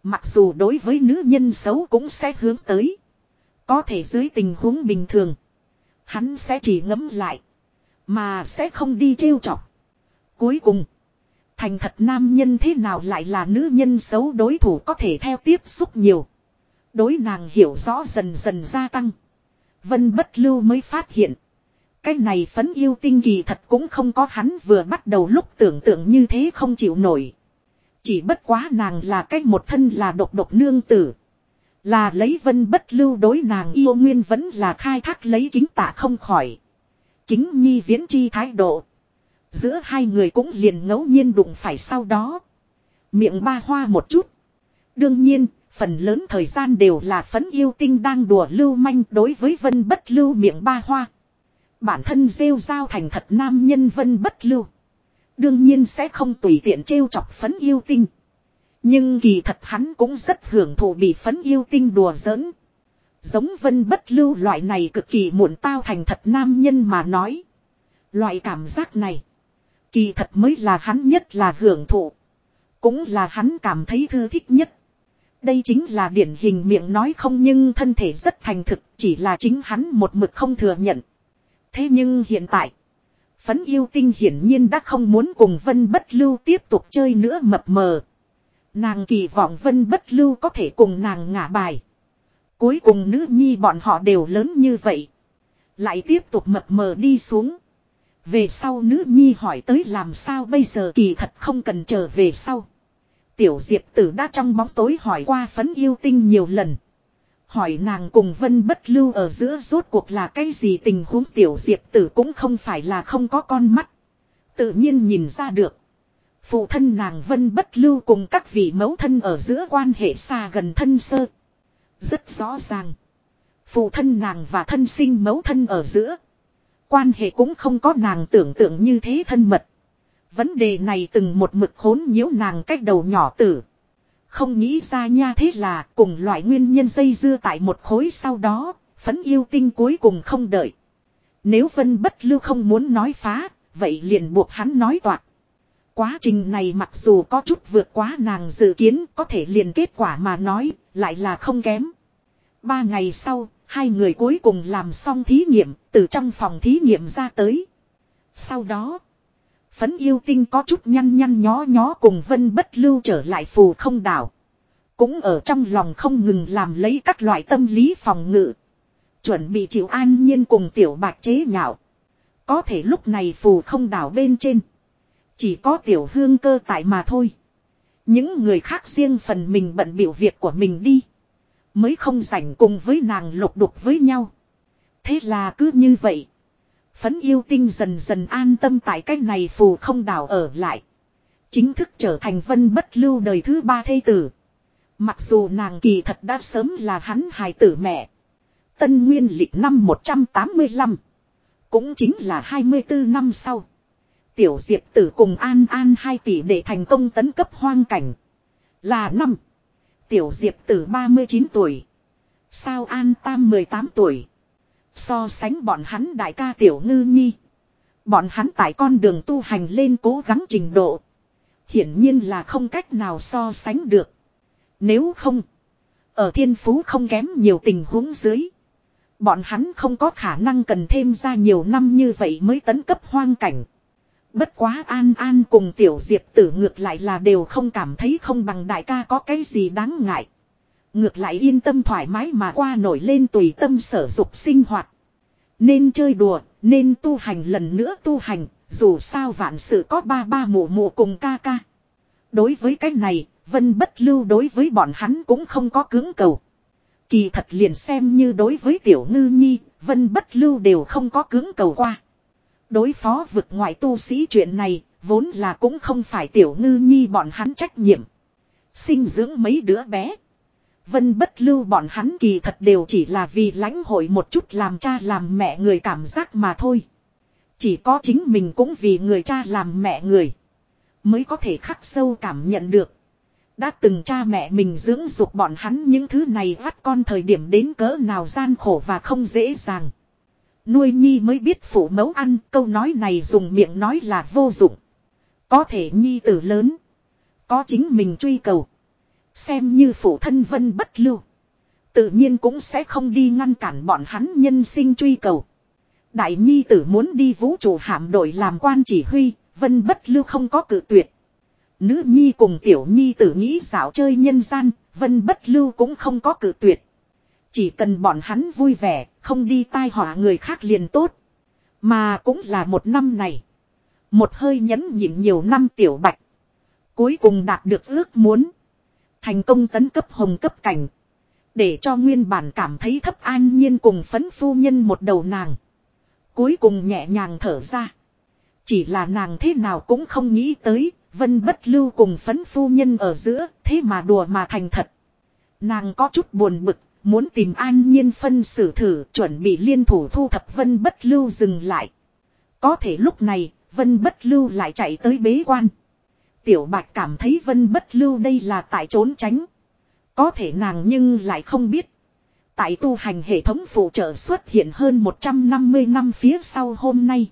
Mặc dù đối với nữ nhân xấu cũng sẽ hướng tới. Có thể dưới tình huống bình thường. Hắn sẽ chỉ ngấm lại. Mà sẽ không đi trêu chọc. Cuối cùng. Thành thật nam nhân thế nào lại là nữ nhân xấu đối thủ có thể theo tiếp xúc nhiều. Đối nàng hiểu rõ dần dần gia tăng. Vân bất lưu mới phát hiện. Cái này phấn yêu tinh kỳ thật cũng không có hắn vừa bắt đầu lúc tưởng tượng như thế không chịu nổi. Chỉ bất quá nàng là cái một thân là độc độc nương tử. Là lấy vân bất lưu đối nàng yêu nguyên vẫn là khai thác lấy kính tạ không khỏi. Kính nhi viễn chi thái độ. Giữa hai người cũng liền ngẫu nhiên đụng phải sau đó. Miệng ba hoa một chút. Đương nhiên, phần lớn thời gian đều là phấn yêu tinh đang đùa lưu manh đối với vân bất lưu miệng ba hoa. Bản thân rêu giao thành thật nam nhân vân bất lưu. Đương nhiên sẽ không tùy tiện trêu chọc phấn yêu tinh. Nhưng kỳ thật hắn cũng rất hưởng thụ bị phấn yêu tinh đùa giỡn. Giống vân bất lưu loại này cực kỳ muộn tao thành thật nam nhân mà nói. Loại cảm giác này. Kỳ thật mới là hắn nhất là hưởng thụ. Cũng là hắn cảm thấy thư thích nhất. Đây chính là điển hình miệng nói không nhưng thân thể rất thành thực, chỉ là chính hắn một mực không thừa nhận. Thế nhưng hiện tại. Phấn yêu tinh hiển nhiên đã không muốn cùng Vân Bất Lưu tiếp tục chơi nữa mập mờ. Nàng kỳ vọng Vân Bất Lưu có thể cùng nàng ngả bài. Cuối cùng nữ nhi bọn họ đều lớn như vậy. Lại tiếp tục mập mờ đi xuống. Về sau nữ nhi hỏi tới làm sao bây giờ kỳ thật không cần chờ về sau. Tiểu Diệp Tử đã trong bóng tối hỏi qua phấn yêu tinh nhiều lần. Hỏi nàng cùng Vân Bất Lưu ở giữa rốt cuộc là cái gì tình huống Tiểu Diệp Tử cũng không phải là không có con mắt. Tự nhiên nhìn ra được. Phụ thân nàng Vân Bất Lưu cùng các vị mẫu thân ở giữa quan hệ xa gần thân sơ. Rất rõ ràng. Phụ thân nàng và thân sinh mẫu thân ở giữa. Quan hệ cũng không có nàng tưởng tượng như thế thân mật. Vấn đề này từng một mực khốn nhiễu nàng cách đầu nhỏ tử. Không nghĩ ra nha thế là cùng loại nguyên nhân dây dưa tại một khối sau đó, phấn yêu tinh cuối cùng không đợi. Nếu Vân Bất Lưu không muốn nói phá, vậy liền buộc hắn nói toạc. Quá trình này mặc dù có chút vượt quá nàng dự kiến có thể liền kết quả mà nói, lại là không kém. Ba ngày sau, hai người cuối cùng làm xong thí nghiệm, từ trong phòng thí nghiệm ra tới. Sau đó, phấn yêu tinh có chút nhăn nhăn nhó nhó cùng vân bất lưu trở lại phù không đảo. Cũng ở trong lòng không ngừng làm lấy các loại tâm lý phòng ngự. Chuẩn bị chịu an nhiên cùng tiểu bạc chế nhạo. Có thể lúc này phù không đảo bên trên. Chỉ có tiểu hương cơ tại mà thôi. Những người khác riêng phần mình bận biểu việc của mình đi. Mới không rảnh cùng với nàng lục đục với nhau. Thế là cứ như vậy. Phấn yêu tinh dần dần an tâm tại cách này phù không đảo ở lại. Chính thức trở thành vân bất lưu đời thứ ba thê tử. Mặc dù nàng kỳ thật đã sớm là hắn hài tử mẹ. Tân nguyên lịch năm 185. Cũng chính là 24 năm sau. Tiểu Diệp tử cùng An An hai tỷ để thành công tấn cấp hoang cảnh. Là năm. Tiểu Diệp tử 39 tuổi. Sao An Tam 18 tuổi. So sánh bọn hắn đại ca Tiểu Ngư Nhi. Bọn hắn tại con đường tu hành lên cố gắng trình độ. Hiển nhiên là không cách nào so sánh được. Nếu không. Ở thiên phú không kém nhiều tình huống dưới. Bọn hắn không có khả năng cần thêm ra nhiều năm như vậy mới tấn cấp hoang cảnh. Bất quá an an cùng tiểu diệp tử ngược lại là đều không cảm thấy không bằng đại ca có cái gì đáng ngại. Ngược lại yên tâm thoải mái mà qua nổi lên tùy tâm sở dục sinh hoạt. Nên chơi đùa, nên tu hành lần nữa tu hành, dù sao vạn sự có ba ba mụ mụ cùng ca ca. Đối với cái này, Vân bất lưu đối với bọn hắn cũng không có cứng cầu. Kỳ thật liền xem như đối với tiểu ngư nhi, Vân bất lưu đều không có cứng cầu qua. Đối phó vực ngoại tu sĩ chuyện này, vốn là cũng không phải tiểu ngư nhi bọn hắn trách nhiệm. Sinh dưỡng mấy đứa bé. Vân bất lưu bọn hắn kỳ thật đều chỉ là vì lãnh hội một chút làm cha làm mẹ người cảm giác mà thôi. Chỉ có chính mình cũng vì người cha làm mẹ người. Mới có thể khắc sâu cảm nhận được. Đã từng cha mẹ mình dưỡng dục bọn hắn những thứ này vắt con thời điểm đến cỡ nào gian khổ và không dễ dàng. Nuôi nhi mới biết phụ mẫu ăn câu nói này dùng miệng nói là vô dụng. Có thể nhi tử lớn. Có chính mình truy cầu. Xem như phụ thân vân bất lưu. Tự nhiên cũng sẽ không đi ngăn cản bọn hắn nhân sinh truy cầu. Đại nhi tử muốn đi vũ trụ hạm đội làm quan chỉ huy, vân bất lưu không có cự tuyệt. Nữ nhi cùng tiểu nhi tử nghĩ xảo chơi nhân gian, vân bất lưu cũng không có cự tuyệt. Chỉ cần bọn hắn vui vẻ, không đi tai họa người khác liền tốt. Mà cũng là một năm này. Một hơi nhẫn nhịn nhiều năm tiểu bạch. Cuối cùng đạt được ước muốn. Thành công tấn cấp hồng cấp cảnh. Để cho nguyên bản cảm thấy thấp an nhiên cùng phấn phu nhân một đầu nàng. Cuối cùng nhẹ nhàng thở ra. Chỉ là nàng thế nào cũng không nghĩ tới, vân bất lưu cùng phấn phu nhân ở giữa, thế mà đùa mà thành thật. Nàng có chút buồn bực, muốn tìm an nhiên phân xử thử, chuẩn bị liên thủ thu thập vân bất lưu dừng lại. Có thể lúc này, vân bất lưu lại chạy tới bế quan. Tiểu bạch cảm thấy vân bất lưu đây là tại trốn tránh. Có thể nàng nhưng lại không biết. Tại tu hành hệ thống phụ trợ xuất hiện hơn 150 năm phía sau hôm nay.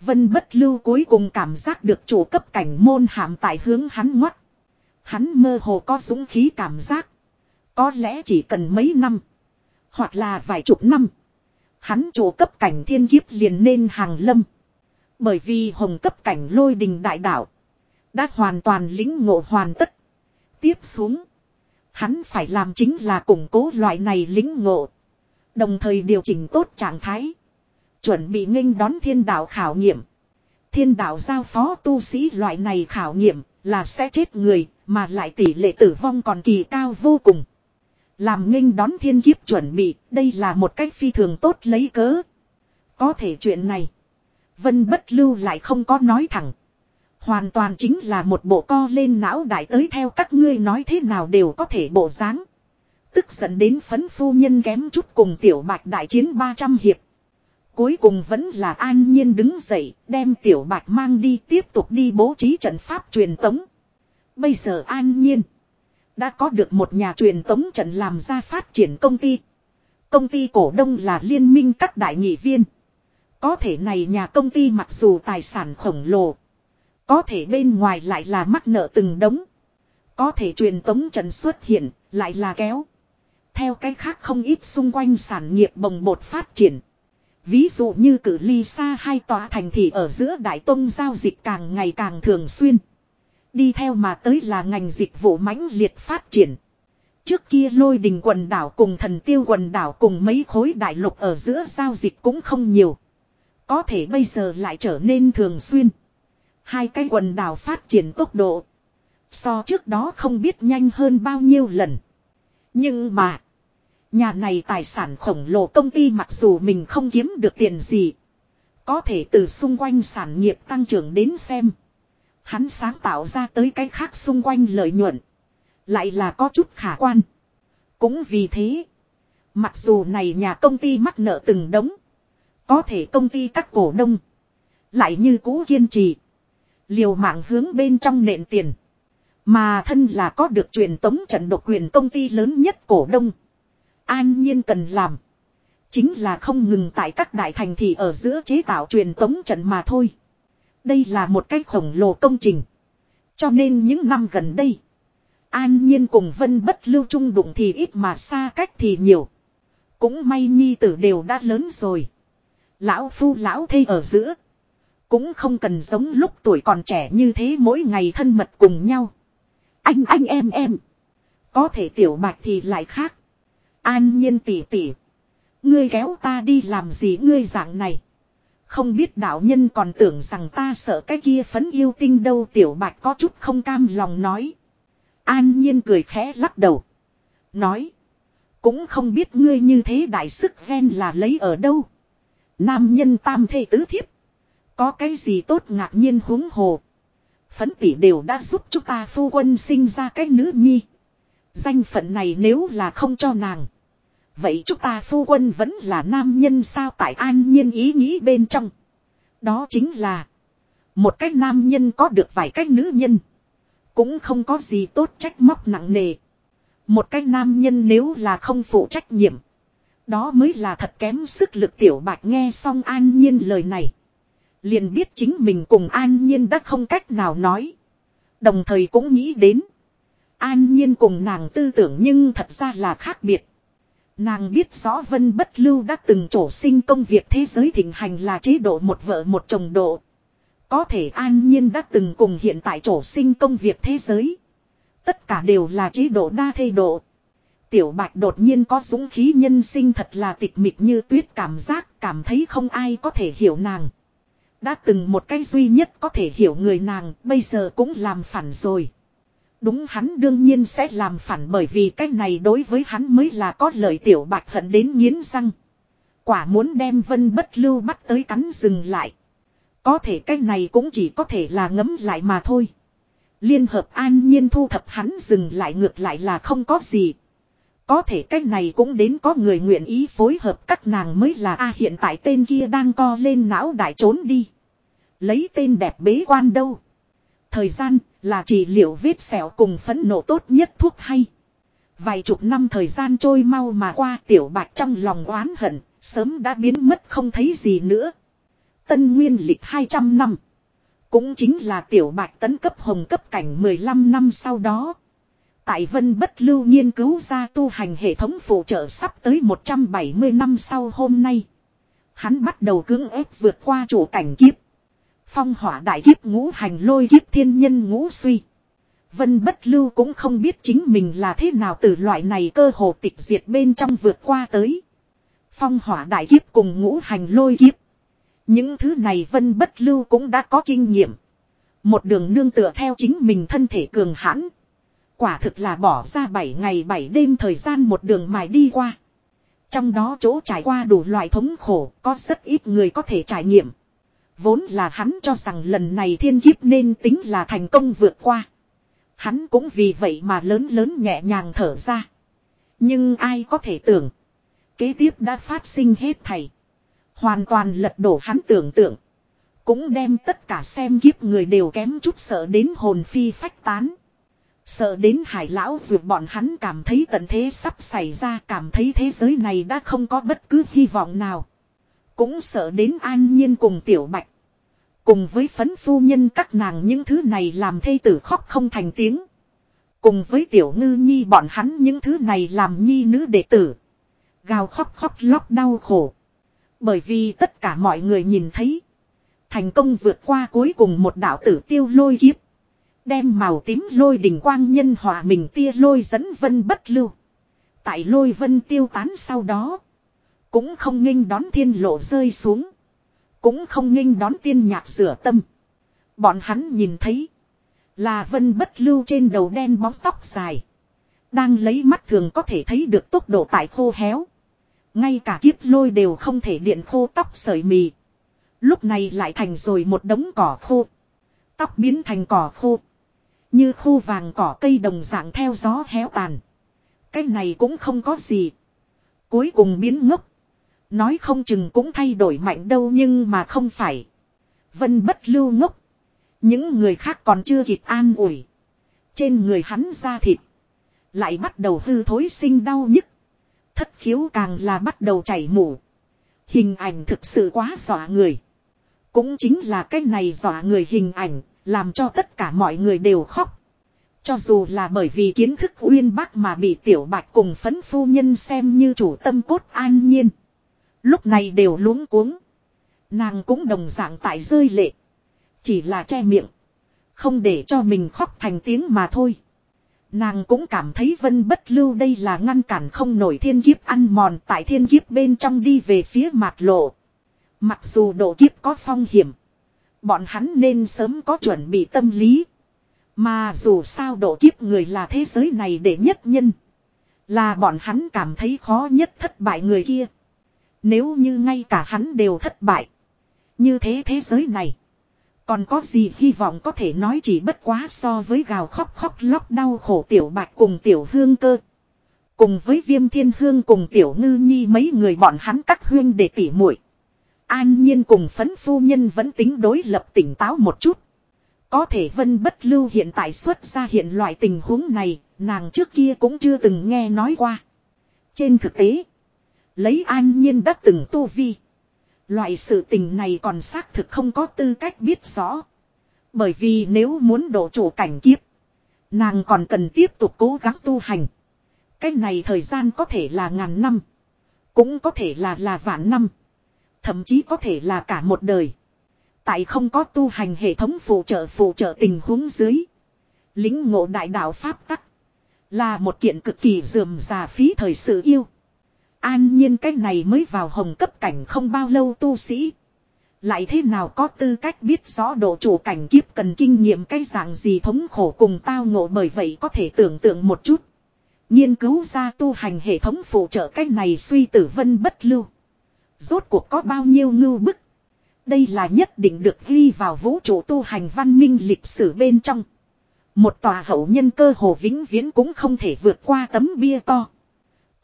Vân bất lưu cuối cùng cảm giác được chủ cấp cảnh môn hàm tại hướng hắn ngoắt. Hắn mơ hồ có dũng khí cảm giác. Có lẽ chỉ cần mấy năm. Hoặc là vài chục năm. Hắn chủ cấp cảnh thiên kiếp liền nên hàng lâm. Bởi vì hồng cấp cảnh lôi đình đại đạo. Đã hoàn toàn lính ngộ hoàn tất. Tiếp xuống. Hắn phải làm chính là củng cố loại này lính ngộ. Đồng thời điều chỉnh tốt trạng thái. Chuẩn bị nghênh đón thiên đạo khảo nghiệm. Thiên đạo giao phó tu sĩ loại này khảo nghiệm là sẽ chết người, mà lại tỷ lệ tử vong còn kỳ cao vô cùng. Làm nghênh đón thiên kiếp chuẩn bị đây là một cách phi thường tốt lấy cớ. Có thể chuyện này. Vân bất lưu lại không có nói thẳng. Hoàn toàn chính là một bộ co lên não đại tới theo các ngươi nói thế nào đều có thể bộ dáng. Tức giận đến phấn phu nhân kém chút cùng tiểu bạch đại chiến 300 hiệp. Cuối cùng vẫn là an nhiên đứng dậy, đem tiểu bạch mang đi tiếp tục đi bố trí trận pháp truyền tống. Bây giờ an nhiên. Đã có được một nhà truyền tống trận làm ra phát triển công ty. Công ty cổ đông là liên minh các đại nghị viên. Có thể này nhà công ty mặc dù tài sản khổng lồ. Có thể bên ngoài lại là mắc nợ từng đống. Có thể truyền tống trận xuất hiện, lại là kéo. Theo cái khác không ít xung quanh sản nghiệp bồng bột phát triển. Ví dụ như cử ly xa hai tòa thành thị ở giữa Đại Tông giao dịch càng ngày càng thường xuyên. Đi theo mà tới là ngành dịch vụ mãnh liệt phát triển. Trước kia lôi đình quần đảo cùng thần tiêu quần đảo cùng mấy khối đại lục ở giữa giao dịch cũng không nhiều. Có thể bây giờ lại trở nên thường xuyên. Hai cái quần đảo phát triển tốc độ. So trước đó không biết nhanh hơn bao nhiêu lần. Nhưng mà. Nhà này tài sản khổng lồ công ty mặc dù mình không kiếm được tiền gì. Có thể từ xung quanh sản nghiệp tăng trưởng đến xem. Hắn sáng tạo ra tới cái khác xung quanh lợi nhuận. Lại là có chút khả quan. Cũng vì thế. Mặc dù này nhà công ty mắc nợ từng đống. Có thể công ty các cổ đông. Lại như cũ kiên trì. Liều mạng hướng bên trong nện tiền. Mà thân là có được truyền tống trận độc quyền công ty lớn nhất cổ đông. An nhiên cần làm. Chính là không ngừng tại các đại thành thị ở giữa chế tạo truyền tống trận mà thôi. Đây là một cái khổng lồ công trình. Cho nên những năm gần đây. An nhiên cùng vân bất lưu trung đụng thì ít mà xa cách thì nhiều. Cũng may nhi tử đều đã lớn rồi. Lão phu lão thê ở giữa. Cũng không cần giống lúc tuổi còn trẻ như thế mỗi ngày thân mật cùng nhau. Anh anh, em em. Có thể tiểu bạch thì lại khác. An nhiên tỉ tỉ. Ngươi kéo ta đi làm gì ngươi dạng này. Không biết đạo nhân còn tưởng rằng ta sợ cái kia phấn yêu tinh đâu, tiểu bạch có chút không cam lòng nói. An nhiên cười khẽ lắc đầu. Nói. Cũng không biết ngươi như thế đại sức ven là lấy ở đâu. Nam nhân tam thê tứ thiếp. Có cái gì tốt ngạc nhiên huống hồ. Phấn tỷ đều đã giúp chúng ta phu quân sinh ra cái nữ nhi. Danh phận này nếu là không cho nàng. Vậy chúng ta phu quân vẫn là nam nhân sao tại an nhiên ý nghĩ bên trong. Đó chính là. Một cách nam nhân có được vài cách nữ nhân. Cũng không có gì tốt trách móc nặng nề. Một cách nam nhân nếu là không phụ trách nhiệm. Đó mới là thật kém sức lực tiểu bạch nghe xong an nhiên lời này. Liền biết chính mình cùng an nhiên đã không cách nào nói. Đồng thời cũng nghĩ đến. An nhiên cùng nàng tư tưởng nhưng thật ra là khác biệt. Nàng biết rõ Vân Bất Lưu đã từng trổ sinh công việc thế giới thịnh hành là chế độ một vợ một chồng độ. Có thể an nhiên đã từng cùng hiện tại trổ sinh công việc thế giới. Tất cả đều là chế độ đa thê độ. Tiểu bạch đột nhiên có dũng khí nhân sinh thật là tịch mịch như tuyết cảm giác, cảm thấy không ai có thể hiểu nàng. Đã từng một cái duy nhất có thể hiểu người nàng, bây giờ cũng làm phản rồi. Đúng hắn đương nhiên sẽ làm phản bởi vì cái này đối với hắn mới là có lời tiểu bạch hận đến nghiến răng. Quả muốn đem vân bất lưu bắt tới cắn dừng lại. Có thể cái này cũng chỉ có thể là ngấm lại mà thôi. Liên hợp an nhiên thu thập hắn dừng lại ngược lại là không có gì. Có thể cái này cũng đến có người nguyện ý phối hợp các nàng mới là a hiện tại tên kia đang co lên não đại trốn đi. Lấy tên đẹp bế quan đâu. Thời gian là trị liệu vết sẹo cùng phấn nộ tốt nhất thuốc hay. Vài chục năm thời gian trôi mau mà qua tiểu bạch trong lòng oán hận, sớm đã biến mất không thấy gì nữa. Tân nguyên lịch 200 năm. Cũng chính là tiểu bạch tấn cấp hồng cấp cảnh 15 năm sau đó. Tại vân bất lưu nghiên cứu ra tu hành hệ thống phụ trợ sắp tới 170 năm sau hôm nay. Hắn bắt đầu cưỡng ép vượt qua chủ cảnh kiếp. Phong hỏa đại kiếp ngũ hành lôi kiếp thiên nhân ngũ suy. Vân bất lưu cũng không biết chính mình là thế nào từ loại này cơ hồ tịch diệt bên trong vượt qua tới. Phong hỏa đại kiếp cùng ngũ hành lôi kiếp. Những thứ này vân bất lưu cũng đã có kinh nghiệm. Một đường nương tựa theo chính mình thân thể cường hãn. Quả thực là bỏ ra 7 ngày 7 đêm thời gian một đường mài đi qua. Trong đó chỗ trải qua đủ loại thống khổ, có rất ít người có thể trải nghiệm. Vốn là hắn cho rằng lần này thiên kiếp nên tính là thành công vượt qua. Hắn cũng vì vậy mà lớn lớn nhẹ nhàng thở ra. Nhưng ai có thể tưởng. Kế tiếp đã phát sinh hết thầy. Hoàn toàn lật đổ hắn tưởng tượng. Cũng đem tất cả xem kiếp người đều kém chút sợ đến hồn phi phách tán. Sợ đến hải lão vượt bọn hắn cảm thấy tận thế sắp xảy ra, cảm thấy thế giới này đã không có bất cứ hy vọng nào. Cũng sợ đến an nhiên cùng tiểu bạch. Cùng với phấn phu nhân các nàng những thứ này làm thê tử khóc không thành tiếng. Cùng với tiểu ngư nhi bọn hắn những thứ này làm nhi nữ đệ tử. Gào khóc khóc lóc đau khổ. Bởi vì tất cả mọi người nhìn thấy. Thành công vượt qua cuối cùng một đạo tử tiêu lôi kiếp. Đem màu tím lôi đỉnh quang nhân hòa mình tia lôi dẫn vân bất lưu. Tại lôi vân tiêu tán sau đó. Cũng không nghênh đón thiên lộ rơi xuống. Cũng không nghênh đón tiên nhạc sửa tâm. Bọn hắn nhìn thấy. Là vân bất lưu trên đầu đen bóng tóc dài. Đang lấy mắt thường có thể thấy được tốc độ tại khô héo. Ngay cả kiếp lôi đều không thể điện khô tóc sợi mì. Lúc này lại thành rồi một đống cỏ khô. Tóc biến thành cỏ khô. Như khô vàng cỏ cây đồng dạng theo gió héo tàn. Cái này cũng không có gì. Cuối cùng biến ngốc. Nói không chừng cũng thay đổi mạnh đâu nhưng mà không phải. Vân bất lưu ngốc. Những người khác còn chưa kịp an ủi. Trên người hắn ra thịt. Lại bắt đầu hư thối sinh đau nhức. Thất khiếu càng là bắt đầu chảy mủ. Hình ảnh thực sự quá dọa người. Cũng chính là cái này dọa người hình ảnh, làm cho tất cả mọi người đều khóc. Cho dù là bởi vì kiến thức uyên bác mà bị tiểu bạch cùng phấn phu nhân xem như chủ tâm cốt an nhiên. Lúc này đều luống cuống. Nàng cũng đồng dạng tại rơi lệ. Chỉ là che miệng. Không để cho mình khóc thành tiếng mà thôi. Nàng cũng cảm thấy vân bất lưu đây là ngăn cản không nổi thiên kiếp ăn mòn tại thiên kiếp bên trong đi về phía mạc lộ. Mặc dù độ kiếp có phong hiểm. Bọn hắn nên sớm có chuẩn bị tâm lý. Mà dù sao độ kiếp người là thế giới này để nhất nhân. Là bọn hắn cảm thấy khó nhất thất bại người kia. Nếu như ngay cả hắn đều thất bại. Như thế thế giới này. Còn có gì hy vọng có thể nói chỉ bất quá so với gào khóc khóc lóc đau khổ tiểu bạch cùng tiểu hương cơ. Cùng với viêm thiên hương cùng tiểu ngư nhi mấy người bọn hắn cắt huyên để tỉ muội An nhiên cùng phấn phu nhân vẫn tính đối lập tỉnh táo một chút. Có thể vân bất lưu hiện tại xuất ra hiện loại tình huống này, nàng trước kia cũng chưa từng nghe nói qua. Trên thực tế, lấy an nhiên đã từng tu vi. Loại sự tình này còn xác thực không có tư cách biết rõ. Bởi vì nếu muốn độ chủ cảnh kiếp, nàng còn cần tiếp tục cố gắng tu hành. cái này thời gian có thể là ngàn năm. Cũng có thể là là vạn năm. Thậm chí có thể là cả một đời. Tại không có tu hành hệ thống phụ trợ phụ trợ tình huống dưới. Lính ngộ đại đạo Pháp tắc. Là một kiện cực kỳ dườm già phí thời sự yêu. An nhiên cái này mới vào hồng cấp cảnh không bao lâu tu sĩ. Lại thế nào có tư cách biết rõ độ chủ cảnh kiếp cần kinh nghiệm cái dạng gì thống khổ cùng tao ngộ bởi vậy có thể tưởng tượng một chút. Nghiên cứu ra tu hành hệ thống phụ trợ cái này suy tử vân bất lưu. Rốt cuộc có bao nhiêu ngưu bức. Đây là nhất định được ghi vào vũ trụ tu hành văn minh lịch sử bên trong. Một tòa hậu nhân cơ hồ vĩnh viễn cũng không thể vượt qua tấm bia to.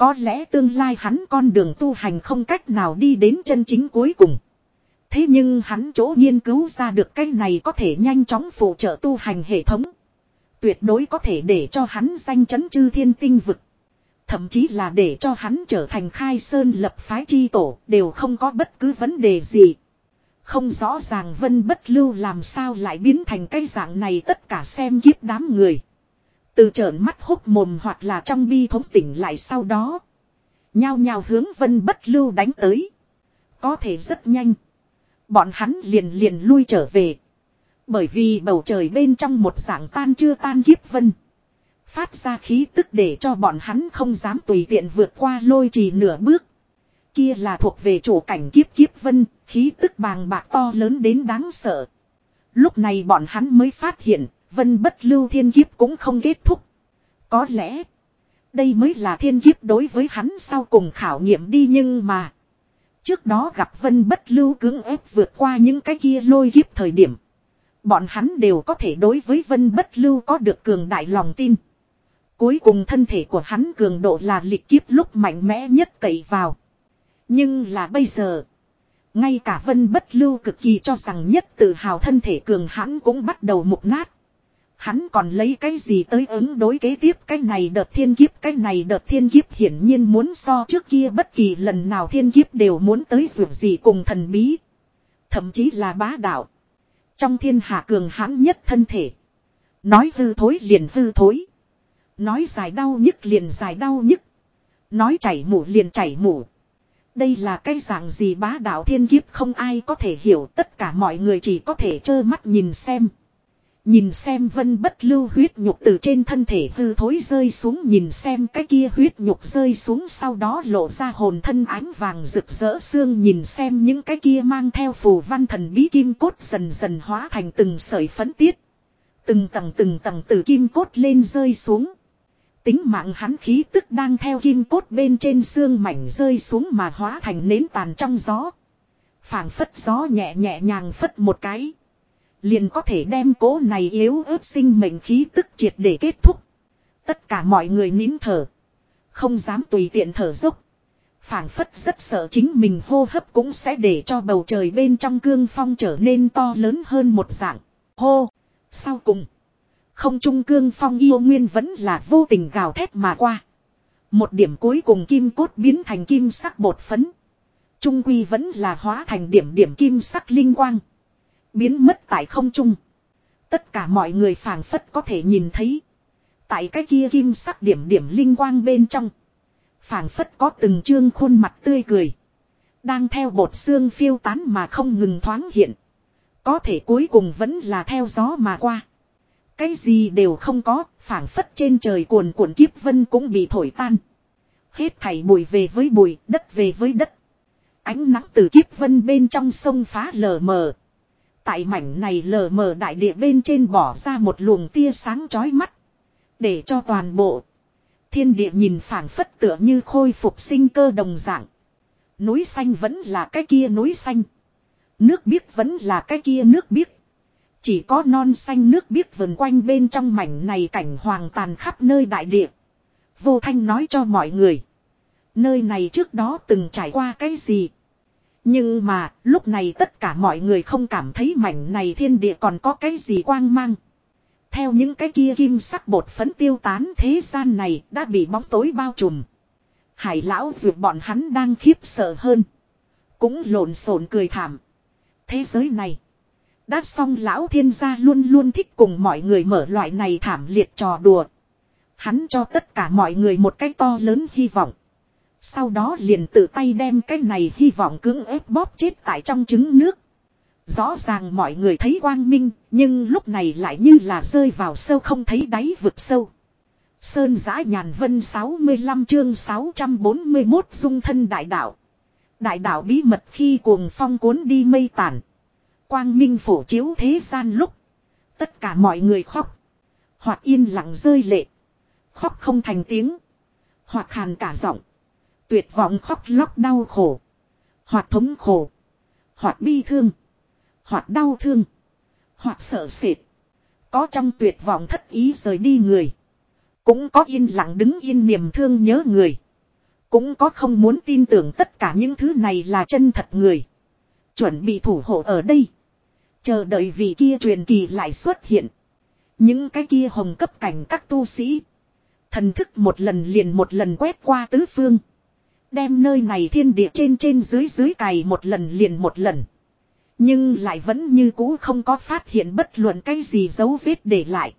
Có lẽ tương lai hắn con đường tu hành không cách nào đi đến chân chính cuối cùng. Thế nhưng hắn chỗ nghiên cứu ra được cái này có thể nhanh chóng phụ trợ tu hành hệ thống. Tuyệt đối có thể để cho hắn danh chấn chư thiên tinh vực. Thậm chí là để cho hắn trở thành khai sơn lập phái chi tổ, đều không có bất cứ vấn đề gì. Không rõ ràng vân bất lưu làm sao lại biến thành cái dạng này tất cả xem kiếp đám người. Từ trợn mắt hốc mồm hoặc là trong bi thống tỉnh lại sau đó. Nhao nhao hướng vân bất lưu đánh tới. Có thể rất nhanh. Bọn hắn liền liền lui trở về. Bởi vì bầu trời bên trong một dạng tan chưa tan kiếp vân. Phát ra khí tức để cho bọn hắn không dám tùy tiện vượt qua lôi trì nửa bước. Kia là thuộc về chủ cảnh kiếp kiếp vân, khí tức bàng bạc to lớn đến đáng sợ. Lúc này bọn hắn mới phát hiện, vân bất lưu thiên kiếp cũng không kết thúc. Có lẽ, đây mới là thiên kiếp đối với hắn sau cùng khảo nghiệm đi nhưng mà. Trước đó gặp vân bất lưu cưỡng ép vượt qua những cái kia lôi kiếp thời điểm. Bọn hắn đều có thể đối với vân bất lưu có được cường đại lòng tin. Cuối cùng thân thể của hắn cường độ là lịch kiếp lúc mạnh mẽ nhất cậy vào. Nhưng là bây giờ. Ngay cả vân bất lưu cực kỳ cho rằng nhất tự hào thân thể cường hãn cũng bắt đầu mục nát. Hắn còn lấy cái gì tới ứng đối kế tiếp cái này đợt thiên kiếp, cái này đợt thiên kiếp hiển nhiên muốn so trước kia bất kỳ lần nào thiên kiếp đều muốn tới dù gì cùng thần bí. Thậm chí là bá đạo. Trong thiên hạ cường hãn nhất thân thể. Nói hư thối liền hư thối. Nói dài đau nhức liền dài đau nhức. Nói chảy mũ liền chảy mũ. Đây là cái dạng gì bá đạo thiên kiếp không ai có thể hiểu tất cả mọi người chỉ có thể trơ mắt nhìn xem. Nhìn xem vân bất lưu huyết nhục từ trên thân thể hư thối rơi xuống, nhìn xem cái kia huyết nhục rơi xuống, sau đó lộ ra hồn thân ánh vàng rực rỡ xương, nhìn xem những cái kia mang theo phù văn thần bí kim cốt dần dần hóa thành từng sợi phấn tiết. Từng tầng từng tầng từ kim cốt lên rơi xuống. Tính mạng hắn khí tức đang theo kim cốt bên trên xương mảnh rơi xuống mà hóa thành nến tàn trong gió. phảng phất gió nhẹ nhẹ nhàng phất một cái. Liền có thể đem cố này yếu ớt sinh mệnh khí tức triệt để kết thúc. Tất cả mọi người nín thở. Không dám tùy tiện thở dốc. phảng phất rất sợ chính mình hô hấp cũng sẽ để cho bầu trời bên trong cương phong trở nên to lớn hơn một dạng. Hô! Sau cùng. Không trung cương phong yêu nguyên vẫn là vô tình gào thét mà qua. Một điểm cuối cùng kim cốt biến thành kim sắc bột phấn. Trung quy vẫn là hóa thành điểm điểm kim sắc linh quang. Biến mất tại không trung. Tất cả mọi người phảng phất có thể nhìn thấy. Tại cái kia kim sắc điểm điểm linh quang bên trong. phảng phất có từng trương khuôn mặt tươi cười. Đang theo bột xương phiêu tán mà không ngừng thoáng hiện. Có thể cuối cùng vẫn là theo gió mà qua. Cái gì đều không có, phảng phất trên trời cuồn cuộn kiếp vân cũng bị thổi tan. Hết thảy bụi về với bụi, đất về với đất. Ánh nắng từ kiếp vân bên trong sông phá lờ mờ. Tại mảnh này lờ mờ đại địa bên trên bỏ ra một luồng tia sáng chói mắt. Để cho toàn bộ. Thiên địa nhìn phảng phất tựa như khôi phục sinh cơ đồng dạng. Núi xanh vẫn là cái kia núi xanh. Nước biếc vẫn là cái kia nước biếc. Chỉ có non xanh nước biếc vần quanh bên trong mảnh này cảnh hoàng tàn khắp nơi đại địa. Vô thanh nói cho mọi người. Nơi này trước đó từng trải qua cái gì. Nhưng mà, lúc này tất cả mọi người không cảm thấy mảnh này thiên địa còn có cái gì quang mang. Theo những cái kia kim sắc bột phấn tiêu tán, thế gian này đã bị bóng tối bao trùm. Hải lão dược bọn hắn đang khiếp sợ hơn. Cũng lộn xộn cười thảm. Thế giới này. Đã xong lão thiên gia luôn luôn thích cùng mọi người mở loại này thảm liệt trò đùa. Hắn cho tất cả mọi người một cái to lớn hy vọng. Sau đó liền tự tay đem cái này hy vọng cưỡng ép bóp chết tại trong trứng nước. Rõ ràng mọi người thấy quang minh, nhưng lúc này lại như là rơi vào sâu không thấy đáy vực sâu. Sơn giã nhàn vân 65 chương 641 dung thân đại đạo. Đại đạo bí mật khi cuồng phong cuốn đi mây tản. Quang minh phổ chiếu thế gian lúc. Tất cả mọi người khóc. Hoặc yên lặng rơi lệ. Khóc không thành tiếng. Hoặc khàn cả giọng. Tuyệt vọng khóc lóc đau khổ. Hoặc thống khổ. Hoặc bi thương. Hoặc đau thương. Hoặc sợ sệt. Có trong tuyệt vọng thất ý rời đi người. Cũng có yên lặng đứng yên niềm thương nhớ người. Cũng có không muốn tin tưởng tất cả những thứ này là chân thật người. Chuẩn bị thủ hộ ở đây. Chờ đợi vị kia truyền kỳ lại xuất hiện. Những cái kia hồng cấp cảnh các tu sĩ. Thần thức một lần liền một lần quét qua tứ phương. Đem nơi này thiên địa trên trên dưới dưới cày một lần liền một lần. Nhưng lại vẫn như cũ không có phát hiện bất luận cái gì dấu vết để lại.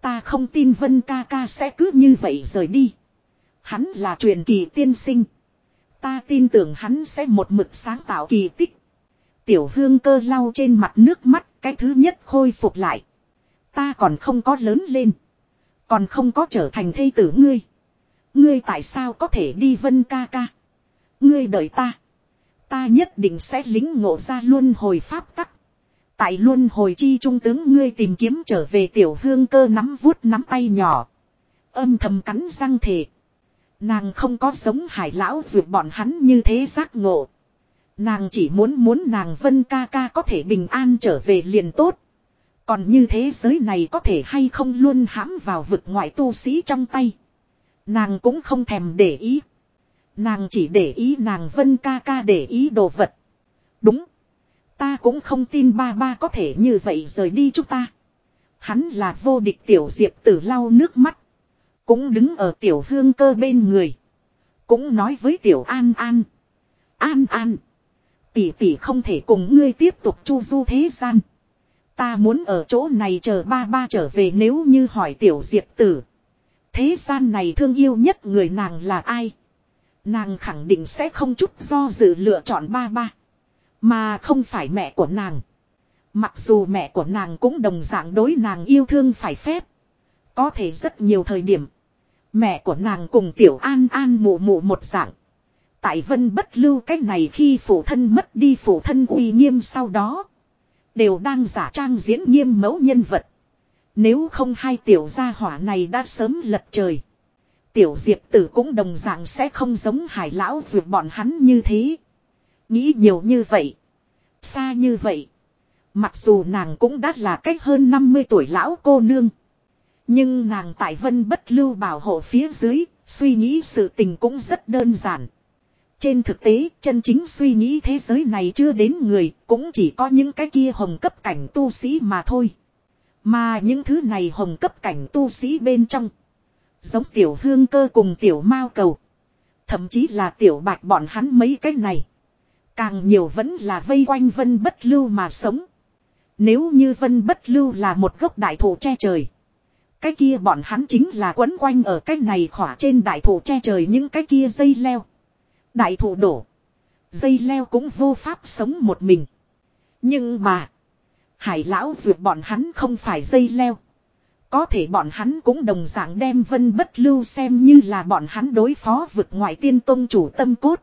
Ta không tin Vân ca ca sẽ cứ như vậy rời đi. Hắn là truyền kỳ tiên sinh. Ta tin tưởng hắn sẽ một mực sáng tạo kỳ tích. Tiểu hương cơ lau trên mặt nước mắt, cái thứ nhất khôi phục lại. Ta còn không có lớn lên. Còn không có trở thành thây tử ngươi. Ngươi tại sao có thể đi vân ca ca. Ngươi đợi ta. Ta nhất định sẽ lính ngộ ra luân hồi pháp tắc. Tại luân hồi chi trung tướng ngươi tìm kiếm trở về tiểu hương cơ nắm vuốt nắm tay nhỏ. Âm thầm cắn răng thề. Nàng không có giống hải lão vượt bọn hắn như thế giác ngộ. Nàng chỉ muốn muốn nàng vân ca ca có thể bình an trở về liền tốt. Còn như thế giới này có thể hay không luôn hãm vào vực ngoại tu sĩ trong tay. Nàng cũng không thèm để ý. Nàng chỉ để ý nàng vân ca ca để ý đồ vật. Đúng. Ta cũng không tin ba ba có thể như vậy rời đi chúng ta. Hắn là vô địch tiểu diệp tử lau nước mắt. Cũng đứng ở tiểu hương cơ bên người. Cũng nói với tiểu an an. An an. Tỷ tỷ không thể cùng ngươi tiếp tục chu du thế gian. Ta muốn ở chỗ này chờ ba ba trở về nếu như hỏi tiểu diệp tử. Thế gian này thương yêu nhất người nàng là ai? Nàng khẳng định sẽ không chút do dự lựa chọn ba ba. Mà không phải mẹ của nàng. Mặc dù mẹ của nàng cũng đồng dạng đối nàng yêu thương phải phép. Có thể rất nhiều thời điểm. Mẹ của nàng cùng tiểu an an mụ mụ một dạng. Tại vân bất lưu cách này khi phụ thân mất đi phụ thân uy nghiêm sau đó. Đều đang giả trang diễn nghiêm mẫu nhân vật. Nếu không hai tiểu gia hỏa này đã sớm lật trời. Tiểu diệp tử cũng đồng dạng sẽ không giống hải lão vượt bọn hắn như thế. Nghĩ nhiều như vậy. Xa như vậy. Mặc dù nàng cũng đã là cách hơn 50 tuổi lão cô nương. Nhưng nàng tại vân bất lưu bảo hộ phía dưới, suy nghĩ sự tình cũng rất đơn giản. Trên thực tế, chân chính suy nghĩ thế giới này chưa đến người, cũng chỉ có những cái kia hồng cấp cảnh tu sĩ mà thôi. Mà những thứ này hồng cấp cảnh tu sĩ bên trong. Giống tiểu hương cơ cùng tiểu mao cầu. Thậm chí là tiểu bạch bọn hắn mấy cái này. Càng nhiều vẫn là vây quanh vân bất lưu mà sống. Nếu như vân bất lưu là một gốc đại thụ che trời. Cái kia bọn hắn chính là quấn quanh ở cái này khỏa trên đại thụ che trời những cái kia dây leo. Đại thụ đổ. Dây leo cũng vô pháp sống một mình. Nhưng mà. Hải lão duyệt bọn hắn không phải dây leo. Có thể bọn hắn cũng đồng dạng đem vân bất lưu xem như là bọn hắn đối phó vực ngoại tiên tôn chủ tâm cốt.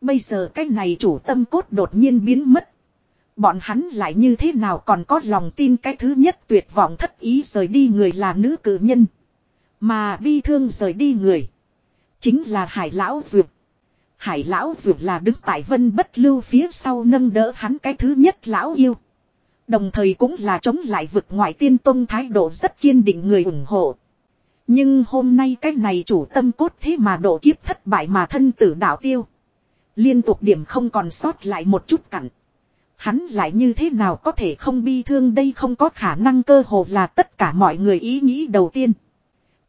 Bây giờ cái này chủ tâm cốt đột nhiên biến mất. Bọn hắn lại như thế nào còn có lòng tin cái thứ nhất tuyệt vọng thất ý rời đi người là nữ cử nhân. Mà bi thương rời đi người. Chính là hải lão duyệt. Hải lão duyệt là đứng tại vân bất lưu phía sau nâng đỡ hắn cái thứ nhất lão yêu. Đồng thời cũng là chống lại vực ngoại tiên tông thái độ rất kiên định người ủng hộ. Nhưng hôm nay cái này chủ tâm cốt thế mà độ kiếp thất bại mà thân tử đạo tiêu. Liên tục điểm không còn sót lại một chút cặn. Hắn lại như thế nào có thể không bi thương đây không có khả năng cơ hồ là tất cả mọi người ý nghĩ đầu tiên.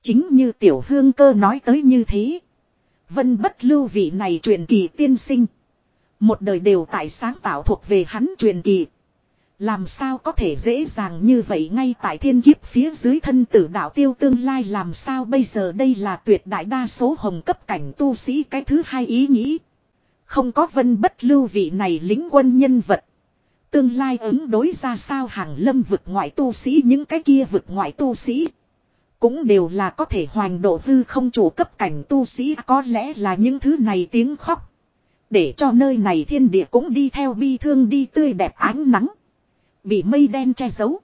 Chính như tiểu hương cơ nói tới như thế. Vân bất lưu vị này truyền kỳ tiên sinh. Một đời đều tại sáng tạo thuộc về hắn truyền kỳ. Làm sao có thể dễ dàng như vậy ngay tại thiên kiếp phía dưới thân tử đạo tiêu tương lai làm sao bây giờ đây là tuyệt đại đa số hồng cấp cảnh tu sĩ cái thứ hai ý nghĩ. Không có vân bất lưu vị này lính quân nhân vật. Tương lai ứng đối ra sao hàng lâm vực ngoại tu sĩ, những cái kia vực ngoại tu sĩ. Cũng đều là có thể hoành độ hư không chủ cấp cảnh tu sĩ có lẽ là những thứ này tiếng khóc. Để cho nơi này thiên địa cũng đi theo bi thương, đi tươi đẹp ánh nắng. Bị mây đen che giấu.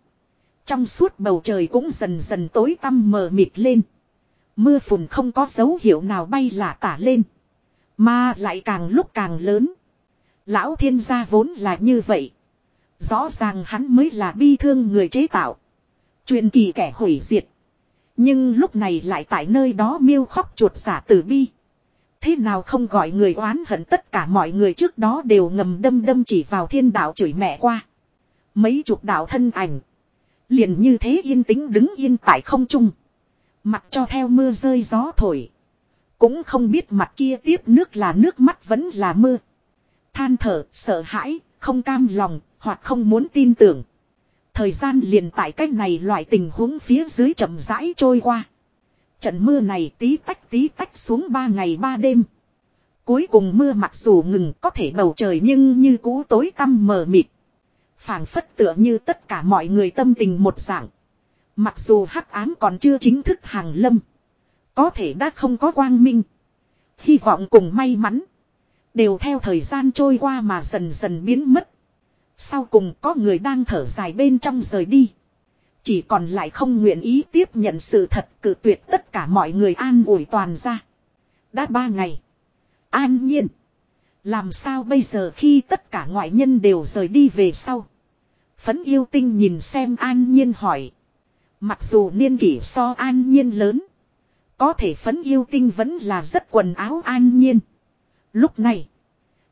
Trong suốt bầu trời cũng dần dần tối tăm mờ mịt lên. Mưa phùn không có dấu hiệu nào bay lả tả lên. Mà lại càng lúc càng lớn. Lão thiên gia vốn là như vậy. Rõ ràng hắn mới là bi thương người chế tạo. Truyền kỳ kẻ hủy diệt. Nhưng lúc này lại tại nơi đó miêu khóc chuột giả tử bi. Thế nào không gọi người oán hận tất cả mọi người trước đó đều ngầm đâm đâm chỉ vào thiên đạo chửi mẹ qua. Mấy chục đạo thân ảnh. Liền như thế yên tĩnh đứng yên tại không trung. mặc cho theo mưa rơi gió thổi. Cũng không biết mặt kia tiếp nước là nước mắt vẫn là mưa. Than thở, sợ hãi, không cam lòng, hoặc không muốn tin tưởng. Thời gian liền tại cách này loại tình huống phía dưới chậm rãi trôi qua. Trận mưa này tí tách tí tách xuống ba ngày ba đêm. Cuối cùng mưa mặc dù ngừng có thể bầu trời nhưng như cũ tối tăm mờ mịt phảng phất tựa như tất cả mọi người tâm tình một dạng. Mặc dù hắc ám còn chưa chính thức hàng lâm. Có thể đã không có quang minh. Hy vọng cùng may mắn. Đều theo thời gian trôi qua mà dần dần biến mất. Sau cùng có người đang thở dài bên trong rời đi. Chỉ còn lại không nguyện ý tiếp nhận sự thật cử tuyệt tất cả mọi người an ủi toàn ra. Đã ba ngày. An nhiên. Làm sao bây giờ khi tất cả ngoại nhân đều rời đi về sau. Phấn yêu tinh nhìn xem an nhiên hỏi. Mặc dù niên kỷ so an nhiên lớn. Có thể phấn yêu tinh vẫn là rất quần áo an nhiên. Lúc này.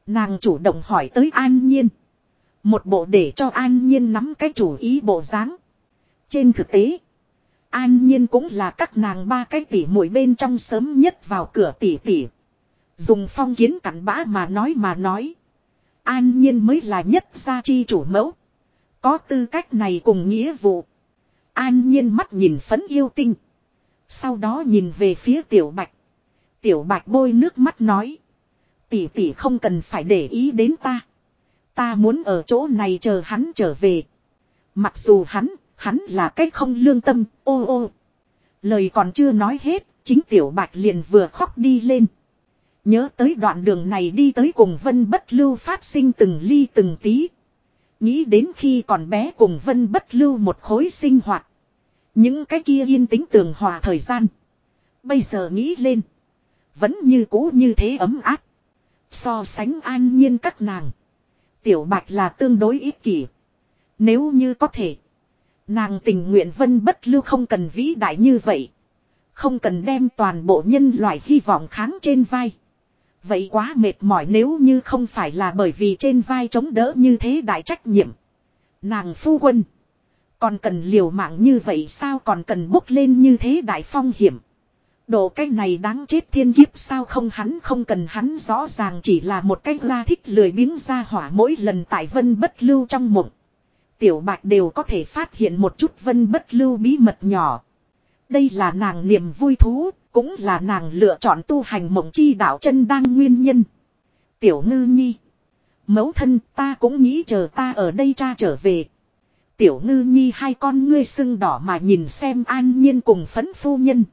Nàng chủ động hỏi tới an nhiên. Một bộ để cho an nhiên nắm cái chủ ý bộ dáng. Trên thực tế. An nhiên cũng là các nàng ba cái tỷ mũi bên trong sớm nhất vào cửa tỷ tỷ. Dùng phong kiến cặn bã mà nói mà nói. An nhiên mới là nhất gia chi chủ mẫu. Có tư cách này cùng nghĩa vụ. An nhiên mắt nhìn phấn yêu tinh. Sau đó nhìn về phía tiểu bạch. Tiểu bạch bôi nước mắt nói. Tỷ tỷ không cần phải để ý đến ta. Ta muốn ở chỗ này chờ hắn trở về. Mặc dù hắn, hắn là cái không lương tâm, ô ô. Lời còn chưa nói hết, chính tiểu bạch liền vừa khóc đi lên. Nhớ tới đoạn đường này đi tới cùng vân bất lưu phát sinh từng ly từng tí. Nghĩ đến khi còn bé cùng vân bất lưu một khối sinh hoạt. Những cái kia yên tĩnh tường hòa thời gian. Bây giờ nghĩ lên. Vẫn như cũ như thế ấm áp. So sánh an nhiên các nàng. Tiểu bạch là tương đối ích kỷ. Nếu như có thể. Nàng tình nguyện vân bất lưu không cần vĩ đại như vậy. Không cần đem toàn bộ nhân loại hy vọng kháng trên vai. Vậy quá mệt mỏi nếu như không phải là bởi vì trên vai chống đỡ như thế đại trách nhiệm. Nàng phu quân. Còn cần liều mạng như vậy sao còn cần bốc lên như thế đại phong hiểm. Độ cái này đáng chết thiên kiếp sao không hắn không cần hắn rõ ràng chỉ là một cách la thích lười biếng ra hỏa mỗi lần tại vân bất lưu trong mộng. Tiểu bạch đều có thể phát hiện một chút vân bất lưu bí mật nhỏ. Đây là nàng niềm vui thú, cũng là nàng lựa chọn tu hành mộng chi đạo chân đang nguyên nhân. Tiểu ngư nhi. Mẫu thân ta cũng nghĩ chờ ta ở đây cha trở về. Tiểu ngư nhi hai con ngươi sưng đỏ mà nhìn xem an nhiên cùng phấn phu nhân.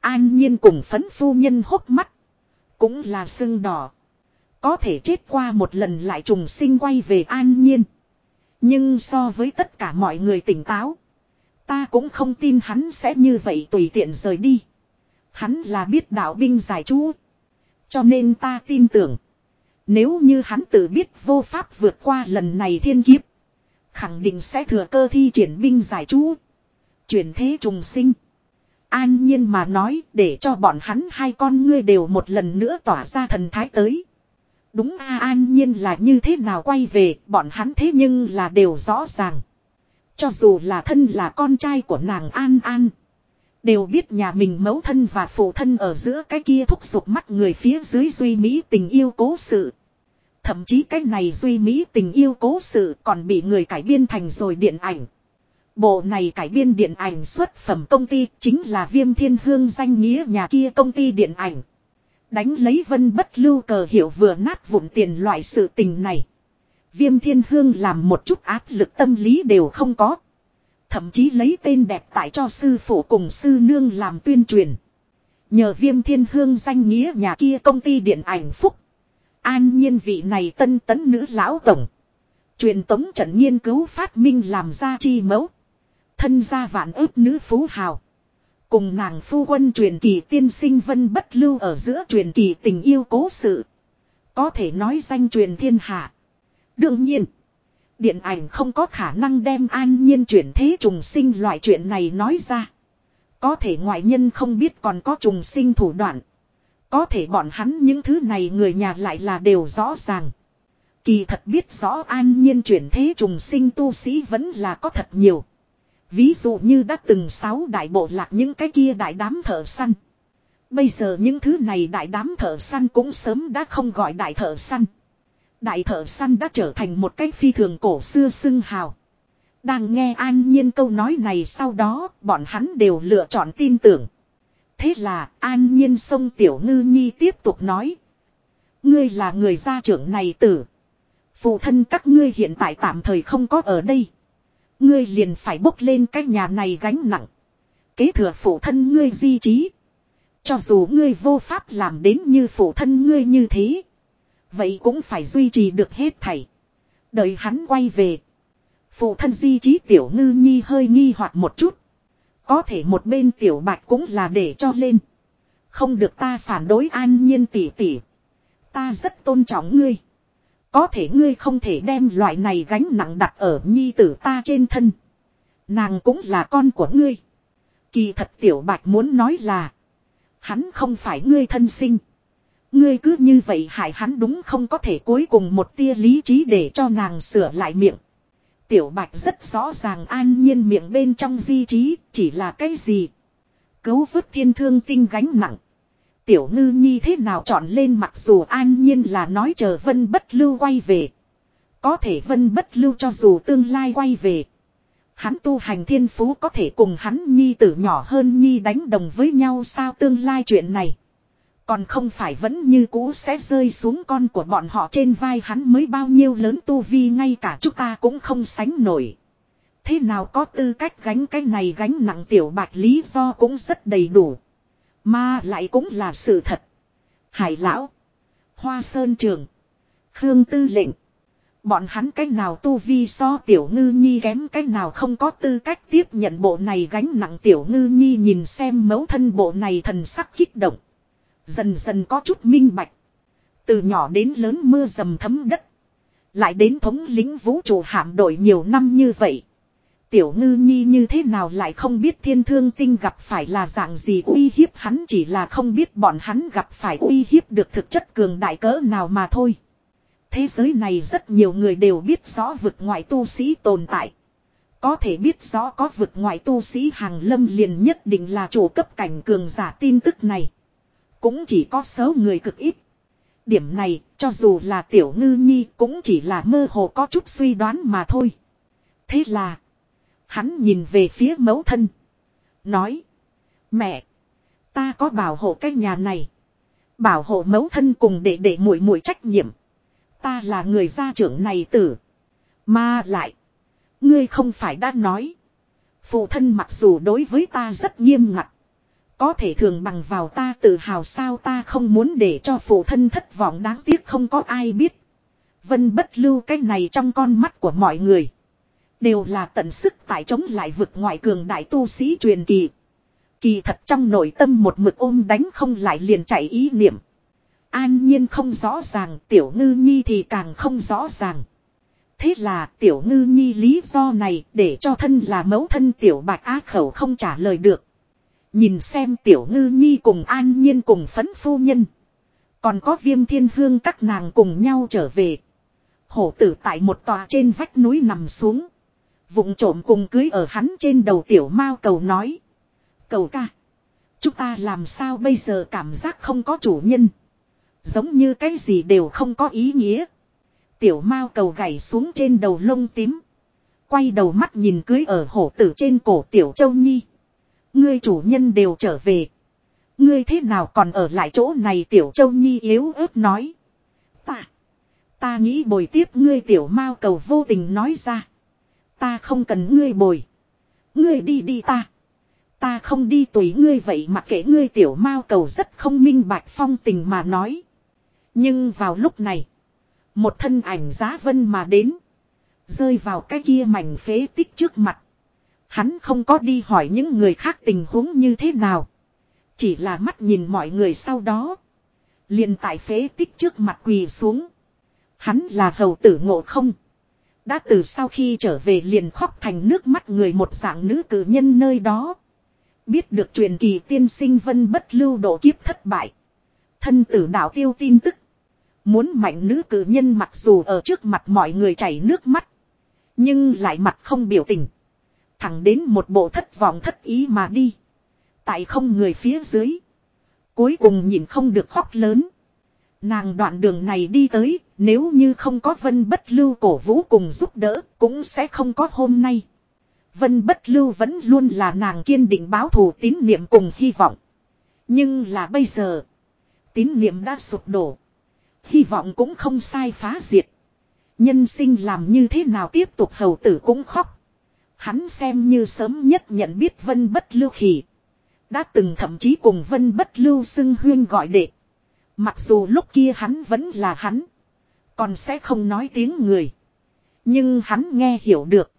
An nhiên cùng phấn phu nhân hốc mắt. Cũng là sưng đỏ. Có thể chết qua một lần lại trùng sinh quay về an nhiên. Nhưng so với tất cả mọi người tỉnh táo. Ta cũng không tin hắn sẽ như vậy tùy tiện rời đi. Hắn là biết đạo binh giải chú. Cho nên ta tin tưởng. Nếu như hắn tự biết vô pháp vượt qua lần này thiên kiếp. Khẳng định sẽ thừa cơ thi triển binh giải chú. Chuyển thế trùng sinh. An nhiên mà nói để cho bọn hắn hai con ngươi đều một lần nữa tỏa ra thần thái tới. Đúng a, an nhiên là như thế nào quay về, bọn hắn thế nhưng là đều rõ ràng. Cho dù là thân là con trai của nàng An An. Đều biết nhà mình mẫu thân và phụ thân ở giữa cái kia thúc giục mắt người phía dưới duy mỹ tình yêu cố sự. Thậm chí cái này duy mỹ tình yêu cố sự còn bị người cải biên thành rồi điện ảnh. Bộ này cải biên điện ảnh xuất phẩm công ty chính là viêm thiên hương danh nghĩa nhà kia công ty điện ảnh. Đánh lấy vân bất lưu cờ hiệu vừa nát vụn tiền loại sự tình này. Viêm thiên hương làm một chút áp lực tâm lý đều không có. Thậm chí lấy tên đẹp tại cho sư phụ cùng sư nương làm tuyên truyền. Nhờ viêm thiên hương danh nghĩa nhà kia công ty điện ảnh phúc. An nhiên vị này tân tấn nữ lão tổng. Truyền tống trận nghiên cứu phát minh làm ra chi mẫu. Thân gia vạn ước nữ phú hào. Cùng nàng phu quân truyền kỳ tiên sinh vân bất lưu ở giữa truyền kỳ tình yêu cố sự. Có thể nói danh truyền thiên hạ. Đương nhiên. Điện ảnh không có khả năng đem an nhiên chuyển thế trùng sinh loại chuyện này nói ra. Có thể ngoại nhân không biết còn có trùng sinh thủ đoạn. Có thể bọn hắn những thứ này người nhà lại là đều rõ ràng. Kỳ thật biết rõ an nhiên chuyển thế trùng sinh tu sĩ vẫn là có thật nhiều. Ví dụ như đã từng sáu đại bộ lạc những cái kia đại đám thợ săn. Bây giờ những thứ này đại đám thợ săn cũng sớm đã không gọi đại thợ săn. Đại thợ săn đã trở thành một cái phi thường cổ xưa xưng hào. Đang nghe an nhiên câu nói này sau đó, bọn hắn đều lựa chọn tin tưởng. Thế là, an nhiên sông Tiểu Ngư Nhi tiếp tục nói. Ngươi là người gia trưởng này tử. Phụ thân các ngươi hiện tại tạm thời không có ở đây. Ngươi liền phải bốc lên cái nhà này gánh nặng. Kế thừa phụ thân ngươi di trí. Cho dù ngươi vô pháp làm đến như phụ thân ngươi như thế. Vậy cũng phải duy trì được hết thảy. Đợi hắn quay về. Phụ thân di trí tiểu ngư nhi hơi nghi hoặc một chút. Có thể một bên tiểu bạch cũng là để cho lên. Không được ta phản đối an nhiên tỉ tỉ. Ta rất tôn trọng ngươi. Có thể ngươi không thể đem loại này gánh nặng đặt ở nhi tử ta trên thân. Nàng cũng là con của ngươi. Kỳ thật tiểu bạch muốn nói là. Hắn không phải ngươi thân sinh. Ngươi cứ như vậy hại hắn đúng không có thể cuối cùng một tia lý trí để cho nàng sửa lại miệng. Tiểu bạch rất rõ ràng an nhiên miệng bên trong di trí chỉ là cái gì. Cấu vứt thiên thương tinh gánh nặng. Tiểu ngư nhi thế nào chọn lên mặc dù an nhiên là nói chờ vân bất lưu quay về. Có thể vân bất lưu cho dù tương lai quay về. Hắn tu hành thiên phú có thể cùng hắn nhi tử nhỏ hơn nhi đánh đồng với nhau sao tương lai chuyện này. Còn không phải vẫn như cũ sẽ rơi xuống con của bọn họ trên vai hắn mới bao nhiêu lớn tu vi ngay cả chúng ta cũng không sánh nổi. Thế nào có tư cách gánh cái này gánh nặng tiểu bạch lý do cũng rất đầy đủ. Mà lại cũng là sự thật. Hải lão. Hoa sơn trường. Khương tư lệnh. Bọn hắn cách nào tu vi so tiểu ngư nhi kém cách nào không có tư cách tiếp nhận bộ này gánh nặng tiểu ngư nhi nhìn xem mẫu thân bộ này thần sắc kích động. Dần dần có chút minh bạch. Từ nhỏ đến lớn mưa dầm thấm đất. Lại đến thống lính vũ trụ hạm đội nhiều năm như vậy. Tiểu ngư nhi như thế nào lại không biết thiên thương tinh gặp phải là dạng gì uy hiếp hắn chỉ là không biết bọn hắn gặp phải uy hiếp được thực chất cường đại cỡ nào mà thôi. Thế giới này rất nhiều người đều biết rõ vực ngoại tu sĩ tồn tại. Có thể biết rõ có vực ngoại tu sĩ hàng lâm liền nhất định là chủ cấp cảnh cường giả tin tức này. Cũng chỉ có số người cực ít. Điểm này, cho dù là tiểu ngư nhi cũng chỉ là mơ hồ có chút suy đoán mà thôi. Thế là, hắn nhìn về phía mẫu thân. Nói, mẹ, ta có bảo hộ cái nhà này. Bảo hộ mẫu thân cùng để để muội muội trách nhiệm. Ta là người gia trưởng này tử. Mà lại, ngươi không phải đã nói. Phụ thân mặc dù đối với ta rất nghiêm ngặt. Có thể thường bằng vào ta tự hào sao ta không muốn để cho phụ thân thất vọng đáng tiếc không có ai biết. Vân bất lưu cái này trong con mắt của mọi người. Đều là tận sức tại chống lại vực ngoại cường đại tu sĩ truyền kỳ. Kỳ thật trong nội tâm một mực ôm đánh không lại liền chạy ý niệm. An nhiên không rõ ràng, tiểu ngư nhi thì càng không rõ ràng. Thế là tiểu ngư nhi lý do này để cho thân là mẫu thân tiểu bạch á khẩu không trả lời được. Nhìn xem tiểu ngư nhi cùng an nhiên cùng phấn phu nhân. Còn có viêm thiên hương các nàng cùng nhau trở về. Hổ tử tại một tòa trên vách núi nằm xuống. Vụng trộm cùng cưới ở hắn trên đầu tiểu mao cầu nói. Cầu ca. Chúng ta làm sao bây giờ cảm giác không có chủ nhân. Giống như cái gì đều không có ý nghĩa. Tiểu mao cầu gảy xuống trên đầu lông tím. Quay đầu mắt nhìn cưới ở hổ tử trên cổ Tiểu Châu Nhi. Ngươi chủ nhân đều trở về. Ngươi thế nào còn ở lại chỗ này Tiểu Châu Nhi yếu ớt nói. Ta. Ta nghĩ bồi tiếp ngươi Tiểu mao cầu vô tình nói ra. Ta không cần ngươi bồi. Ngươi đi đi ta. Ta không đi tùy ngươi vậy mà kể ngươi tiểu mao cầu rất không minh bạch phong tình mà nói. Nhưng vào lúc này. Một thân ảnh giá vân mà đến. Rơi vào cái kia mảnh phế tích trước mặt. Hắn không có đi hỏi những người khác tình huống như thế nào. Chỉ là mắt nhìn mọi người sau đó. liền tại phế tích trước mặt quỳ xuống. Hắn là hầu tử ngộ không. Đã từ sau khi trở về liền khóc thành nước mắt người một dạng nữ cử nhân nơi đó. Biết được truyền kỳ tiên sinh vân bất lưu độ kiếp thất bại. Thân tử đạo tiêu tin tức. Muốn mạnh nữ cử nhân mặc dù ở trước mặt mọi người chảy nước mắt. Nhưng lại mặt không biểu tình. Thẳng đến một bộ thất vọng thất ý mà đi. Tại không người phía dưới. Cuối cùng nhìn không được khóc lớn. Nàng đoạn đường này đi tới, nếu như không có vân bất lưu cổ vũ cùng giúp đỡ, cũng sẽ không có hôm nay. Vân bất lưu vẫn luôn là nàng kiên định báo thù tín niệm cùng hy vọng. Nhưng là bây giờ, tín niệm đã sụp đổ. Hy vọng cũng không sai phá diệt. Nhân sinh làm như thế nào tiếp tục hầu tử cũng khóc. Hắn xem như sớm nhất nhận biết vân bất lưu khỉ. Đã từng thậm chí cùng vân bất lưu xưng huyên gọi đệ. Mặc dù lúc kia hắn vẫn là hắn. Còn sẽ không nói tiếng người. Nhưng hắn nghe hiểu được.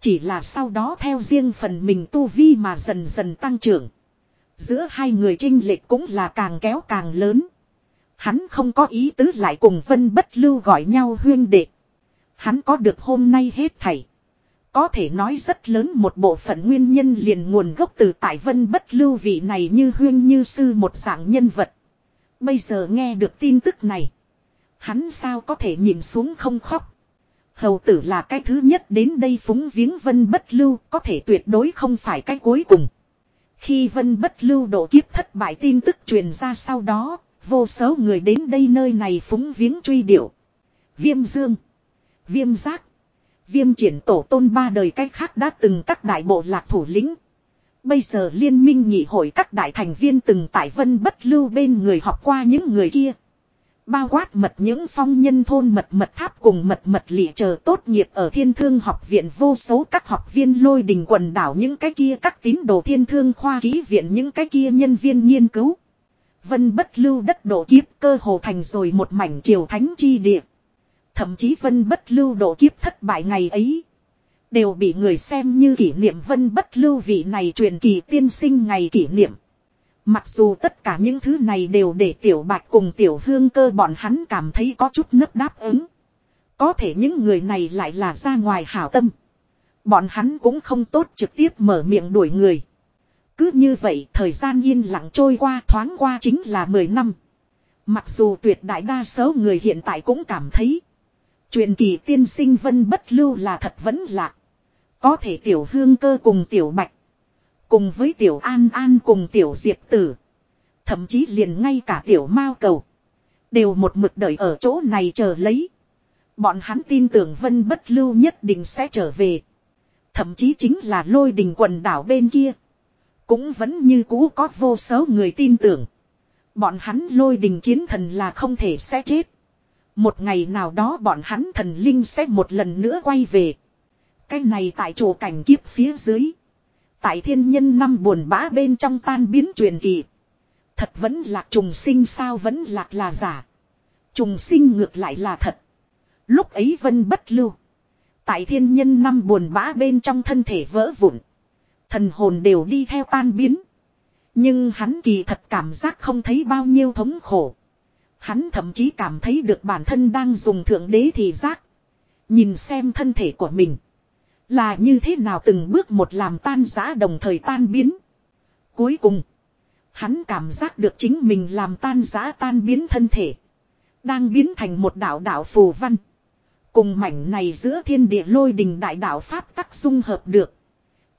Chỉ là sau đó theo riêng phần mình tu vi mà dần dần tăng trưởng. Giữa hai người trinh lệch cũng là càng kéo càng lớn. Hắn không có ý tứ lại cùng vân bất lưu gọi nhau huyên đệ. Hắn có được hôm nay hết thảy. Có thể nói rất lớn một bộ phận nguyên nhân liền nguồn gốc từ tại vân bất lưu vị này như huyên như sư một dạng nhân vật. Bây giờ nghe được tin tức này. Hắn sao có thể nhìn xuống không khóc. Hầu tử là cái thứ nhất đến đây phúng viếng vân bất lưu có thể tuyệt đối không phải cái cuối cùng. Khi vân bất lưu độ kiếp thất bại tin tức truyền ra sau đó, vô số người đến đây nơi này phúng viếng truy điệu. Viêm dương, viêm giác, viêm triển tổ tôn ba đời cách khác đã từng các đại bộ lạc thủ lĩnh. Bây giờ liên minh nghị hội các đại thành viên từng tại vân bất lưu bên người học qua những người kia. Bao quát mật những phong nhân thôn mật mật tháp cùng mật mật lịa chờ tốt nghiệp ở thiên thương học viện vô số các học viên lôi đình quần đảo những cái kia các tín đồ thiên thương khoa ký viện những cái kia nhân viên nghiên cứu. Vân bất lưu đất độ kiếp cơ hồ thành rồi một mảnh triều thánh chi địa. Thậm chí vân bất lưu độ kiếp thất bại ngày ấy. Đều bị người xem như kỷ niệm vân bất lưu vị này truyền kỳ tiên sinh ngày kỷ niệm. Mặc dù tất cả những thứ này đều để tiểu bạch cùng tiểu hương cơ bọn hắn cảm thấy có chút nức đáp ứng. Có thể những người này lại là ra ngoài hảo tâm. Bọn hắn cũng không tốt trực tiếp mở miệng đuổi người. Cứ như vậy, thời gian yên lặng trôi qua, thoáng qua chính là 10 năm. Mặc dù tuyệt đại đa số người hiện tại cũng cảm thấy. Truyền kỳ tiên sinh vân bất lưu là thật vẫn lạ. Có thể tiểu hương cơ cùng tiểu bạch. Cùng với tiểu an an cùng tiểu diệp tử. Thậm chí liền ngay cả tiểu mao cầu. Đều một mực đợi ở chỗ này chờ lấy. Bọn hắn tin tưởng vân bất lưu nhất định sẽ trở về. Thậm chí chính là lôi đình quần đảo bên kia. Cũng vẫn như cũ có vô số người tin tưởng. Bọn hắn lôi đình chiến thần là không thể sẽ chết. Một ngày nào đó bọn hắn thần linh sẽ một lần nữa quay về. Cái này tại chỗ cảnh kiếp phía dưới. Tại thiên nhân năm buồn bã bên trong tan biến truyền kỳ. Thật vẫn lạc trùng sinh sao vẫn lạc là giả. Trùng sinh ngược lại là thật. Lúc ấy vân bất lưu. Tại thiên nhân năm buồn bã bên trong thân thể vỡ vụn. Thần hồn đều đi theo tan biến. Nhưng hắn kỳ thật cảm giác không thấy bao nhiêu thống khổ. Hắn thậm chí cảm thấy được bản thân đang dùng thượng đế thì giác. Nhìn xem thân thể của mình. Là như thế nào từng bước một làm tan giã đồng thời tan biến. Cuối cùng. Hắn cảm giác được chính mình làm tan giã tan biến thân thể. Đang biến thành một đạo đạo phù văn. Cùng mảnh này giữa thiên địa lôi đình đại đạo Pháp tắc dung hợp được.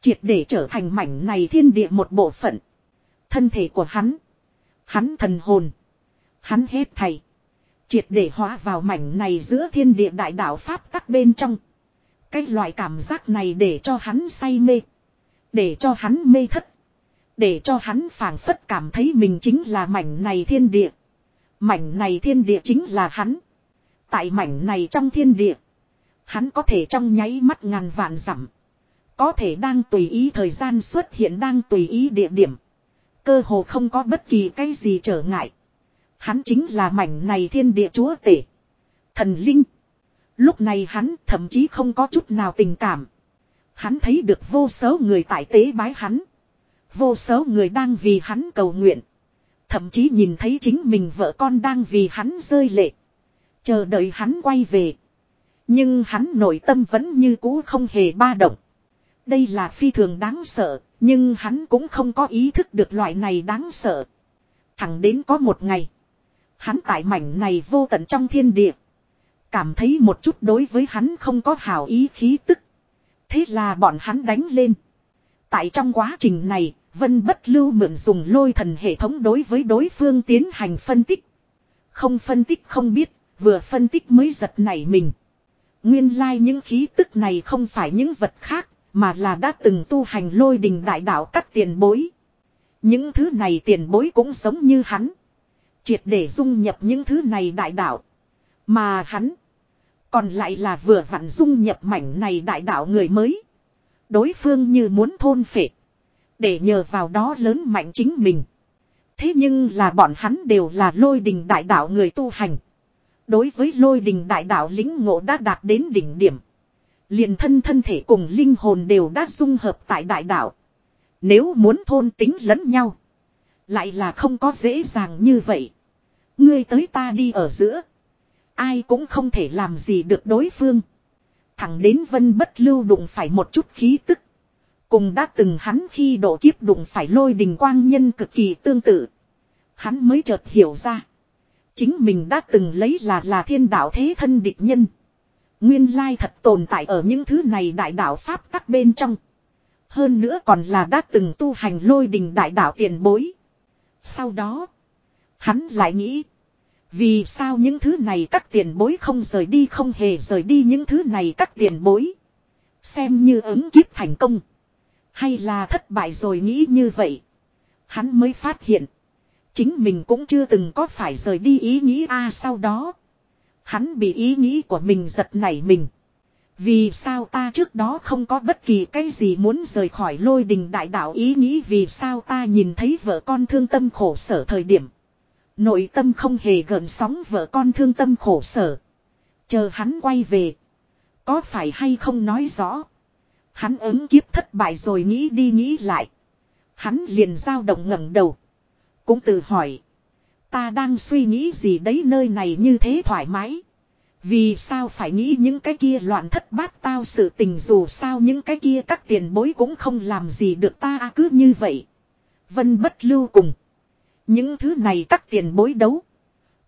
Triệt để trở thành mảnh này thiên địa một bộ phận. Thân thể của hắn. Hắn thần hồn. Hắn hết thầy. Triệt để hóa vào mảnh này giữa thiên địa đại đạo Pháp tắc bên trong. Cái loại cảm giác này để cho hắn say mê. Để cho hắn mê thất. Để cho hắn phảng phất cảm thấy mình chính là mảnh này thiên địa. Mảnh này thiên địa chính là hắn. Tại mảnh này trong thiên địa. Hắn có thể trong nháy mắt ngàn vạn dặm Có thể đang tùy ý thời gian xuất hiện, đang tùy ý địa điểm. Cơ hồ không có bất kỳ cái gì trở ngại. Hắn chính là mảnh này thiên địa chúa tể. Thần linh. Lúc này hắn thậm chí không có chút nào tình cảm. Hắn thấy được vô số người tại tế bái hắn. Vô số người đang vì hắn cầu nguyện. Thậm chí nhìn thấy chính mình vợ con đang vì hắn rơi lệ. Chờ đợi hắn quay về. Nhưng hắn nội tâm vẫn như cũ không hề ba động. Đây là phi thường đáng sợ, nhưng hắn cũng không có ý thức được loại này đáng sợ. Thẳng đến có một ngày. Hắn tại mảnh này vô tận trong thiên địa. Cảm thấy một chút đối với hắn không có hảo ý khí tức. Thế là bọn hắn đánh lên. Tại trong quá trình này, Vân bất lưu mượn dùng lôi thần hệ thống đối với đối phương tiến hành phân tích. Không phân tích không biết, vừa phân tích mới giật nảy mình. Nguyên lai like những khí tức này không phải những vật khác, mà là đã từng tu hành lôi đình đại đạo các tiền bối. Những thứ này tiền bối cũng giống như hắn. Triệt để dung nhập những thứ này đại đạo. Mà hắn. Còn lại là vừa vặn dung nhập mảnh này đại đạo người mới. Đối phương như muốn thôn phệ. Để nhờ vào đó lớn mạnh chính mình. Thế nhưng là bọn hắn đều là lôi đình đại đạo người tu hành. Đối với lôi đình đại đạo lính ngộ đã đạt đến đỉnh điểm. liền thân thân thể cùng linh hồn đều đã dung hợp tại đại đạo. Nếu muốn thôn tính lẫn nhau. Lại là không có dễ dàng như vậy. Ngươi tới ta đi ở giữa. Ai cũng không thể làm gì được đối phương. Thẳng đến vân bất lưu đụng phải một chút khí tức. Cùng đã từng hắn khi độ kiếp đụng phải lôi đình quang nhân cực kỳ tương tự. Hắn mới chợt hiểu ra. Chính mình đã từng lấy là là thiên đạo thế thân địch nhân. Nguyên lai thật tồn tại ở những thứ này đại đạo Pháp tắc bên trong. Hơn nữa còn là đã từng tu hành lôi đình đại đạo tiền bối. Sau đó, hắn lại nghĩ. Vì sao những thứ này các tiền bối không rời đi, không hề rời đi những thứ này các tiền bối. Xem như ứng kiếp thành công. Hay là thất bại rồi nghĩ như vậy. Hắn mới phát hiện. Chính mình cũng chưa từng có phải rời đi ý nghĩ a sau đó. Hắn bị ý nghĩ của mình giật nảy mình. Vì sao ta trước đó không có bất kỳ cái gì muốn rời khỏi lôi đình đại đạo ý nghĩ vì sao ta nhìn thấy vợ con thương tâm khổ sở thời điểm. Nội tâm không hề gần sóng vợ con thương tâm khổ sở. Chờ hắn quay về. Có phải hay không nói rõ. Hắn ứng kiếp thất bại rồi nghĩ đi nghĩ lại. Hắn liền dao động ngẩng đầu. Cũng tự hỏi. Ta đang suy nghĩ gì đấy nơi này như thế thoải mái. Vì sao phải nghĩ những cái kia loạn thất bát tao sự tình dù sao những cái kia các tiền bối cũng không làm gì được ta à cứ như vậy. Vân bất lưu cùng. Những thứ này các tiền bối đấu.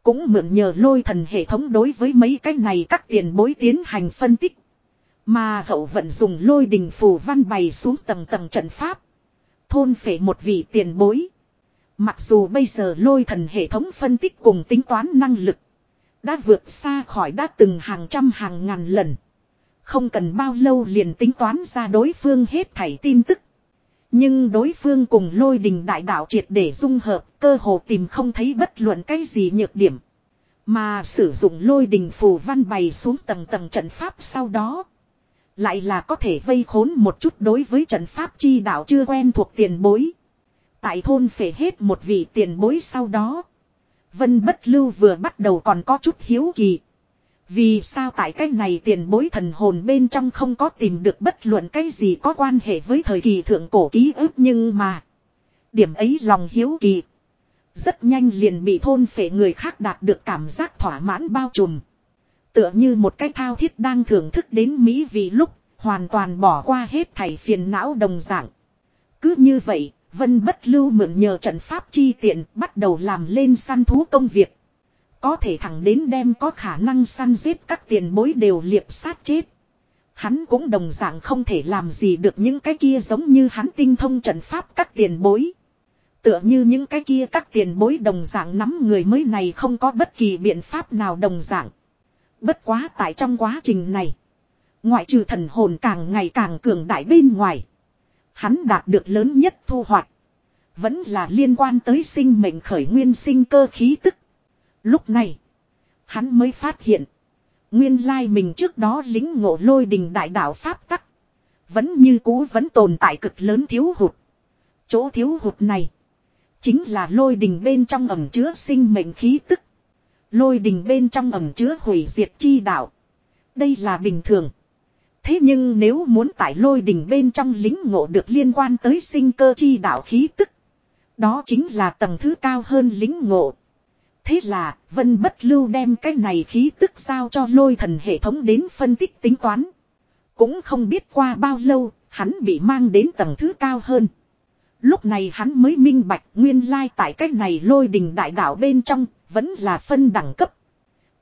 Cũng mượn nhờ lôi thần hệ thống đối với mấy cái này các tiền bối tiến hành phân tích. Mà hậu vận dùng lôi đình phù văn bày xuống tầng tầng trận pháp. Thôn phệ một vị tiền bối. Mặc dù bây giờ lôi thần hệ thống phân tích cùng tính toán năng lực. Đã vượt xa khỏi đã từng hàng trăm hàng ngàn lần. Không cần bao lâu liền tính toán ra đối phương hết thảy tin tức. Nhưng đối phương cùng lôi đình đại đạo triệt để dung hợp, cơ hồ tìm không thấy bất luận cái gì nhược điểm. Mà sử dụng lôi đình phù văn bày xuống tầng tầng trận pháp sau đó. Lại là có thể vây khốn một chút đối với trận pháp chi đạo chưa quen thuộc tiền bối. Tại thôn phể hết một vị tiền bối sau đó. Vân bất lưu vừa bắt đầu còn có chút hiếu kỳ. Vì sao tại cái này tiền bối thần hồn bên trong không có tìm được bất luận cái gì có quan hệ với thời kỳ thượng cổ ký ức nhưng mà. Điểm ấy lòng hiếu kỳ. Rất nhanh liền bị thôn phệ người khác đạt được cảm giác thỏa mãn bao trùm. Tựa như một cái thao thiết đang thưởng thức đến Mỹ vì lúc hoàn toàn bỏ qua hết thảy phiền não đồng dạng. Cứ như vậy, Vân bất lưu mượn nhờ trận pháp chi tiện bắt đầu làm lên săn thú công việc. Có thể thẳng đến đem có khả năng săn giết các tiền bối đều liệp sát chết. Hắn cũng đồng dạng không thể làm gì được những cái kia giống như hắn tinh thông trận pháp các tiền bối. Tựa như những cái kia các tiền bối đồng dạng nắm người mới này không có bất kỳ biện pháp nào đồng dạng. Bất quá tại trong quá trình này. Ngoại trừ thần hồn càng ngày càng cường đại bên ngoài. Hắn đạt được lớn nhất thu hoạch. Vẫn là liên quan tới sinh mệnh khởi nguyên sinh cơ khí tức. Lúc này. Hắn mới phát hiện. Nguyên lai mình trước đó lính ngộ lôi đình đại đạo Pháp tắc. Vẫn như cũ vẫn tồn tại cực lớn thiếu hụt. Chỗ thiếu hụt này. Chính là lôi đình bên trong ẩm chứa sinh mệnh khí tức. Lôi đình bên trong ẩm chứa hủy diệt chi đạo. Đây là bình thường. Thế nhưng nếu muốn tại lôi đình bên trong lính ngộ được liên quan tới sinh cơ chi đạo khí tức. Đó chính là tầng thứ cao hơn lính ngộ. Thế là, Vân Bất Lưu đem cái này khí tức sao cho lôi thần hệ thống đến phân tích tính toán. Cũng không biết qua bao lâu, hắn bị mang đến tầng thứ cao hơn. Lúc này hắn mới minh bạch nguyên lai tại cách này lôi đình đại đạo bên trong, vẫn là phân đẳng cấp.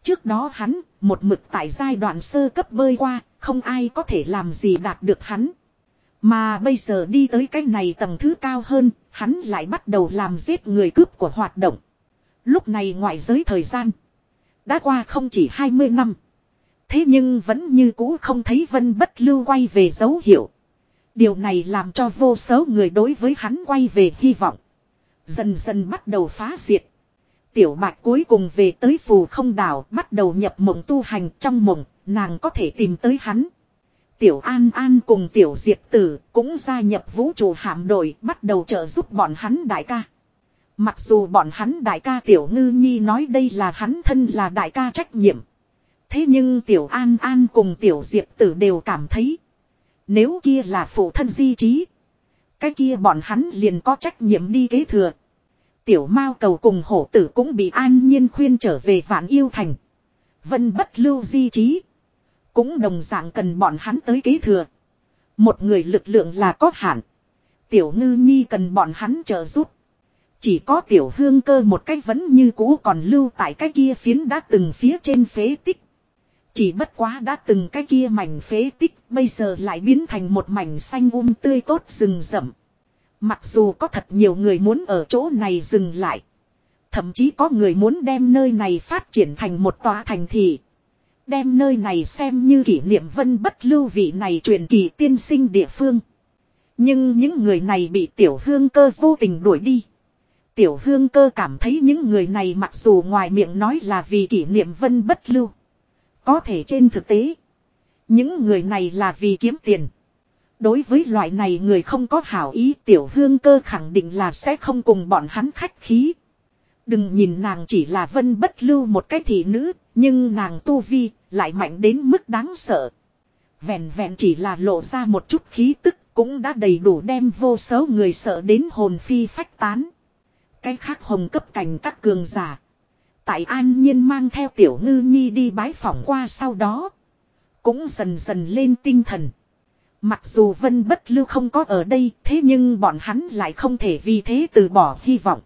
Trước đó hắn, một mực tại giai đoạn sơ cấp bơi qua, không ai có thể làm gì đạt được hắn. Mà bây giờ đi tới cái này tầng thứ cao hơn, hắn lại bắt đầu làm giết người cướp của hoạt động. Lúc này ngoại giới thời gian, đã qua không chỉ 20 năm. Thế nhưng vẫn như cũ không thấy vân bất lưu quay về dấu hiệu. Điều này làm cho vô số người đối với hắn quay về hy vọng. Dần dần bắt đầu phá diệt. Tiểu bạch cuối cùng về tới phù không đảo bắt đầu nhập mộng tu hành trong mộng, nàng có thể tìm tới hắn. Tiểu An An cùng Tiểu Diệp Tử cũng gia nhập vũ trụ hạm đội bắt đầu trợ giúp bọn hắn đại ca. Mặc dù bọn hắn đại ca Tiểu Ngư Nhi nói đây là hắn thân là đại ca trách nhiệm. Thế nhưng Tiểu An An cùng Tiểu Diệp Tử đều cảm thấy. Nếu kia là phụ thân di trí. Cái kia bọn hắn liền có trách nhiệm đi kế thừa. Tiểu Mao cầu cùng hổ tử cũng bị an nhiên khuyên trở về vạn yêu thành. Vân bất lưu di trí. Cũng đồng dạng cần bọn hắn tới kế thừa. Một người lực lượng là có hạn. Tiểu ngư nhi cần bọn hắn trợ giúp. Chỉ có tiểu hương cơ một cách vẫn như cũ còn lưu tại cái kia phiến đã từng phía trên phế tích. Chỉ bất quá đã từng cái kia mảnh phế tích, bây giờ lại biến thành một mảnh xanh um tươi tốt rừng rậm. Mặc dù có thật nhiều người muốn ở chỗ này dừng lại. Thậm chí có người muốn đem nơi này phát triển thành một tòa thành thị. Đem nơi này xem như kỷ niệm vân bất lưu vị này truyền kỳ tiên sinh địa phương. Nhưng những người này bị tiểu hương cơ vô tình đuổi đi. Tiểu hương cơ cảm thấy những người này mặc dù ngoài miệng nói là vì kỷ niệm vân bất lưu. Có thể trên thực tế. Những người này là vì kiếm tiền. Đối với loại này người không có hảo ý tiểu hương cơ khẳng định là sẽ không cùng bọn hắn khách khí. Đừng nhìn nàng chỉ là vân bất lưu một cái thị nữ, nhưng nàng tu vi lại mạnh đến mức đáng sợ. Vẹn vẹn chỉ là lộ ra một chút khí tức cũng đã đầy đủ đem vô số người sợ đến hồn phi phách tán. Cái khác hồng cấp cảnh các cường giả. Tại an nhiên mang theo tiểu ngư nhi đi bái phỏng qua sau đó. Cũng dần dần lên tinh thần. Mặc dù vân bất lưu không có ở đây, thế nhưng bọn hắn lại không thể vì thế từ bỏ hy vọng.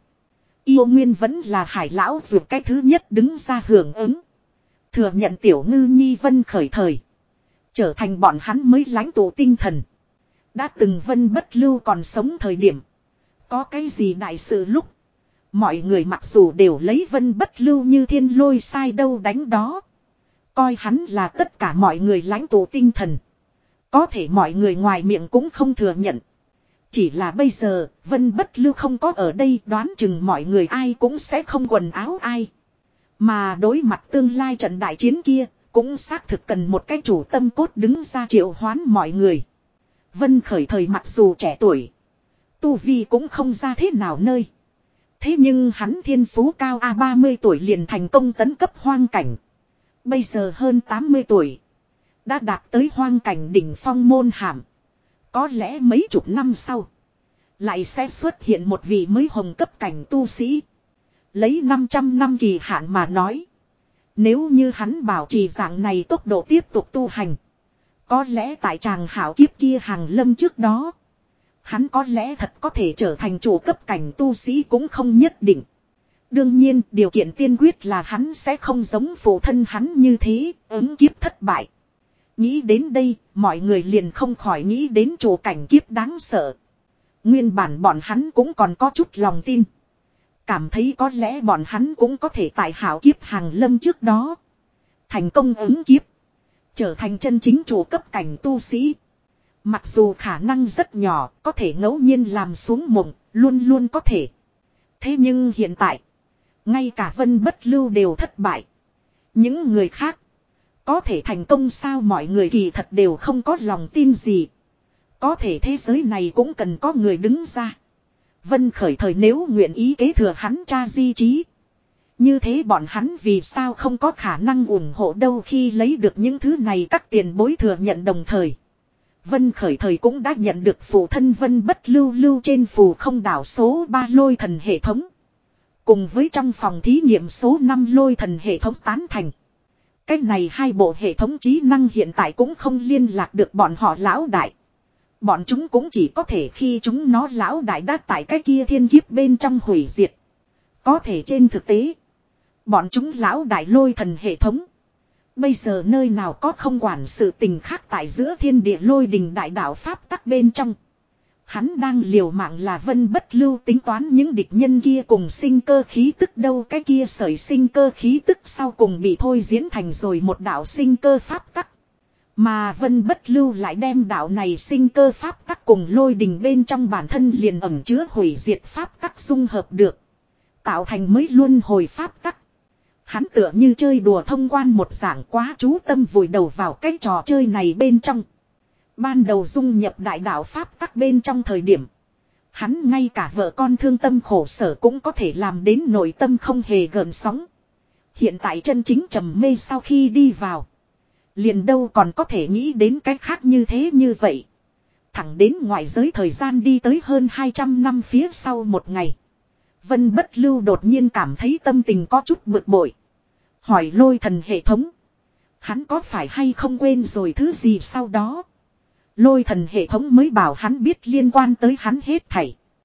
Yêu Nguyên vẫn là hải lão dù cái thứ nhất đứng ra hưởng ứng. Thừa nhận tiểu ngư nhi vân khởi thời. Trở thành bọn hắn mới lãnh tụ tinh thần. Đã từng vân bất lưu còn sống thời điểm. Có cái gì đại sự lúc. Mọi người mặc dù đều lấy vân bất lưu như thiên lôi sai đâu đánh đó. Coi hắn là tất cả mọi người lãnh tụ tinh thần. Có thể mọi người ngoài miệng cũng không thừa nhận. Chỉ là bây giờ, Vân Bất Lưu không có ở đây đoán chừng mọi người ai cũng sẽ không quần áo ai. Mà đối mặt tương lai trận đại chiến kia, cũng xác thực cần một cái chủ tâm cốt đứng ra triệu hoán mọi người. Vân khởi thời mặc dù trẻ tuổi, tu vi cũng không ra thế nào nơi. Thế nhưng hắn thiên phú cao A30 tuổi liền thành công tấn cấp hoang cảnh. Bây giờ hơn 80 tuổi. Đã đạt tới hoang cảnh đỉnh phong môn hàm. Có lẽ mấy chục năm sau. Lại sẽ xuất hiện một vị mới hồng cấp cảnh tu sĩ. Lấy 500 năm kỳ hạn mà nói. Nếu như hắn bảo trì dạng này tốc độ tiếp tục tu hành. Có lẽ tại tràng hảo kiếp kia hàng lâm trước đó. Hắn có lẽ thật có thể trở thành chủ cấp cảnh tu sĩ cũng không nhất định. Đương nhiên, điều kiện tiên quyết là hắn sẽ không giống phụ thân hắn như thế, ứng kiếp thất bại. Nghĩ đến đây, mọi người liền không khỏi nghĩ đến chủ cảnh kiếp đáng sợ. Nguyên bản bọn hắn cũng còn có chút lòng tin. Cảm thấy có lẽ bọn hắn cũng có thể tại hảo kiếp hàng lâm trước đó. Thành công ứng kiếp. Trở thành chân chính chủ cấp cảnh tu sĩ. Mặc dù khả năng rất nhỏ, có thể ngẫu nhiên làm xuống mộng, luôn luôn có thể. Thế nhưng hiện tại, ngay cả vân bất lưu đều thất bại. Những người khác, có thể thành công sao mọi người kỳ thật đều không có lòng tin gì. Có thể thế giới này cũng cần có người đứng ra. Vân khởi thời nếu nguyện ý kế thừa hắn cha di trí. Như thế bọn hắn vì sao không có khả năng ủng hộ đâu khi lấy được những thứ này các tiền bối thừa nhận đồng thời. Vân khởi thời cũng đã nhận được phụ thân vân bất lưu lưu trên phù không đảo số 3 lôi thần hệ thống. Cùng với trong phòng thí nghiệm số 5 lôi thần hệ thống tán thành. Cách này hai bộ hệ thống trí năng hiện tại cũng không liên lạc được bọn họ lão đại. Bọn chúng cũng chỉ có thể khi chúng nó lão đại đã tại cái kia thiên kiếp bên trong hủy diệt. Có thể trên thực tế. Bọn chúng lão đại lôi thần hệ thống. Bây giờ nơi nào có không quản sự tình khác tại giữa thiên địa lôi đình đại đạo Pháp tắc bên trong. Hắn đang liều mạng là vân bất lưu tính toán những địch nhân kia cùng sinh cơ khí tức đâu, cái kia sởi sinh cơ khí tức sau cùng bị thôi diễn thành rồi một đạo sinh cơ pháp tắc. Mà vân bất lưu lại đem đạo này sinh cơ pháp tắc cùng lôi đình bên trong bản thân liền ẩm chứa hủy diệt pháp tắc dung hợp được. Tạo thành mới luôn hồi pháp tắc. Hắn tựa như chơi đùa thông quan một dạng quá chú tâm vùi đầu vào cái trò chơi này bên trong. Ban đầu dung nhập đại đạo Pháp tắc bên trong thời điểm. Hắn ngay cả vợ con thương tâm khổ sở cũng có thể làm đến nội tâm không hề gợn sóng. Hiện tại chân chính trầm mê sau khi đi vào. Liền đâu còn có thể nghĩ đến cái khác như thế như vậy. Thẳng đến ngoại giới thời gian đi tới hơn 200 năm phía sau một ngày. Vân bất lưu đột nhiên cảm thấy tâm tình có chút bực bội. Hỏi lôi thần hệ thống. Hắn có phải hay không quên rồi thứ gì sau đó. Lôi thần hệ thống mới bảo hắn biết liên quan tới hắn hết thảy.